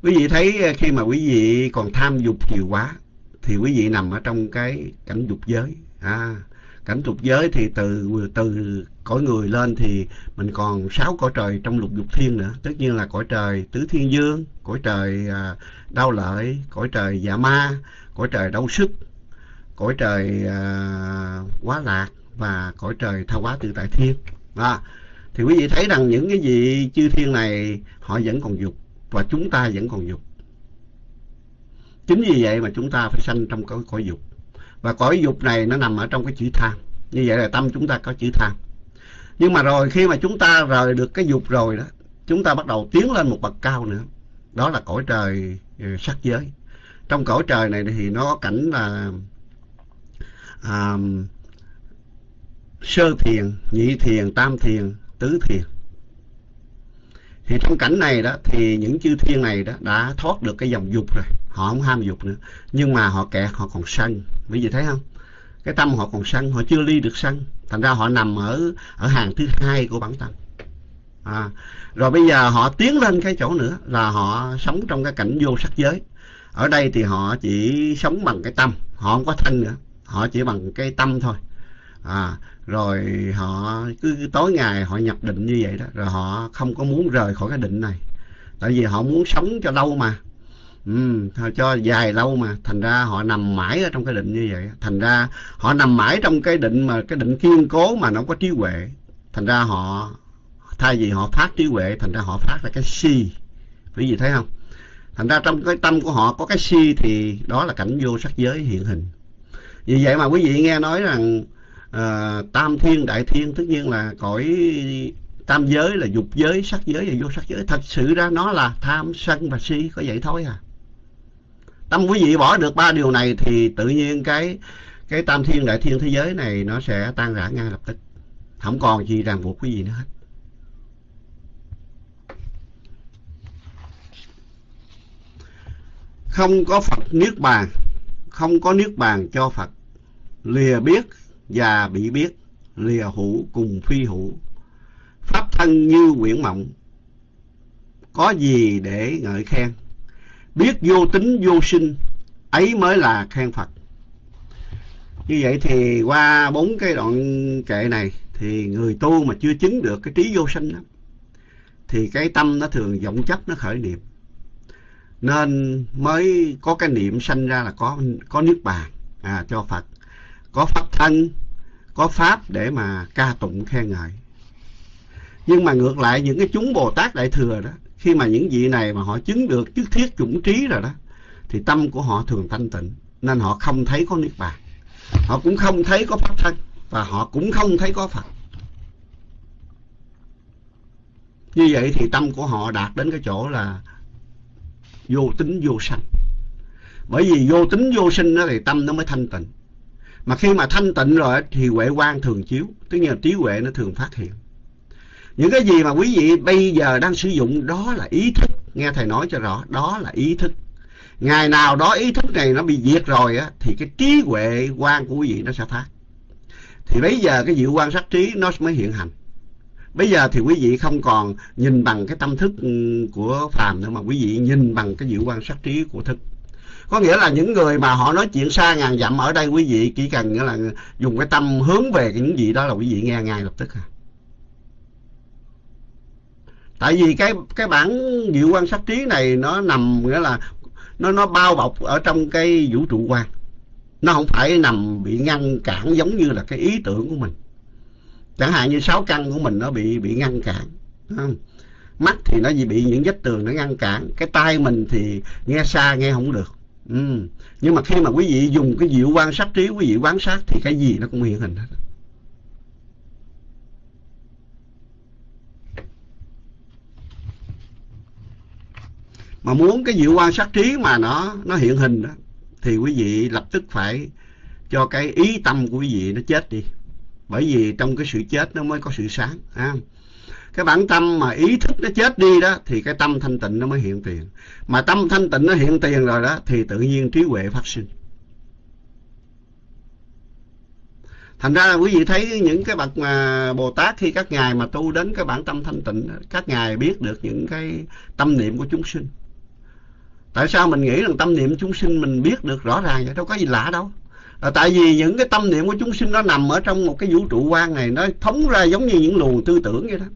Speaker 1: Quý vị thấy uh, khi mà quý vị còn tham dục nhiều quá thì quý vị nằm ở trong cái cảnh dục giới. À cảnh dục giới thì từ từ cõi người lên thì mình còn sáu cõi trời trong lục dục thiên nữa. Tất nhiên là cõi trời tứ thiên dương cõi trời à, đau lợi cõi trời dạ ma cõi trời đau sức cõi trời à, quá lạc và cõi trời tha hóa tự tại thiên. À, thì quý vị thấy rằng những cái vị chư thiên này họ vẫn còn dục và chúng ta vẫn còn dục. Chính vì vậy mà chúng ta phải sanh trong cõi, cõi dục. Và cõi dục này nó nằm ở trong cái chữ tham. Như vậy là tâm chúng ta có chữ tham. Nhưng mà rồi khi mà chúng ta rời được cái dục rồi đó chúng ta bắt đầu tiến lên một bậc cao nữa. Đó là cõi trời ừ, sắc giới. Trong cõi trời này thì nó có cảnh là à, sơ thiền nhị thiền tam thiền tứ thiền. Thì trong cảnh này đó thì những chư thiên này đó đã thoát được cái dòng dục rồi. Họ không ham dục nữa. Nhưng mà họ kẹt họ còn sân. Quý vị thấy không? Cái tâm họ còn sân họ chưa ly được sân. Thành ra họ nằm ở ở hàng thứ hai của bản tâm. À, rồi bây giờ họ tiến lên cái chỗ nữa là họ sống trong cái cảnh vô sắc giới. Ở đây thì họ chỉ sống bằng cái tâm họ không có thân nữa họ chỉ bằng cái tâm thôi. À, rồi họ cứ, tối ngày họ nhập định như vậy đó rồi họ không có muốn rời khỏi cái định này. Tại vì họ muốn sống cho lâu mà. Ừ, cho dài lâu mà. Thành ra họ nằm mãi ở trong cái định như vậy thành ra họ nằm mãi trong cái định mà cái định kiên cố mà nó có trí huệ. Thành ra họ thay vì họ phát trí huệ thành ra họ phát ra cái si. Quý vị thấy không? Thành ra trong cái tâm của họ có cái si thì đó là cảnh vô sắc giới hiện hình vì vậy mà quý vị nghe nói rằng uh, tam thiên đại thiên tất nhiên là cõi tam giới là dục giới sắc giới và vô sắc giới. Thật sự ra nó là tham sân và si có vậy thôi à. Tâm quý vị bỏ được ba điều này thì tự nhiên cái cái tam thiên đại thiên thế giới này nó sẽ tan rã ngay lập tức. Không còn gì ràng buộc quý vị nữa hết. Không có phật niết bàn không có niết bàn cho phật lìa biết và bị biết lìa hữu cùng phi hữu. Pháp thân như quyển mộng có gì để ngợi khen? Biết vô tính vô sinh ấy mới là khen Phật. Như vậy thì qua bốn cái đoạn kệ này thì người tu mà chưa chứng được cái trí vô sinh đó, thì cái tâm nó thường vọng chấp nó khởi niệm. Nên mới có cái niệm sanh ra là có có niết bàn à, cho Phật có pháp thân, có pháp để mà ca tụng khen ngợi. Nhưng mà ngược lại, những cái chúng Bồ Tát Đại Thừa đó, khi mà những vị này mà họ chứng được trước thiết chủng trí rồi đó, thì tâm của họ thường thanh tịnh, nên họ không thấy có niết bàn. Họ cũng không thấy có pháp thân, và họ cũng không thấy có phật. Như vậy thì tâm của họ đạt đến cái chỗ là vô tính vô sanh. Bởi vì vô tính vô sinh đó thì tâm nó mới thanh tịnh mà khi mà thanh tịnh rồi thì huệ quang thường chiếu. Tức là trí huệ nó thường phát hiện. Những cái gì mà quý vị bây giờ đang sử dụng, đó là ý thức. Nghe thầy nói cho rõ, đó là ý thức. Ngày nào đó ý thức này nó bị diệt rồi á, thì cái trí huệ quan của quý vị nó sẽ phát. Thì bây giờ cái diệu quan sát trí nó mới hiện hành. Bây giờ thì quý vị không còn nhìn bằng cái tâm thức ừ, của phàm nữa, mà quý vị nhìn bằng cái diệu quan sát trí của thức có nghĩa là những người mà họ nói chuyện xa ngàn dặm ở đây, quý vị chỉ cần nghĩa là dùng cái tâm hướng về những gì đó là quý vị nghe ngay lập tức à. Tại vì cái cái bản diệu quan sát trí này nó nằm nghĩa là nó nó bao bọc ở trong cái vũ trụ quan. Nó không phải nằm bị ngăn cản giống như là cái ý tưởng của mình. Chẳng hạn như sáu căn của mình nó bị bị ngăn cản không? mắt thì nó bị những vách tường nó ngăn cản, cái tai mình thì nghe xa nghe không được ừ. nhưng mà khi mà quý vị dùng cái diệu quan sát trí, quý vị quan sát thì cái gì nó cũng hiện hình hết mà muốn cái diệu quan sát trí mà nó nó hiện hình đó, thì quý vị lập tức phải cho cái ý tâm của quý vị nó chết đi. Bởi vì trong cái sự chết nó mới có sự sáng ha cái bản tâm mà ý thức nó chết đi đó, thì cái tâm thanh tịnh nó mới hiện tiền. Mà tâm thanh tịnh nó hiện tiền rồi đó, thì tự nhiên trí huệ phát sinh. Thành ra là quý vị thấy những cái bậc mà bồ tát khi các ngài mà tu đến cái bản tâm thanh tịnh, các ngài biết được những cái tâm niệm của chúng sinh. Tại sao mình nghĩ rằng tâm niệm chúng sinh mình biết được rõ ràng vậy? Đâu có gì lạ đâu. Là tại vì những cái tâm niệm của chúng sinh nó nằm ở trong một cái vũ trụ quan này, nó thống ra giống như những luồng tư tưởng vậy đó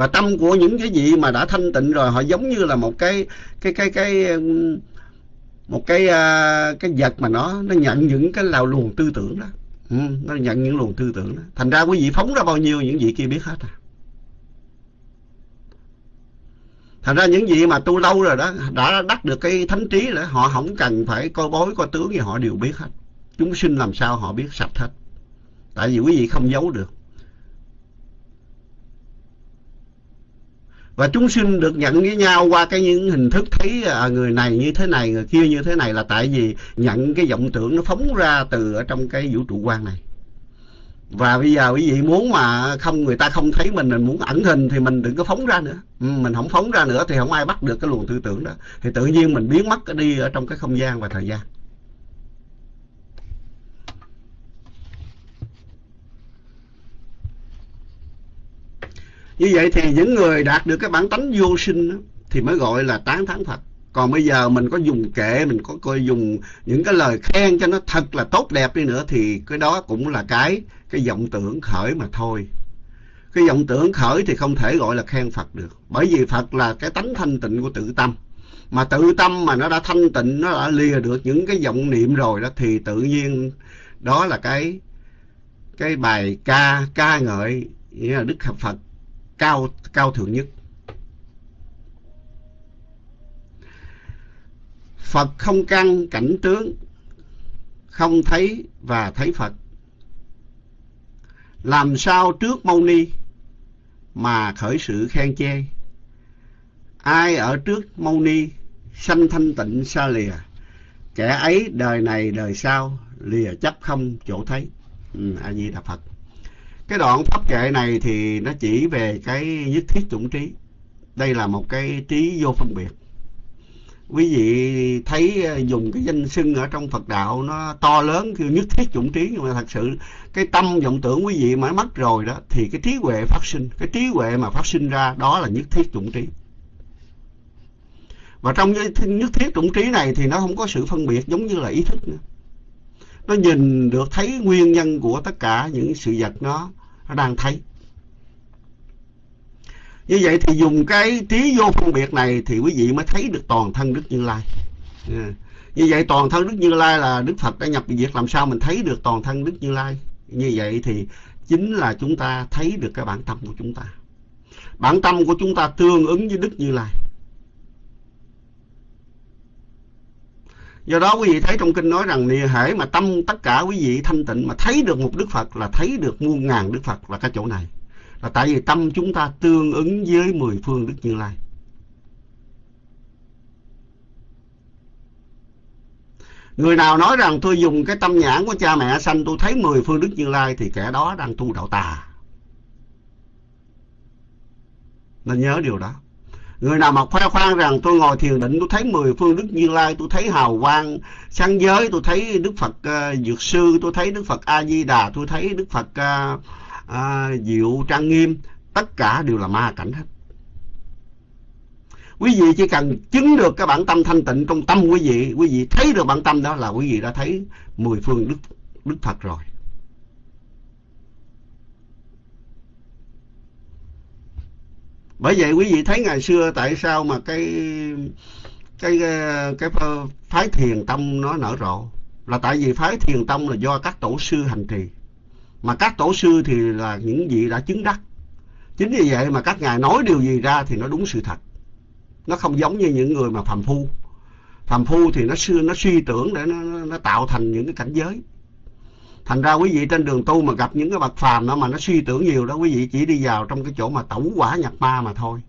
Speaker 1: và tâm của những cái vị mà đã thanh tịnh rồi họ giống như là một cái cái cái cái um, một cái uh, cái vật mà nó nó nhận những cái lào luồng tư tưởng đó. Ừ, nó nhận những luồng tư tưởng đó. Thành ra quý vị phóng ra bao nhiêu những vị kia biết hết à. Thành ra những vị mà tu lâu rồi đó đã đắc được cái thánh trí rồi họ không cần phải coi bói coi tướng gì họ đều biết hết. Chúng sinh làm sao họ biết sạch hết. Tại vì quý vị không giấu được. Và chúng sinh được nhận với nhau qua cái những hình thức thấy à, người này như thế này người kia như thế này là tại vì nhận cái vọng tưởng nó phóng ra từ ở trong cái vũ trụ quan này. Và bây giờ quý vị muốn mà không người ta không thấy mình mình muốn ẩn hình thì mình đừng có phóng ra nữa. Ừ, mình không phóng ra nữa thì không ai bắt được cái luồng tư tưởng đó. Thì tự nhiên mình biến mất đi ở trong cái không gian và thời gian. Như vậy thì những người đạt được cái bản tánh vô sinh đó, thì mới gọi là tán thán Phật. Còn bây giờ mình có dùng kệ mình có coi dùng những cái lời khen cho nó thật là tốt đẹp đi nữa thì cái đó cũng là cái cái vọng tưởng khởi mà thôi. Cái vọng tưởng khởi thì không thể gọi là khen Phật được. Bởi vì Phật là cái tánh thanh tịnh của tự tâm. Mà tự tâm mà nó đã thanh tịnh nó đã lìa được những cái vọng niệm rồi đó thì tự nhiên đó là cái cái bài ca ca ngợi nghĩa là Đức Phật cao cao thượng nhất. Phật không căn cảnh tướng không thấy và thấy Phật. Làm sao trước mâu ni mà khởi sự khen chê? Ai ở trước mâu ni sanh thanh tịnh xa lìa? Kẻ ấy đời này đời sau lìa chấp không chỗ thấy. Ừ, a di đà phật cái đoạn pháp kệ này thì nó chỉ về cái nhất thiết chủng trí. Đây là một cái trí vô phân biệt. Quý vị thấy ờ, dùng cái danh xưng ở trong Phật đạo nó to lớn kêu nhất thiết chủng trí, nhưng mà thật sự cái tâm vọng tưởng quý vị mà mất rồi đó, thì cái trí huệ phát sinh, cái trí huệ mà phát sinh ra, đó là nhất thiết chủng trí. Và trong nhất thiết chủng trí này thì nó không có sự phân biệt giống như là ý thức nữa. Nó nhìn được, thấy nguyên nhân của tất cả những sự vật nó nó đang thấy. Như vậy thì dùng cái trí vô phân biệt này thì quý vị mới thấy được toàn thân đức như lai. Yeah. như vậy toàn thân đức như lai là đức phật đã nhập diệt làm sao mình thấy được toàn thân đức như lai? Như vậy thì chính là chúng ta thấy được cái bản tâm của chúng ta. Bản tâm của chúng ta tương ứng với đức như lai. Do đó quý vị thấy trong kinh nói rằng nìa hễ mà tâm tất cả quý vị thanh tịnh mà thấy được một đức phật là thấy được muôn ngàn đức phật là cái chỗ này. Là tại vì tâm chúng ta tương ứng với mười phương đức như lai. Người nào nói rằng tôi dùng cái tâm nhãn của cha mẹ sanh tôi thấy mười phương đức như lai thì kẻ đó đang tu đạo tà. Nên nhớ điều đó người nào mà khoe khoang rằng tôi ngồi thiền định tôi thấy mười phương đức như lai tôi thấy hào quang sáng giới tôi thấy đức phật uh, dược sư tôi thấy đức phật a di đà tôi thấy đức phật uh, uh, diệu trang nghiêm tất cả đều là ma cảnh hết. Quý vị chỉ cần chứng được cái bản tâm thanh tịnh trong tâm quý vị quý vị thấy được bản tâm đó là quý vị đã thấy mười phương đức đức phật rồi. Bởi vậy quý vị thấy ngày xưa tại sao mà cái cái ờ, cái phái thiền tông nó nở rộ? Là tại vì phái thiền tông là do các tổ sư hành trì. Mà các tổ sư thì là những vị đã chứng đắc. Chính vì vậy mà các ngài nói điều gì ra thì nó đúng sự thật. Nó không giống như những người mà phàm phu. Phàm phu thì nó xưa nó suy tưởng để nó, nó tạo thành những cái cảnh giới thành ra quý vị trên đường tu mà gặp những cái bậc phàm đó mà nó suy tưởng nhiều đó, quý vị chỉ đi vào trong cái chỗ mà tẩu quả nhập ma mà thôi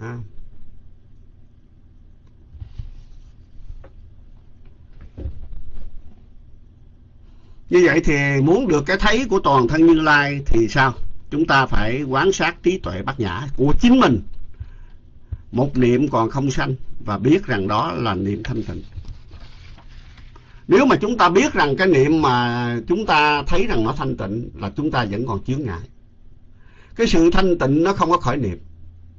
Speaker 1: à. Như vậy thì muốn được cái thấy của toàn thân Như Lai thì sao? Chúng ta phải quán sát trí tuệ bát nhã của chính mình. Một niệm còn không sanh và biết rằng đó là niệm thanh tịnh. Nếu mà chúng ta biết rằng cái niệm mà chúng ta thấy rằng nó thanh tịnh là chúng ta vẫn còn chướng ngại. Cái sự thanh tịnh nó không có khởi niệm.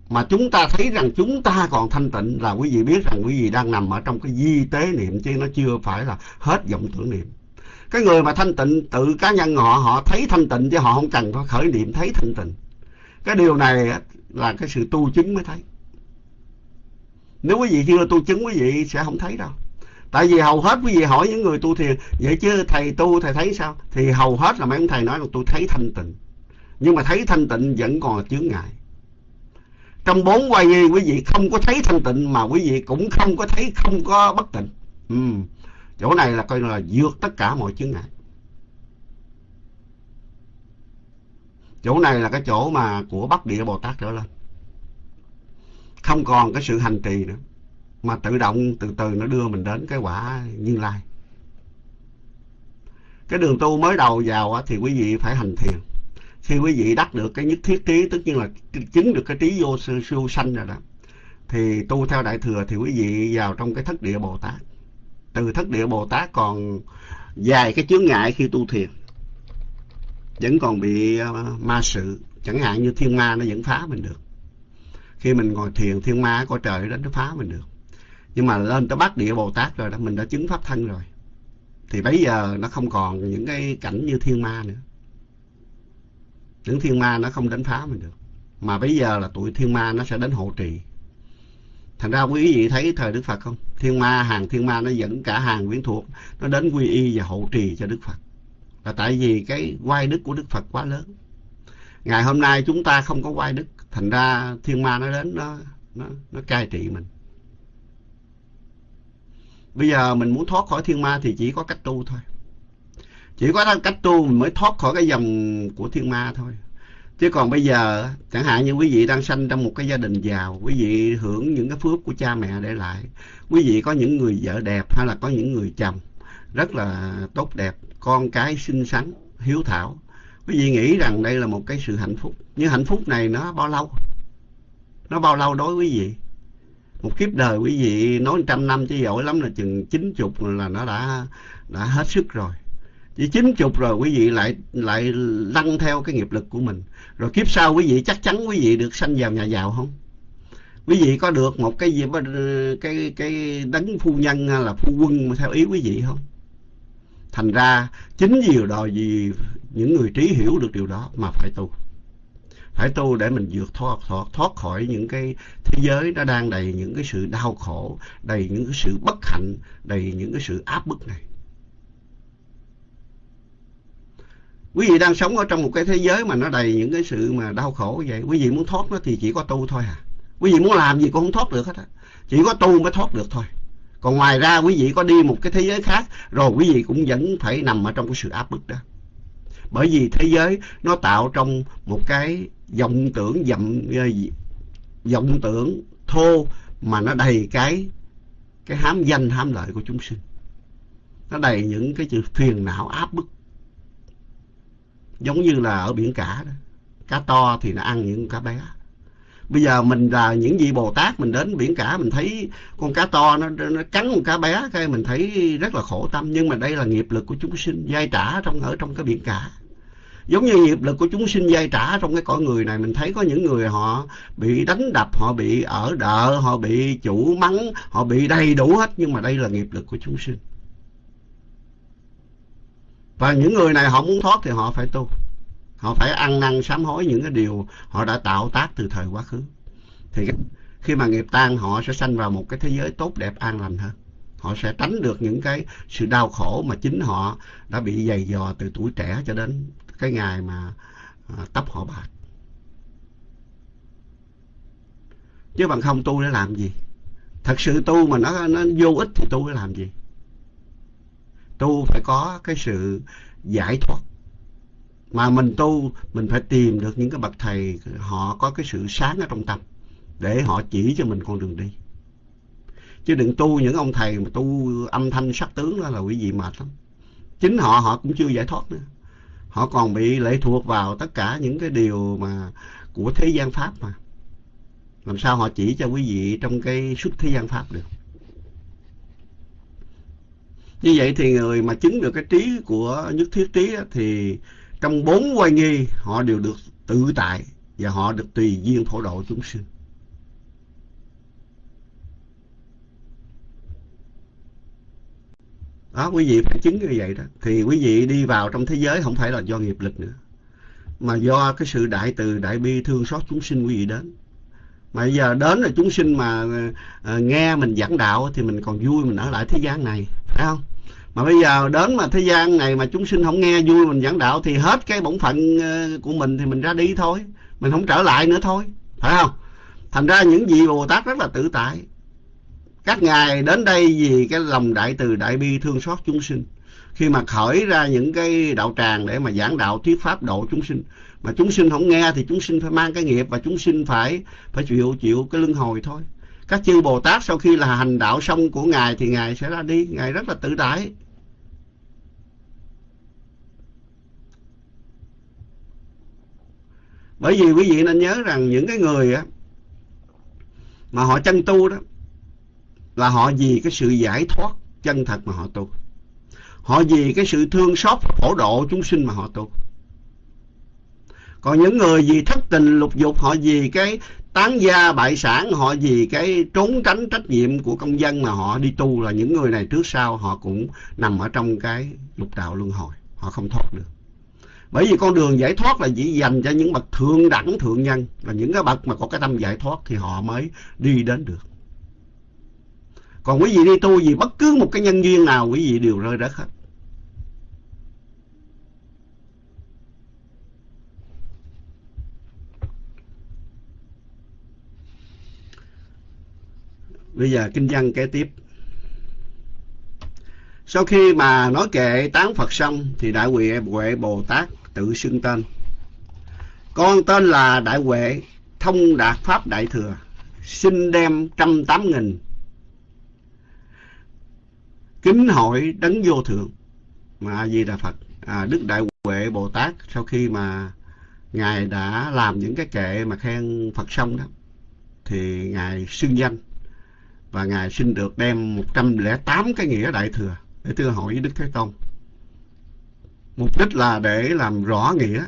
Speaker 1: Mà chúng ta thấy rằng chúng ta còn thanh tịnh là quý vị biết rằng quý vị đang nằm ở trong cái di tế niệm chứ nó chưa phải là hết vọng tưởng niệm cái người mà thanh tịnh, tự cá nhân họ họ thấy thanh tịnh chứ họ không cần phải khởi niệm thấy thanh tịnh cái điều này là cái sự tu chứng mới thấy nếu quý vị chưa tu chứng, quý vị sẽ không thấy đâu tại vì hầu hết quý vị hỏi những người tu thiền, vậy chứ thầy tu, thầy thấy sao? Thì hầu hết là mấy ông thầy nói là, tôi thấy thanh tịnh. Nhưng mà thấy thanh tịnh vẫn còn chướng ngại. Trong bốn quay nghi, quý vị không có thấy thanh tịnh mà quý vị cũng không có thấy không có bất tịnh. Ừ. Chỗ này là coi là vượt tất cả mọi chướng ngại. Chỗ này là cái chỗ mà của bắc địa bồ tát trở lên. Không còn cái sự hành trì nữa mà tự động, từ từ nó đưa mình đến cái quả như lai. Cái đường tu mới đầu vào thì quý vị phải hành thiền. Khi quý vị đắc được cái nhất thiết trí tất nhiên là chứng được cái trí vô sư siêu sanh rồi đó, thì tu theo đại thừa thì quý vị vào trong cái thất địa bồ tát. Từ thất địa Bồ Tát còn dài cái chướng ngại khi tu thiền. Vẫn còn bị ờ, ma sự. Chẳng hạn như thiên ma nó vẫn phá mình được. Khi mình ngồi thiền, thiên ma có trời đến nó phá mình được nhưng mà lên tới bát địa Bồ Tát rồi đó, mình đã chứng pháp thân rồi. Thì bây giờ nó không còn những cái cảnh như thiên ma nữa. Những thiên ma nó không đánh phá mình được. Mà bây giờ là tụi thiên ma nó sẽ đến hộ trì. Thành ra quý vị thấy thời đức phật không? Thiên ma, hàng thiên ma nó dẫn cả hàng quyến thuộc, nó đến quy y và hộ trì cho đức phật. Là tại vì cái quay đức của đức phật quá lớn. Ngày hôm nay chúng ta không có quay đức. Thành ra thiên ma nó đến, nó nó nó cai trị mình bây giờ mình muốn thoát khỏi thiên ma thì chỉ có cách tu thôi. Chỉ có cách tu mình mới thoát khỏi cái dòng của thiên ma thôi. Chứ còn bây giờ, chẳng hạn như quý vị đang sanh trong một cái gia đình giàu, quý vị hưởng những cái phước của cha mẹ để lại, quý vị có những người vợ đẹp hay là có những người chồng rất là tốt đẹp, con cái xinh xắn, hiếu thảo, quý vị nghĩ rằng đây là một cái sự hạnh phúc. Nhưng hạnh phúc này nó bao lâu? Nó bao lâu đối với quý vị? Một kiếp đời quý vị nói trăm năm chứ giỏi lắm là chừng chín chục là nó đã đã hết sức rồi. Chỉ chín chục rồi quý vị lại lại lăn theo cái nghiệp lực của mình. Rồi kiếp sau quý vị chắc chắn quý vị được sanh vào nhà giàu không? Quý vị có được một cái gì, cái cái đấng phu nhân hay là phu quân theo ý quý vị không? Thành ra chính điều đó gì những người trí hiểu được điều đó mà phải tu phải tu để mình vượt thoát, thoát thoát khỏi những cái thế giới nó đang đầy những cái sự đau khổ đầy những cái sự bất hạnh đầy những cái sự áp bức này. Quý vị đang sống ở trong một cái thế giới mà nó đầy những cái sự mà đau khổ vậy quý vị muốn thoát nó thì chỉ có tu thôi à. Quý vị muốn làm gì cũng không thoát được hết á. Chỉ có tu mới thoát được thôi. Còn ngoài ra quý vị có đi một cái thế giới khác rồi quý vị cũng vẫn phải nằm ở trong cái sự áp bức đó. Bởi vì thế giới nó tạo trong một cái vọng tưởng dậm ờ, vọng tưởng thô mà nó đầy cái cái hám danh hám lợi của chúng sinh. Nó đầy những cái chữ phiền não áp bức. Giống như là ở biển cả đó. Cá to thì nó ăn những cá bé. Bây giờ mình là những vị bồ tát mình đến biển cả mình thấy con cá to nó, nó cắn con cá bé cái mình thấy rất là khổ tâm. Nhưng mà đây là nghiệp lực của chúng sinh dai trả trong ở trong cái biển cả giống như nghiệp lực của chúng sinh dây trả trong cái cõi người này, mình thấy có những người họ bị đánh đập, họ bị ở đợ, họ bị chủ mắng, họ bị đầy đủ hết, nhưng mà đây là nghiệp lực của chúng sinh. Và những người này họ muốn thoát thì họ phải tu. Họ phải ăn năn sám hối những cái điều họ đã tạo tác từ thời quá khứ. Thì khi mà nghiệp tan, họ sẽ sanh vào một cái thế giới tốt đẹp an lành hơn. Họ sẽ tránh được những cái sự đau khổ mà chính họ đã bị dày dò từ tuổi trẻ cho đến cái ngày mà à, tấp họ bạc. Chứ bằng không tu để làm gì? Thật sự tu mà nó nó vô ích thì tu để làm gì? Tu phải có cái sự giải thoát. Mà mình tu mình phải tìm được những cái bậc thầy họ có cái sự sáng ở trong tâm để họ chỉ cho mình con đường đi. Chứ đừng tu những ông thầy mà tu âm thanh sắc tướng đó là quý vị mệt lắm. Chính họ họ cũng chưa giải thoát nữa họ còn bị lệ thuộc vào tất cả những cái điều mà của thế gian pháp mà. Làm sao họ chỉ cho quý vị trong cái xuất thế gian pháp được? Như vậy thì người mà chứng được cái trí của nhất thiết trí thì trong bốn quay nghi họ đều được tự tại và họ được tùy duyên phổ độ chúng sinh. Đó quý vị phải chứng như vậy đó. Thì quý vị đi vào trong thế giới không phải là do nghiệp lực nữa mà do cái sự đại từ đại bi thương xót chúng sinh quý vị đến. Mà bây giờ đến là chúng sinh mà à, nghe mình giảng đạo thì mình còn vui mình ở lại thế gian này phải không? Mà bây giờ đến mà thế gian này mà chúng sinh không nghe vui mình giảng đạo thì hết cái bổn phận ờ, của mình thì mình ra đi thôi. Mình không trở lại nữa thôi phải không? Thành ra những vị bồ tát rất là tự tại các ngài đến đây vì cái lòng đại từ đại bi thương xót chúng sinh. Khi mà khởi ra những cái đạo tràng để mà giảng đạo thuyết pháp độ chúng sinh. Mà chúng sinh không nghe thì chúng sinh phải mang cái nghiệp và chúng sinh phải phải chịu chịu cái luân hồi thôi. Các chư bồ tát sau khi là hành đạo xong của ngài thì ngài sẽ ra đi. Ngài rất là tự tại. Bởi vì quý vị nên nhớ rằng những cái người á, mà họ chân tu đó là họ vì cái sự giải thoát chân thật mà họ tu. Họ vì cái sự thương xót phổ độ chúng sinh mà họ tu. Còn những người vì thất tình lục dục, họ vì cái tán gia bại sản, họ vì cái trốn tránh trách nhiệm của công dân mà họ đi tu là những người này trước sau họ cũng nằm ở trong cái lục đạo luân hồi. Họ không thoát được. Bởi vì con đường giải thoát là chỉ dành cho những bậc thượng đẳng, thượng nhân. Là những cái bậc mà có cái tâm giải thoát thì họ mới đi đến được còn quý vị đi tu gì bất cứ một cái nhân duyên nào quý vị đều rơi đất hết bây giờ kinh văn kế tiếp sau khi mà nói kệ tán Phật xong thì Đại Huệ Huệ Bồ Tát tự xưng tên. Con tên là Đại Huệ Thông Đạt Pháp Đại Thừa, xin đem trăm tám nghìn kính hội đấng vô thượng. Mà a di đà phật à, đức đại huệ bồ tát sau khi mà ngài đã làm những cái kệ mà khen phật xong đó thì ngài xưng danh và ngài xin được đem một trăm lẻ tám cái nghĩa đại thừa để thưa hội với đức thế tôn. Mục đích là để làm rõ nghĩa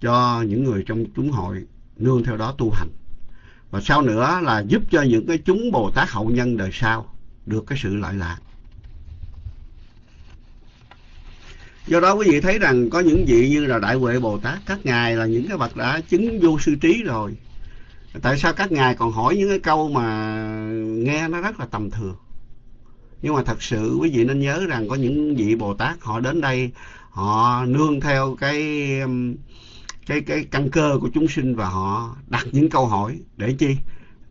Speaker 1: cho những người trong chúng hội nương theo đó tu hành. Và sau nữa là giúp cho những cái chúng bồ tát hậu nhân đời sau được cái sự lợi lạc. Do đó quý vị thấy rằng có những vị như là đại huệ bồ tát, các ngài là những cái bậc đã chứng vô sư trí rồi. Tại sao các ngài còn hỏi những cái câu mà nghe nó rất là tầm thường? Nhưng mà thật sự quý vị nên nhớ rằng có những vị bồ tát họ đến đây, họ nương theo cái um, cái cái căn cơ của chúng sinh và họ đặt những câu hỏi để chi?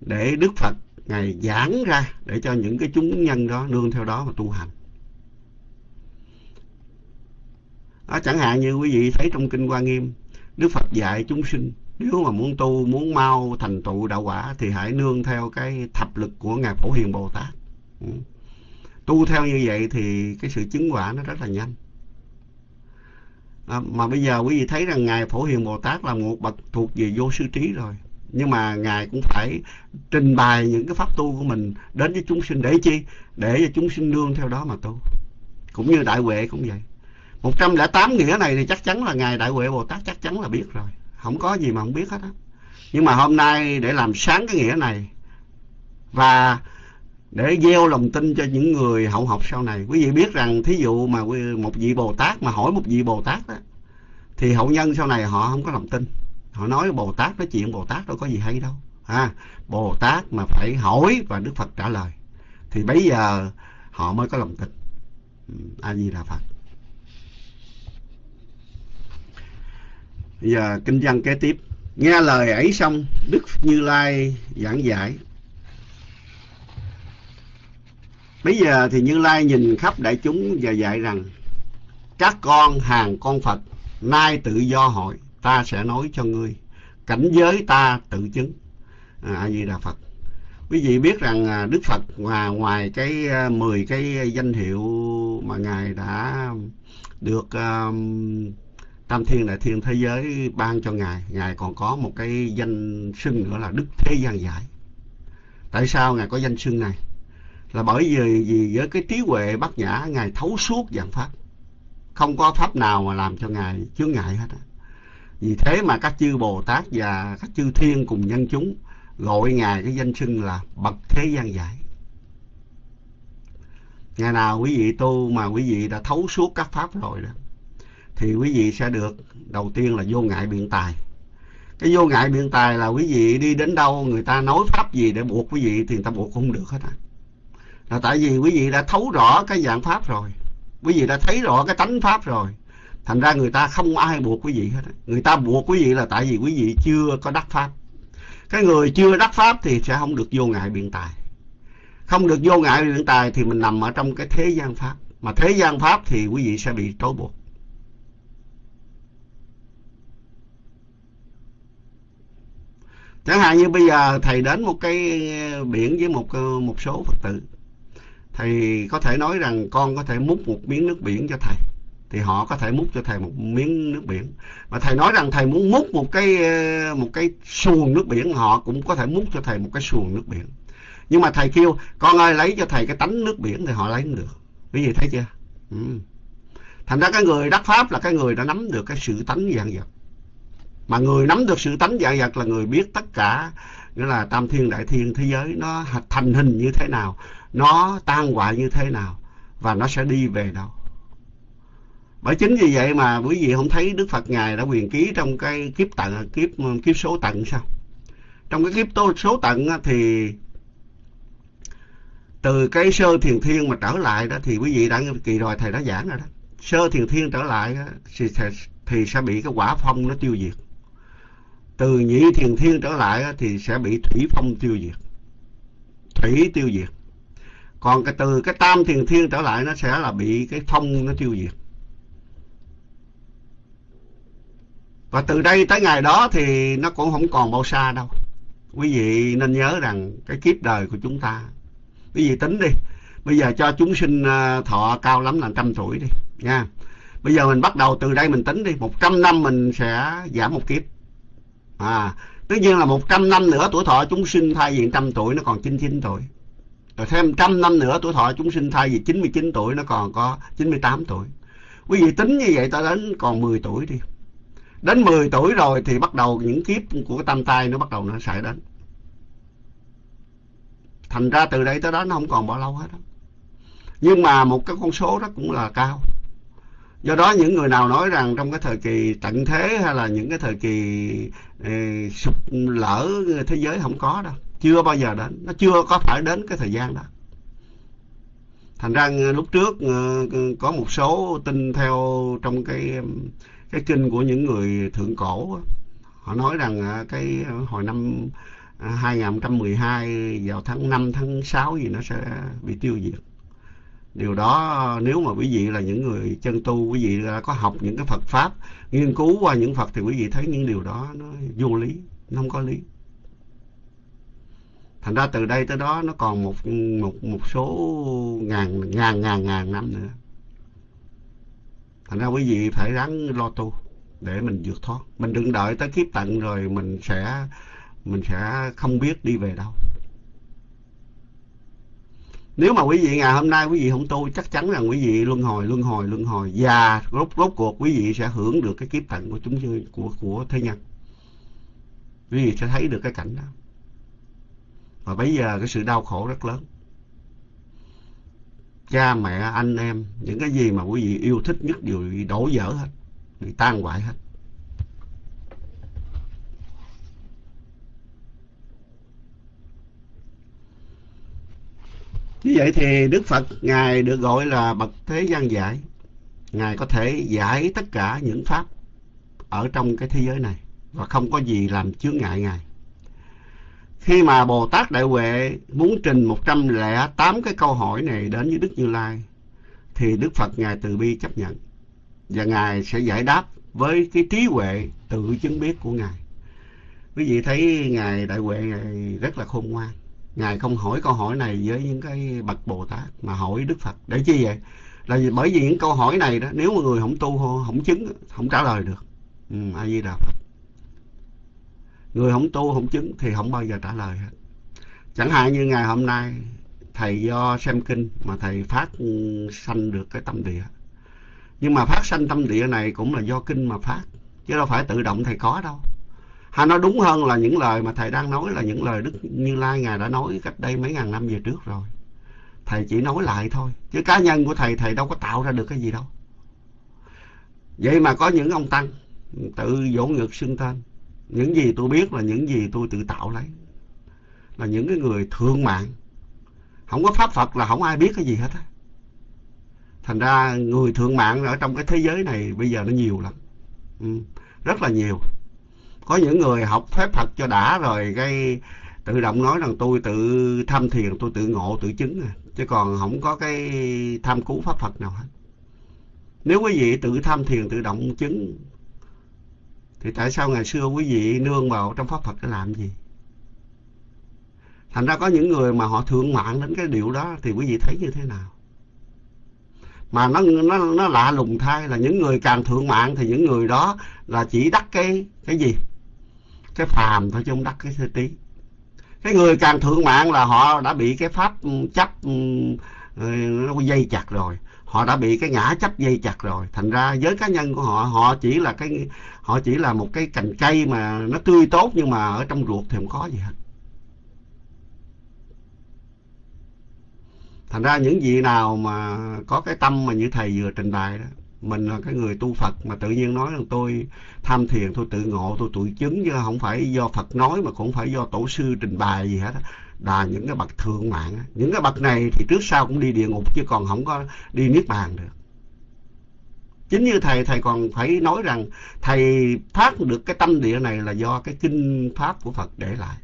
Speaker 1: Để đức phật ngài giảng ra để cho những cái chúng nhân đó nương theo đó mà tu hành. À, chẳng hạn như quý vị thấy trong kinh hoa nghiêm đức phật dạy chúng sinh nếu mà muốn tu muốn mau thành tựu đạo quả thì hãy nương theo cái thập lực của ngài phổ hiền bồ tát. Ừ. tu theo như vậy thì cái sự chứng quả nó rất là nhanh. À, mà bây giờ quý vị thấy rằng ngài phổ hiền bồ tát là một bậc thuộc về vô sư trí rồi. Nhưng mà ngài cũng phải trình bày những cái pháp tu của mình đến với chúng sinh để chi? Để cho chúng sinh nương theo đó mà tu. Cũng như đại huệ cũng vậy. 108 nghĩa này thì chắc chắn là Ngài Đại Huệ Bồ Tát chắc chắn là biết rồi. Không có gì mà không biết hết á. Nhưng mà hôm nay để làm sáng cái nghĩa này và để gieo lòng tin cho những người hậu học sau này. Quý vị biết rằng thí dụ mà một vị Bồ Tát mà hỏi một vị Bồ Tát đó, thì hậu nhân sau này họ không có lòng tin. Họ nói Bồ Tát nói chuyện Bồ Tát đâu có gì hay đâu. À, Bồ Tát mà phải hỏi và Đức Phật trả lời. Thì bây giờ họ mới có lòng tin. Ừ, A Di Đà Phật. Giờ kinh văn kế tiếp. nghe lời ấy xong đức như lai giảng giải. Bây giờ thì như lai nhìn khắp đại chúng và dạy rằng các con hàng con phật nay tự do hội ta sẽ nói cho ngươi. Cảnh giới ta tự chứng. À, a di đà phật. Quý vị biết rằng à, đức phật ngoài ngoài cái à, mười cái danh hiệu mà ngài đã được um, tam thiên đại thiên thế giới ban cho ngài. Ngài còn có một cái danh xưng nữa là đức thế gian giải. Tại sao ngài có danh xưng này? Là bởi vì, vì với cái trí huệ bát nhã ngài thấu suốt dạng pháp. Không có pháp nào mà làm cho ngài chướng ngại hết vì thế mà các chư bồ tát và các chư thiên cùng nhân chúng gọi ngài cái danh xưng là bậc thế gian giải. Ngày nào quý vị tu mà quý vị đã thấu suốt các pháp rồi đó thì quý vị sẽ được, đầu tiên là vô ngại biện tài. Cái vô ngại biện tài là quý vị đi đến đâu, người ta nói pháp gì để buộc quý vị thì người ta buộc không được hết à là tại vì quý vị đã thấu rõ cái dạng pháp rồi. Quý vị đã thấy rõ cái tánh pháp rồi. Thành ra người ta không ai buộc quý vị hết người ta buộc quý vị là tại vì quý vị chưa có đắc pháp. Cái người chưa đắc pháp thì sẽ không được vô ngại biện tài. Không được vô ngại biện tài thì mình nằm ở trong cái thế gian pháp. Mà thế gian pháp thì quý vị sẽ bị trói buộc. Chẳng hạn như bây giờ thầy đến một cái biển với một ờ, một số phật tử thầy có thể nói rằng con có thể múc một miếng nước biển cho thầy, thì họ có thể múc cho thầy một miếng nước biển. Mà thầy nói rằng thầy muốn múc một cái ờ, một cái xuồng nước biển, họ cũng có thể múc cho thầy một cái xuồng nước biển. Nhưng mà thầy kêu, con ơi, lấy cho thầy cái tánh nước biển thì họ lấy được. Quý vị thấy chưa? Ừ. thành ra cái người đắc pháp là cái người đã nắm được cái sự tánh dạng vật mà người nắm được sự tánh dạng vật là người biết tất cả. Nghĩa là tam thiên đại thiên thế giới nó thành hình như thế nào nó tan hoại như thế nào và nó sẽ đi về đâu. Bởi chính vì vậy mà quý vị không thấy Đức Phật Ngài đã quyền ký trong cái kiếp tận kiếp kiếp số tận sao? Trong cái kiếp số tận thì từ cái sơ thiền thiên mà trở lại đó thì quý vị đã kỳ rồi thầy đã giảng rồi đó. Sơ thiền thiên trở lại thì, thì sẽ bị cái quả phong nó tiêu diệt từ nhị thiền thiên trở lại thì sẽ bị thủy phong tiêu diệt. Thủy tiêu diệt. Còn cái từ cái tam thiền thiên trở lại, nó sẽ là bị cái phong nó tiêu diệt. Và từ đây tới ngày đó thì nó cũng không còn bao xa đâu. Quý vị nên nhớ rằng cái kiếp đời của chúng ta, quý vị tính đi. Bây giờ cho chúng sinh à, thọ cao lắm là trăm tuổi đi, nha. Bây giờ mình bắt đầu từ đây mình tính đi. Một trăm năm mình sẽ giảm một kiếp à tất nhiên là một trăm năm nữa tuổi thọ chúng sinh thay vì trăm tuổi nó còn chín chín tuổi. Rồi thêm trăm năm nữa tuổi thọ chúng sinh thay vì chín mươi chín tuổi nó còn có chín mươi tám tuổi. Quý vị tính như vậy ta đến còn mười tuổi đi. Đến mười tuổi rồi thì bắt đầu những kiếp của tam tai nó bắt đầu nó xảy đến. Thành ra từ đây tới đó nó không còn bao lâu hết đó. nhưng mà một cái con số đó cũng là cao do đó những người nào nói rằng trong cái thời kỳ tận thế hay là những cái thời kỳ eh, sụp lỡ thế giới không có đâu. Chưa bao giờ đến. Nó chưa có phải đến cái thời gian đó. Thành ra lúc trước ờ, có một số tin theo trong cái cái kinh của những người thượng cổ họ nói rằng ờ, cái hồi năm 2012 vào tháng 5 tháng 6 gì nó sẽ bị tiêu diệt điều đó, nếu mà quý vị là những người chân tu, quý vị đã có học những cái Phật pháp, nghiên cứu qua những Phật thì quý vị thấy những điều đó nó vô lý, nó không có lý. Thành ra từ đây tới đó nó còn một một một số ngàn ngàn ngàn ngàn năm nữa. Thành ra quý vị phải ráng lo tu để mình vượt thoát. Mình đừng đợi tới kiếp tận rồi mình sẽ mình sẽ không biết đi về đâu nếu mà quý vị ngày hôm nay quý vị không tu, chắc chắn rằng quý vị luân hồi luân hồi luân hồi. Và rốt rốt cuộc quý vị sẽ hưởng được cái kiếp tận của chúng của của thế nhân. Quý vị sẽ thấy được cái cảnh đó. Và bây giờ cái sự đau khổ rất lớn. Cha, mẹ, anh, em, những cái gì mà quý vị yêu thích nhất đều bị đổ vỡ hết, bị tan hoại hết. Như vậy thì đức phật, ngài được gọi là bậc thế gian giải. Ngài có thể giải tất cả những pháp ở trong cái thế giới này và không có gì làm chướng ngại ngài. Khi mà bồ tát đại huệ muốn trình một trăm lẻ tám cái câu hỏi này đến với đức như lai, thì đức phật ngài từ bi chấp nhận và ngài sẽ giải đáp với cái trí huệ tự chứng biết của ngài. Quý vị thấy ngài đại huệ ngài rất là khôn ngoan ngài không hỏi câu hỏi này với những cái bậc bồ tát mà hỏi đức phật. Để chi vậy? Là vì bởi vì những câu hỏi này đó nếu mà người không tu không chứng không trả lời được. Ừ, a di đà phật. Người không tu không chứng thì không bao giờ trả lời hết. Chẳng hạn như ngày hôm nay thầy do xem kinh mà thầy phát sanh được cái tâm địa. Nhưng mà phát sanh tâm địa này cũng là do kinh mà phát chứ đâu phải tự động thầy có đâu hay nói đúng hơn là những lời mà thầy đang nói là những lời đức như lai ngài đã nói cách đây mấy ngàn năm về trước rồi. Thầy chỉ nói lại thôi chứ cá nhân của thầy thầy đâu có tạo ra được cái gì đâu. Vậy mà có những ông tăng tự vỗ ngực xưng tên. Những gì tôi biết là những gì tôi tự tạo lấy. Là những cái người thượng mạng. Không có pháp phật là không ai biết cái gì hết á. Thành ra người thượng mạng ở trong cái thế giới này bây giờ nó nhiều lắm. Ừ, rất là nhiều có những người học phép phật cho đã rồi, cái tự động nói rằng tôi tự tham thiền, tôi tự ngộ, tự chứng à. Chứ còn không có cái tham cứu pháp phật nào hết. Nếu quý vị tự tham thiền, tự động chứng, thì tại sao ngày xưa quý vị nương vào trong pháp phật để làm gì? Thành ra có những người mà họ thượng mạng đến cái điều đó thì quý vị thấy như thế nào? Mà nó nó nó lạ lùng thay là những người càng thượng mạng thì những người đó là chỉ đắc cái cái gì? Cái phàm thôi chứ không đắc cái sơ tí. Cái người càng thượng mạng là họ đã bị cái pháp ừ, chấp ừ, ừ, nó dây chặt rồi. Họ đã bị cái ngã chấp dây chặt rồi. Thành ra với cá nhân của họ họ chỉ là cái, họ chỉ là một cái cành cây mà nó tươi tốt nhưng mà ở trong ruột thì không có gì hết. Thành ra những vị nào mà có cái tâm mà như thầy vừa trình bày đó mình là cái người tu Phật mà tự nhiên nói rằng tôi tham thiền, tôi tự ngộ, tôi tụi chứng chứ không phải do Phật nói mà cũng phải do tổ sư trình bày gì hết là những cái bậc thượng mạng những cái bậc này thì trước sau cũng đi địa ngục chứ còn không có đi niết bàn được. Chính như thầy thầy còn phải nói rằng thầy phát được cái tâm địa này là do cái kinh pháp của Phật để lại.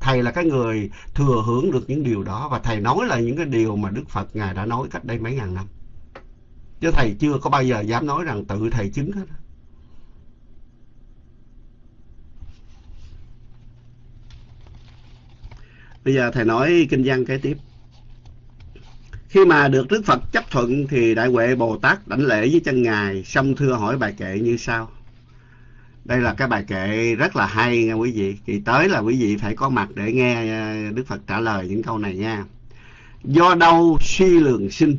Speaker 1: Thầy là cái người thừa hưởng được những điều đó và thầy nói là những cái điều mà Đức Phật ngài đã nói cách đây mấy ngàn năm chứ thầy chưa có bao giờ dám nói rằng tự thầy chứng hết bây giờ thầy nói kinh văn kế tiếp khi mà được Đức Phật chấp thuận thì Đại Huệ Bồ Tát đảnh lễ với chân Ngài, xong thưa hỏi bài kệ như sau. Đây là cái bài kệ rất là hay nha quý vị. Kỳ tới là quý vị phải có mặt để nghe à, Đức Phật trả lời những câu này nha. Do đâu suy lường sinh,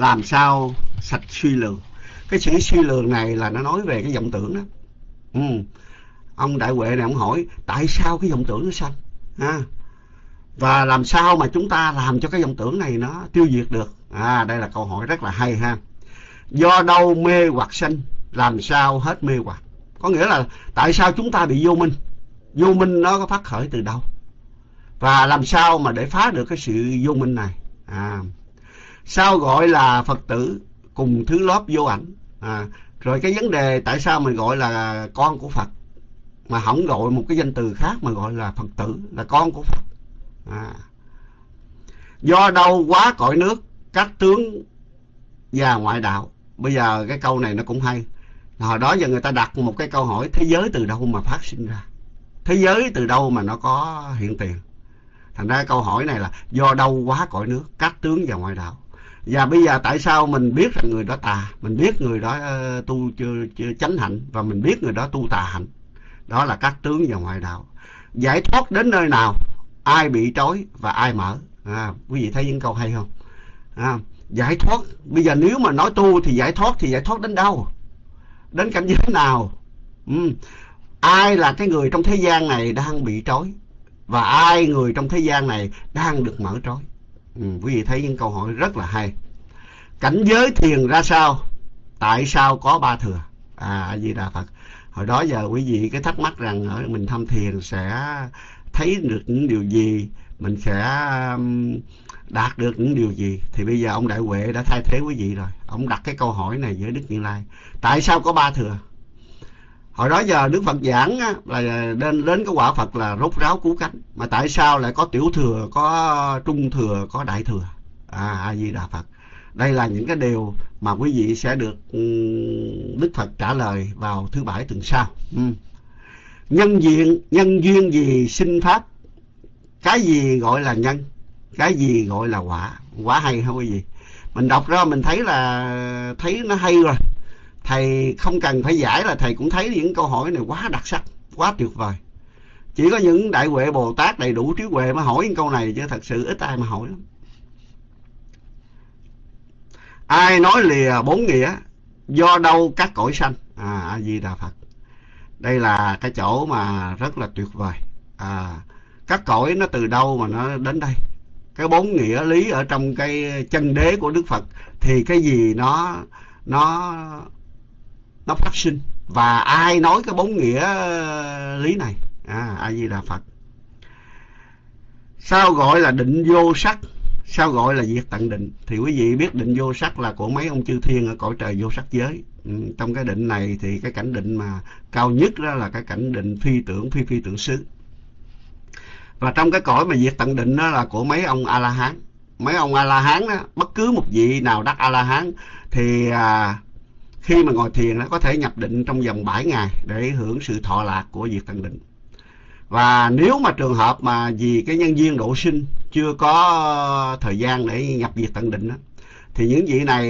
Speaker 1: làm sao sạch suy lường. Cái chữ suy lường này là nó nói về cái vọng tưởng đó. Ừ. Ông Đại Huệ này ông hỏi tại sao cái vọng tưởng nó sanh? À, và làm sao mà chúng ta làm cho cái vọng tưởng này nó tiêu diệt được à đây là câu hỏi rất là hay ha do đâu mê hoặc sanh làm sao hết mê hoặc có nghĩa là tại sao chúng ta bị vô minh vô minh nó có phát khởi từ đâu và làm sao mà để phá được cái sự vô minh này à sao gọi là phật tử cùng thứ lớp vô ảnh? À rồi cái vấn đề tại sao mình gọi là con của phật? Mà không gọi một cái danh từ khác mà gọi là phật tử, là con của phật. À. do đâu quá cõi nước, các tướng và ngoại đạo? Bây giờ cái câu này nó cũng hay. Hồi đó giờ người ta đặt một cái câu hỏi, thế giới từ đâu mà phát sinh ra? Thế giới từ đâu mà nó có hiện tiền? Thành ra câu hỏi này là do đâu quá cõi nước, các tướng và ngoại đạo? Và bây giờ tại sao mình biết rằng người đó tà? Mình biết người đó uh, tu chưa, chưa chánh hạnh và mình biết người đó tu tà hạnh. Đó là các tướng và ngoại đạo. Giải thoát đến nơi nào ai bị trói và ai mở. À, quý vị thấy những câu hay không? À, giải thoát bây giờ nếu mà nói tu thì giải thoát thì giải thoát đến đâu? Đến cảnh giới nào? Ừ. ai là cái người trong thế gian này đang bị trói? Và ai người trong thế gian này đang được mở trói? Ừ, quý vị thấy những câu hỏi rất là hay. Cảnh giới thiền ra sao? Tại sao có ba thừa? À a di đà phật. Hồi đó giờ quý vị cái thắc mắc rằng ở mình thăm thiền sẽ thấy được những điều gì? Mình sẽ um, đạt được những điều gì? Thì bây giờ ông đại huệ đã thay thế quý vị rồi. Ông đặt cái câu hỏi này với đức như lai. Tại sao có ba thừa? Hồi đó giờ đức phật giảng á, là đến đến cái quả phật là rốt ráo cứu cánh. Mà tại sao lại có tiểu thừa có trung thừa có đại thừa? À a di đà phật. Đây là những cái điều mà quý vị sẽ được ừ, đức phật trả lời vào thứ bảy tuần sau. Ừ. nhân duyên nhân duyên gì sinh pháp? Cái gì gọi là nhân? Cái gì gọi là quả? Quả hay không quý vị? Mình đọc ra mình thấy là thấy nó hay rồi thầy không cần phải giải là thầy cũng thấy những câu hỏi này quá đặc sắc, quá tuyệt vời. Chỉ có những đại huệ bồ tát đầy đủ trí huệ mới hỏi những câu này, chứ thật sự ít ai mà hỏi lắm. Ai nói lìa bốn nghĩa, do đâu các cõi sanh? À a di đà phật. Đây là cái chỗ mà rất là tuyệt vời. À các cõi nó từ đâu mà nó đến đây? Cái bốn nghĩa lý ở trong cái chân đế của đức phật, thì cái gì nó nó nó phát sinh. Và ai nói cái bốn nghĩa ờ, lý này? À a di đà phật sao gọi là định vô sắc? Sao gọi là diệt tận định? Thì quý vị biết định vô sắc là của mấy ông chư thiên ở cõi trời vô sắc giới. Ừ, trong cái định này thì cái cảnh định mà cao nhất đó là cái cảnh định phi tưởng phi phi tưởng xứ. Và trong cái cõi mà diệt tận định đó là của mấy ông a la hán mấy ông a la hán đó bất cứ một vị nào đắc a la hán thì à, khi mà ngồi thiền nó có thể nhập định trong vòng 7 ngày để hưởng sự thọ lạc của diệt tận định. Và nếu mà trường hợp mà vì cái nhân duyên độ sinh chưa có thời gian để nhập diệt tận định đó, thì những vị này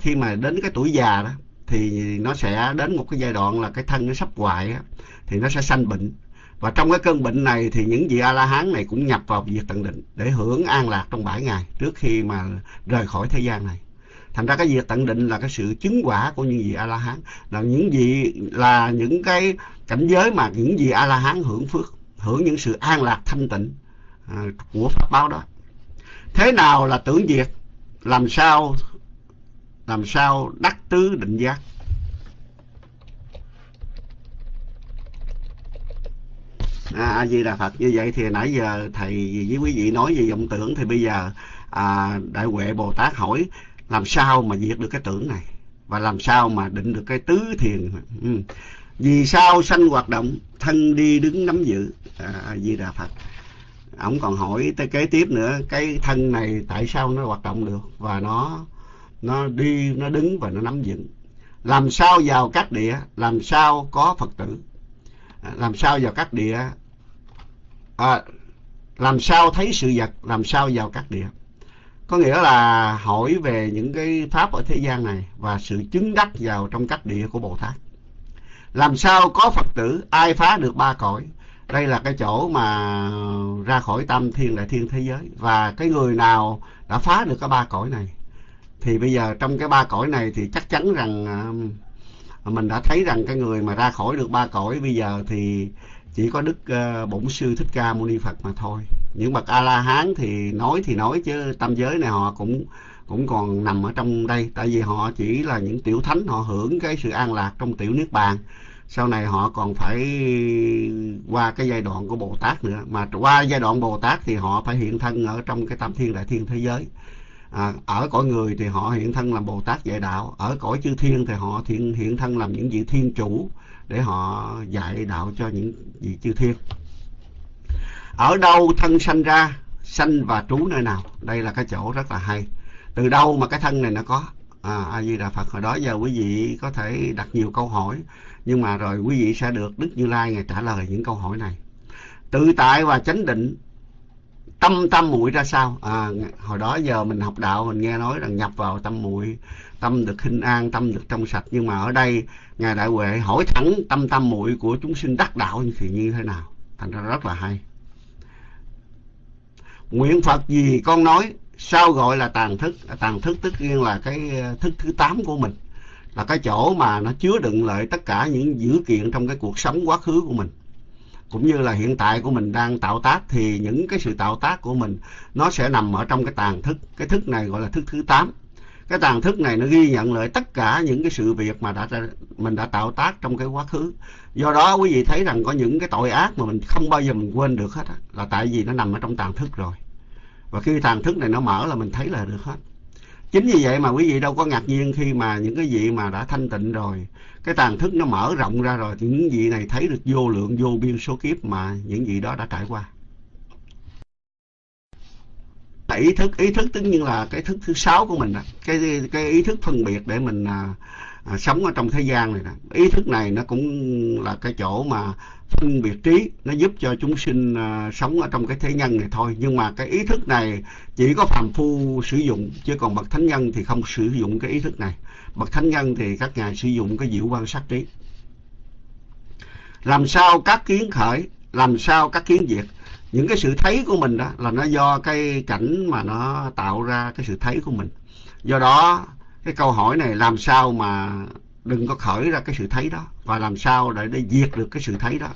Speaker 1: khi mà đến cái tuổi già đó thì nó sẽ đến một cái giai đoạn là cái thân nó sắp hoại đó, thì nó sẽ sanh bệnh. Và trong cái cơn bệnh này thì những vị a la hán này cũng nhập vào diệt tận định để hưởng an lạc trong 7 ngày trước khi mà rời khỏi thế gian này thành ra cái việc tận định là cái sự chứng quả của những vị a la hán là những vị là những cái cảnh giới mà những vị a la hán hưởng phước hưởng những sự an lạc thanh tịnh à, của pháp báo đó. Thế nào là tưởng diệt làm sao làm sao đắc tứ định giác? A à, di đà phật như vậy thì nãy giờ thầy với quý vị nói về vọng tưởng thì bây giờ à, đại huệ bồ tát hỏi làm sao mà diệt được cái tưởng này? Và làm sao mà định được cái tứ thiền? Ừ. vì sao sanh hoạt động thân đi đứng nắm giữ? À, di đà phật. Ông còn hỏi tới kế tiếp nữa cái thân này tại sao nó hoạt động được? Và nó nó đi nó đứng và nó nắm vững. Làm sao vào các địa? Làm sao có phật tử? À, làm sao vào các địa? À, làm sao thấy sự vật? Làm sao vào các địa? Có nghĩa là hỏi về những cái pháp ở thế gian này và sự chứng đắc vào trong các địa của bồ tát. Làm sao có phật tử ai phá được ba cõi? Đây là cái chỗ mà ra khỏi tam thiên đại thiên thế giới. Và cái người nào đã phá được cái ba cõi này? Thì bây giờ trong cái ba cõi này thì chắc chắn rằng ờ, mình đã thấy rằng cái người mà ra khỏi được ba cõi bây giờ thì chỉ có đức ờ, bổn sư thích ca mâu ni phật mà thôi những bậc a la hán thì nói thì nói chứ tam giới này họ cũng cũng còn nằm ở trong đây. Tại vì họ chỉ là những tiểu thánh họ hưởng cái sự an lạc trong tiểu niết bàn. Sau này họ còn phải qua cái giai đoạn của bồ tát nữa. Mà qua giai đoạn bồ tát thì họ phải hiện thân ở trong cái tam thiên đại thiên thế giới. À, ở cõi người thì họ hiện thân làm bồ tát dạy đạo. Ở cõi chư thiên thì họ hiện, hiện thân làm những vị thiên chủ để họ dạy đạo cho những vị chư thiên ở đâu thân sanh ra sanh và trú nơi nào? Đây là cái chỗ rất là hay. Từ đâu mà cái thân này nó có? À, a di đà phật hồi đó giờ quý vị có thể đặt nhiều câu hỏi nhưng mà rồi quý vị sẽ được đức như lai ngài trả lời những câu hỏi này. Tự tại và chánh định tâm tâm muội ra sao? À, hồi đó giờ mình học đạo mình nghe nói rằng nhập vào tâm muội tâm được khinh an tâm được trong sạch. Nhưng mà ở đây ngài đại huệ hỏi thẳng tâm tâm muội của chúng sinh đắc đạo thì như thế nào? Thành ra rất là hay nguyện phật gì con nói, sao gọi là tàn thức? Tàn thức tức nhiên là cái ờ, thức thứ tám của mình. Là cái chỗ mà nó chứa đựng lại tất cả những dữ kiện trong cái cuộc sống quá khứ của mình. Cũng như là hiện tại của mình đang tạo tác thì những cái sự tạo tác của mình nó sẽ nằm ở trong cái tàn thức. Cái thức này gọi là thức thứ tám. Cái tàn thức này nó ghi nhận lại tất cả những cái sự việc mà đã mình đã tạo tác trong cái quá khứ do đó quý vị thấy rằng có những cái tội ác mà mình không bao giờ mình quên được hết là tại vì nó nằm ở trong tàn thức rồi và khi tàn thức này nó mở là mình thấy là được hết chính vì vậy mà quý vị đâu có ngạc nhiên khi mà những cái vị mà đã thanh tịnh rồi, cái tàn thức nó mở rộng ra rồi, thì những vị này thấy được vô lượng, vô biên số kiếp mà những vị đó đã trải qua ý thức ý thức tất nhiên là cái thức thứ sáu của mình đó. cái cái ý thức phân biệt để mình à, à, sống ở trong thế gian này nè. Ý thức này nó cũng là cái chỗ mà phân biệt trí nó giúp cho chúng sinh à, sống ở trong cái thế nhân này thôi. Nhưng mà cái ý thức này chỉ có phàm phu sử dụng chứ còn bậc thánh nhân thì không sử dụng cái ý thức này. Bậc thánh nhân thì các ngài sử dụng cái diệu quan sát trí. Làm sao các kiến khởi làm sao các kiến diệt? Những cái sự thấy của mình đó là nó do cái cảnh mà nó tạo ra cái sự thấy của mình. Do đó cái câu hỏi này làm sao mà đừng có khởi ra cái sự thấy đó? Và làm sao để để diệt được cái sự thấy đó?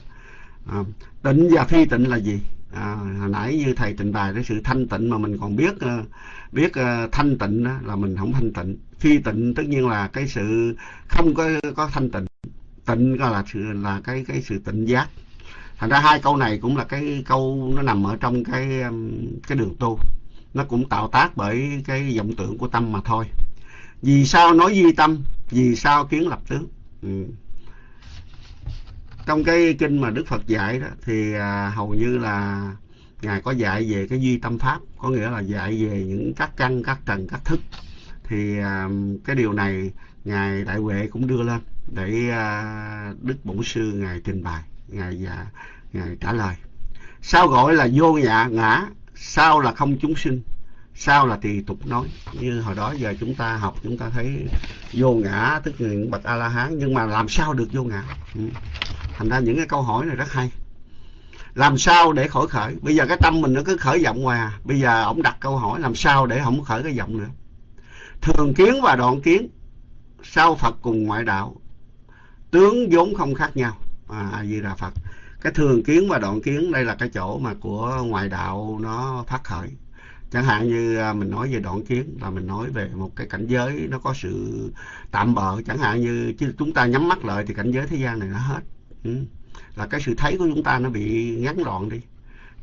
Speaker 1: À, tịnh và phi tịnh là gì? À, hồi nãy như thầy trình bày cái sự thanh tịnh mà mình còn biết ờ, biết ờ, thanh tịnh đó, là mình không thanh tịnh. Phi tịnh tất nhiên là cái sự không có có thanh tịnh. Tịnh là sự là cái cái sự tịnh giác. Thành ra hai câu này cũng là cái câu nó nằm ở trong cái cái đường tu. Nó cũng tạo tác bởi cái vọng tưởng của tâm mà thôi vì sao nói duy tâm? Vì sao kiến lập tướng? Ừ. trong cái kinh mà đức phật dạy đó thì à, hầu như là ngài có dạy về cái duy tâm pháp có nghĩa là dạy về những các căn các trần các thức. Thì à, cái điều này ngài đại huệ cũng đưa lên để à, đức bổn sư ngài trình bày ngài và ngài trả lời. Sao gọi là vô ngã? Ngã sao là không chúng sinh? Sao là tùy tục nói? Như hồi đó giờ chúng ta học chúng ta thấy vô ngã tức là những bậc a la hán nhưng mà làm sao được vô ngã? Ừ. thành ra những cái câu hỏi này rất hay. Làm sao để khỏi khởi? Bây giờ cái tâm mình nó cứ khởi vọng ngoài à. bây giờ ông đặt câu hỏi làm sao để không khởi cái vọng nữa. Thường kiến và đoạn kiến sau phật cùng ngoại đạo tướng vốn không khác nhau. À, di đà phật. Cái thường kiến và đoạn kiến đây là cái chỗ mà của ngoại đạo nó phát khởi chẳng hạn như à, mình nói về đoạn kiến là mình nói về một cái cảnh giới nó có sự tạm bợ. Chẳng hạn như chứ chúng ta nhắm mắt lại thì cảnh giới thế gian này nó hết. Ừ. là cái sự thấy của chúng ta nó bị ngắn đoạn đi.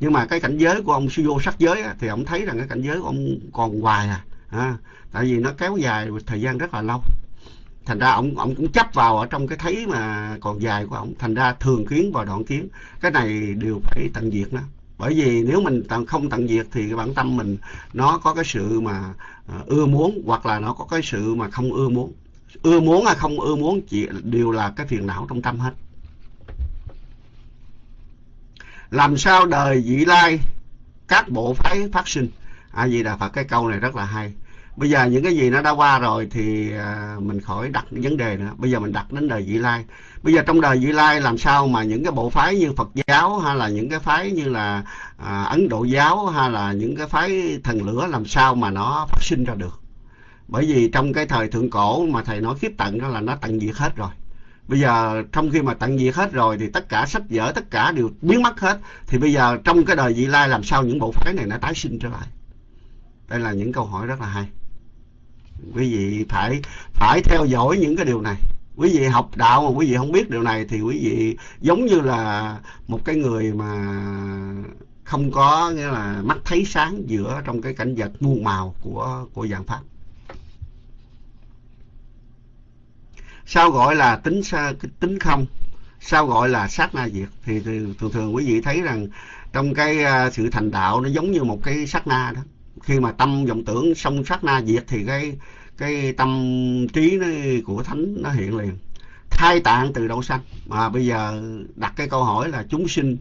Speaker 1: Nhưng mà cái cảnh giới của ông sư vô sắc giới á, thì ông thấy rằng cái cảnh giới của ông còn hoài à, à tại vì nó kéo dài thời gian rất là lâu. Thành ra ông ông cũng chấp vào ở trong cái thấy mà còn dài của ông. Thành ra thường kiến và đoạn kiến cái này đều phải tận diệt đó bởi vì nếu mình không tận diệt thì cái bản tâm mình, nó có cái sự mà ờ, ưa muốn, hoặc là nó có cái sự mà không ưa muốn. Ưa muốn hay không ưa muốn chỉ đều là cái phiền não trong tâm hết. Làm sao đời vị lai các bộ phái phát sinh? A di đà phật, cái câu này rất là hay bây giờ những cái gì nó đã qua rồi thì à, mình khỏi đặt vấn đề nữa. Bây giờ mình đặt đến đời vị lai. Bây giờ trong đời vị lai làm sao mà những cái bộ phái như phật giáo hay là những cái phái như là à, ấn độ giáo hay là những cái phái thần lửa làm sao mà nó phát sinh ra được? Bởi vì trong cái thời thượng cổ mà thầy nói kiếp tận đó là nó tận diệt hết rồi. Bây giờ trong khi mà tận diệt hết rồi thì tất cả sách vở tất cả đều biến mất hết. Thì bây giờ trong cái đời vị lai làm sao những bộ phái này nó tái sinh trở lại? Đây là những câu hỏi rất là hay quý vị phải phải theo dõi những cái điều này. Quý vị học đạo mà quý vị không biết điều này thì quý vị giống như là một cái người mà không có nghĩa là mắt thấy sáng giữa trong cái cảnh vật muôn màu của của dạng pháp. Sao gọi là tính tính không? Sao gọi là sát na diệt? Thì, thì thường thường quý vị thấy rằng trong cái à, sự thành đạo nó giống như một cái sát na đó khi mà tâm vọng tưởng xong sát na diệt thì cái cái tâm trí nó, của thánh nó hiện liền. Thai tạng từ đâu sanh? Mà bây giờ đặt cái câu hỏi là chúng sinh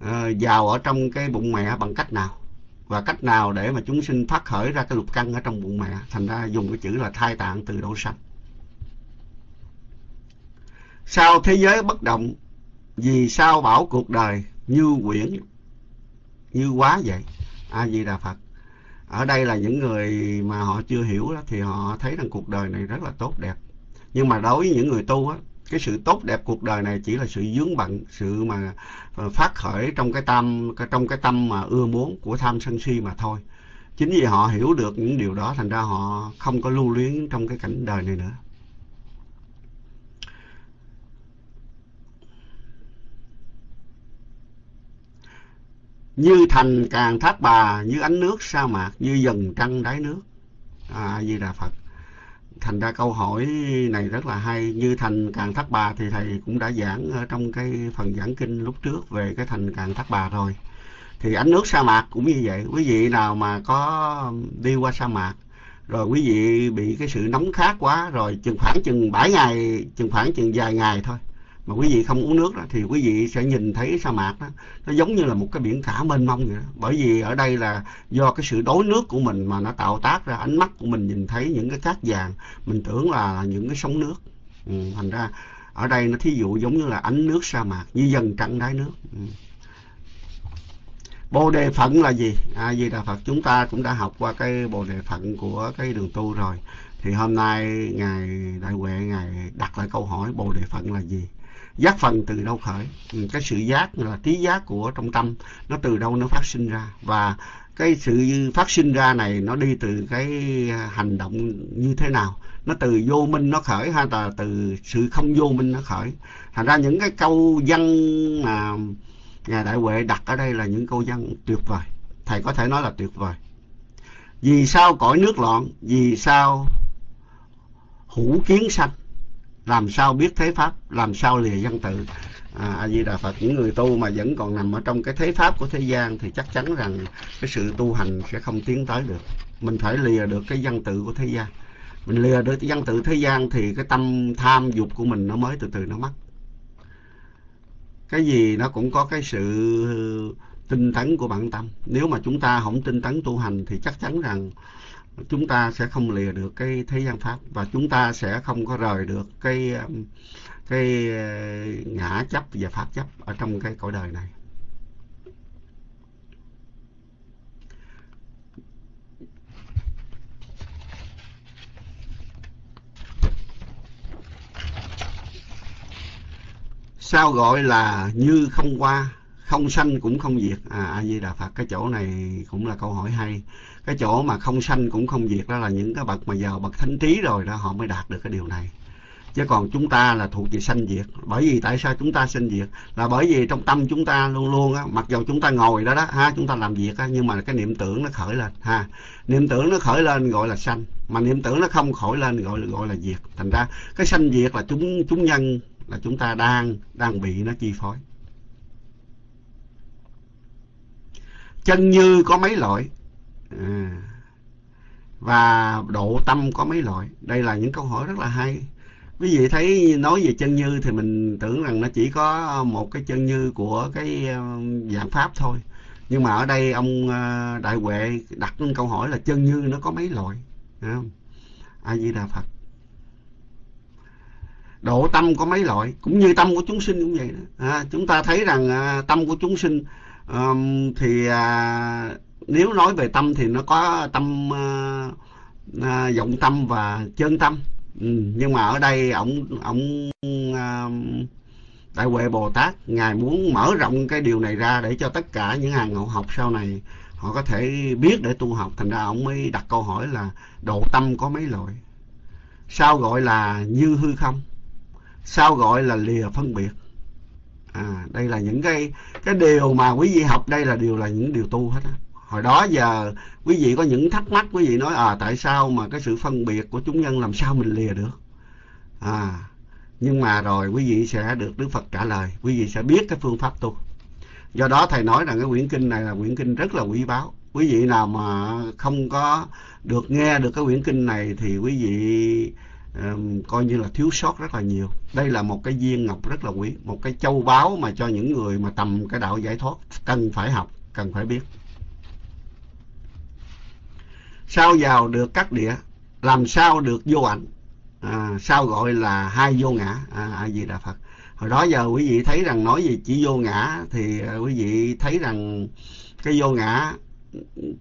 Speaker 1: ờ, uh, vào ở trong cái bụng mẹ bằng cách nào? Và cách nào để mà chúng sinh phát khởi ra cái lục căn ở trong bụng mẹ? Thành ra dùng cái chữ là thai tạng từ đâu sanh? Sao thế giới bất động vì sao bảo cuộc đời như quyển như quá vậy? A di đà phật ở đây là những người mà họ chưa hiểu đó, thì họ thấy rằng cuộc đời này rất là tốt đẹp. Nhưng mà đối với những người tu á cái sự tốt đẹp cuộc đời này chỉ là sự dướng bận sự mà ờ, phát khởi trong cái tâm trong cái tâm mà ưa muốn của tham sân si mà thôi. Chính vì họ hiểu được những điều đó thành ra họ không có lưu luyến trong cái cảnh đời này nữa. Như thành càng thác bà, như ánh nước sa mạc, như dần trăng đáy nước. A di đà phật. Thành ra câu hỏi này rất là hay. Như thành càng thác bà thì thầy cũng đã giảng ở trong cái phần giảng kinh lúc trước về cái thành càng thác bà rồi. Thì ánh nước sa mạc cũng như vậy. Quý vị nào mà có đi qua sa mạc, rồi quý vị bị cái sự nóng khát quá, rồi chừng khoảng chừng bảy ngày, chừng khoảng chừng vài ngày thôi mà quý vị không uống nước đó thì quý vị sẽ nhìn thấy sa mạc đó nó giống như là một cái biển cả mênh mông vậy đó. bởi vì ở đây là do cái sự đối nước của mình mà nó tạo tác ra ánh mắt của mình nhìn thấy những cái cát vàng mình tưởng là những cái sóng nước ừ, thành ra ở đây nó thí dụ giống như là ánh nước sa mạc như dần trăng đáy nước ừ. Bồ đề phận là gì? A Di Đà Phật chúng ta cũng đã học qua cái bồ đề phận của cái đường tu rồi. Thì hôm nay ngài Đại Huệ ngài đặt lại câu hỏi bồ đề phận là gì? Giác phần từ đâu khởi? Ừ, cái sự giác là trí giác của trong tâm, nó từ đâu nó phát sinh ra và cái sự phát sinh ra này nó đi từ cái à, hành động như thế nào? Nó từ vô minh nó khởi hay là từ sự không vô minh nó khởi? Thành ra những cái câu văn mà Ngài Đại Huệ đặt ở đây là những câu văn tuyệt vời. Thầy có thể nói là tuyệt vời. Vì sao cõi nước loạn? Vì sao hữu kiến sanh? Làm sao biết thế pháp? Làm sao lìa văn tự? À, A Di Đà Phật những người tu mà vẫn còn nằm ở trong cái thế pháp của thế gian thì chắc chắn rằng cái sự tu hành sẽ không tiến tới được. Mình phải lìa được cái văn tự của thế gian. Mình lìa được cái văn tự thế gian thì cái tâm tham dục của mình nó mới từ từ nó mất cái gì nó cũng có cái sự tinh tấn của bản tâm nếu mà chúng ta không tinh tấn tu hành thì chắc chắn rằng chúng ta sẽ không lìa được cái thế gian pháp và chúng ta sẽ không có rời được cái um, cái uh, ngã chấp và pháp chấp ở trong cái cõi đời này. Sao gọi là như không qua, không sanh cũng không diệt? À a di đà phật, cái chỗ này cũng là câu hỏi hay cái chỗ mà không sanh cũng không diệt đó là những cái bậc mà giờ bậc thánh trí rồi đó, họ mới đạt được cái điều này. Chứ còn chúng ta là thuộc về sanh diệt. Bởi vì tại sao chúng ta sanh diệt? Là bởi vì trong tâm chúng ta luôn luôn á, mặc dù chúng ta ngồi đó đó, ha, chúng ta làm việc á, nhưng mà cái niệm tưởng nó khởi lên, ha. Niệm tưởng nó khởi lên gọi là sanh, mà niệm tưởng nó không khởi lên gọi gọi là diệt. Thành ra cái sanh diệt là chúng chúng nhân, là chúng ta đang đang bị nó chi phối. Chân như có mấy loại à, và độ tâm có mấy loại? Đây là những câu hỏi rất là hay. Quý vị thấy nói về chân như thì mình tưởng rằng nó chỉ có một cái chân như của cái um, dạng pháp thôi. Nhưng mà ở đây ông uh, đại huệ đặt câu hỏi là chân như nó có mấy loại? Không? a di đà phật. Độ tâm có mấy loại? Cũng như tâm của chúng sinh cũng vậy đó. À, chúng ta thấy rằng à, tâm của chúng sinh um, thì à, nếu nói về tâm thì nó có tâm à, vọng tâm và chân tâm. Ừ, nhưng mà ở đây ông ông à, đại huệ bồ tát ngài muốn mở rộng cái điều này ra để cho tất cả những hàng ngộ học sau này họ có thể biết để tu học. Thành ra ông mới đặt câu hỏi là độ tâm có mấy loại? Sao gọi là như hư không? Sao gọi là lìa phân biệt? À đây là những cái cái điều mà quý vị học đây là điều là những điều tu hết á hồi đó giờ quý vị có những thắc mắc, quý vị nói à tại sao mà cái sự phân biệt của chúng nhân làm sao mình lìa được? À nhưng mà rồi quý vị sẽ được Đức Phật trả lời, quý vị sẽ biết cái phương pháp tu. Do đó thầy nói rằng cái quyển kinh này là quyển kinh rất là quý báu. Quý vị nào mà không có được nghe được cái quyển kinh này thì quý vị coi như là thiếu sót rất là nhiều. Đây là một cái viên ngọc rất là quý, một cái châu báu mà cho những người mà tầm cái đạo giải thoát, cần phải học, cần phải biết sao vào được các địa làm sao được vô ảnh? À, sao gọi là hai vô ngã? À, à gì đà phật. Hồi đó giờ quý vị thấy rằng nói gì chỉ vô ngã thì à, quý vị thấy rằng cái vô ngã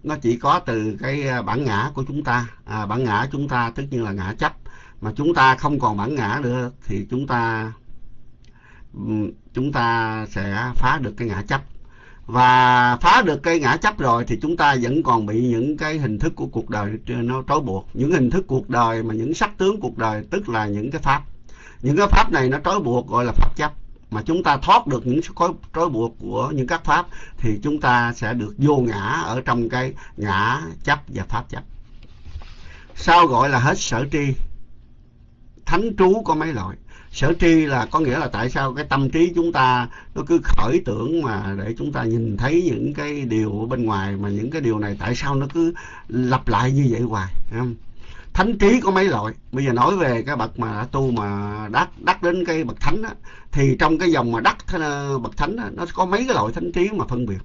Speaker 1: nó chỉ có từ cái à, bản ngã của chúng ta. À, bản ngã chúng ta tất nhiên là ngã chấp. Mà chúng ta không còn bản ngã nữa thì chúng ta chúng ta sẽ phá được cái ngã chấp và phá được cái ngã chấp rồi thì chúng ta vẫn còn bị những cái hình thức của cuộc đời nó trói buộc. Những hình thức cuộc đời mà những sắc tướng cuộc đời, tức là những cái pháp. Những cái pháp này nó trói buộc gọi là pháp chấp. Mà chúng ta thoát được những khối trói buộc của những các pháp thì chúng ta sẽ được vô ngã ở trong cái ngã chấp và pháp chấp. Sao gọi là hết sở tri? Thánh trú có mấy loại? Sở tri là có nghĩa là tại sao cái tâm trí chúng ta nó cứ khởi tưởng mà để chúng ta nhìn thấy những cái điều ở bên ngoài mà những cái điều này tại sao nó cứ lặp lại như vậy hoài không? thánh trí có mấy loại? Bây giờ nói về cái bậc mà đã tu mà đắc đắc đến cái bậc thánh á, thì trong cái dòng mà đắc bậc thánh á, nó có mấy cái loại thánh trí mà phân biệt.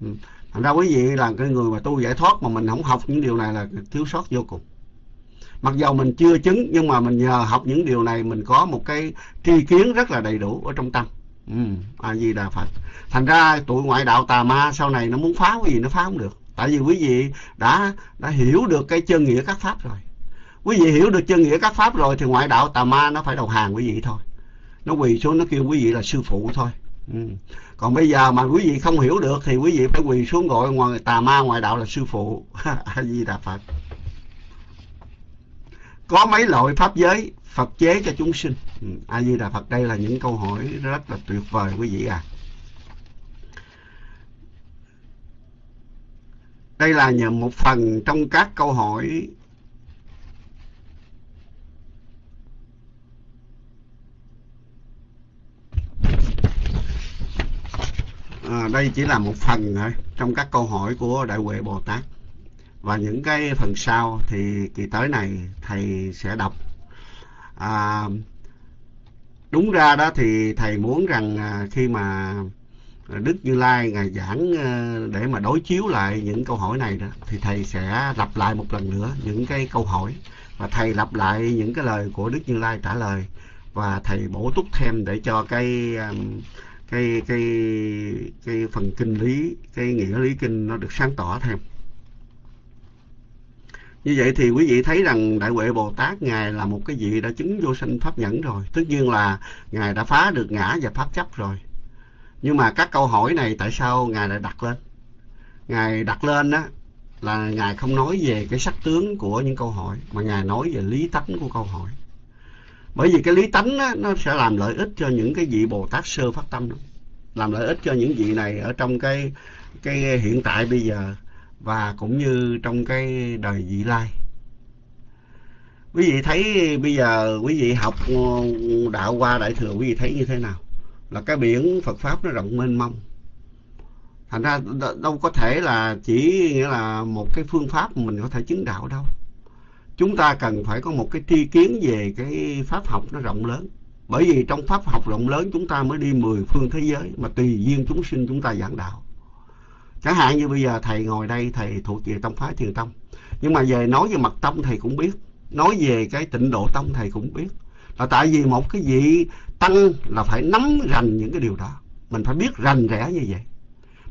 Speaker 1: Ừ. Thành ra quý vị là cái người mà tu giải thoát mà mình không học những điều này là thiếu sót vô cùng mặc dầu mình chưa chứng nhưng mà mình nhờ học những điều này mình có một cái tri kiến rất là đầy đủ ở trong tâm. Ừ, a di đà phật. Thành ra tụi ngoại đạo tà ma sau này nó muốn phá cái gì nó phá không được. Tại vì quý vị đã đã hiểu được cái chân nghĩa các pháp rồi. Quý vị hiểu được chân nghĩa các pháp rồi thì ngoại đạo tà ma nó phải đầu hàng quý vị thôi. Nó quỳ xuống nó kêu quý vị là sư phụ thôi. Ừ. còn bây giờ mà quý vị không hiểu được thì quý vị phải quỳ xuống gọi ngoài tà ma ngoại đạo là sư phụ. A di đà phật có mấy loại pháp giới Phật chế cho chúng sinh. Ừ, A Di Đà Phật đây là những câu hỏi rất là tuyệt vời quý vị à đây là một phần trong các câu hỏi à, đây chỉ là một phần thôi trong các câu hỏi của đại huệ bồ tát và những cái phần sau thì kỳ tới này thầy sẽ đọc. À, đúng ra đó thì thầy muốn rằng à, khi mà Đức Như Lai ngài giảng à, để mà đối chiếu lại những câu hỏi này đó thì thầy sẽ lặp lại một lần nữa những cái câu hỏi. Và thầy lặp lại những cái lời của Đức Như Lai trả lời. Và thầy bổ túc thêm để cho cái à, cái cái cái phần kinh lý cái nghĩa lý kinh nó được sáng tỏ thêm như vậy thì quý vị thấy rằng đại huệ bồ tát ngài là một cái vị đã chứng vô sanh pháp nhẫn rồi. Tất nhiên là ngài đã phá được ngã và pháp chấp rồi. Nhưng mà các câu hỏi này tại sao ngài lại đặt lên? Ngài đặt lên đó là ngài không nói về cái sắc tướng của những câu hỏi mà ngài nói về lý tánh của câu hỏi. Bởi vì cái lý tánh đó, nó sẽ làm lợi ích cho những cái vị bồ tát sơ phát tâm đó. làm lợi ích cho những vị này ở trong cái cái hiện tại bây giờ và cũng như trong cái đời vị lai. Quý vị thấy bây giờ quý vị học ờ, đạo qua đại thừa, quý vị thấy như thế nào? Là cái biển Phật pháp nó rộng mênh mông. Thành ra đâu có thể là chỉ nghĩa là một cái phương pháp mình có thể chứng đạo đâu. Chúng ta cần phải có một cái tri kiến về cái pháp học nó rộng lớn. Bởi vì trong pháp học rộng lớn, chúng ta mới đi mười phương thế giới mà tùy duyên chúng sinh chúng ta giảng đạo chẳng hạn như bây giờ thầy ngồi đây, thầy thuộc về tông phái thiền tông. Nhưng mà về nói về mặt tông thầy cũng biết, nói về cái tịnh độ tông thầy cũng biết. Là tại vì một cái vị tăng là phải nắm rành những cái điều đó. Mình phải biết rành rẽ như vậy.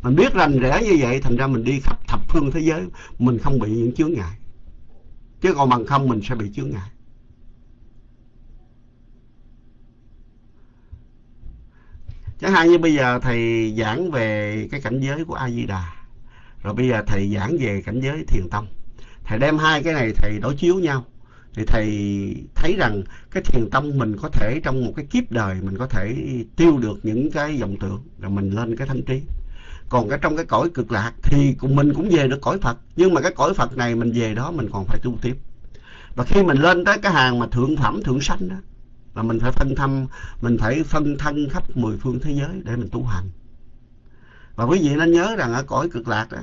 Speaker 1: Mình biết rành rẽ như vậy, thành ra mình đi khắp thập phương thế giới, mình không bị những chướng ngại. Chứ còn bằng không mình sẽ bị chướng ngại. Chẳng hạn như bây giờ thầy giảng về cái cảnh giới của a di đà rồi bây giờ thầy giảng về cảnh giới thiền tông. Thầy đem hai cái này thầy đối chiếu nhau. Thì thầy thấy rằng cái thiền tông mình có thể trong một cái kiếp đời mình có thể tiêu được những cái dòng tượng rồi mình lên cái thánh trí. Còn cái trong cái cõi cực lạc thì mình cũng về được cõi phật, nhưng mà cái cõi phật này mình về đó mình còn phải tu tiếp. Và khi mình lên tới cái hàng mà thượng phẩm, thượng sanh đó là mình phải phân thâm, mình phải phân thân khắp mười phương thế giới để mình tu hành. Và quý vị nên nhớ rằng ở cõi cực lạc đó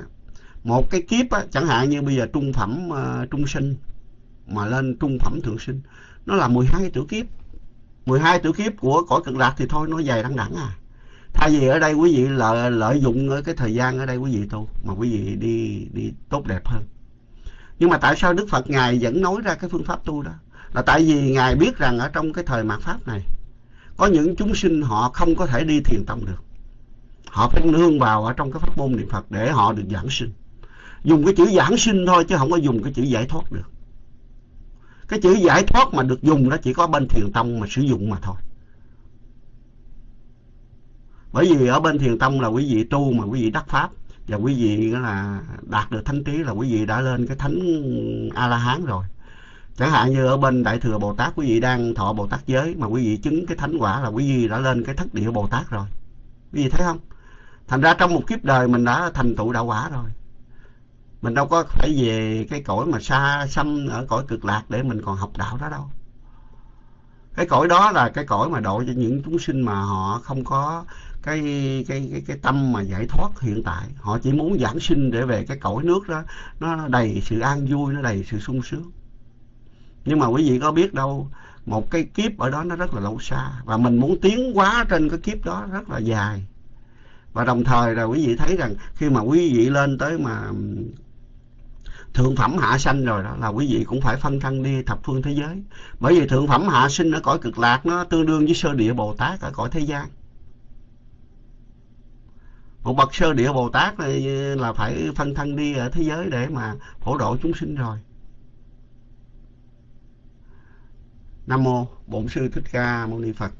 Speaker 1: một cái kiếp á, chẳng hạn như bây giờ trung phẩm uh, trung sinh mà lên trung phẩm thượng sinh nó là 12 tiểu kiếp. 12 tiểu kiếp của cõi cực lạc thì thôi nó dài đằng đẵng à. Thay vì ở đây quý vị lợi, lợi dụng ở cái thời gian ở đây quý vị tu mà quý vị đi đi tốt đẹp hơn. Nhưng mà tại sao Đức Phật Ngài vẫn nói ra cái phương pháp tu đó? Là tại vì ngài biết rằng ở trong cái thời mạt pháp này, có những chúng sinh họ không có thể đi thiền tông được. Họ phải nương vào ở trong cái pháp môn niệm phật để họ được giảng sinh. Dùng cái chữ giảng sinh thôi chứ không có dùng cái chữ giải thoát được. Cái chữ giải thoát mà được dùng đó chỉ có bên thiền tông mà sử dụng mà thôi. Bởi vì ở bên thiền tông là quý vị tu mà quý vị đắc pháp, và quý vị là đạt được thánh trí là quý vị đã lên cái thánh a la hán rồi chẳng hạn như ở bên đại thừa bồ tát, quý vị đang thọ bồ tát giới mà quý vị chứng cái thánh quả là quý vị đã lên cái thất địa bồ tát rồi. Quý vị thấy không? Thành ra trong một kiếp đời mình đã thành tựu đạo quả rồi. Mình đâu có phải về cái cõi mà xa xăm ở cõi cực lạc để mình còn học đạo đó đâu. Cái cõi đó là cái cõi mà độ cho những chúng sinh mà họ không có cái cái cái cái tâm mà giải thoát hiện tại. Họ chỉ muốn giảng sinh để về cái cõi nước đó. Nó đầy sự an vui, nó đầy sự sung sướng nhưng mà quý vị có biết đâu, một cái kiếp ở đó nó rất là lâu xa. Và mình muốn tiến quá trên cái kiếp đó rất là dài. Và đồng thời là quý vị thấy rằng khi mà quý vị lên tới mà thượng phẩm hạ sanh rồi đó, là quý vị cũng phải phân thân đi thập phương thế giới. Bởi vì thượng phẩm hạ sinh ở cõi cực lạc nó tương đương với sơ địa bồ tát ở cõi thế gian. Một bậc sơ địa bồ tát là phải phân thân đi ở thế giới để mà phổ độ chúng sinh rồi. Nam mô bổn sư thích ca mâu ni phật.